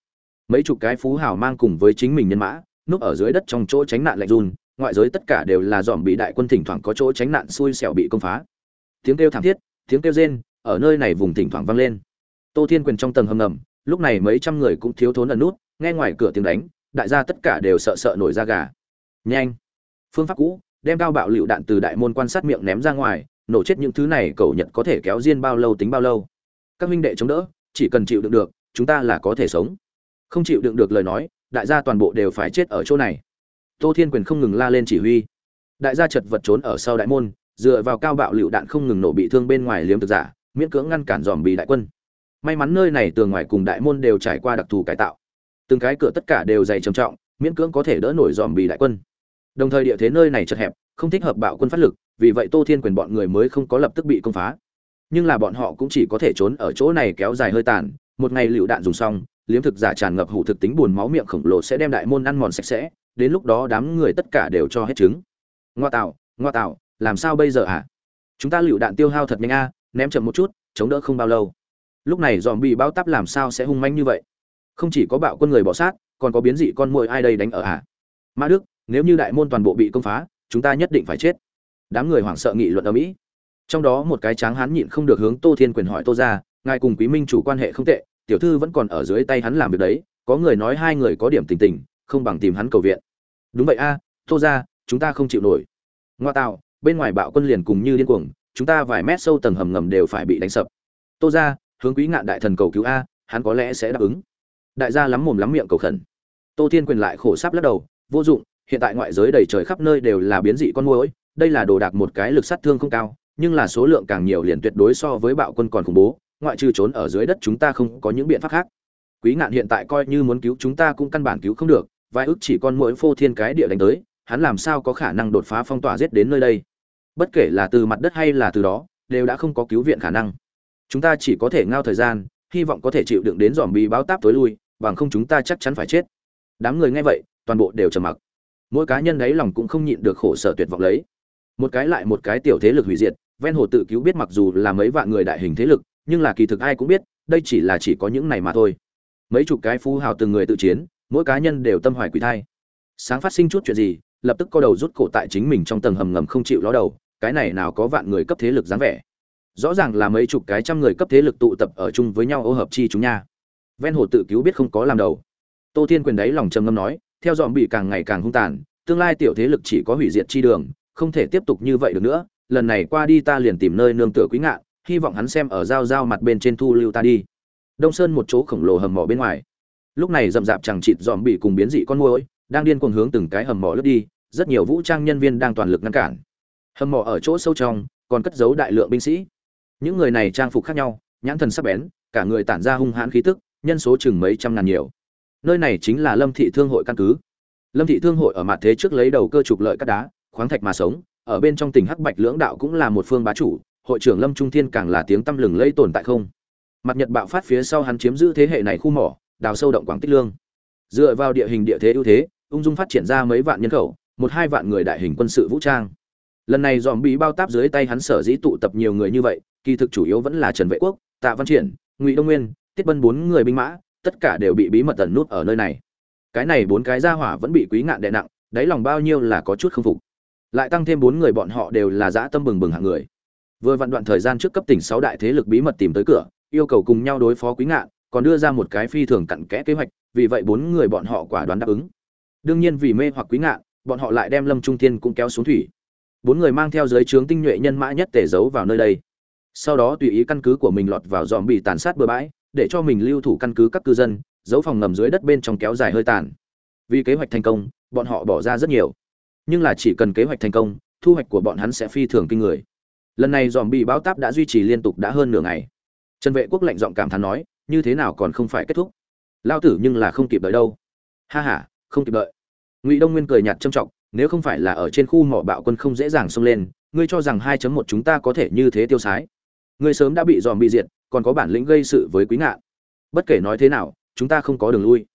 Mấy chục cái phú hào mang cùng với chính mình nhân mã, núp ở dưới đất trong chỗ tránh nạn lạnh run, ngoại giới tất cả đều là dòm bị đại quân thỉnh thoảng có chỗ tránh nạn xui xẻo bị công phá. Tiếng kêu thảm thiết, tiếng kêu rên, ở nơi này vùng thỉnh thoảng vang lên. Tô thiên quyền trong tầng hầm ngầm, lúc này mấy trăm người cũng thiếu thốn ẩn nút, nghe ngoài cửa tiếng đánh, đại gia tất cả đều sợ sợ nổi da gà. Nhanh! Phương pháp cũ, đem cao bạo lựu đạn từ đại môn quan sát miệng ném ra ngoài nổ chết những thứ này cậu nhật có thể kéo diên bao lâu tính bao lâu. Các huynh đệ chống đỡ, chỉ cần chịu đựng được, chúng ta là có thể sống. Không chịu đựng được lời nói, đại gia toàn bộ đều phải chết ở chỗ này. Tô thiên quyền không ngừng la lên chỉ huy. Đại gia chật vật trốn ở sau đại môn, dựa vào cao bạo lựu đạn không ngừng nổ bị thương bên ngoài liếm thực giả, miễn cưỡng ngăn cản dòm bị đại quân. May mắn nơi này tường ngoài cùng đại môn đều trải qua đặc thù cải tạo. Từng cái cửa tất cả đều dày trầm trọng, miễn cưỡng có thể đỡ nổi dòm bị đại quân đồng thời địa thế nơi này chật hẹp, không thích hợp bạo quân phát lực, vì vậy tô thiên quyền bọn người mới không có lập tức bị công phá nhưng là bọn họ cũng chỉ có thể trốn ở chỗ này kéo dài hơi tàn, một ngày lựu đạn dùng xong, liếm thực giả tràn ngập hủ thực tính buồn máu miệng khổng lồ sẽ đem đại môn ăn mòn sạch sẽ, đến lúc đó đám người tất cả đều cho hết trứng ngoa tạo ngoa tạo, làm sao bây giờ ạ à? chúng ta lựu đạn tiêu hao thật nhanh a, ném chậm một chút, chống đỡ không bao lâu lúc này dòm bị bao tắp làm sao sẽ hung manh như vậy không chỉ có bạo quân người bỏ sát, còn có biến dị con mồi ai đây đánh ở ạ à? mã đức nếu như đại môn toàn bộ bị công phá, chúng ta nhất định phải chết. Đám người hoảng sợ nghị luận ở mỹ. Trong đó một cái tráng hán nhịn không được hướng tô thiên quyền hỏi tô ra, ngài cùng quý minh chủ quan hệ không tệ, tiểu thư vẫn còn ở dưới tay hắn làm việc đấy, có người nói hai người có điểm tình tình, không bằng tìm hắn cầu viện. Đúng vậy a, tô ra, chúng ta không chịu nổi. Ngoa tạo, bên ngoài bạo quân liền cùng như điên cuồng, chúng ta vài mét sâu tầng hầm ngầm đều phải bị đánh sập. Tô ra, hướng quý ngạn đại thần cầu cứu a, hắn có lẽ sẽ đáp ứng. Đại gia lắm mồm lắm miệng cầu khẩn. Tô thiên quyền lại khổ sắp lắc đầu, vô dụng hiện tại ngoại giới đầy trời khắp nơi đều là biến dị con muỗi, đây là đồ đạc một cái lực sát thương không cao, nhưng là số lượng càng nhiều liền tuyệt đối so với bạo quân còn khủng bố, ngoại trừ trốn ở dưới đất chúng ta không có những biện pháp khác. Quý ngạn hiện tại coi như muốn cứu chúng ta cũng căn bản cứu không được, vài ước chỉ con mỗi phô thiên cái địa đánh tới, hắn làm sao có khả năng đột phá phong tỏa giết đến nơi đây? Bất kể là từ mặt đất hay là từ đó, đều đã không có cứu viện khả năng. Chúng ta chỉ có thể ngao thời gian, hy vọng có thể chịu đựng đến dòm bi báo táp tối lui, bằng không chúng ta chắc chắn phải chết. Đám người nghe vậy, toàn bộ đều trầm mặc mỗi cá nhân đấy lòng cũng không nhịn được khổ sở tuyệt vọng lấy. Một cái lại một cái tiểu thế lực hủy diệt, ven hồ tự cứu biết mặc dù là mấy vạn người đại hình thế lực, nhưng là kỳ thực ai cũng biết, đây chỉ là chỉ có những này mà thôi. Mấy chục cái phú hào từng người tự chiến, mỗi cá nhân đều tâm hoài quỷ thai. Sáng phát sinh chút chuyện gì, lập tức co đầu rút cổ tại chính mình trong tầng hầm ngầm không chịu ló đầu, cái này nào có vạn người cấp thế lực dáng vẻ. Rõ ràng là mấy chục cái trăm người cấp thế lực tụ tập ở chung với nhau ô hợp chi chúng nha. Ven hồ tự cứu biết không có làm đầu. Tô thiên quyền đấy lòng trầm ngâm nói theo dòm bị càng ngày càng hung tàn, tương lai tiểu thế lực chỉ có hủy diệt chi đường, không thể tiếp tục như vậy được nữa, lần này qua đi ta liền tìm nơi nương tựa quý ngạn hy vọng hắn xem ở giao giao mặt bên trên thu lưu ta đi. Đông sơn một chỗ khổng lồ hầm mỏ bên ngoài. Lúc này rậm rạp chẳng chịt dòm bị cùng biến dị con môi đang điên cuồng hướng từng cái hầm mỏ lướt đi, rất nhiều vũ trang nhân viên đang toàn lực ngăn cản. Hầm mỏ ở chỗ sâu trong, còn cất giấu đại lượng binh sĩ. Những người này trang phục khác nhau, nhãn thần sắc bén, cả người tản ra hung hãn khí tức, nhân số chừng mấy trăm ngàn nhiều nơi này chính là lâm thị thương hội căn cứ. Lâm thị thương hội ở mặt thế trước lấy đầu cơ trục lợi cắt đá, khoáng thạch mà sống, ở bên trong tỉnh hắc bạch lưỡng đạo cũng là một phương bá chủ, hội trưởng lâm trung thiên càng là tiếng tăm lừng lây tồn tại không. Mặt nhật bạo phát phía sau hắn chiếm giữ thế hệ này khu mỏ, đào sâu động quảng tích lương. Dựa vào địa hình địa thế ưu thế, ung dung phát triển ra mấy vạn nhân khẩu, một hai vạn người đại hình quân sự vũ trang. Lần này dòm bị bao táp dưới tay hắn sở dĩ tụ tập nhiều người như vậy, kỳ thực chủ yếu vẫn là trần vệ quốc, tạ văn triển, ngụy đông nguyên, tiết bân bốn người binh mã tất cả đều bị bí mật tẩn nút ở nơi này. Cái này bốn cái gia hỏa vẫn bị quý ngạn đè nặng, đáy lòng bao nhiêu là có chút không phục. Lại tăng thêm bốn người bọn họ đều là dã tâm bừng bừng hạng người. Vừa vặn đoạn thời gian trước cấp tỉnh sáu đại thế lực bí mật tìm tới cửa, yêu cầu cùng nhau đối phó quý ngạn, còn đưa ra một cái phi thường cặn kẽ kế hoạch, vì vậy bốn người bọn họ quả đoán đáp ứng. Đương nhiên vì mê hoặc quý ngạn, bọn họ lại đem lâm trung thiên cũng kéo xuống thủy. Bốn người mang theo giới trướng tinh nhuệ nhân mã nhất tể giấu vào nơi đây. Sau đó tùy ý căn cứ của mình lọt vào dòm bị tàn sát bừa bãi để cho mình lưu thủ căn cứ các cư dân giấu phòng ngầm dưới đất bên trong kéo dài hơi tàn. Vì kế hoạch thành công, bọn họ bỏ ra rất nhiều. Nhưng là chỉ cần kế hoạch thành công, thu hoạch của bọn hắn sẽ phi thường kinh người. Lần này dòm bị báo táp đã duy trì liên tục đã hơn nửa ngày. Trần vệ quốc lệnh giọng cảm thán nói, như thế nào còn không phải kết thúc? Lao tử nhưng là không kịp đợi đâu. Ha h a không kịp đợi. Ngụy đông nguyên cười nhạt trâm trọng, nếu không phải là ở trên khu mỏ bạo quân không dễ dàng xông lên, ngươi cho rằng 2 một chúng ta có thể như thế tiêu sái? Ngươi sớm đã bị dòm bị diệt, còn có bản lĩnh gây sự với quý ngạn. Bất kể nói thế nào, chúng ta không có đường lui.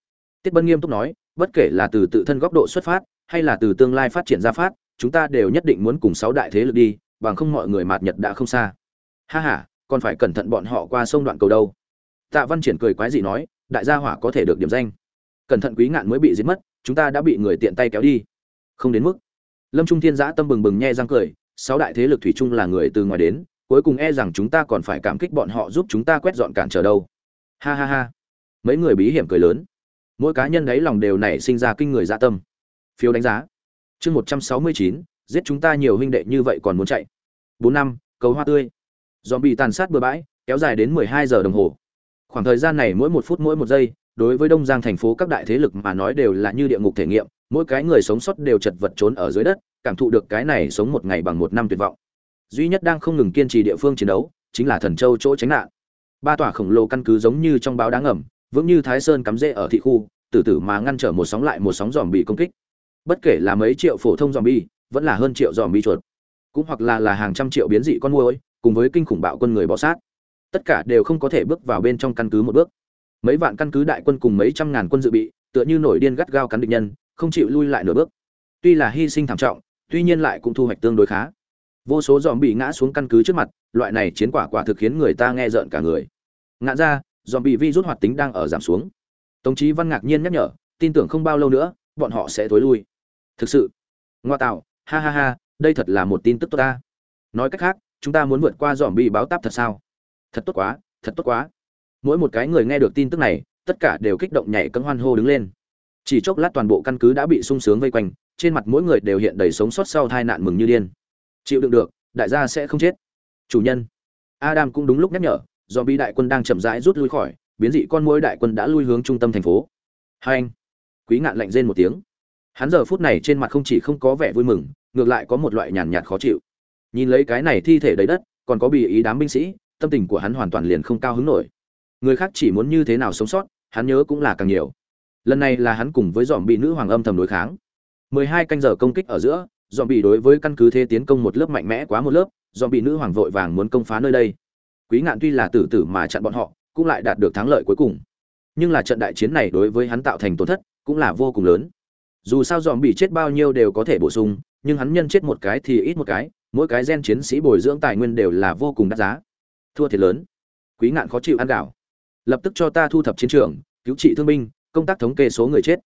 Tiết bân nghiêm túc nói, bất kể là từ tự thân góc độ xuất phát, hay là từ tương lai phát triển ra phát, chúng ta đều nhất định muốn cùng sáu đại thế lực đi, bằng không mọi người mạt nhật đã không xa. Ha ha, còn phải cẩn thận bọn họ qua sông đoạn cầu đâu. Tạ văn triển cười quái dị nói, đại gia hỏa có thể được điểm danh. Cẩn thận quý ngạn mới bị giết mất, chúng ta đã bị người tiện tay kéo đi. Không đến mức. Lâm trung thiên giã tâm bừng bừng nhe răng cười, sáu đại thế lực thủy chung là người từ ngoài đến cuối cùng e rằng chúng ta còn phải cảm kích bọn họ giúp chúng ta quét dọn cản trở đâu. Ha ha ha. Mấy người bí hiểm cười lớn. Mỗi cá nhân đấy lòng đều nảy sinh ra kinh người dạ tâm. Phiếu đánh giá. Chương một trăm sáu mươi chín, giết chúng ta nhiều huynh đệ như vậy còn muốn chạy. Bốn năm, cầu hoa tươi. Dòm bị tàn sát bừa bãi, kéo dài đến mười hai giờ đồng hồ. Khoảng thời gian này mỗi một phút mỗi một giây, đối với đông giang thành phố các đại thế lực mà nói đều là như địa ngục thể nghiệm, mỗi cái người sống sót đều chật vật trốn ở dưới đất, cảm thụ được cái này sống một ngày bằng một năm tuyệt vọng duy nhất đang không ngừng kiên trì địa phương chiến đấu chính là thần châu chỗ tránh nạn. Ba tòa khổng lồ căn cứ giống như trong báo đáng ẩm vững như thái sơn cắm rễ ở thị khu, từ từ mà ngăn trở một sóng lại một sóng dòm bị công kích. Bất kể là mấy triệu phổ thông dòm bi vẫn là hơn triệu dòm bi chuột, cũng hoặc là là hàng trăm triệu biến dị con môi cùng với kinh khủng bạo quân người bọ sát, tất cả đều không có thể bước vào bên trong căn cứ một bước. Mấy vạn căn cứ đại quân cùng mấy trăm ngàn quân dự bị, tựa như nổi điên gắt gao cắn địch nhân, không chịu lui lại nửa bước. Tuy là hy sinh thảm trọng, tuy nhiên lại cũng thu hoạch tương đối khá vô số dòm bị ngã xuống căn cứ trước mặt, loại này chiến quả quả thực khiến người ta nghe rợn cả người. Ngã ra dòm bị vi rút hoạt tính đang ở giảm xuống. Tống chí văn ngạc nhiên nhắc nhở, tin tưởng không bao lâu nữa, bọn họ sẽ thối lui. Thực sự, ngoa tạo, ha ha ha, đây thật là một tin tức tốt ta. Nói cách khác, chúng ta muốn vượt qua dòm bị báo táp thật sao? Thật tốt quá, thật tốt quá. Mỗi một cái người nghe được tin tức này, tất cả đều kích động nhảy cấm hoan hô đứng lên. Chỉ chốc lát toàn bộ căn cứ đã bị sung sướng vây quanh, trên mặt mỗi người đều hiện đầy sống sót sau tai nạn mừng như điên chịu đựng được, đại gia sẽ không chết. Chủ nhân. Adam cũng đúng lúc nhắc nhở do bi đại quân đang chậm rãi rút lui khỏi, biến dị con mũi đại quân đã lui hướng trung tâm thành phố. Hai anh. Quý ngạn lạnh rên một tiếng. Hắn giờ phút này trên mặt không chỉ không có vẻ vui mừng, ngược lại có một loại nhàn nhạt khó chịu. Nhìn lấy cái này thi thể đầy đất, còn có bị ý đám binh sĩ, tâm tình của hắn hoàn toàn liền không cao hứng nổi. Người khác chỉ muốn như thế nào sống sót, hắn nhớ cũng là càng nhiều. Lần này là hắn cùng với dòm bị nữ hoàng âm thầm đối kháng. Mười hai canh giờ công kích ở giữa dòm bị đối với căn cứ thế tiến công một lớp mạnh mẽ quá một lớp dòm bị nữ hoàng vội vàng muốn công phá nơi đây. Quý ngạn tuy là tử tử mà chặn bọn họ, cũng lại đạt được thắng lợi cuối cùng. Nhưng là trận đại chiến này đối với hắn tạo thành tổn thất cũng là vô cùng lớn. Dù sao dòm bị chết bao nhiêu đều có thể bổ sung, nhưng hắn nhân chết một cái thì ít một cái, mỗi cái gen chiến sĩ bồi dưỡng tài nguyên đều là vô cùng đắt giá. Thua thiệt lớn. Quý ngạn khó chịu ăn đảo. Lập tức cho ta thu thập chiến trường, cứu trị thương binh, công tác thống kê số người chết.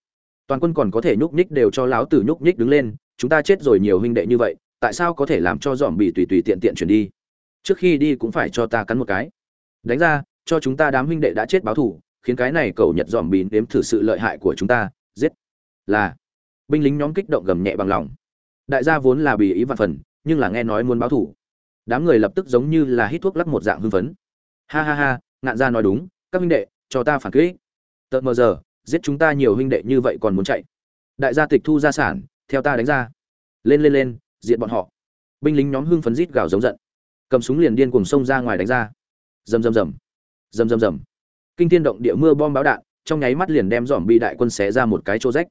Toàn quân còn có thể nhúc nhích đều cho lão tử nhúc nhích đứng lên chúng ta chết rồi nhiều huynh đệ như vậy, tại sao có thể làm cho dòm bị tùy tùy tiện tiện chuyển đi? Trước khi đi cũng phải cho ta cắn một cái. Đánh ra, cho chúng ta đám huynh đệ đã chết báo thù, khiến cái này cầu nhật dòm bị nếm thử sự lợi hại của chúng ta, giết. Là, binh lính nhóm kích động gầm nhẹ bằng lòng. Đại gia vốn là bị ý vạn phần, nhưng là nghe nói muốn báo thù. Đám người lập tức giống như là hít thuốc lắc một dạng hưng phấn. Ha ha ha, ngạn gia nói đúng, các huynh đệ, cho ta phản kỹ tợt mờ giờ, giết chúng ta nhiều huynh đệ như vậy còn muốn chạy. Đại gia tịch thu gia sản theo ta đánh ra. Lên lên lên diện bọn họ. Binh lính nhóm hưng phấn rít gào giống giận. Cầm súng liền điên cùng xông ra ngoài đánh ra. Rầm rầm rầm. Rầm rầm rầm. Kinh thiên động địa mưa bom báo đạn, trong nháy mắt liền đem dòm bị đại quân xé ra một cái chỗ rách.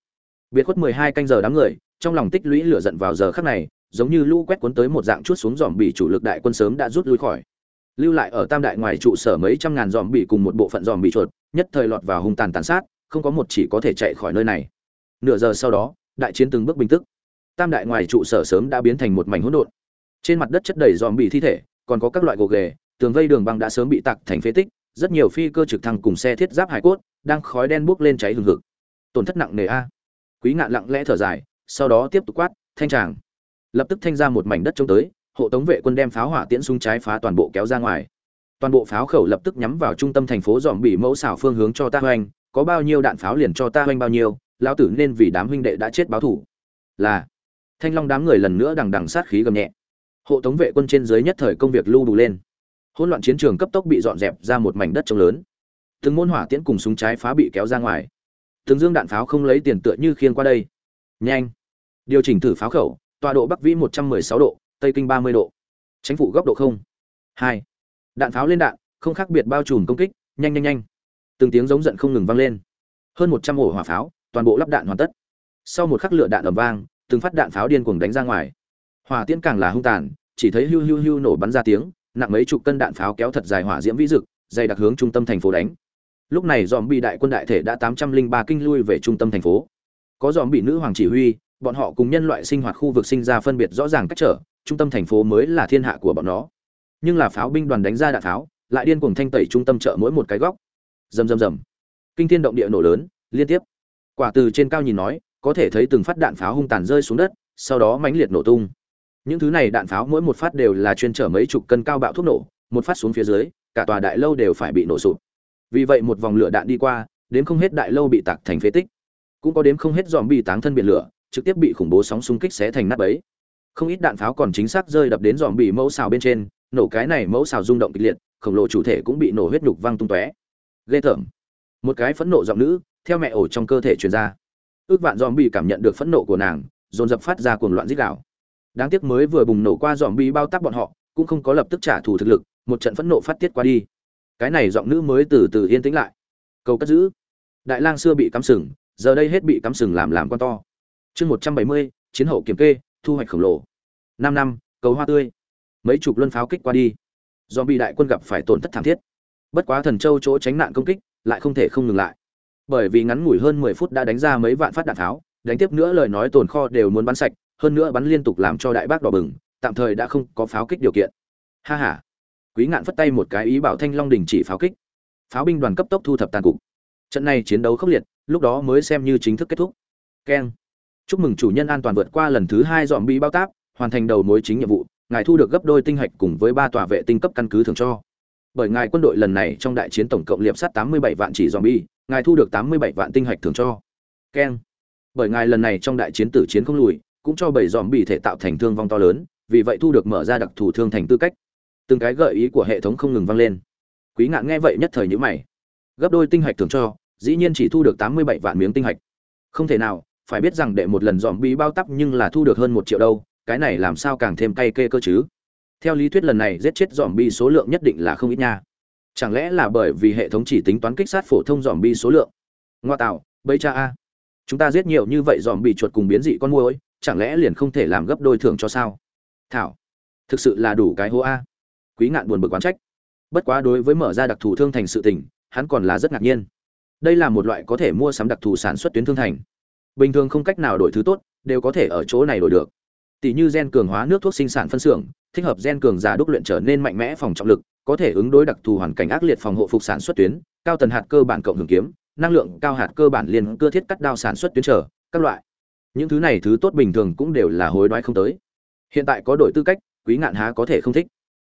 Biệt khuất mười hai canh giờ đám người, trong lòng tích lũy lửa giận vào giờ khắc này, giống như lũ quét cuốn tới một dạng chút xuống dòm bị chủ lực đại quân sớm đã rút lui khỏi. Lưu lại ở tam đại ngoài trụ sở mấy trăm ngàn dòm bị cùng một bộ phận dòm bị chuột, nhất thời lọt vào hung tàn tàn sát, không có một chỉ có thể chạy khỏi nơi này. Nửa giờ sau đó đại chiến từng bước bình tức. Tam đại ngoài trụ sở sớm đã biến thành một mảnh hỗn độn. Trên mặt đất chất đầy dòm bị thi thể, còn có các loại gồ ghề, tường vây đường băng đã sớm bị tạc thành phế tích, rất nhiều phi cơ trực thăng cùng xe thiết giáp hải cốt đang khói đen bốc lên cháy hừng hực. Tổn thất nặng nề a. Quý ngạn lặng lẽ thở dài, sau đó tiếp tục quát, thanh tràng. Lập tức thanh ra một mảnh đất trông tới, hộ tống vệ quân đem pháo hỏa tiễn súng trái phá toàn bộ kéo ra ngoài. Toàn bộ pháo khẩu lập tức nhắm vào trung tâm thành phố dòm bị mẫu xảo phương hướng cho ta hoành, có bao nhiêu đạn pháo liền cho ta hoành bao nhiêu lão tử nên vì đám huynh đệ đã chết báo thủ là, thanh long đám người lần nữa đằng đằng sát khí gầm nhẹ. Hộ tống vệ quân trên dưới nhất thời công việc lưu đủ lên. Hỗn loạn chiến trường cấp tốc bị dọn dẹp ra một mảnh đất trống lớn. Từng môn hỏa tiễn cùng súng trái phá bị kéo ra ngoài. Từng dương đạn pháo không lấy tiền tựa như khiêng qua đây. Nhanh. Điều chỉnh thử pháo khẩu, tọa độ bắc vĩ một trăm mười sáu độ, tây kinh ba mươi độ. Tránh phụ góc độ không. Hai. Đạn pháo lên đạn, không khác biệt bao trùm công kích, nhanh nhanh nhanh. Từng tiếng giống giận không ngừng vang lên. Hơn một trăm ổ hỏa pháo toàn bộ lắp đạn hoàn tất. Sau một khắc lửa đạn ầm vang, từng phát đạn pháo điên cuồng đánh ra ngoài. Hỏa tiễn càng là hung tàn, chỉ thấy hưu hưu hưu nổ bắn ra tiếng, nặng mấy chục cân đạn pháo kéo thật dài hỏa diễm vĩ dực, dày đặc hướng trung tâm thành phố đánh. Lúc này dòm bị đại quân đại thể đã tám trăm linh ba kinh lui về trung tâm thành phố. Có dòm bị nữ hoàng chỉ huy, bọn họ cùng nhân loại sinh hoạt khu vực sinh ra phân biệt rõ ràng cách trở, trung tâm thành phố mới là thiên hạ của bọn nó. Nhưng là pháo binh đoàn đánh ra đạn pháo, lại điên cuồng thanh tẩy trung tâm chợ mỗi một cái góc. Rầm rầm rầm. Kinh thiên động địa nổ lớn, liên tiếp quả từ trên cao nhìn nói, có thể thấy từng phát đạn pháo hung tàn rơi xuống đất, sau đó mãnh liệt nổ tung. Những thứ này đạn pháo mỗi một phát đều là chuyên chở mấy chục cân cao bạo thuốc nổ, một phát xuống phía dưới, cả tòa đại lâu đều phải bị nổ sụp. Vì vậy một vòng lửa đạn đi qua, đến không hết đại lâu bị tạc thành phế tích. Cũng có đếm không hết dòm bị táng thân biển lửa, trực tiếp bị khủng bố sóng xung kích xé thành nát bấy. Không ít đạn pháo còn chính xác rơi đập đến dòm bị mẫu xào bên trên, nổ cái này mẫu xào rung động kịch liệt, khổng lồ chủ thể cũng bị nổ huyết nhục văng tung tóe. Ghê tởm. Một cái phẫn nộ giọng nữ theo mẹ ổ trong cơ thể truyền ra. Ước vạn dòm bị cảm nhận được phẫn nộ của nàng, dồn dập phát ra cuồng loạn dích đạo đáng tiếc mới vừa bùng nổ qua dòm bị bao tác bọn họ, cũng không có lập tức trả thù thực lực, một trận phẫn nộ phát tiết qua đi. Cái này giọng nữ mới từ từ yên tĩnh lại. Cầu cất giữ. Đại lang xưa bị cắm sừng, giờ đây hết bị cắm sừng làm làm con to. Chương một trăm bảy mươi, chiến hậu kiểm kê, thu hoạch khổng lồ. Năm năm, cầu hoa tươi. Mấy chục luân pháo kích qua đi. Do bị đại quân gặp phải tổn thất thảm thiết. Bất quá thần châu chỗ tránh nạn công kích, lại không thể không ngừng lại bởi vì ngắn ngủi hơn mười phút đã đánh ra mấy vạn phát đạn tháo đánh tiếp nữa lời nói tồn kho đều muốn bắn sạch hơn nữa bắn liên tục làm cho đại bác đỏ bừng tạm thời đã không có pháo kích điều kiện. Ha ha. Quý ngạn phất tay một cái ý bảo thanh long đình chỉ pháo kích. Pháo binh đoàn cấp tốc thu thập tàn cục. Trận này chiến đấu khốc liệt lúc đó mới xem như chính thức kết thúc. Keng. Chúc mừng chủ nhân an toàn vượt qua lần thứ hai dọn bị bao táp hoàn thành đầu mối chính nhiệm vụ ngài thu được gấp đôi tinh hạch cùng với ba tòa vệ tinh cấp căn cứ thường cho. Bởi ngài quân đội lần này trong đại chiến tổng cộng liệp sát 87 vạn chỉ zombie, ngài thu được 87 vạn tinh hạch thường cho. Ken. Bởi ngài lần này trong đại chiến tử chiến không lùi, cũng cho bảy zombie thể tạo thành thương vong to lớn, vì vậy thu được mở ra đặc thù thương thành tư cách. Từng cái gợi ý của hệ thống không ngừng vang lên. Quý ngạn nghe vậy nhất thời nhíu mày. Gấp đôi tinh hạch thường cho, dĩ nhiên chỉ thu được 87 vạn miếng tinh hạch. Không thể nào, phải biết rằng đệ một lần zombie bao tắp nhưng là thu được hơn một triệu đâu, cái này làm sao càng thêm cay kê cơ chứ? theo lý thuyết lần này giết chết dòm bi số lượng nhất định là không ít nha chẳng lẽ là bởi vì hệ thống chỉ tính toán kích sát phổ thông dòm bi số lượng? Ngoa tạo bây cha a. Chúng ta giết nhiều như vậy dòm bị chuột cùng biến dị con môi chẳng lẽ liền không thể làm gấp đôi thưởng cho sao? Thảo, thực sự là đủ cái hố a. Quý ngạn buồn bực quán trách. Bất quá đối với mở ra đặc thù thương thành sự tình, hắn còn là rất ngạc nhiên. Đây là một loại có thể mua sắm đặc thù sản xuất tuyến thương thành. Bình thường không cách nào đổi thứ tốt, đều có thể ở chỗ này đổi được tỷ như gen cường hóa nước thuốc sinh sản phân xưởng thích hợp gen cường giả đúc luyện trở nên mạnh mẽ phòng trọng lực, có thể ứng đối đặc thù hoàn cảnh ác liệt phòng hộ phục sản xuất tuyến, cao tần hạt cơ bản cộng hưởng kiếm, năng lượng cao hạt cơ bản liền cơ thiết cắt đao sản xuất tuyến trở các loại. Những thứ này thứ tốt bình thường cũng đều là hối đoái không tới. Hiện tại có đổi tư cách quý ngạn há có thể không thích.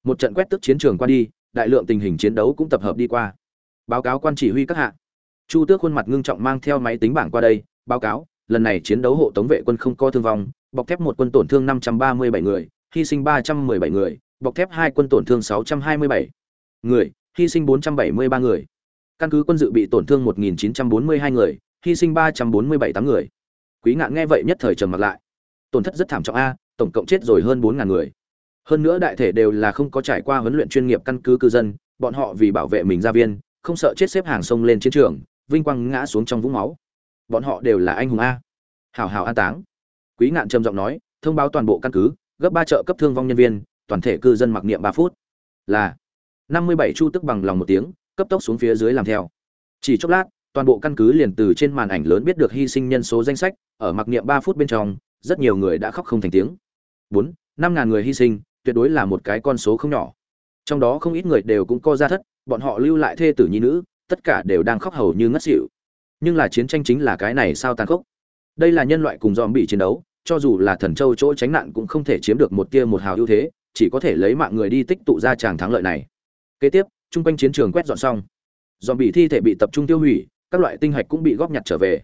Một trận quét tức chiến trường qua đi đại lượng tình hình chiến đấu cũng tập hợp đi qua. Báo cáo quan chỉ huy các hạ. Chu tước khuôn mặt ngưng trọng mang theo máy tính bảng qua đây báo cáo lần này chiến đấu hộ tống vệ quân không có thương vong bọc thép một quân tổn thương 537 người, hy sinh 317 người, bọc thép hai quân tổn thương 627 người, hy sinh 473 người. Căn cứ quân dự bị tổn thương 1942 người, hy sinh 347 tám người. Quý ngạn nghe vậy nhất thời trầm mặt lại. Tổn thất rất thảm trọng a, tổng cộng chết rồi hơn 4.000 người. Hơn nữa đại thể đều là không có trải qua huấn luyện chuyên nghiệp căn cứ cư dân, bọn họ vì bảo vệ mình gia viên, không sợ chết xếp hàng sông lên chiến trường, vinh quang ngã xuống trong vũng máu. Bọn họ đều là anh hùng a. Hào hào an táng quý ngạn trầm giọng nói, thông báo toàn bộ căn cứ, gấp ba chợ cấp thương vong nhân viên, toàn thể cư dân mặc niệm ba phút. Là, năm mươi bảy chu tức bằng lòng một tiếng, cấp tốc xuống phía dưới làm theo. Chỉ chốc lát, toàn bộ căn cứ liền từ trên màn ảnh lớn biết được hy sinh nhân số danh sách, ở mặc niệm ba phút bên trong, rất nhiều người đã khóc không thành tiếng. Bốn, năm ngàn người hy sinh, tuyệt đối là một cái con số không nhỏ. Trong đó không ít người đều cũng co ra thất, bọn họ lưu lại thê tử nhi nữ, tất cả đều đang khóc hầu như ngất xỉu. Nhưng là chiến tranh chính là cái này sao tàn khốc? Đây là nhân loại cùng dòm bị chiến đấu cho dù là thần châu chỗ tránh nạn cũng không thể chiếm được một tia một hào ưu thế, chỉ có thể lấy mạng người đi tích tụ ra tràng thắng lợi này. Kế tiếp trung quanh chiến trường quét dọn xong. Dòm bị thi thể bị tập trung tiêu hủy, các loại tinh hạch cũng bị góp nhặt trở về.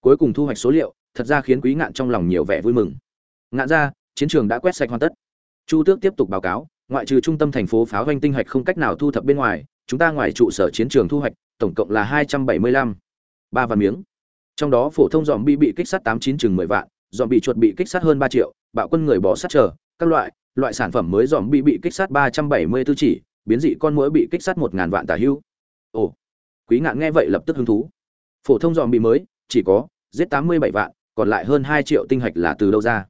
Cuối cùng thu hoạch số liệu, thật ra khiến quý ngạn trong lòng nhiều vẻ vui mừng. Ngạn ra, chiến trường đã quét sạch hoàn tất. Chu tước tiếp tục báo cáo, ngoại trừ trung tâm thành phố pháo doanh tinh hạch không cách nào thu thập bên ngoài, chúng ta ngoài trụ sở chiến trường thu hoạch, tổng cộng là hai trăm bảy mươi lăm. Ba vạn miếng. Trong đó phổ thông dòm bi bị kích sát tám chín chừng mười vạn dòm bị chuột bị kích sát hơn ba triệu, bạo quân người bỏ sát chờ, các loại loại sản phẩm mới dòm bị bị kích sát ba trăm bảy mươi tư chỉ, biến dị con mũi bị kích sát một ngàn vạn tả hưu. Ồ, quý ngạn nghe vậy lập tức hứng thú. Phổ thông dòm bị mới, chỉ có giết tám mươi bảy vạn, còn lại hơn hai triệu tinh hạch là từ đâu ra?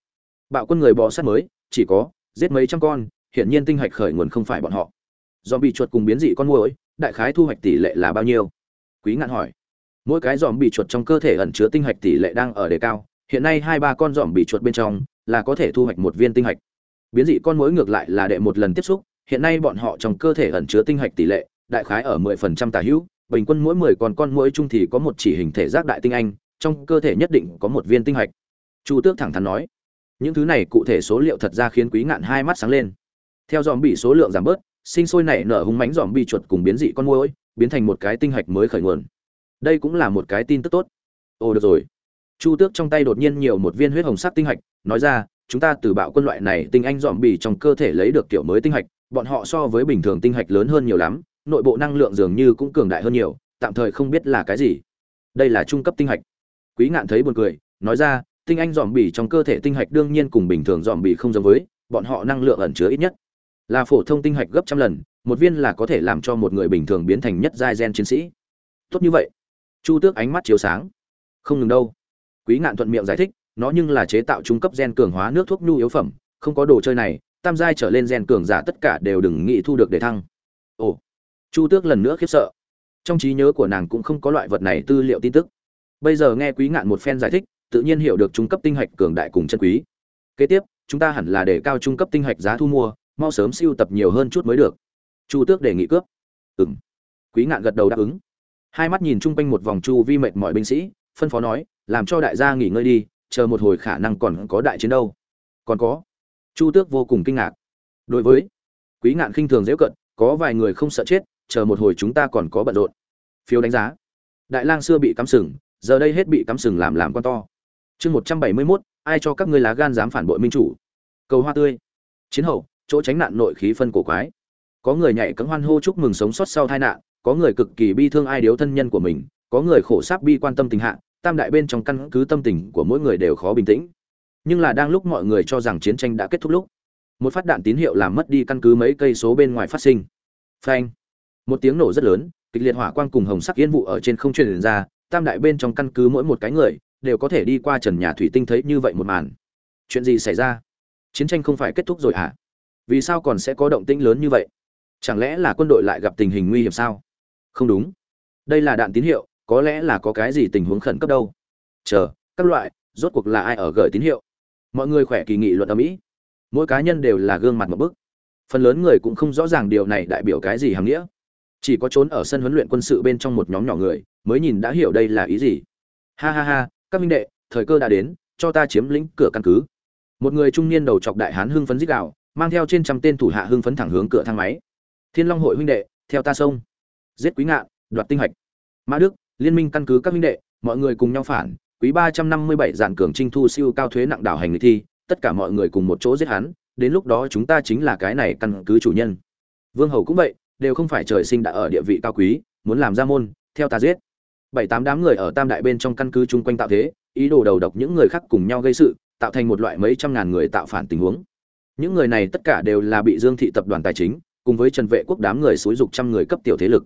Bạo quân người bò sát mới, chỉ có giết mấy trăm con, hiển nhiên tinh hạch khởi nguồn không phải bọn họ. Dòm bị chuột cùng biến dị con muỗi, đại khái thu hoạch tỷ lệ là bao nhiêu? Quý ngạn hỏi. Mỗi cái dòm bị chuột trong cơ thể ẩn chứa tinh hạch tỷ lệ đang ở đề cao hiện nay hai ba con dòm bị chuột bên trong là có thể thu hoạch một viên tinh hạch. Biến dị con mối ngược lại là đệ một lần tiếp xúc, hiện nay bọn họ trong cơ thể ẩn chứa tinh hạch tỷ lệ đại khái ở mười phần trăm tả hữu, bình quân mỗi mười con con muỗi chung thì có một chỉ hình thể giác đại tinh anh, trong cơ thể nhất định có một viên tinh hạch. Chu tước thẳng thắn nói, những thứ này cụ thể số liệu thật ra khiến quý ngạn hai mắt sáng lên. Theo dòm bị số lượng giảm bớt, sinh sôi nảy nở hung mánh dòm bị chuột cùng biến dị con môi biến thành một cái tinh hạch mới khởi nguồn. Đây cũng là một cái tin tức tốt. Ồ, được rồi chu tước trong tay đột nhiên nhiều một viên huyết hồng sắc tinh hạch, nói ra, chúng ta từ bạo quân loại này tinh anh dòm bì trong cơ thể lấy được kiểu mới tinh hạch, bọn họ so với bình thường tinh hạch lớn hơn nhiều lắm, nội bộ năng lượng dường như cũng cường đại hơn nhiều, tạm thời không biết là cái gì. Đây là trung cấp tinh hạch. Quý ngạn thấy buồn cười, nói ra, tinh anh dòm bì trong cơ thể tinh hạch đương nhiên cùng bình thường dòm bì không giống với, bọn họ năng lượng ẩn chứa ít nhất là phổ thông tinh hạch gấp trăm lần, một viên là có thể làm cho một người bình thường biến thành nhất giai gen chiến sĩ. Tốt như vậy. Chu tước ánh mắt chiếu sáng. Không ngừng đâu quý ngạn thuận miệng giải thích nó nhưng là chế tạo trung cấp gen cường hóa nước thuốc nhu yếu phẩm không có đồ chơi này tam giai trở lên gen cường giả tất cả đều đừng nghĩ thu được để thăng. Ồ chu tước lần nữa khiếp sợ. Trong trí nhớ của nàng cũng không có loại vật này tư liệu tin tức. Bây giờ nghe quý ngạn một phen giải thích tự nhiên hiểu được trung cấp tinh hạch cường đại cùng chân quý. Kế tiếp chúng ta hẳn là để cao trung cấp tinh hạch giá thu mua mau sớm siêu tập nhiều hơn chút mới được. Chu tước đề nghị cướp. Ừm, quý ngạn gật đầu đáp ứng. Hai mắt nhìn chung quanh một vòng chu vi mệt mọi binh sĩ phân phó nói làm cho đại gia nghỉ ngơi đi, chờ một hồi khả năng còn có đại chiến đâu. Còn có, chu tước vô cùng kinh ngạc. Đối với quý ngạn khinh thường dễ cận, có vài người không sợ chết, chờ một hồi chúng ta còn có bận rộn. Phiếu đánh giá. Đại lang xưa bị cắm sừng, giờ đây hết bị cắm sừng làm làm con to. Chương một trăm bảy mươi mốt, ai cho các ngươi lá gan dám phản bội minh chủ? Cầu hoa tươi. Chiến hậu, chỗ tránh nạn nội khí phân cổ quái. Có người nhảy cẫng hoan hô chúc mừng sống sót sau tai nạn, có người cực kỳ bi thương ai điếu thân nhân của mình, có người khổ sáp bi quan tâm tình hạ tam đại bên trong căn cứ tâm tình của mỗi người đều khó bình tĩnh. Nhưng là đang lúc mọi người cho rằng chiến tranh đã kết thúc lúc, một phát đạn tín hiệu làm mất đi căn cứ mấy cây số bên ngoài phát sinh. Phanh! Một tiếng nổ rất lớn, kịch liệt hỏa quang cùng hồng sắc yên vụ ở trên không truyền ra, tam đại bên trong căn cứ mỗi một cái người đều có thể đi qua trần nhà thủy tinh thấy như vậy một màn. Chuyện gì xảy ra? Chiến tranh không phải kết thúc rồi hả? Vì sao còn sẽ có động tĩnh lớn như vậy? Chẳng lẽ là quân đội lại gặp tình hình nguy hiểm sao? Không đúng. Đây là đạn tín hiệu có lẽ là có cái gì tình huống khẩn cấp đâu. Chờ, các loại, rốt cuộc là ai ở gửi tín hiệu? Mọi người khỏe kỳ nghị luận ở mỹ mỗi cá nhân đều là gương mặt một bức. Phần lớn người cũng không rõ ràng điều này đại biểu cái gì hàm nghĩa. Chỉ có trốn ở sân huấn luyện quân sự bên trong một nhóm nhỏ người, mới nhìn đã hiểu đây là ý gì. Ha ha ha, các minh đệ, thời cơ đã đến, cho ta chiếm lĩnh cửa căn cứ. Một người trung niên đầu chọc đại hán hưng phấn dích đạo mang theo trên trăm tên thủ hạ hưng phấn thẳng hướng cửa thang máy. Thiên long hội huynh đệ, theo ta sông. Giết quý ngạn, đoạt tinh hạch mã đức liên minh căn cứ các minh đệ, mọi người cùng nhau phản, quý ba trăm năm mươi bảy dạn cường trinh thu siêu cao thuế nặng đảo hành lý thi, tất cả mọi người cùng một chỗ giết hắn, đến lúc đó chúng ta chính là cái này căn cứ chủ nhân. Vương hầu cũng vậy, đều không phải trời sinh đã ở địa vị cao quý, muốn làm ra môn, theo ta giết. Bảy tám đám người ở tam đại bên trong căn cứ chung quanh tạo thế, ý đồ đầu độc những người khác cùng nhau gây sự, tạo thành một loại mấy trăm ngàn người tạo phản tình huống. Những người này tất cả đều là bị dương thị tập đoàn tài chính, cùng với trần vệ quốc đám người xúi dục trăm người cấp tiểu thế lực.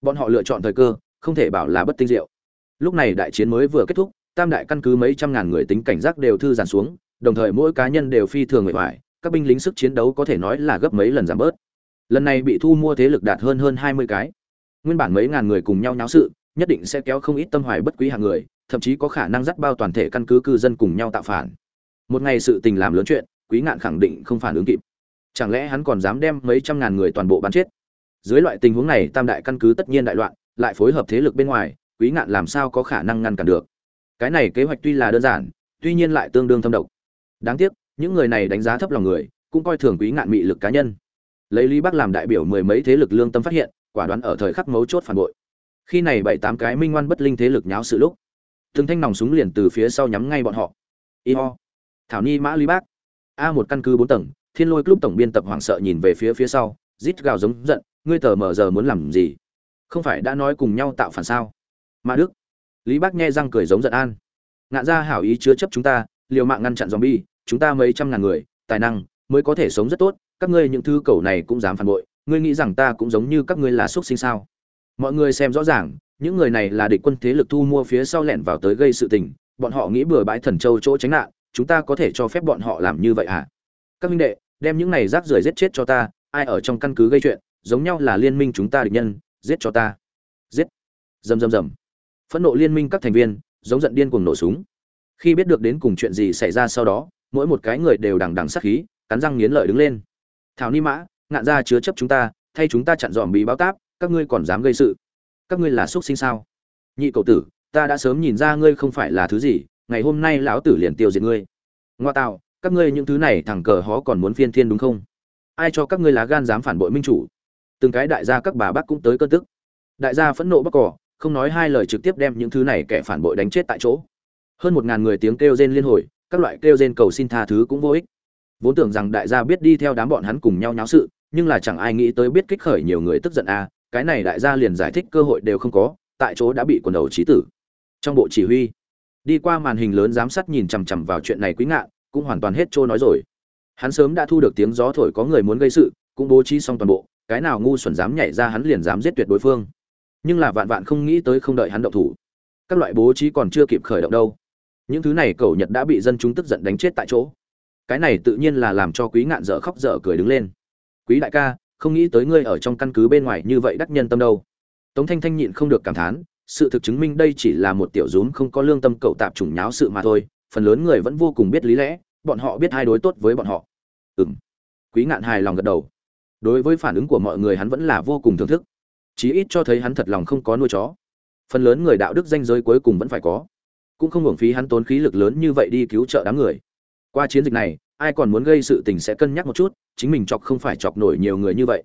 Bọn họ lựa chọn thời cơ không thể bảo là bất tinh diệu. Lúc này đại chiến mới vừa kết thúc, tam đại căn cứ mấy trăm ngàn người tính cảnh giác đều thư giãn xuống, đồng thời mỗi cá nhân đều phi thường người hoài các binh lính sức chiến đấu có thể nói là gấp mấy lần giảm bớt. Lần này bị thu mua thế lực đạt hơn hơn hai mươi cái. Nguyên bản mấy ngàn người cùng nhau nháo sự, nhất định sẽ kéo không ít tâm hoài bất quý hàng người, thậm chí có khả năng dắt bao toàn thể căn cứ cư dân cùng nhau tạo phản. Một ngày sự tình làm lớn chuyện, quý ngạn khẳng định không phản ứng kịp. Chẳng lẽ hắn còn dám đem mấy trăm ngàn người toàn bộ bắn chết? Dưới loại tình huống này, tam đại căn cứ tất nhiên đại loạn lại phối hợp thế lực bên ngoài, quý ngạn làm sao có khả năng ngăn cản được? Cái này kế hoạch tuy là đơn giản, tuy nhiên lại tương đương thâm độc. Đáng tiếc, những người này đánh giá thấp lòng người, cũng coi thường quý ngạn mị lực cá nhân. Lấy lý bắc làm đại biểu mười mấy thế lực lương tâm phát hiện, quả đoán ở thời khắc mấu chốt phản bội. Khi này bảy tám cái minh ngoan bất linh thế lực nháo sự lúc, từng thanh nòng súng liền từ phía sau nhắm ngay bọn họ. Y ho. Thảo ni mã lý bác a một căn cứ bốn tầng, thiên lôi club tổng biên tập hoảng sợ nhìn về phía phía sau, rít gào giống giận, ngươi tờ mở giờ muốn làm gì? Không phải đã nói cùng nhau tạo phản sao? Mà đức, lý bác nghe răng cười giống giận an. Ngạn Gia hảo ý chứa chấp chúng ta, liều mạng ngăn chặn zombie, chúng ta mấy trăm ngàn người, tài năng mới có thể sống rất tốt, các ngươi những thứ cầu này cũng dám phản bội, ngươi nghĩ rằng ta cũng giống như các ngươi là xuất sinh sao? Mọi người xem rõ ràng, những người này là địch quân thế lực thu mua phía sau lẻn vào tới gây sự tình, bọn họ nghĩ bừa bãi thần châu chỗ tránh nạn, chúng ta có thể cho phép bọn họ làm như vậy à? Các minh đệ, đem những này rác rưởi giết chết cho ta, ai ở trong căn cứ gây chuyện, giống nhau là liên minh chúng ta địch nhân giết cho ta. Giết. Rầm rầm rầm. Phẫn nộ liên minh các thành viên, giống giận điên cuồng nổ súng. Khi biết được đến cùng chuyện gì xảy ra sau đó, mỗi một cái người đều đằng đằng sát khí, cắn răng nghiến lợi đứng lên. Thảo ni mã, ngạn ra chứa chấp chúng ta, thay chúng ta chặn dòm bị báo táp, các ngươi còn dám gây sự. Các ngươi là xuất sinh sao? Nhị cậu tử, ta đã sớm nhìn ra ngươi không phải là thứ gì, ngày hôm nay lão tử liền tiêu diệt ngươi. Ngoa tạo, các ngươi những thứ này thằng cờ hó còn muốn phiên thiên đúng không? Ai cho các ngươi lá gan dám phản bội minh chủ? Từng cái đại gia các bà bác cũng tới cơn tức. Đại gia phẫn nộ bắc cỏ, không nói hai lời trực tiếp đem những thứ này kẻ phản bội đánh chết tại chỗ. Hơn một ngàn người tiếng kêu rên liên hồi, các loại kêu rên cầu xin tha thứ cũng vô ích. Vốn tưởng rằng đại gia biết đi theo đám bọn hắn cùng nhau nháo sự, nhưng là chẳng ai nghĩ tới biết kích khởi nhiều người tức giận a cái này đại gia liền giải thích cơ hội đều không có, tại chỗ đã bị quần đầu trí tử. Trong bộ chỉ huy, đi qua màn hình lớn giám sát nhìn chằm chằm vào chuyện này quý ngạn cũng hoàn toàn hết trôi nói rồi. Hắn sớm đã thu được tiếng gió thổi có người muốn gây sự, cũng bố trí xong toàn bộ cái nào ngu xuẩn dám nhảy ra hắn liền dám giết tuyệt đối phương. Nhưng là vạn vạn không nghĩ tới không đợi hắn động thủ. Các loại bố trí còn chưa kịp khởi động đâu. Những thứ này cầu nhật đã bị dân chúng tức giận đánh chết tại chỗ. Cái này tự nhiên là làm cho quý ngạn dở khóc dở cười đứng lên. Quý đại ca, không nghĩ tới ngươi ở trong căn cứ bên ngoài như vậy đắc nhân tâm đâu. Tống thanh thanh nhịn không được cảm thán, sự thực chứng minh đây chỉ là một tiểu rúm không có lương tâm cậu tạp chủng nháo sự mà thôi, phần lớn người vẫn vô cùng biết lý lẽ, bọn họ biết hai đối tốt với bọn họ. Ừm. Quý ngạn hài lòng gật đầu đối với phản ứng của mọi người hắn vẫn là vô cùng thưởng thức. Chí ít cho thấy hắn thật lòng không có nuôi chó. Phần lớn người đạo đức danh giới cuối cùng vẫn phải có. Cũng không hưởng phí hắn tốn khí lực lớn như vậy đi cứu trợ đám người. Qua chiến dịch này, ai còn muốn gây sự tình sẽ cân nhắc một chút, chính mình chọc không phải chọc nổi nhiều người như vậy.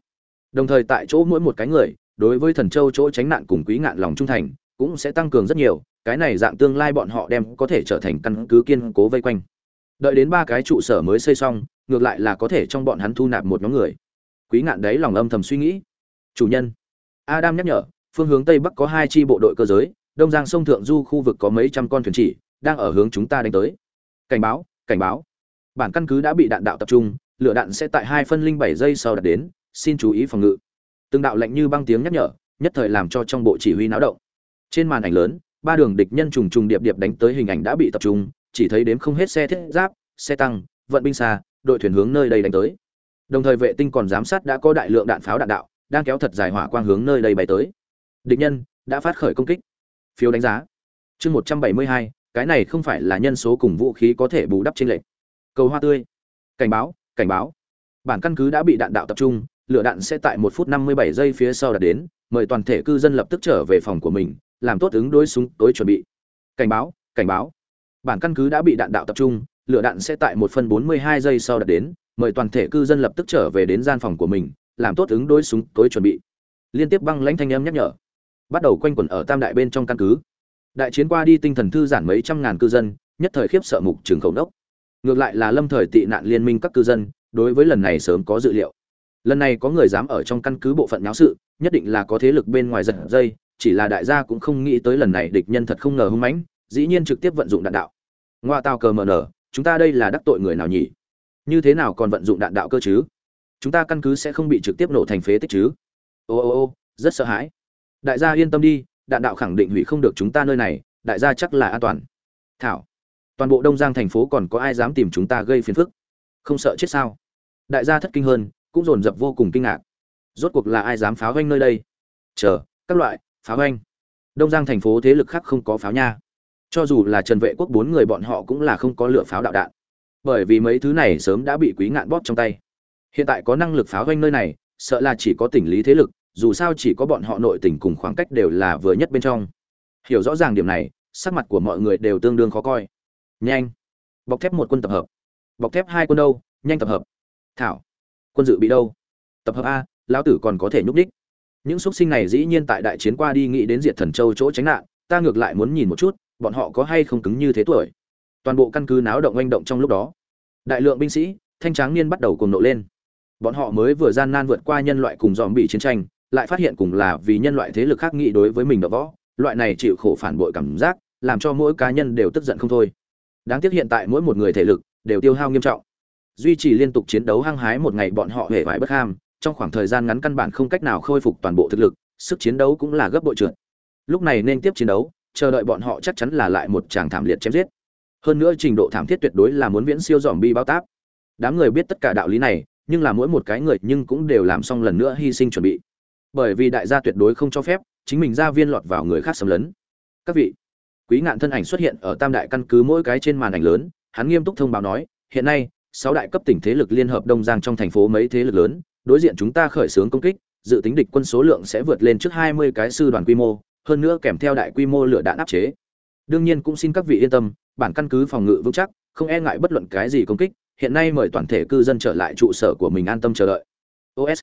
Đồng thời tại chỗ mỗi một cái người, đối với thần châu chỗ tránh nạn cùng quý ngạn lòng trung thành, cũng sẽ tăng cường rất nhiều, cái này dạng tương lai bọn họ đem có thể trở thành căn cứ kiên cố vây quanh. Đợi đến ba cái trụ sở mới xây xong, ngược lại là có thể trong bọn hắn thu nạp một nhóm người quý ngạn đấy lòng âm thầm suy nghĩ. Chủ nhân. Adam nhắc nhở, phương hướng tây bắc có hai chi bộ đội cơ giới, đông giang sông thượng du khu vực có mấy trăm con thuyền chỉ, đang ở hướng chúng ta đánh tới. Cảnh báo cảnh báo. Bản căn cứ đã bị đạn đạo tập trung, lửa đạn sẽ tại hai phân linh bảy giây sau đạt đến, xin chú ý phòng ngự. Từng đạo lệnh như băng tiếng nhắc nhở, nhất thời làm cho trong bộ chỉ huy náo động. Trên màn ảnh lớn, ba đường địch nhân trùng trùng điệp điệp đánh tới hình ảnh đã bị tập trung, chỉ thấy đếm không hết xe thiết giáp, xe tăng, vận binh xa, đội thuyền hướng nơi đây đánh tới đồng thời vệ tinh còn giám sát đã có đại lượng đạn pháo đạn đạo, đang kéo thật dài hỏa quang hướng nơi đây bay tới. Địch nhân đã phát khởi công kích. Phiếu đánh giá. Chương một trăm bảy mươi hai, cái này không phải là nhân số cùng vũ khí có thể bù đắp trên lệnh cầu hoa tươi. Cảnh báo cảnh báo. Bản căn cứ đã bị đạn đạo tập trung, lửa đạn sẽ tại một phút năm mươi bảy giây phía sau đạt đến, mời toàn thể cư dân lập tức trở về phòng của mình, làm tốt ứng đối súng tối chuẩn bị. Cảnh báo cảnh báo. Bản căn cứ đã bị đạn đạo tập trung, lửa đạn sẽ tại một phân bốn mươi hai giây sau đạt đến mời toàn thể cư dân lập tức trở về đến gian phòng của mình, làm tốt ứng đối súng tối chuẩn bị. Liên tiếp băng lãnh thanh âm nhắc nhở. Bắt đầu quanh quẩn ở tam đại bên trong căn cứ. Đại chiến qua đi tinh thần thư giản mấy trăm ngàn cư dân, nhất thời khiếp sợ mục trường khẩu đốc ngược lại là lâm thời tị nạn liên minh các cư dân, đối với lần này sớm có dự liệu. Lần này có người dám ở trong căn cứ bộ phận nháo sự, nhất định là có thế lực bên ngoài giật dây, chỉ là đại gia cũng không nghĩ tới lần này địch nhân thật không ngờ hung mãnh, dĩ nhiên trực tiếp vận dụng đạn đạo. Ngoa tao cờ mờ nở, chúng ta đây là đắc tội người nào nhỉ? Như thế nào còn vận dụng đạn đạo cơ chứ? Chúng ta căn cứ sẽ không bị trực tiếp nổ thành phế tích chứ? Ô ô ô, rất sợ hãi. Đại gia yên tâm đi, đạn đạo khẳng định hủy không được chúng ta nơi này, đại gia chắc là an toàn. Thảo, toàn bộ đông giang thành phố còn có ai dám tìm chúng ta gây phiền phức? Không sợ chết sao? Đại gia thất kinh hơn, cũng dồn dập vô cùng kinh ngạc. Rốt cuộc là ai dám pháo hoanh nơi đây? Chờ, các loại pháo hoanh đông giang thành phố thế lực khác không có pháo nha. Cho dù là trần vệ quốc bốn người bọn họ cũng là không có lửa pháo đạo đạn bởi vì mấy thứ này sớm đã bị quý ngạn bóp trong tay. Hiện tại có năng lực pháo hoanh nơi này, sợ là chỉ có tỉnh lý thế lực, dù sao chỉ có bọn họ nội tỉnh cùng khoảng cách đều là vừa nhất bên trong. Hiểu rõ ràng điểm này, sắc mặt của mọi người đều tương đương khó coi. Nhanh. Bọc thép một quân tập hợp. Bọc thép hai quân đâu? Nhanh tập hợp. Thảo. Quân dự bị đâu? Tập hợp a, lão tử còn có thể nhúc đích những xuất sinh này dĩ nhiên tại đại chiến qua đi nghĩ đến diệt thần châu chỗ tránh nạn, ta ngược lại muốn nhìn một chút, bọn họ có hay không cứng như thế tuổi toàn bộ căn cứ náo động oanh động trong lúc đó. Đại lượng binh sĩ, thanh tráng niên bắt đầu cùng nộ lên. Bọn họ mới vừa gian nan vượt qua nhân loại cùng dòm bị chiến tranh, lại phát hiện cùng là vì nhân loại thế lực khác nghị đối với mình đỡ võ, loại này chịu khổ phản bội cảm giác, làm cho mỗi cá nhân đều tức giận không thôi. Đáng tiếc hiện tại mỗi một người thể lực đều tiêu hao nghiêm trọng. Duy trì liên tục chiến đấu hăng hái một ngày bọn họ hề vải bất ham, trong khoảng thời gian ngắn căn bản không cách nào khôi phục toàn bộ thực lực, sức chiến đấu cũng là gấp bội trượt. Lúc này nên tiếp chiến đấu, chờ đợi bọn họ chắc chắn là lại một tràng thảm liệt chém giết hơn nữa trình độ thảm thiết tuyệt đối là muốn viễn siêu dòm bi bao táp. Đám người biết tất cả đạo lý này, nhưng là mỗi một cái người nhưng cũng đều làm xong lần nữa hy sinh chuẩn bị. Bởi vì đại gia tuyệt đối không cho phép, chính mình ra viên lọt vào người khác xâm lấn. Các vị, quý ngạn thân ảnh xuất hiện ở tam đại căn cứ mỗi cái trên màn ảnh lớn, hắn nghiêm túc thông báo nói, hiện nay, sáu đại cấp tỉnh thế lực liên hợp đông giang trong thành phố mấy thế lực lớn, đối diện chúng ta khởi xướng công kích, dự tính địch quân số lượng sẽ vượt lên trước hai mươi cái sư đoàn quy mô, hơn nữa kèm theo đại quy mô lửa đạn áp chế. Đương nhiên cũng xin các vị yên tâm bản căn cứ phòng ngự vững chắc, không e ngại bất luận cái gì công kích, hiện nay mời toàn thể cư dân trở lại trụ sở của mình an tâm chờ đợi. Os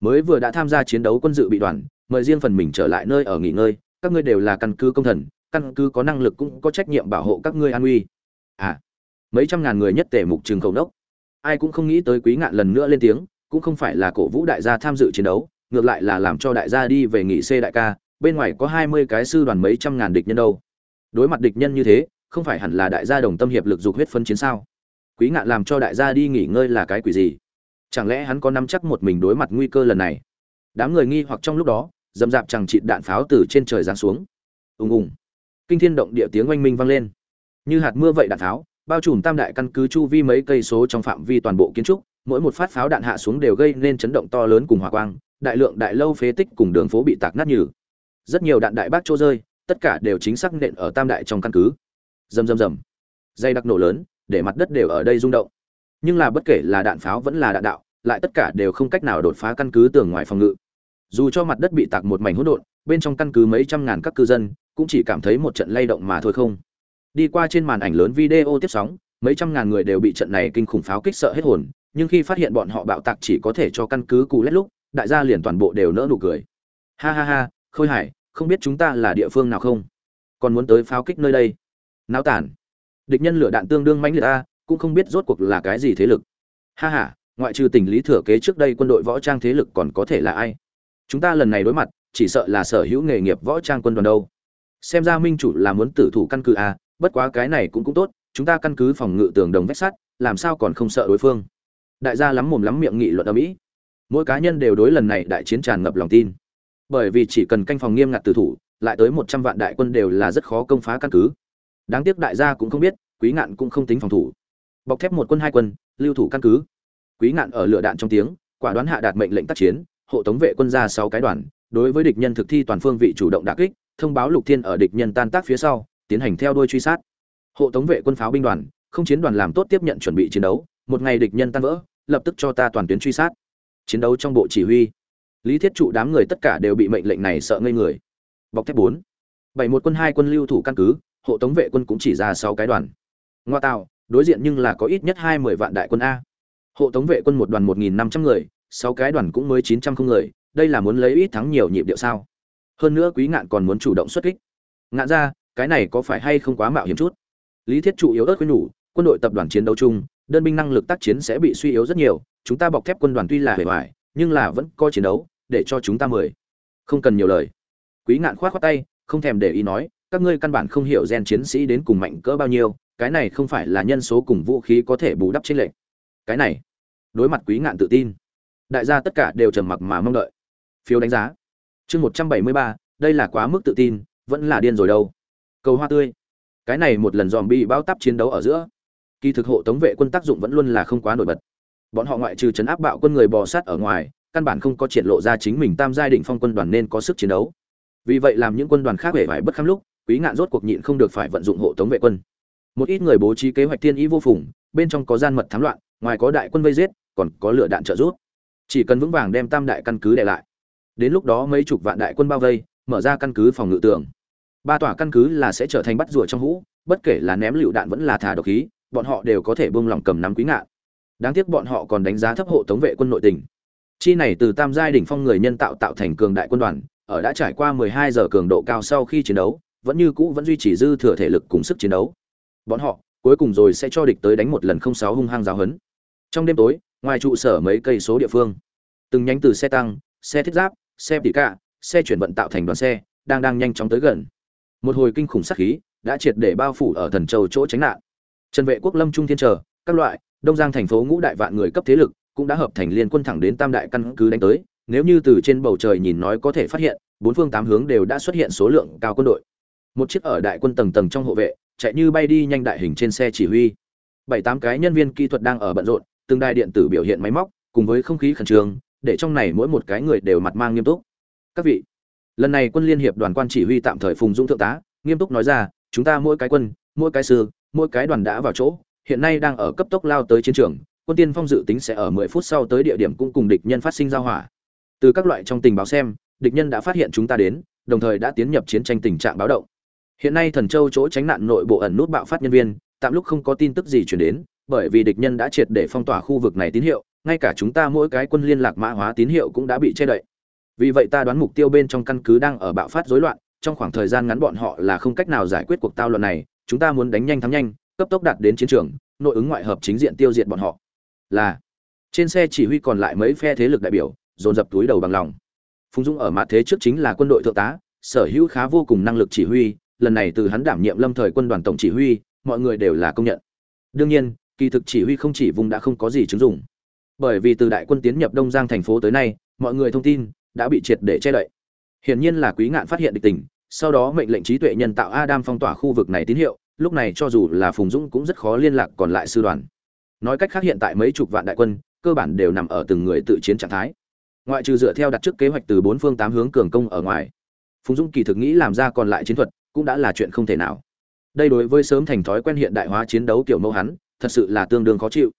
mới vừa đã tham gia chiến đấu quân dự bị đoàn, mời riêng phần mình trở lại nơi ở nghỉ ngơi, các ngươi đều là căn cứ công thần, căn cứ có năng lực cũng có trách nhiệm bảo hộ các ngươi an nguy. à mấy trăm ngàn người nhất tề mục trường cầu đốc ai cũng không nghĩ tới quý ngạn lần nữa lên tiếng, cũng không phải là cổ vũ đại gia tham dự chiến đấu, ngược lại là làm cho đại gia đi về nghỉ c đại ca, bên ngoài có hai mươi cái sư đoàn mấy trăm ngàn địch nhân đâu. Đối mặt địch nhân như thế không phải hẳn là đại gia đồng tâm hiệp lực dục huyết phân chiến sao? Quý ngạn làm cho đại gia đi nghỉ ngơi là cái quỷ gì? Chẳng lẽ hắn có nắm chắc một mình đối mặt nguy cơ lần này? Đám người nghi hoặc trong lúc đó, dầm dạp chẳng chịt đạn pháo từ trên trời giáng xuống. Ùng ùng. Kinh thiên động địa tiếng oanh minh vang lên. Như hạt mưa vậy đạn pháo, bao trùm tam đại căn cứ chu vi mấy cây số trong phạm vi toàn bộ kiến trúc, mỗi một phát pháo đạn hạ xuống đều gây nên chấn động to lớn cùng hỏa quang, đại lượng đại lâu phế tích cùng đường phố bị tạc nát nhừ. Rất nhiều đạn đại bác chỗ rơi, tất cả đều chính xác nện ở tam đại trong căn cứ rầm rầm rầm. Dây đặc nổ lớn, để mặt đất đều ở đây rung động. Nhưng là bất kể là đạn pháo vẫn là đạn đạo, lại tất cả đều không cách nào đột phá căn cứ tường ngoài phòng ngự. Dù cho mặt đất bị tạc một mảnh hỗn độn, bên trong căn cứ mấy trăm ngàn các cư dân cũng chỉ cảm thấy một trận lay động mà thôi không. Đi qua trên màn ảnh lớn video tiếp sóng, mấy trăm ngàn người đều bị trận này kinh khủng pháo kích sợ hết hồn, nhưng khi phát hiện bọn họ bạo tạc chỉ có thể cho căn cứ cù lét lúc, đại gia liền toàn bộ đều nỡ nụ cười. Ha ha ha, khôi hải, không biết chúng ta là địa phương nào không? Còn muốn tới pháo kích nơi đây? Náo tản địch nhân lửa đạn tương đương mãnh liệt ta cũng không biết rốt cuộc là cái gì thế lực. Ha ha, ngoại trừ tỉnh lý thừa kế trước đây quân đội võ trang thế lực còn có thể là ai? Chúng ta lần này đối mặt, chỉ sợ là sở hữu nghề nghiệp võ trang quân đoàn đâu. Xem ra minh chủ là muốn tử thủ căn cứ a, bất quá cái này cũng cũng tốt, chúng ta căn cứ phòng ngự tường đồng vách sắt, làm sao còn không sợ đối phương? Đại gia lắm mồm lắm miệng nghị luận ở mỹ. Mỗi cá nhân đều đối lần này đại chiến tràn ngập lòng tin. Bởi vì chỉ cần canh phòng nghiêm ngặt tử thủ, lại tới một trăm vạn đại quân đều là rất khó công phá căn cứ đáng tiếc đại gia cũng không biết, quý ngạn cũng không tính phòng thủ. Bọc thép một quân hai quân, lưu thủ căn cứ. Quý ngạn ở lửa đạn trong tiếng, quả đoán hạ đạt mệnh lệnh tác chiến, hộ tống vệ quân ra sáu cái đoàn, đối với địch nhân thực thi toàn phương vị chủ động đả kích, thông báo lục thiên ở địch nhân tan tác phía sau, tiến hành theo đuôi truy sát. Hộ tống vệ quân pháo binh đoàn, không chiến đoàn làm tốt tiếp nhận chuẩn bị chiến đấu, một ngày địch nhân tan vỡ, lập tức cho ta toàn tuyến truy sát. Chiến đấu trong bộ chỉ huy. Lý thiết trụ đám người tất cả đều bị mệnh lệnh này sợ ngây người. Bọc thép bốn. Bảy một quân hai quân lưu thủ căn cứ hộ tống vệ quân cũng chỉ ra sáu cái đoàn. Ngoa tạo, đối diện nhưng là có ít nhất hai mươi vạn đại quân a. Hộ tống vệ quân một đoàn một nghìn năm trăm người, sáu cái đoàn cũng mới chín trăm không người, đây là muốn lấy ít thắng nhiều nhịp điệu sao? Hơn nữa quý ngạn còn muốn chủ động xuất kích. Ngạn ra, cái này có phải hay không quá mạo hiểm chút? Lý thiết trụ yếu ớt khuyên nhủ, quân đội tập đoàn chiến đấu chung, đơn binh năng lực tác chiến sẽ bị suy yếu rất nhiều, chúng ta bọc thép quân đoàn tuy là hề hoài, nhưng là vẫn có chiến đấu, để cho chúng ta mười. Không cần nhiều lời. Quý ngạn khoát khoát tay, không thèm để ý nói các ngươi căn bản không hiểu gen chiến sĩ đến cùng mạnh cỡ bao nhiêu, cái này không phải là nhân số cùng vũ khí có thể bù đắp trên lệnh cái này, đối mặt quý ngạn tự tin, đại gia tất cả đều trầm mặc mà mong đợi. Phiếu đánh giá. Chương một trăm bảy mươi ba, đây là quá mức tự tin, vẫn là điên rồi đâu. Cầu hoa tươi. Cái này một lần dòm bị bao tắp chiến đấu ở giữa, kỳ thực hộ tống vệ quân tác dụng vẫn luôn là không quá nổi bật. Bọn họ ngoại trừ chấn áp bạo quân người bò sát ở ngoài, căn bản không có triển lộ ra chính mình tam giai định phong quân đoàn nên có sức chiến đấu. Vì vậy làm những quân đoàn khác hề vải bất khăm lúc quý ngạn rốt cuộc nhịn không được phải vận dụng hộ tống vệ quân. Một ít người bố trí kế hoạch thiên ý vô phùng, bên trong có gian mật thám loạn, ngoài có đại quân vây giết, còn có lửa đạn trợ giúp. Chỉ cần vững vàng đem tam đại căn cứ để lại. Đến lúc đó mấy chục vạn đại quân bao vây, mở ra căn cứ phòng ngự tường. Ba tòa căn cứ là sẽ trở thành bắt rùa trong hũ, bất kể là ném lựu đạn vẫn là thả độc khí, bọn họ đều có thể buông lỏng cầm nắm quý ngạn. Đáng tiếc bọn họ còn đánh giá thấp hộ tống vệ quân nội tình. Chi này từ tam giai đỉnh phong người nhân tạo tạo thành cường đại quân đoàn, ở đã trải qua 12 giờ cường độ cao sau khi chiến đấu vẫn như cũ vẫn duy trì dư thừa thể lực cùng sức chiến đấu. Bọn họ cuối cùng rồi sẽ cho địch tới đánh một lần không sáu hung hăng giáo hấn trong đêm tối, ngoài trụ sở mấy cây số địa phương, từng nhánh từ xe tăng, xe thiết giáp, xe tỉ cạ, xe chuyển vận tạo thành đoàn xe, đang đang nhanh chóng tới gần. Một hồi kinh khủng sát khí đã triệt để bao phủ ở thần châu chỗ tránh nạn. Trần vệ quốc lâm trung thiên trở các loại, đông giang thành phố ngũ đại vạn người cấp thế lực cũng đã hợp thành liên quân thẳng đến tam đại căn cứ đánh tới. Nếu như từ trên bầu trời nhìn nói có thể phát hiện, bốn phương tám hướng đều đã xuất hiện số lượng cao quân đội một chiếc ở đại quân tầng tầng trong hộ vệ, chạy như bay đi nhanh đại hình trên xe chỉ huy. Bảy tám cái nhân viên kỹ thuật đang ở bận rộn, từng đài điện tử biểu hiện máy móc, cùng với không khí khẩn trương, để trong này mỗi một cái người đều mặt mang nghiêm túc. Các vị, lần này quân liên hiệp đoàn quan chỉ huy tạm thời phùng dũng thượng tá, nghiêm túc nói ra, chúng ta mỗi cái quân, mỗi cái sư, mỗi cái đoàn đã vào chỗ, hiện nay đang ở cấp tốc lao tới chiến trường, quân tiên phong dự tính sẽ ở 10 phút sau tới địa điểm cũng cùng địch nhân phát sinh giao hỏa. Từ các loại trong tình báo xem, địch nhân đã phát hiện chúng ta đến, đồng thời đã tiến nhập chiến tranh tình trạng báo động hiện nay thần châu chỗ tránh nạn nội bộ ẩn nút bạo phát nhân viên, tạm lúc không có tin tức gì truyền đến, bởi vì địch nhân đã triệt để phong tỏa khu vực này tín hiệu, ngay cả chúng ta mỗi cái quân liên lạc mã hóa tín hiệu cũng đã bị che đậy. Vì vậy ta đoán mục tiêu bên trong căn cứ đang ở bạo phát rối loạn, trong khoảng thời gian ngắn bọn họ là không cách nào giải quyết cuộc tao luận này, chúng ta muốn đánh nhanh thắng nhanh, cấp tốc đạt đến chiến trường, nội ứng ngoại hợp chính diện tiêu diệt bọn họ. Là, trên xe chỉ huy còn lại mấy phe thế lực đại biểu, dồn dập túi đầu bằng lòng. Phùng dũng ở mặt thế trước chính là quân đội thượng tá, sở hữu khá vô cùng năng lực chỉ huy lần này từ hắn đảm nhiệm lâm thời quân đoàn tổng chỉ huy, mọi người đều là công nhận. Đương nhiên, kỳ thực chỉ huy không chỉ vùng đã không có gì chứng dụng. Bởi vì từ đại quân tiến nhập đông giang thành phố tới nay, mọi người thông tin đã bị triệt để che đậy. Hiển nhiên là quý ngạn phát hiện địch tình, sau đó mệnh lệnh trí tuệ nhân tạo adam phong tỏa khu vực này tín hiệu, lúc này cho dù là phùng dũng cũng rất khó liên lạc còn lại sư đoàn. Nói cách khác hiện tại mấy chục vạn đại quân, cơ bản đều nằm ở từng người tự chiến trạng thái. Ngoại trừ dựa theo đặt trước kế hoạch từ bốn phương tám hướng cường công ở ngoài. Phùng dũng kỳ thực nghĩ làm ra còn lại chiến thuật cũng đã là chuyện không thể nào. Đây đối với sớm thành thói quen hiện đại hóa chiến đấu kiểu mẫu hắn, thật sự là tương đương khó chịu.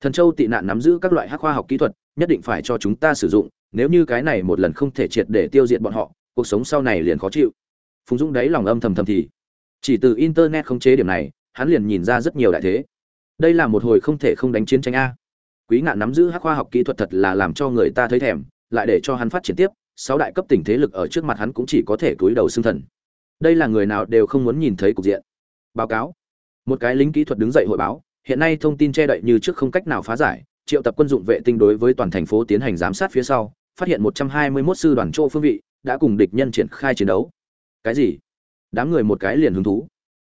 Thần châu tị nạn nắm giữ các loại hắc khoa học kỹ thuật, nhất định phải cho chúng ta sử dụng, nếu như cái này một lần không thể triệt để tiêu diệt bọn họ, cuộc sống sau này liền khó chịu. Phùng dũng đấy lòng âm thầm thầm thì. Chỉ từ internet khống chế điểm này, hắn liền nhìn ra rất nhiều đại thế. Đây là một hồi không thể không đánh chiến tranh a. Quý ngạn nắm giữ hắc khoa học kỹ thuật thật là làm cho người ta thấy thèm, lại để cho hắn phát triển tiếp, sáu đại cấp tỉnh thế lực ở trước mặt hắn cũng chỉ có thể cúi đầu xương thần đây là người nào đều không muốn nhìn thấy cục diện. Báo cáo. Một cái lính kỹ thuật đứng dậy hội báo, hiện nay thông tin che đậy như trước không cách nào phá giải, triệu tập quân dụng vệ tinh đối với toàn thành phố tiến hành giám sát phía sau, phát hiện một trăm hai mươi 121 sư đoàn chỗ phương vị, đã cùng địch nhân triển khai chiến đấu. Cái gì? Đám người một cái liền hứng thú.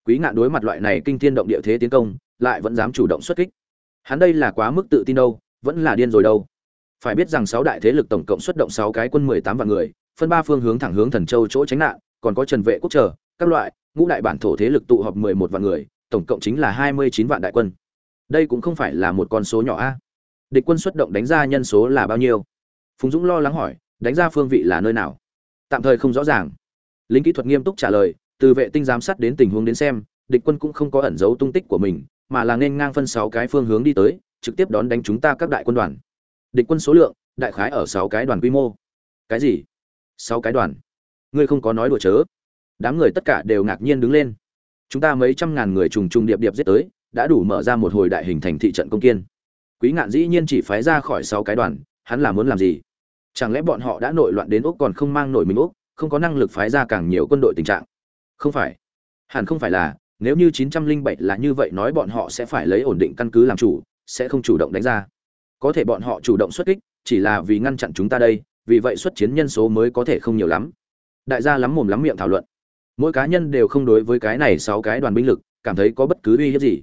Quý ngạn đối mặt loại này kinh thiên động địa thế tiến công, lại vẫn dám chủ động xuất kích. Hắn đây là quá mức tự tin đâu, vẫn là điên rồi đâu. Phải biết rằng sáu đại thế lực tổng cộng xuất động sáu cái quân mười tám vạn người, phân ba phương hướng thẳng hướng thần châu chỗ tránh nạn còn có trần vệ quốc chờ, các loại, ngũ đại bản thổ thế lực tụ họp mười một vạn người, tổng cộng chính là hai mươi chín vạn đại quân. Đây cũng không phải là một con số nhỏ a. Địch quân xuất động đánh ra nhân số là bao nhiêu? Phùng dũng lo lắng hỏi, đánh ra phương vị là nơi nào? Tạm thời không rõ ràng. Lính kỹ thuật nghiêm túc trả lời, từ vệ tinh giám sát đến tình huống đến xem, địch quân cũng không có ẩn giấu tung tích của mình, mà là nên ngang phân sáu cái phương hướng đi tới, trực tiếp đón đánh chúng ta các đại quân đoàn. Địch quân số lượng, đại khái ở sáu cái đoàn quy mô. Cái gì? Sáu cái đoàn ngươi không có nói đùa chớ. Đám người tất cả đều ngạc nhiên đứng lên. Chúng ta mấy trăm ngàn người trùng trùng điệp điệp giết tới, đã đủ mở ra một hồi đại hình thành thị trận công kiên. Quý ngạn dĩ nhiên chỉ phái ra khỏi sáu cái đoàn, hắn là muốn làm gì? Chẳng lẽ bọn họ đã nội loạn đến úc còn không mang nổi mình úc, không có năng lực phái ra càng nhiều quân đội tình trạng? Không phải. Hẳn không phải là, nếu như 907 là như vậy nói bọn họ sẽ phải lấy ổn định căn cứ làm chủ, sẽ không chủ động đánh ra. Có thể bọn họ chủ động xuất kích, chỉ là vì ngăn chặn chúng ta đây, vì vậy xuất chiến nhân số mới có thể không nhiều lắm đại gia lắm mồm lắm miệng thảo luận. Mỗi cá nhân đều không đối với cái này sáu cái đoàn binh lực, cảm thấy có bất cứ uy hiếp gì.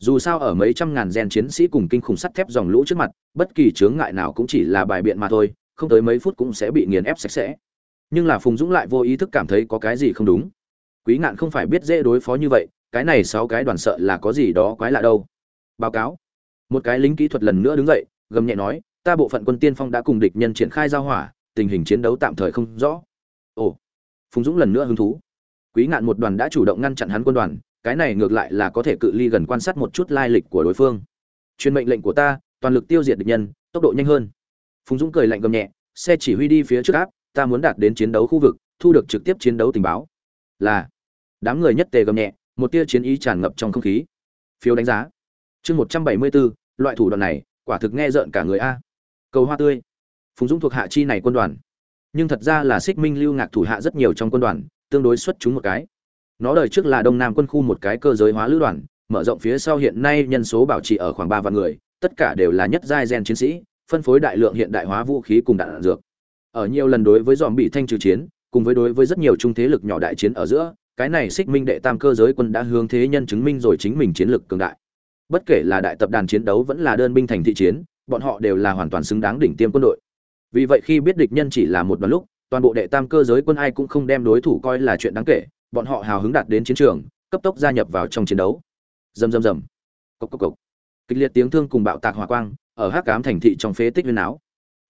Dù sao ở mấy trăm ngàn gen chiến sĩ cùng kinh khủng sắt thép dòng lũ trước mặt, bất kỳ chướng ngại nào cũng chỉ là bài biện mà thôi, không tới mấy phút cũng sẽ bị nghiền ép sạch sẽ. Nhưng là phùng dũng lại vô ý thức cảm thấy có cái gì không đúng. Quý ngạn không phải biết dễ đối phó như vậy, cái này sáu cái đoàn sợ là có gì đó quái lạ đâu. Báo cáo. Một cái lính kỹ thuật lần nữa đứng dậy, gầm nhẹ nói, ta bộ phận quân tiên phong đã cùng địch nhân triển khai giao hỏa, tình hình chiến đấu tạm thời không rõ ồ, phùng dũng lần nữa hứng thú. Quý ngạn một đoàn đã chủ động ngăn chặn hắn quân đoàn, cái này ngược lại là có thể cự ly gần quan sát một chút lai lịch của đối phương. Truyền mệnh lệnh của ta, toàn lực tiêu diệt địch nhân, tốc độ nhanh hơn. Phùng dũng cười lạnh gầm nhẹ, xe chỉ huy đi phía trước áp, ta muốn đạt đến chiến đấu khu vực, thu được trực tiếp chiến đấu tình báo. Là, đám người nhất tề gầm nhẹ, một tia chiến ý tràn ngập trong không khí. Phiếu đánh giá. Chương một trăm bảy mươi bốn, loại thủ đoạn này, quả thực nghe rợn cả người a. Cầu hoa tươi. Phùng dũng thuộc hạ chi này quân đoàn nhưng thật ra là xích minh lưu ngạc thủ hạ rất nhiều trong quân đoàn, tương đối xuất chúng một cái. Nó đời trước là đông nam quân khu một cái cơ giới hóa lữ đoàn, mở rộng phía sau hiện nay nhân số bảo trì ở khoảng ba vạn người, tất cả đều là nhất giai gen chiến sĩ, phân phối đại lượng hiện đại hóa vũ khí cùng đạn dược. Ở nhiều lần đối với dòm bị thanh trừ chiến, cùng với đối với rất nhiều trung thế lực nhỏ đại chiến ở giữa, cái này xích minh đệ tam cơ giới quân đã hướng thế nhân chứng minh rồi chính mình chiến lược cường đại. Bất kể là đại tập đoàn chiến đấu vẫn là đơn binh thành thị chiến, bọn họ đều là hoàn toàn xứng đáng đỉnh tiêm quân đội vì vậy khi biết địch nhân chỉ là một đoàn lúc, toàn bộ đệ tam cơ giới quân ai cũng không đem đối thủ coi là chuyện đáng kể, bọn họ hào hứng đạt đến chiến trường, cấp tốc gia nhập vào trong chiến đấu. Rầm rầm rầm. Cốc cốc cốc. kịch liệt tiếng thương cùng bạo tạc hỏa quang, ở hắc cám thành thị trong phế tích viên áo.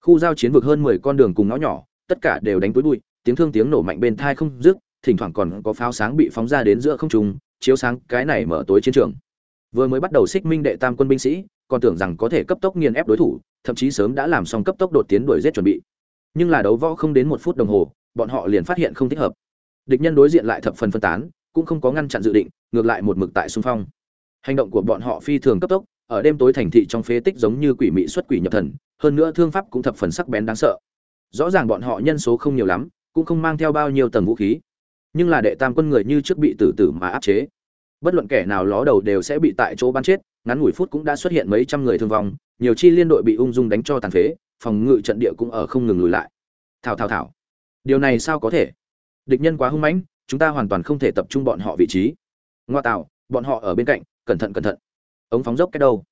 Khu giao chiến vực hơn mười con đường cùng ngõ nhỏ, tất cả đều đánh túi bụi, tiếng thương tiếng nổ mạnh bên thai không dứt, thỉnh thoảng còn có pháo sáng bị phóng ra đến giữa không trung, chiếu sáng cái này mở tối chiến trường. Vừa mới bắt đầu xích minh đệ tam quân binh sĩ còn tưởng rằng có thể cấp tốc nghiền ép đối thủ, thậm chí sớm đã làm xong cấp tốc đột tiến đuổi giết chuẩn bị. Nhưng là đấu võ không đến một phút đồng hồ, bọn họ liền phát hiện không thích hợp. Địch nhân đối diện lại thập phần phân tán, cũng không có ngăn chặn dự định, ngược lại một mực tại xung phong. Hành động của bọn họ phi thường cấp tốc, ở đêm tối thành thị trong phế tích giống như quỷ mị xuất quỷ nhập thần, hơn nữa thương pháp cũng thập phần sắc bén đáng sợ. Rõ ràng bọn họ nhân số không nhiều lắm, cũng không mang theo bao nhiêu tầng vũ khí. Nhưng là đệ tam quân người như trước bị tử tử mà áp chế. Bất luận kẻ nào ló đầu đều sẽ bị tại chỗ bắn chết ngắn ngủi phút cũng đã xuất hiện mấy trăm người thương vong, nhiều chi liên đội bị ung dung đánh cho tàn phế, phòng ngự trận địa cũng ở không ngừng lùi lại. Thảo thảo thảo. Điều này sao có thể? Địch nhân quá hung mãnh, chúng ta hoàn toàn không thể tập trung bọn họ vị trí. Ngoa tạo, bọn họ ở bên cạnh, cẩn thận cẩn thận. Ống phóng dốc cái đầu.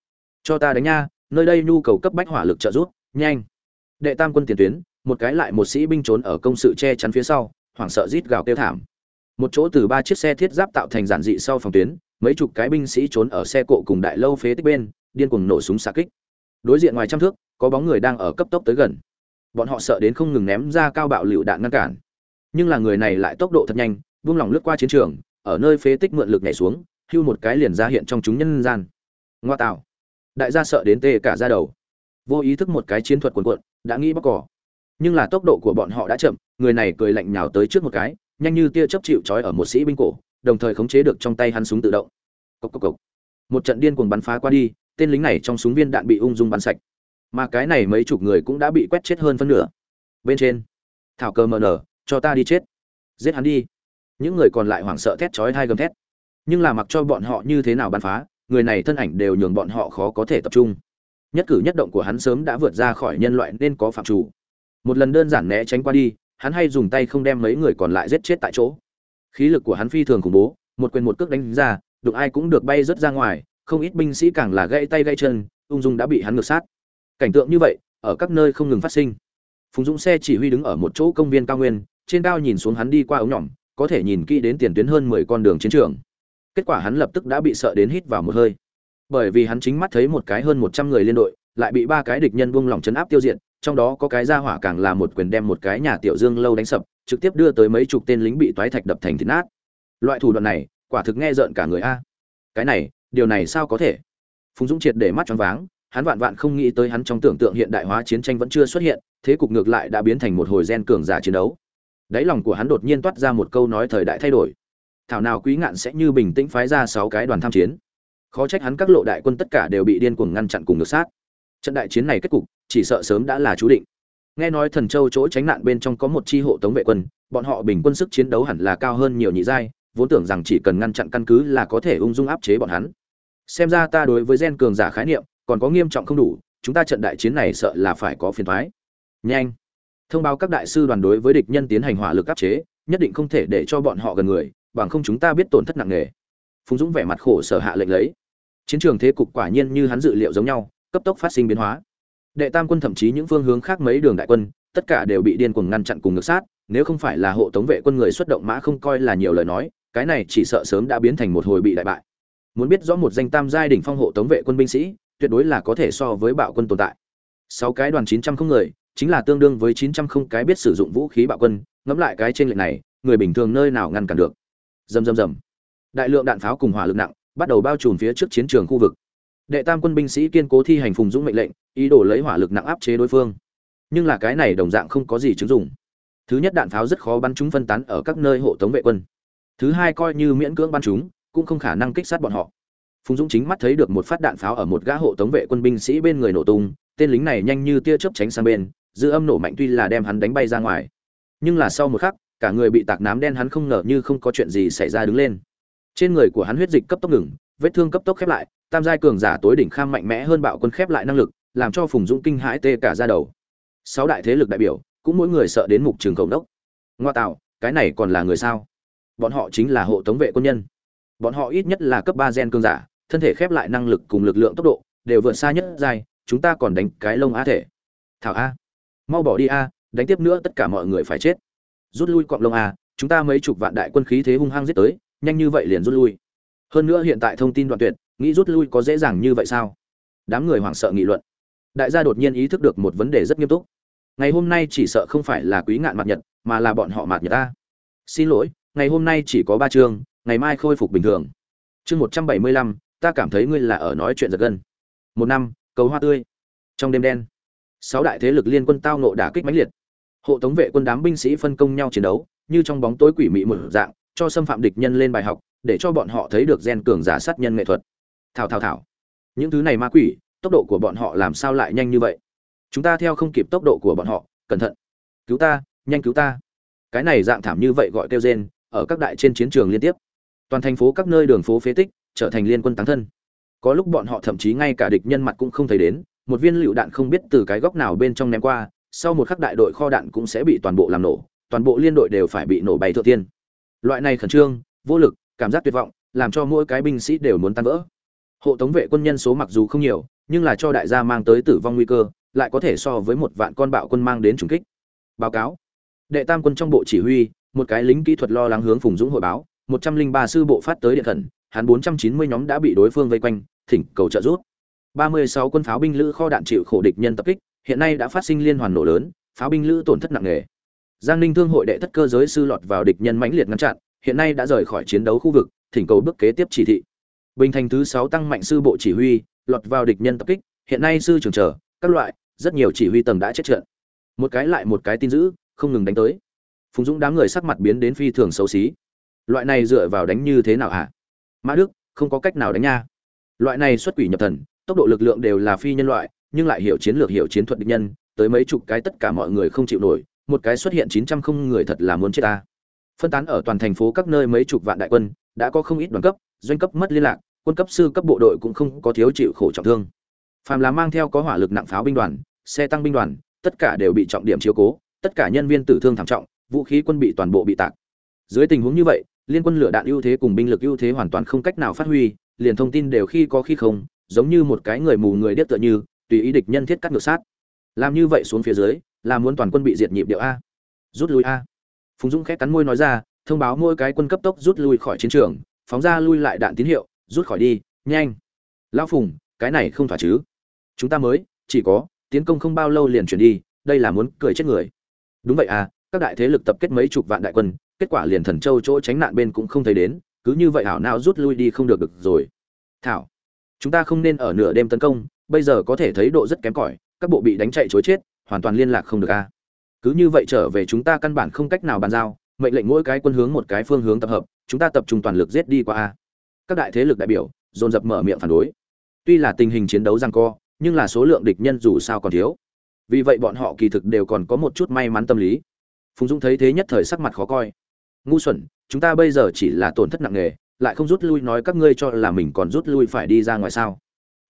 cho ta đánh nha, nơi đây nhu cầu cấp bách hỏa lực trợ giúp, nhanh. Đệ tam quân tiền tuyến, một cái lại một sĩ binh trốn ở công sự che chắn phía sau, hoảng sợ rít gào kêu thảm. Một chỗ từ ba chiếc xe thiết giáp tạo thành giản dị sau phòng tuyến mấy chục cái binh sĩ trốn ở xe cộ cùng đại lâu phế tích bên, điên cuồng nổ súng xạ kích. Đối diện ngoài trăm thước, có bóng người đang ở cấp tốc tới gần. Bọn họ sợ đến không ngừng ném ra cao bạo lựu đạn ngăn cản. Nhưng là người này lại tốc độ thật nhanh buông lỏng lướt qua chiến trường, ở nơi phế tích mượn lực nhảy xuống, hưu một cái liền ra hiện trong chúng nhân gian. Ngoa tạo. Đại gia sợ đến tê cả ra đầu. Vô ý thức một cái chiến thuật cuồn cuộn, đã nghĩ bóc cỏ. Nhưng là tốc độ của bọn họ đã chậm, người này cười lạnh nhào tới trước một cái, nhanh như tia chớp chịu trói ở một sĩ binh cổ đồng thời khống chế được trong tay hắn súng tự động. Cốc cốc cốc. một trận điên cuồng bắn phá qua đi, tên lính này trong súng viên đạn bị ung dung bắn sạch. Mà cái này mấy chục người cũng đã bị quét chết hơn phân nửa. Bên trên, thảo cơ mờ nở, cho ta đi chết. Giết hắn đi. Những người còn lại hoảng sợ thét chói hai gầm thét. Nhưng là mặc cho bọn họ như thế nào bắn phá, người này thân ảnh đều nhường bọn họ khó có thể tập trung. Nhất cử nhất động của hắn sớm đã vượt ra khỏi nhân loại nên có phạm chủ. Một lần đơn giản né tránh qua đi, hắn hay dùng tay không đem mấy người còn lại giết chết tại chỗ khí lực của hắn phi thường khủng bố, một quyền một cước đánh ra, đụng ai cũng được bay rớt ra ngoài, không ít binh sĩ càng là gãy tay gãy chân, ung dung đã bị hắn ngược sát. Cảnh tượng như vậy, ở các nơi không ngừng phát sinh. Phùng dũng xe chỉ huy đứng ở một chỗ công viên cao nguyên, trên cao nhìn xuống hắn đi qua ống nhỏm, có thể nhìn kỹ đến tiền tuyến hơn mười con đường chiến trường. Kết quả hắn lập tức đã bị sợ đến hít vào một hơi. Bởi vì hắn chính mắt thấy một cái hơn một trăm người liên đội, lại bị ba cái địch nhân buông lỏng chấn áp tiêu diệt trong đó có cái gia hỏa càng là một quyền đem một cái nhà tiểu dương lâu đánh sập, trực tiếp đưa tới mấy chục tên lính bị toái thạch đập thành thịt nát. Loại thủ đoạn này, quả thực nghe rợn cả người a. Cái này, điều này sao có thể? Phùng dũng triệt để mắt choáng váng, hắn vạn vạn không nghĩ tới hắn trong tưởng tượng hiện đại hóa chiến tranh vẫn chưa xuất hiện, thế cục ngược lại đã biến thành một hồi gen cường giả chiến đấu. Đáy lòng của hắn đột nhiên toát ra một câu nói thời đại thay đổi. Thảo nào quý ngạn sẽ như bình tĩnh phái ra sáu cái đoàn tham chiến. Khó trách hắn các lộ đại quân tất cả đều bị điên cuồng ngăn chặn cùng ngược sát. Trận đại chiến này kết cục chỉ sợ sớm đã là chú định. Nghe nói thần châu chỗ tránh nạn bên trong có một chi hộ tống vệ quân, bọn họ bình quân sức chiến đấu hẳn là cao hơn nhiều nhị giai, vốn tưởng rằng chỉ cần ngăn chặn căn cứ là có thể ung dung áp chế bọn hắn. Xem ra ta đối với gen cường giả khái niệm, còn có nghiêm trọng không đủ, chúng ta trận đại chiến này sợ là phải có phiền thoái nhanh. Thông báo các đại sư đoàn đối với địch nhân tiến hành hỏa lực áp chế, nhất định không thể để cho bọn họ gần người, bằng không chúng ta biết tổn thất nặng nề. Phùng dũng vẻ mặt khổ sở hạ lệnh lấy. Chiến trường thế cục quả nhiên như hắn dự liệu giống nhau, cấp tốc phát sinh biến hóa đệ tam quân thậm chí những phương hướng khác mấy đường đại quân, tất cả đều bị điên cuồng ngăn chặn cùng ngược sát, nếu không phải là hộ tống vệ quân người xuất động mã không coi là nhiều lời nói, cái này chỉ sợ sớm đã biến thành một hồi bị đại bại. Muốn biết rõ một danh tam giai đỉnh phong hộ tống vệ quân binh sĩ, tuyệt đối là có thể so với bạo quân tồn tại. Sáu cái đoàn chín trăm không người, chính là tương đương với chín trăm không cái biết sử dụng vũ khí bạo quân, ngẫm lại cái trên lệnh này, người bình thường nơi nào ngăn cản được? Rầm rầm rầm. Đại lượng đạn pháo cùng hỏa lực nặng, bắt đầu bao trùm phía trước chiến trường khu vực đệ tam quân binh sĩ kiên cố thi hành phùng dũng mệnh lệnh, ý đồ lấy hỏa lực nặng áp chế đối phương. Nhưng là cái này đồng dạng không có gì chứng dụng. Thứ nhất đạn pháo rất khó bắn chúng phân tán ở các nơi hộ tống vệ quân. Thứ hai coi như miễn cưỡng bắn chúng, cũng không khả năng kích sát bọn họ. Phùng dũng chính mắt thấy được một phát đạn pháo ở một gã hộ tống vệ quân binh sĩ bên người nổ tung, tên lính này nhanh như tia chớp tránh sang bên, dư âm nổ mạnh tuy là đem hắn đánh bay ra ngoài. Nhưng là sau một khắc, cả người bị tạc nám đen hắn không ngờ như không có chuyện gì xảy ra đứng lên. Trên người của hắn huyết dịch cấp tốc ngừng, vết thương cấp tốc khép lại tam giai cường giả tối đỉnh kham mạnh mẽ hơn bạo quân khép lại năng lực, làm cho phùng dũng kinh hãi tê cả ra đầu. Sáu đại thế lực đại biểu, cũng mỗi người sợ đến mục trường cầu đốc ngoa tạo, cái này còn là người sao? Bọn họ chính là hộ tống vệ quân nhân. Bọn họ ít nhất là cấp ba gen cường giả, thân thể khép lại năng lực cùng lực lượng tốc độ, đều vượt xa nhất giai, chúng ta còn đánh cái lông a thể. Thảo a. Mau bỏ đi a, đánh tiếp nữa tất cả mọi người phải chết. Rút lui cọng lông a, chúng ta mấy chục vạn đại quân khí thế hung hăng giết tới, nhanh như vậy liền rút lui. Hơn nữa hiện tại thông tin đoạn tuyệt nghĩ rút lui có dễ dàng như vậy sao? Đám người hoảng sợ nghị luận. Đại gia đột nhiên ý thức được một vấn đề rất nghiêm túc. Ngày hôm nay chỉ sợ không phải là quý ngạn mặt nhật, mà là bọn họ mặt nhật ta. Xin lỗi, ngày hôm nay chỉ có ba chương, ngày mai khôi phục bình thường. Chương một trăm bảy mươi lăm, ta cảm thấy ngươi là ở nói chuyện giật gân. Một năm, cầu hoa tươi. Trong đêm đen, sáu đại thế lực liên quân tao nộ đả kích mãnh liệt. Hộ tống vệ quân đám binh sĩ phân công nhau chiến đấu, như trong bóng tối quỷ mị một dạng, cho xâm phạm địch nhân lên bài học, để cho bọn họ thấy được gen cường giả sát nhân nghệ thuật thảo thảo thảo. Những thứ này ma quỷ, tốc độ của bọn họ làm sao lại nhanh như vậy? Chúng ta theo không kịp tốc độ của bọn họ, cẩn thận. Cứu ta, nhanh cứu ta. Cái này dạng thảm như vậy gọi kêu gen ở các đại trên chiến trường liên tiếp. Toàn thành phố các nơi đường phố phế tích, trở thành liên quân tán thân. Có lúc bọn họ thậm chí ngay cả địch nhân mặt cũng không thấy đến, một viên lựu đạn không biết từ cái góc nào bên trong ném qua, sau một khắc đại đội kho đạn cũng sẽ bị toàn bộ làm nổ, toàn bộ liên đội đều phải bị nổ bay thượng tiên. Loại này khẩn trương, vô lực, cảm giác tuyệt vọng, làm cho mỗi cái binh sĩ đều muốn tan vỡ hộ tống vệ quân nhân số mặc dù không nhiều, nhưng là cho đại gia mang tới tử vong nguy cơ, lại có thể so với một vạn con bạo quân mang đến trùng kích. Báo cáo. Đệ tam quân trong bộ chỉ huy, một cái lính kỹ thuật lo lắng hướng phùng dũng hội báo, một trăm linh ba sư bộ phát tới điện khẩn, hắn bốn trăm chín mươi nhóm đã bị đối phương vây quanh, thỉnh cầu trợ giúp. Ba mươi sáu quân pháo binh lữ kho đạn chịu khổ địch nhân tập kích, hiện nay đã phát sinh liên hoàn nổ lớn, pháo binh lữ tổn thất nặng nề. Giang ninh thương hội đệ thất cơ giới sư lọt vào địch nhân mãnh liệt ngăn chặn, hiện nay đã rời khỏi chiến đấu khu vực, thỉnh cầu bước kế tiếp chỉ thị bình thành thứ sáu tăng mạnh sư bộ chỉ huy, lọt vào địch nhân tập kích. Hiện nay sư trưởng trở, các loại, rất nhiều chỉ huy tầng đã chết trận. Một cái lại một cái tin dữ không ngừng đánh tới. Phùng dũng đám người sắc mặt biến đến phi thường xấu xí. Loại này dựa vào đánh như thế nào hả? Mã đức, không có cách nào đánh nha. Loại này xuất quỷ nhập thần, tốc độ lực lượng đều là phi nhân loại, nhưng lại hiểu chiến lược, hiểu chiến thuật địch nhân. Tới mấy chục cái tất cả mọi người không chịu nổi, một cái xuất hiện chín trăm không người thật là muốn chết ta. Phân tán ở toàn thành phố các nơi mấy chục vạn đại quân, đã có không ít đoàn cấp doanh cấp mất liên lạc, quân cấp sư cấp bộ đội cũng không có thiếu chịu khổ trọng thương. Phàm là mang theo có hỏa lực nặng pháo binh đoàn, xe tăng binh đoàn, tất cả đều bị trọng điểm chiếu cố, tất cả nhân viên tử thương thảm trọng, vũ khí quân bị toàn bộ bị tạc. Dưới tình huống như vậy, liên quân lửa đạn ưu thế cùng binh lực ưu thế hoàn toàn không cách nào phát huy, liền thông tin đều khi có khi không, giống như một cái người mù người điếc tựa như, tùy ý địch nhân thiết cắt ngược sát. Làm như vậy xuống phía dưới, là muốn toàn quân bị diệt nhịp điệu a. Rút lui a. Phùng dũng khẽ cắn môi nói ra, thông báo mỗi cái quân cấp tốc rút lui khỏi chiến trường phóng ra lui lại đạn tín hiệu, rút khỏi đi, nhanh. Lão phùng, cái này không thỏa chứ. Chúng ta mới, chỉ có, tiến công không bao lâu liền chuyển đi, đây là muốn cười chết người. Đúng vậy à các đại thế lực tập kết mấy chục vạn đại quân, kết quả liền thần châu chỗ tránh nạn bên cũng không thấy đến, cứ như vậy hảo nào rút lui đi không được được rồi. Thảo, chúng ta không nên ở nửa đêm tấn công, bây giờ có thể thấy độ rất kém cỏi, các bộ bị đánh chạy chối chết, hoàn toàn liên lạc không được a cứ như vậy trở về chúng ta căn bản không cách nào bàn giao, mệnh lệnh mỗi cái quân hướng một cái phương hướng tập hợp chúng ta tập trung toàn lực giết đi qua a. Các đại thế lực đại biểu, dồn dập mở miệng phản đối. Tuy là tình hình chiến đấu giằng co, nhưng là số lượng địch nhân dù sao còn thiếu. Vì vậy bọn họ kỳ thực đều còn có một chút may mắn tâm lý. Phùng dũng thấy thế nhất thời sắc mặt khó coi. Ngu xuẩn, chúng ta bây giờ chỉ là tổn thất nặng nề, lại không rút lui nói các ngươi cho là mình còn rút lui phải đi ra ngoài sao?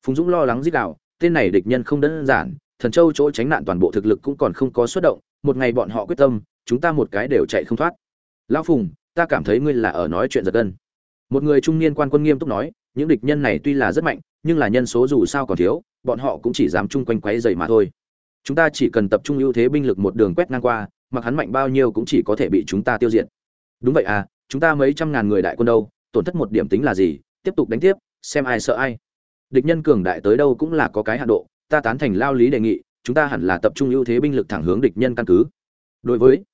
Phùng dũng lo lắng giết đạo tên này địch nhân không đơn giản, thần châu chỗ tránh nạn toàn bộ thực lực cũng còn không có xuất động, một ngày bọn họ quyết tâm, chúng ta một cái đều chạy không thoát. Lão phùng ta cảm thấy ngươi là ở nói chuyện giật gân. Một người trung niên quan quân nghiêm túc nói, những địch nhân này tuy là rất mạnh, nhưng là nhân số dù sao còn thiếu, bọn họ cũng chỉ dám chung quanh quấy dày mà thôi. Chúng ta chỉ cần tập trung ưu thế binh lực một đường quét ngang qua, mặc hắn mạnh bao nhiêu cũng chỉ có thể bị chúng ta tiêu diệt. Đúng vậy à chúng ta mấy trăm ngàn người đại quân đâu, tổn thất một điểm tính là gì, tiếp tục đánh tiếp, xem ai sợ ai. Địch nhân cường đại tới đâu cũng là có cái hạ độ, ta tán thành lao lý đề nghị, chúng ta hẳn là tập trung ưu thế binh lực thẳng hướng địch nhân căn cứ. Đối với,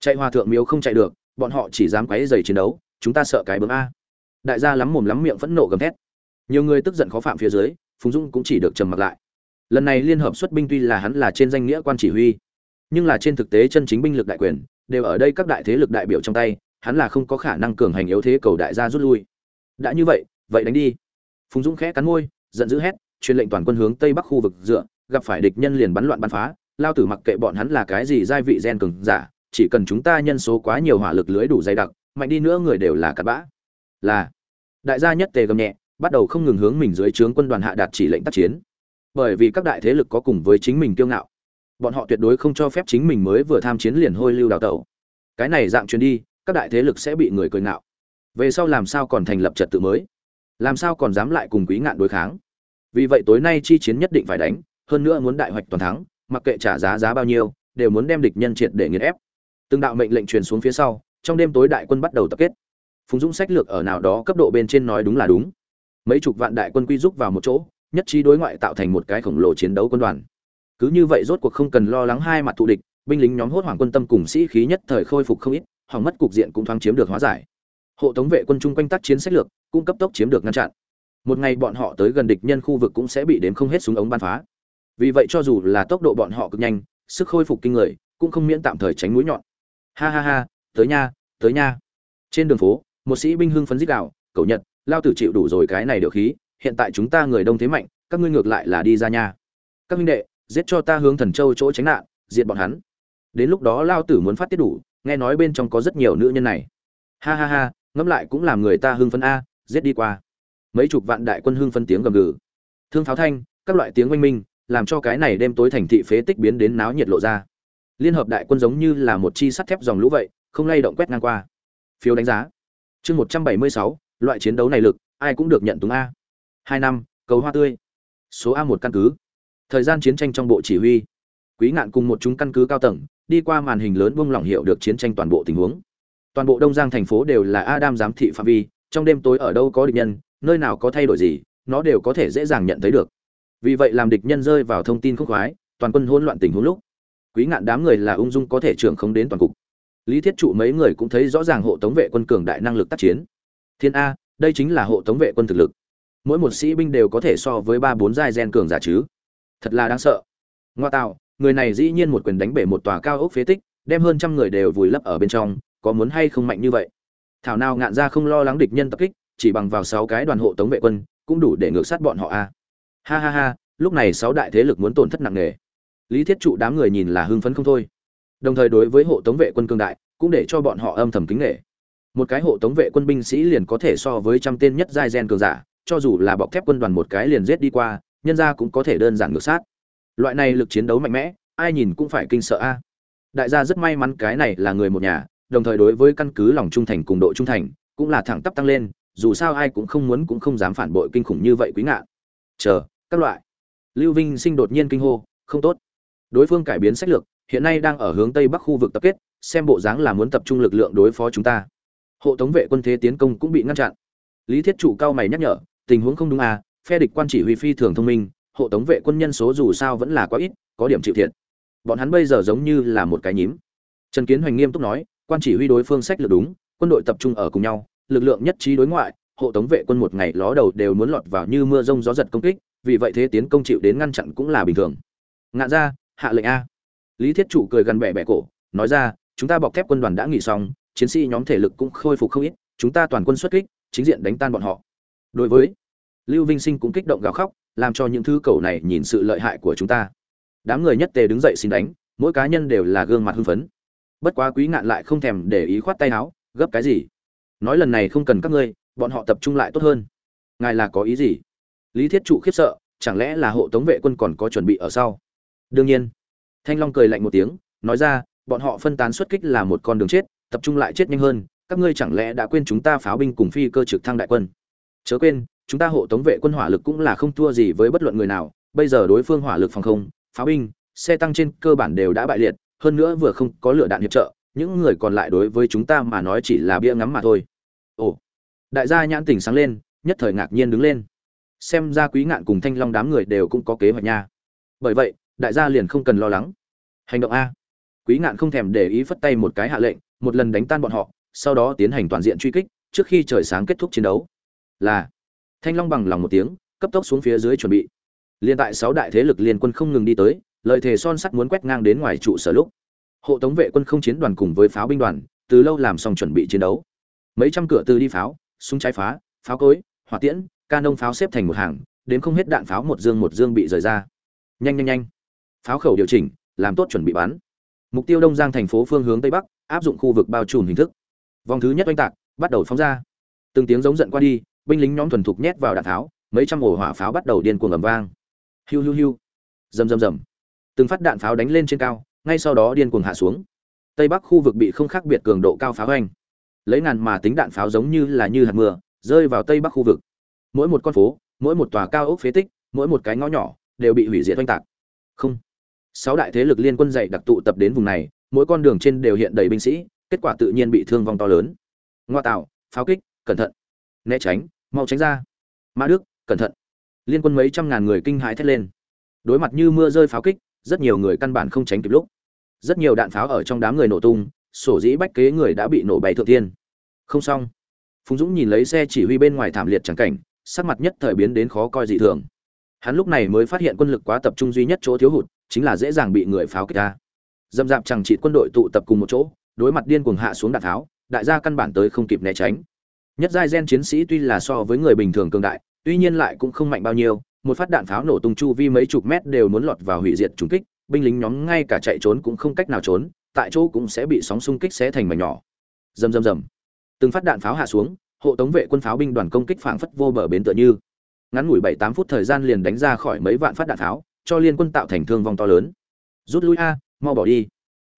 chạy hòa thượng miếu không chạy được bọn họ chỉ dám quấy dày chiến đấu, chúng ta sợ cái bướm a. Đại gia lắm mồm lắm miệng phẫn nộ gầm thét. Nhiều người tức giận khó phạm phía dưới, phùng dung cũng chỉ được trầm mặc lại. Lần này liên hợp xuất binh tuy là hắn là trên danh nghĩa quan chỉ huy, nhưng là trên thực tế chân chính binh lực đại quyền, đều ở đây các đại thế lực đại biểu trong tay, hắn là không có khả năng cường hành yếu thế cầu đại gia rút lui. Đã như vậy vậy đánh đi. Phùng dũng khẽ cắn môi, giận dữ hét, truyền lệnh toàn quân hướng tây bắc khu vực dựa, gặp phải địch nhân liền bắn loạn bắn phá, lao tử mặc kệ bọn hắn là cái gì giai vị gen cường giả chỉ cần chúng ta nhân số quá nhiều hỏa lực lưới đủ dày đặc, mạnh đi nữa người đều là cặn bã. Là, đại gia nhất tề gầm nhẹ, bắt đầu không ngừng hướng mình dưới trướng quân đoàn hạ đạt chỉ lệnh tác chiến. Bởi vì các đại thế lực có cùng với chính mình kiêu ngạo, bọn họ tuyệt đối không cho phép chính mình mới vừa tham chiến liền hôi lưu đào tẩu. Cái này dạng truyền đi, các đại thế lực sẽ bị người cười ngạo. Về sau làm sao còn thành lập trật tự mới? Làm sao còn dám lại cùng quý ngạn đối kháng? Vì vậy tối nay chi chiến nhất định phải đánh, hơn nữa muốn đại hoạch toàn thắng, mặc kệ trả giá giá bao nhiêu, đều muốn đem địch nhân triệt để nghiền ép từng đạo mệnh lệnh truyền xuống phía sau, trong đêm tối đại quân bắt đầu tập kết. Phùng dũng sách lược ở nào đó cấp độ bên trên nói đúng là đúng. Mấy chục vạn đại quân quy rúc vào một chỗ, nhất trí đối ngoại tạo thành một cái khổng lồ chiến đấu quân đoàn. Cứ như vậy rốt cuộc không cần lo lắng hai mặt thù địch, binh lính nhóm hốt hoảng quân tâm cùng sĩ khí nhất thời khôi phục không ít, hỏng mất cục diện cũng thoáng chiếm được hóa giải. Hộ tống vệ quân chung quanh tác chiến sách lược, cũng cấp tốc chiếm được ngăn chặn. Một ngày bọn họ tới gần địch nhân khu vực cũng sẽ bị đếm không hết súng ống ban phá. Vì vậy cho dù là tốc độ bọn họ cực nhanh, sức khôi phục kinh người, cũng không miễn tạm thời tránh mũi nhọn ha ha ha, tới nha tới nha. Trên đường phố, một sĩ binh hưng phấn dích đạo cầu nhật, lao tử chịu đủ rồi cái này được khí, hiện tại chúng ta người đông thế mạnh, các ngươi ngược lại là đi ra nha. Các minh đệ, giết cho ta hướng thần châu chỗ tránh nạn, diệt bọn hắn. Đến lúc đó lao tử muốn phát tiết đủ, nghe nói bên trong có rất nhiều nữ nhân này. Ha ha ha, ngẫm lại cũng làm người ta hưng phấn a, giết đi qua. Mấy chục vạn đại quân hưng phấn tiếng gầm gừ. Thương pháo thanh, các loại tiếng oanh minh, làm cho cái này đêm tối thành thị phế tích biến đến náo nhiệt lộ ra liên hợp đại quân giống như là một chi sắt thép dòng lũ vậy, không lay động quét ngang qua. Phiếu đánh giá. Chương một trăm bảy mươi sáu, loại chiến đấu này lực, ai cũng được nhận túng a. Hai năm, cầu hoa tươi. Số a một căn cứ. Thời gian chiến tranh trong bộ chỉ huy. Quý ngạn cùng một chúng căn cứ cao tầng, đi qua màn hình lớn buông lỏng hiệu được chiến tranh toàn bộ tình huống. Toàn bộ đông giang thành phố đều là adam giám thị phạm vi, trong đêm tối ở đâu có địch nhân, nơi nào có thay đổi gì, nó đều có thể dễ dàng nhận thấy được. Vì vậy làm địch nhân rơi vào thông tin khúc khoái, toàn quân hỗn loạn tình huống lúc quý ngạn đám người là ung dung có thể trưởng không đến toàn cục. Lý thiết trụ mấy người cũng thấy rõ ràng hộ tống vệ quân cường đại năng lực tác chiến. Thiên a, đây chính là hộ tống vệ quân thực lực. Mỗi một sĩ binh đều có thể so với ba bốn giai gen cường giả chứ. Thật là đáng sợ. Ngoa tạo, người này dĩ nhiên một quyền đánh bể một tòa cao ốc phế tích, đem hơn trăm người đều vùi lấp ở bên trong, có muốn hay không mạnh như vậy? Thảo nào ngạn ra không lo lắng địch nhân tập kích, chỉ bằng vào sáu cái đoàn hộ tống vệ quân, cũng đủ để ngược sát bọn họ a. Ha ha ha, lúc này sáu đại thế lực muốn tổn thất nặng nề lý thiết trụ đám người nhìn là hưng phấn không thôi. Đồng thời đối với hộ tống vệ quân cương đại, cũng để cho bọn họ âm thầm kính nghệ một cái hộ tống vệ quân binh sĩ liền có thể so với trăm tên nhất giai gen cường giả, cho dù là bọc thép quân đoàn một cái liền giết đi qua, nhân ra cũng có thể đơn giản ngược sát. Loại này lực chiến đấu mạnh mẽ, ai nhìn cũng phải kinh sợ a. Đại gia rất may mắn cái này là người một nhà, đồng thời đối với căn cứ lòng trung thành cùng độ trung thành, cũng là thẳng tắp tăng lên, dù sao ai cũng không muốn cũng không dám phản bội kinh khủng như vậy quý ngạn chờ, các loại. Lưu vinh sinh đột nhiên kinh hô, không tốt đối phương cải biến sách lược, hiện nay đang ở hướng tây bắc khu vực tập kết, xem bộ dáng là muốn tập trung lực lượng đối phó chúng ta. Hộ tống vệ quân thế tiến công cũng bị ngăn chặn. Lý thiết chủ cao mày nhắc nhở, tình huống không đúng à phe địch quan chỉ huy phi thường thông minh, hộ tống vệ quân nhân số dù sao vẫn là quá ít, có điểm chịu thiệt. Bọn hắn bây giờ giống như là một cái nhím. Trần kiến hoành nghiêm túc nói, quan chỉ huy đối phương sách lược đúng, quân đội tập trung ở cùng nhau, lực lượng nhất trí đối ngoại, hộ tống vệ quân một ngày ló đầu đều muốn lọt vào như mưa rông gió giật công kích, vì vậy thế tiến công chịu đến ngăn chặn cũng là bình thường. Ngạn ra hạ lệnh a. Lý thiết Chủ cười gần bẻ bẻ cổ, nói ra, chúng ta bọc thép quân đoàn đã nghỉ xong, chiến sĩ nhóm thể lực cũng khôi phục không ít, chúng ta toàn quân xuất kích, chính diện đánh tan bọn họ. Đối với lưu vinh sinh cũng kích động gào khóc, làm cho những thứ cầu này nhìn sự lợi hại của chúng ta. Đám người nhất tề đứng dậy xin đánh, mỗi cá nhân đều là gương mặt hưng phấn. Bất quá quý ngạn lại không thèm để ý khoát tay áo, gấp cái gì? Nói lần này không cần các ngươi, bọn họ tập trung lại tốt hơn. Ngài là có ý gì? Lý thiết trụ khiếp sợ, chẳng lẽ là hộ tống vệ quân còn có chuẩn bị ở sau? Đương nhiên. Thanh long cười lạnh một tiếng, nói ra, bọn họ phân tán xuất kích là một con đường chết, tập trung lại chết nhanh hơn, các ngươi chẳng lẽ đã quên chúng ta pháo binh cùng phi cơ trực thăng đại quân? Chớ quên, chúng ta hộ tống vệ quân hỏa lực cũng là không thua gì với bất luận người nào, bây giờ đối phương hỏa lực phòng không, pháo binh, xe tăng trên cơ bản đều đã bại liệt, hơn nữa vừa không có lửa đạn hiệp trợ, những người còn lại đối với chúng ta mà nói chỉ là bia ngắm mà thôi. Ồ. Đại gia nhãn tỉnh sáng lên, nhất thời ngạc nhiên đứng lên. Xem ra quý ngạn cùng thanh long đám người đều cũng có kế hoạch nha. Bởi vậy đại gia liền không cần lo lắng. Hành động a. Quý ngạn không thèm để ý phất tay một cái hạ lệnh, một lần đánh tan bọn họ, sau đó tiến hành toàn diện truy kích, trước khi trời sáng kết thúc chiến đấu. Là, thanh long bằng lòng một tiếng, cấp tốc xuống phía dưới chuẩn bị. Liên tại sáu đại thế lực liên quân không ngừng đi tới lợi thề son sắt muốn quét ngang đến ngoài trụ sở lúc. Hộ tống vệ quân không chiến đoàn cùng với pháo binh đoàn, từ lâu làm xong chuẩn bị chiến đấu. Mấy trăm cửa từ đi pháo, súng trái phá, pháo cối, hỏa tiễn ca nông pháo xếp thành một hàng, đến không hết đạn pháo một dương một dương bị rời ra. Nhanh nhanh nhanh pháo khẩu điều chỉnh, làm tốt chuẩn bị bắn mục tiêu đông giang thành phố phương hướng tây bắc, áp dụng khu vực bao trùm hình thức. Vòng thứ nhất oanh tạc, bắt đầu phóng ra. Từng tiếng giống giận qua đi, binh lính nhóm thuần thục nhét vào đạn tháo, mấy trăm ổ hỏa pháo bắt đầu điên cuồng ầm vang. Hiu hiu hiu. Rầm rầm rầm. Từng phát đạn pháo đánh lên trên cao, ngay sau đó điên cuồng hạ xuống. Tây bắc khu vực bị không khác biệt cường độ cao pháo hoành. Lấy ngàn mà tính đạn pháo giống như là như hạt mưa, rơi vào tây bắc khu vực. Mỗi một con phố, mỗi một tòa cao ốc phế tích, mỗi một cái ngõ nhỏ đều bị hủy diệt oanh tạc. Không sáu đại thế lực liên quân dạy đặc tụ tập đến vùng này, mỗi con đường trên đều hiện đầy binh sĩ, kết quả tự nhiên bị thương vong to lớn. Ngoa tạo, pháo kích, cẩn thận. Né tránh, mau tránh ra. Mã đức, cẩn thận. Liên quân mấy trăm ngàn người kinh hãi thét lên. Đối mặt như mưa rơi pháo kích, rất nhiều người căn bản không tránh kịp lúc. Rất nhiều đạn pháo ở trong đám người nổ tung, sổ dĩ bách kế người đã bị nổ bày thượng tiên không xong. Phùng dũng nhìn lấy xe chỉ huy bên ngoài thảm liệt trắng cảnh, sắc mặt nhất thời biến đến khó coi dị thường hắn lúc này mới phát hiện quân lực quá tập trung duy nhất chỗ thiếu hụt, chính là dễ dàng bị người pháo kích ra. Dâm dạp chẳng trị quân đội tụ tập cùng một chỗ, đối mặt điên cuồng hạ xuống đạn tháo, đại gia căn bản tới không kịp né tránh. Nhất giai gen chiến sĩ tuy là so với người bình thường cường đại, tuy nhiên lại cũng không mạnh bao nhiêu, một phát đạn pháo nổ tung chu vi mấy chục mét đều muốn lọt vào hủy diệt trùng kích, binh lính nhóm ngay cả chạy trốn cũng không cách nào trốn, tại chỗ cũng sẽ bị sóng xung kích xé thành mảnh nhỏ. Rầm rầm rầm. Từng phát đạn pháo hạ xuống, hộ tống vệ quân pháo binh đoàn công kích phảng phất vô bờ bến tựa như ngắn ngủi bảy tám phút thời gian liền đánh ra khỏi mấy vạn phát đạn tháo, cho liên quân tạo thành thương vong to lớn. Rút lui a mau bỏ đi.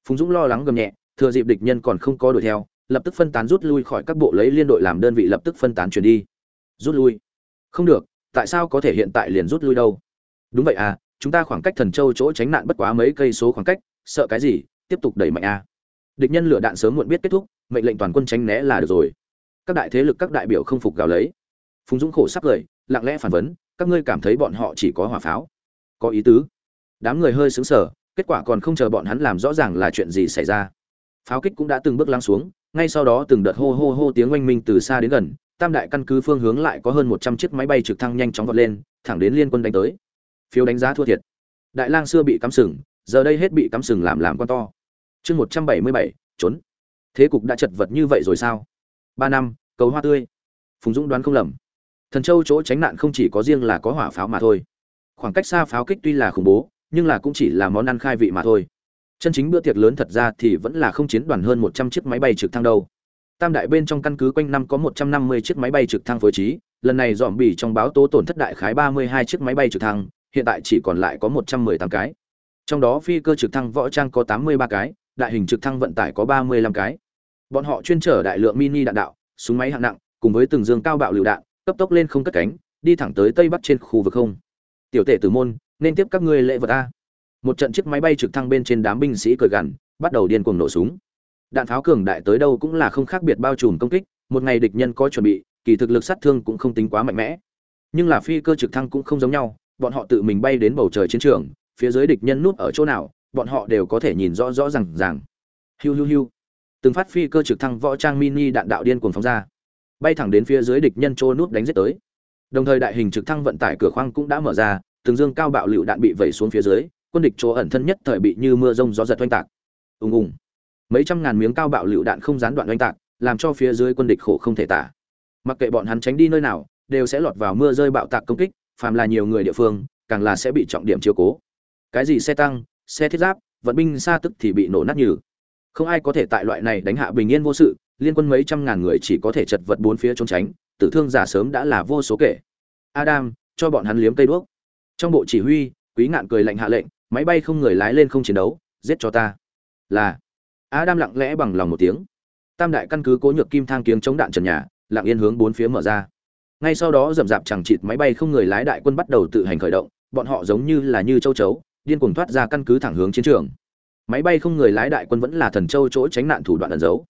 Phùng dũng lo lắng gầm nhẹ thừa dịp địch nhân còn không có đuổi theo lập tức phân tán rút lui khỏi các bộ lấy liên đội làm đơn vị lập tức phân tán chuyển đi. Rút lui. Không được tại sao có thể hiện tại liền rút lui đâu? Đúng vậy à chúng ta khoảng cách thần châu chỗ tránh nạn bất quá mấy cây số khoảng cách sợ cái gì tiếp tục đẩy mạnh a. Địch nhân lửa đạn sớm muộn biết kết thúc mệnh lệnh toàn quân tránh né là được rồi. Các đại thế lực các đại biểu không phục gào lấy. Phùng dũng khổ sắp cười lặng lẽ phản vấn, các ngươi cảm thấy bọn họ chỉ có hỏa pháo, có ý tứ. Đám người hơi sững sờ, kết quả còn không chờ bọn hắn làm rõ ràng là chuyện gì xảy ra. Pháo kích cũng đã từng bước lắng xuống, ngay sau đó từng đợt hô hô hô tiếng oanh minh từ xa đến gần, tam đại căn cứ phương hướng lại có hơn một trăm chiếc máy bay trực thăng nhanh chóng vọt lên, thẳng đến liên quân đánh tới. Phiếu đánh giá thua thiệt. Đại lang xưa bị cắm sừng, giờ đây hết bị cắm sừng làm làm con to. Chương một trăm bảy mươi bảy, trốn. Thế cục đã chật vật như vậy rồi sao? Ba năm, cầu hoa tươi. Phùng dũng đoán không lầm thần châu chỗ tránh nạn không chỉ có riêng là có hỏa pháo mà thôi. Khoảng cách xa pháo kích tuy là khủng bố, nhưng là cũng chỉ là món ăn khai vị mà thôi. Chân chính bữa tiệc lớn thật ra thì vẫn là không chiến đoàn hơn một trăm chiếc máy bay trực thăng đâu. Tam đại bên trong căn cứ quanh năm có một trăm năm mươi chiếc máy bay trực thăng phối trí, lần này dòm bỉ trong báo tố tổn thất đại khái ba mươi hai chiếc máy bay trực thăng, hiện tại chỉ còn lại có một trăm mười tám cái. Trong đó phi cơ trực thăng võ trang có tám mươi ba cái, đại hình trực thăng vận tải có ba mươi lăm cái. Bọn họ chuyên chở đại lượng mini đạn đạo, súng máy hạng nặng, cùng với từng dương cao bạo lựu đạn cấp tốc lên không cất cánh, đi thẳng tới tây bắc trên khu vực không. Tiểu tể tử môn, nên tiếp các ngươi lễ vật a. Một trận chiếc máy bay trực thăng bên trên đám binh sĩ cười gằn, bắt đầu điên cuồng nổ súng. Đạn pháo cường đại tới đâu cũng là không khác biệt bao trùm công kích, một ngày địch nhân có chuẩn bị, kỳ thực lực sát thương cũng không tính quá mạnh mẽ. Nhưng là phi cơ trực thăng cũng không giống nhau, bọn họ tự mình bay đến bầu trời chiến trường, phía dưới địch nhân núp ở chỗ nào, bọn họ đều có thể nhìn rõ rõ ràng ràng. Hiu hiu hiu. Từng phát phi cơ trực thăng võ trang mini đạn đạo điên cuồng phóng ra bay thẳng đến phía dưới địch nhân trô nuốt đánh giết tới. Đồng thời đại hình trực thăng vận tải cửa khoang cũng đã mở ra, từng dương cao bạo lựu đạn bị vẩy xuống phía dưới, quân địch chỗ ẩn thân nhất thời bị như mưa rông gió giật oanh tạc. Ùng ùng. Mấy trăm ngàn miếng cao bạo lựu đạn không gián đoạn oanh tạc, làm cho phía dưới quân địch khổ không thể tả. Mặc kệ bọn hắn tránh đi nơi nào, đều sẽ lọt vào mưa rơi bạo tạc công kích, phàm là nhiều người địa phương, càng là sẽ bị trọng điểm chiếu cố. Cái gì xe tăng, xe thiết giáp, vận binh xa tức thì bị nổ nát nhừ. Không ai có thể tại loại này đánh hạ bình yên vô sự liên quân mấy trăm ngàn người chỉ có thể chật vật bốn phía trốn tránh, tử thương giả sớm đã là vô số kể. Adam, cho bọn hắn liếm cây đuốc. Trong bộ chỉ huy, quý ngạn cười lạnh hạ lệnh, máy bay không người lái lên không chiến đấu, giết cho ta. Là, adam lặng lẽ bằng lòng một tiếng. Tam đại căn cứ cố nhược kim thang kiếng chống đạn trần nhà, lặng yên hướng bốn phía mở ra. Ngay sau đó rầm rạp chẳng chịt máy bay không người lái đại quân bắt đầu tự hành khởi động, bọn họ giống như là như châu chấu, điên cuồng thoát ra căn cứ thẳng hướng chiến trường. Máy bay không người lái đại quân vẫn là thần châu chỗ tránh nạn thủ đoạn ẩn giấu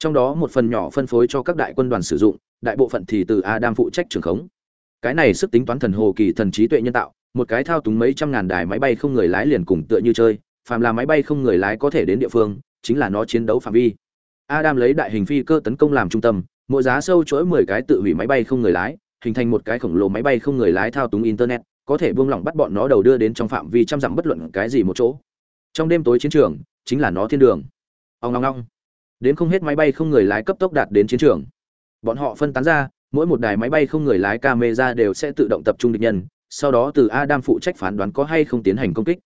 trong đó một phần nhỏ phân phối cho các đại quân đoàn sử dụng, đại bộ phận thì từ adam phụ trách trường khống. Cái này sức tính toán thần hồ kỳ thần trí tuệ nhân tạo, một cái thao túng mấy trăm ngàn đài máy bay không người lái liền cùng tựa như chơi, phàm là máy bay không người lái có thể đến địa phương, chính là nó chiến đấu phạm vi. Adam lấy đại hình phi cơ tấn công làm trung tâm, mỗi giá sâu chuỗi mười cái tự hủy máy bay không người lái, hình thành một cái khổng lồ máy bay không người lái thao túng internet, có thể buông lỏng bắt bọn nó đầu đưa đến trong phạm vi trăm dặm bất luận cái gì một chỗ. Trong đêm tối chiến trường, chính là nó thiên đường. Ông long long đến không hết máy bay không người lái cấp tốc đạt đến chiến trường. Bọn họ phân tán ra, mỗi một đài máy bay không người lái camera đều sẽ tự động tập trung địch nhân, sau đó từ adam phụ trách phán đoán có hay không tiến hành công kích.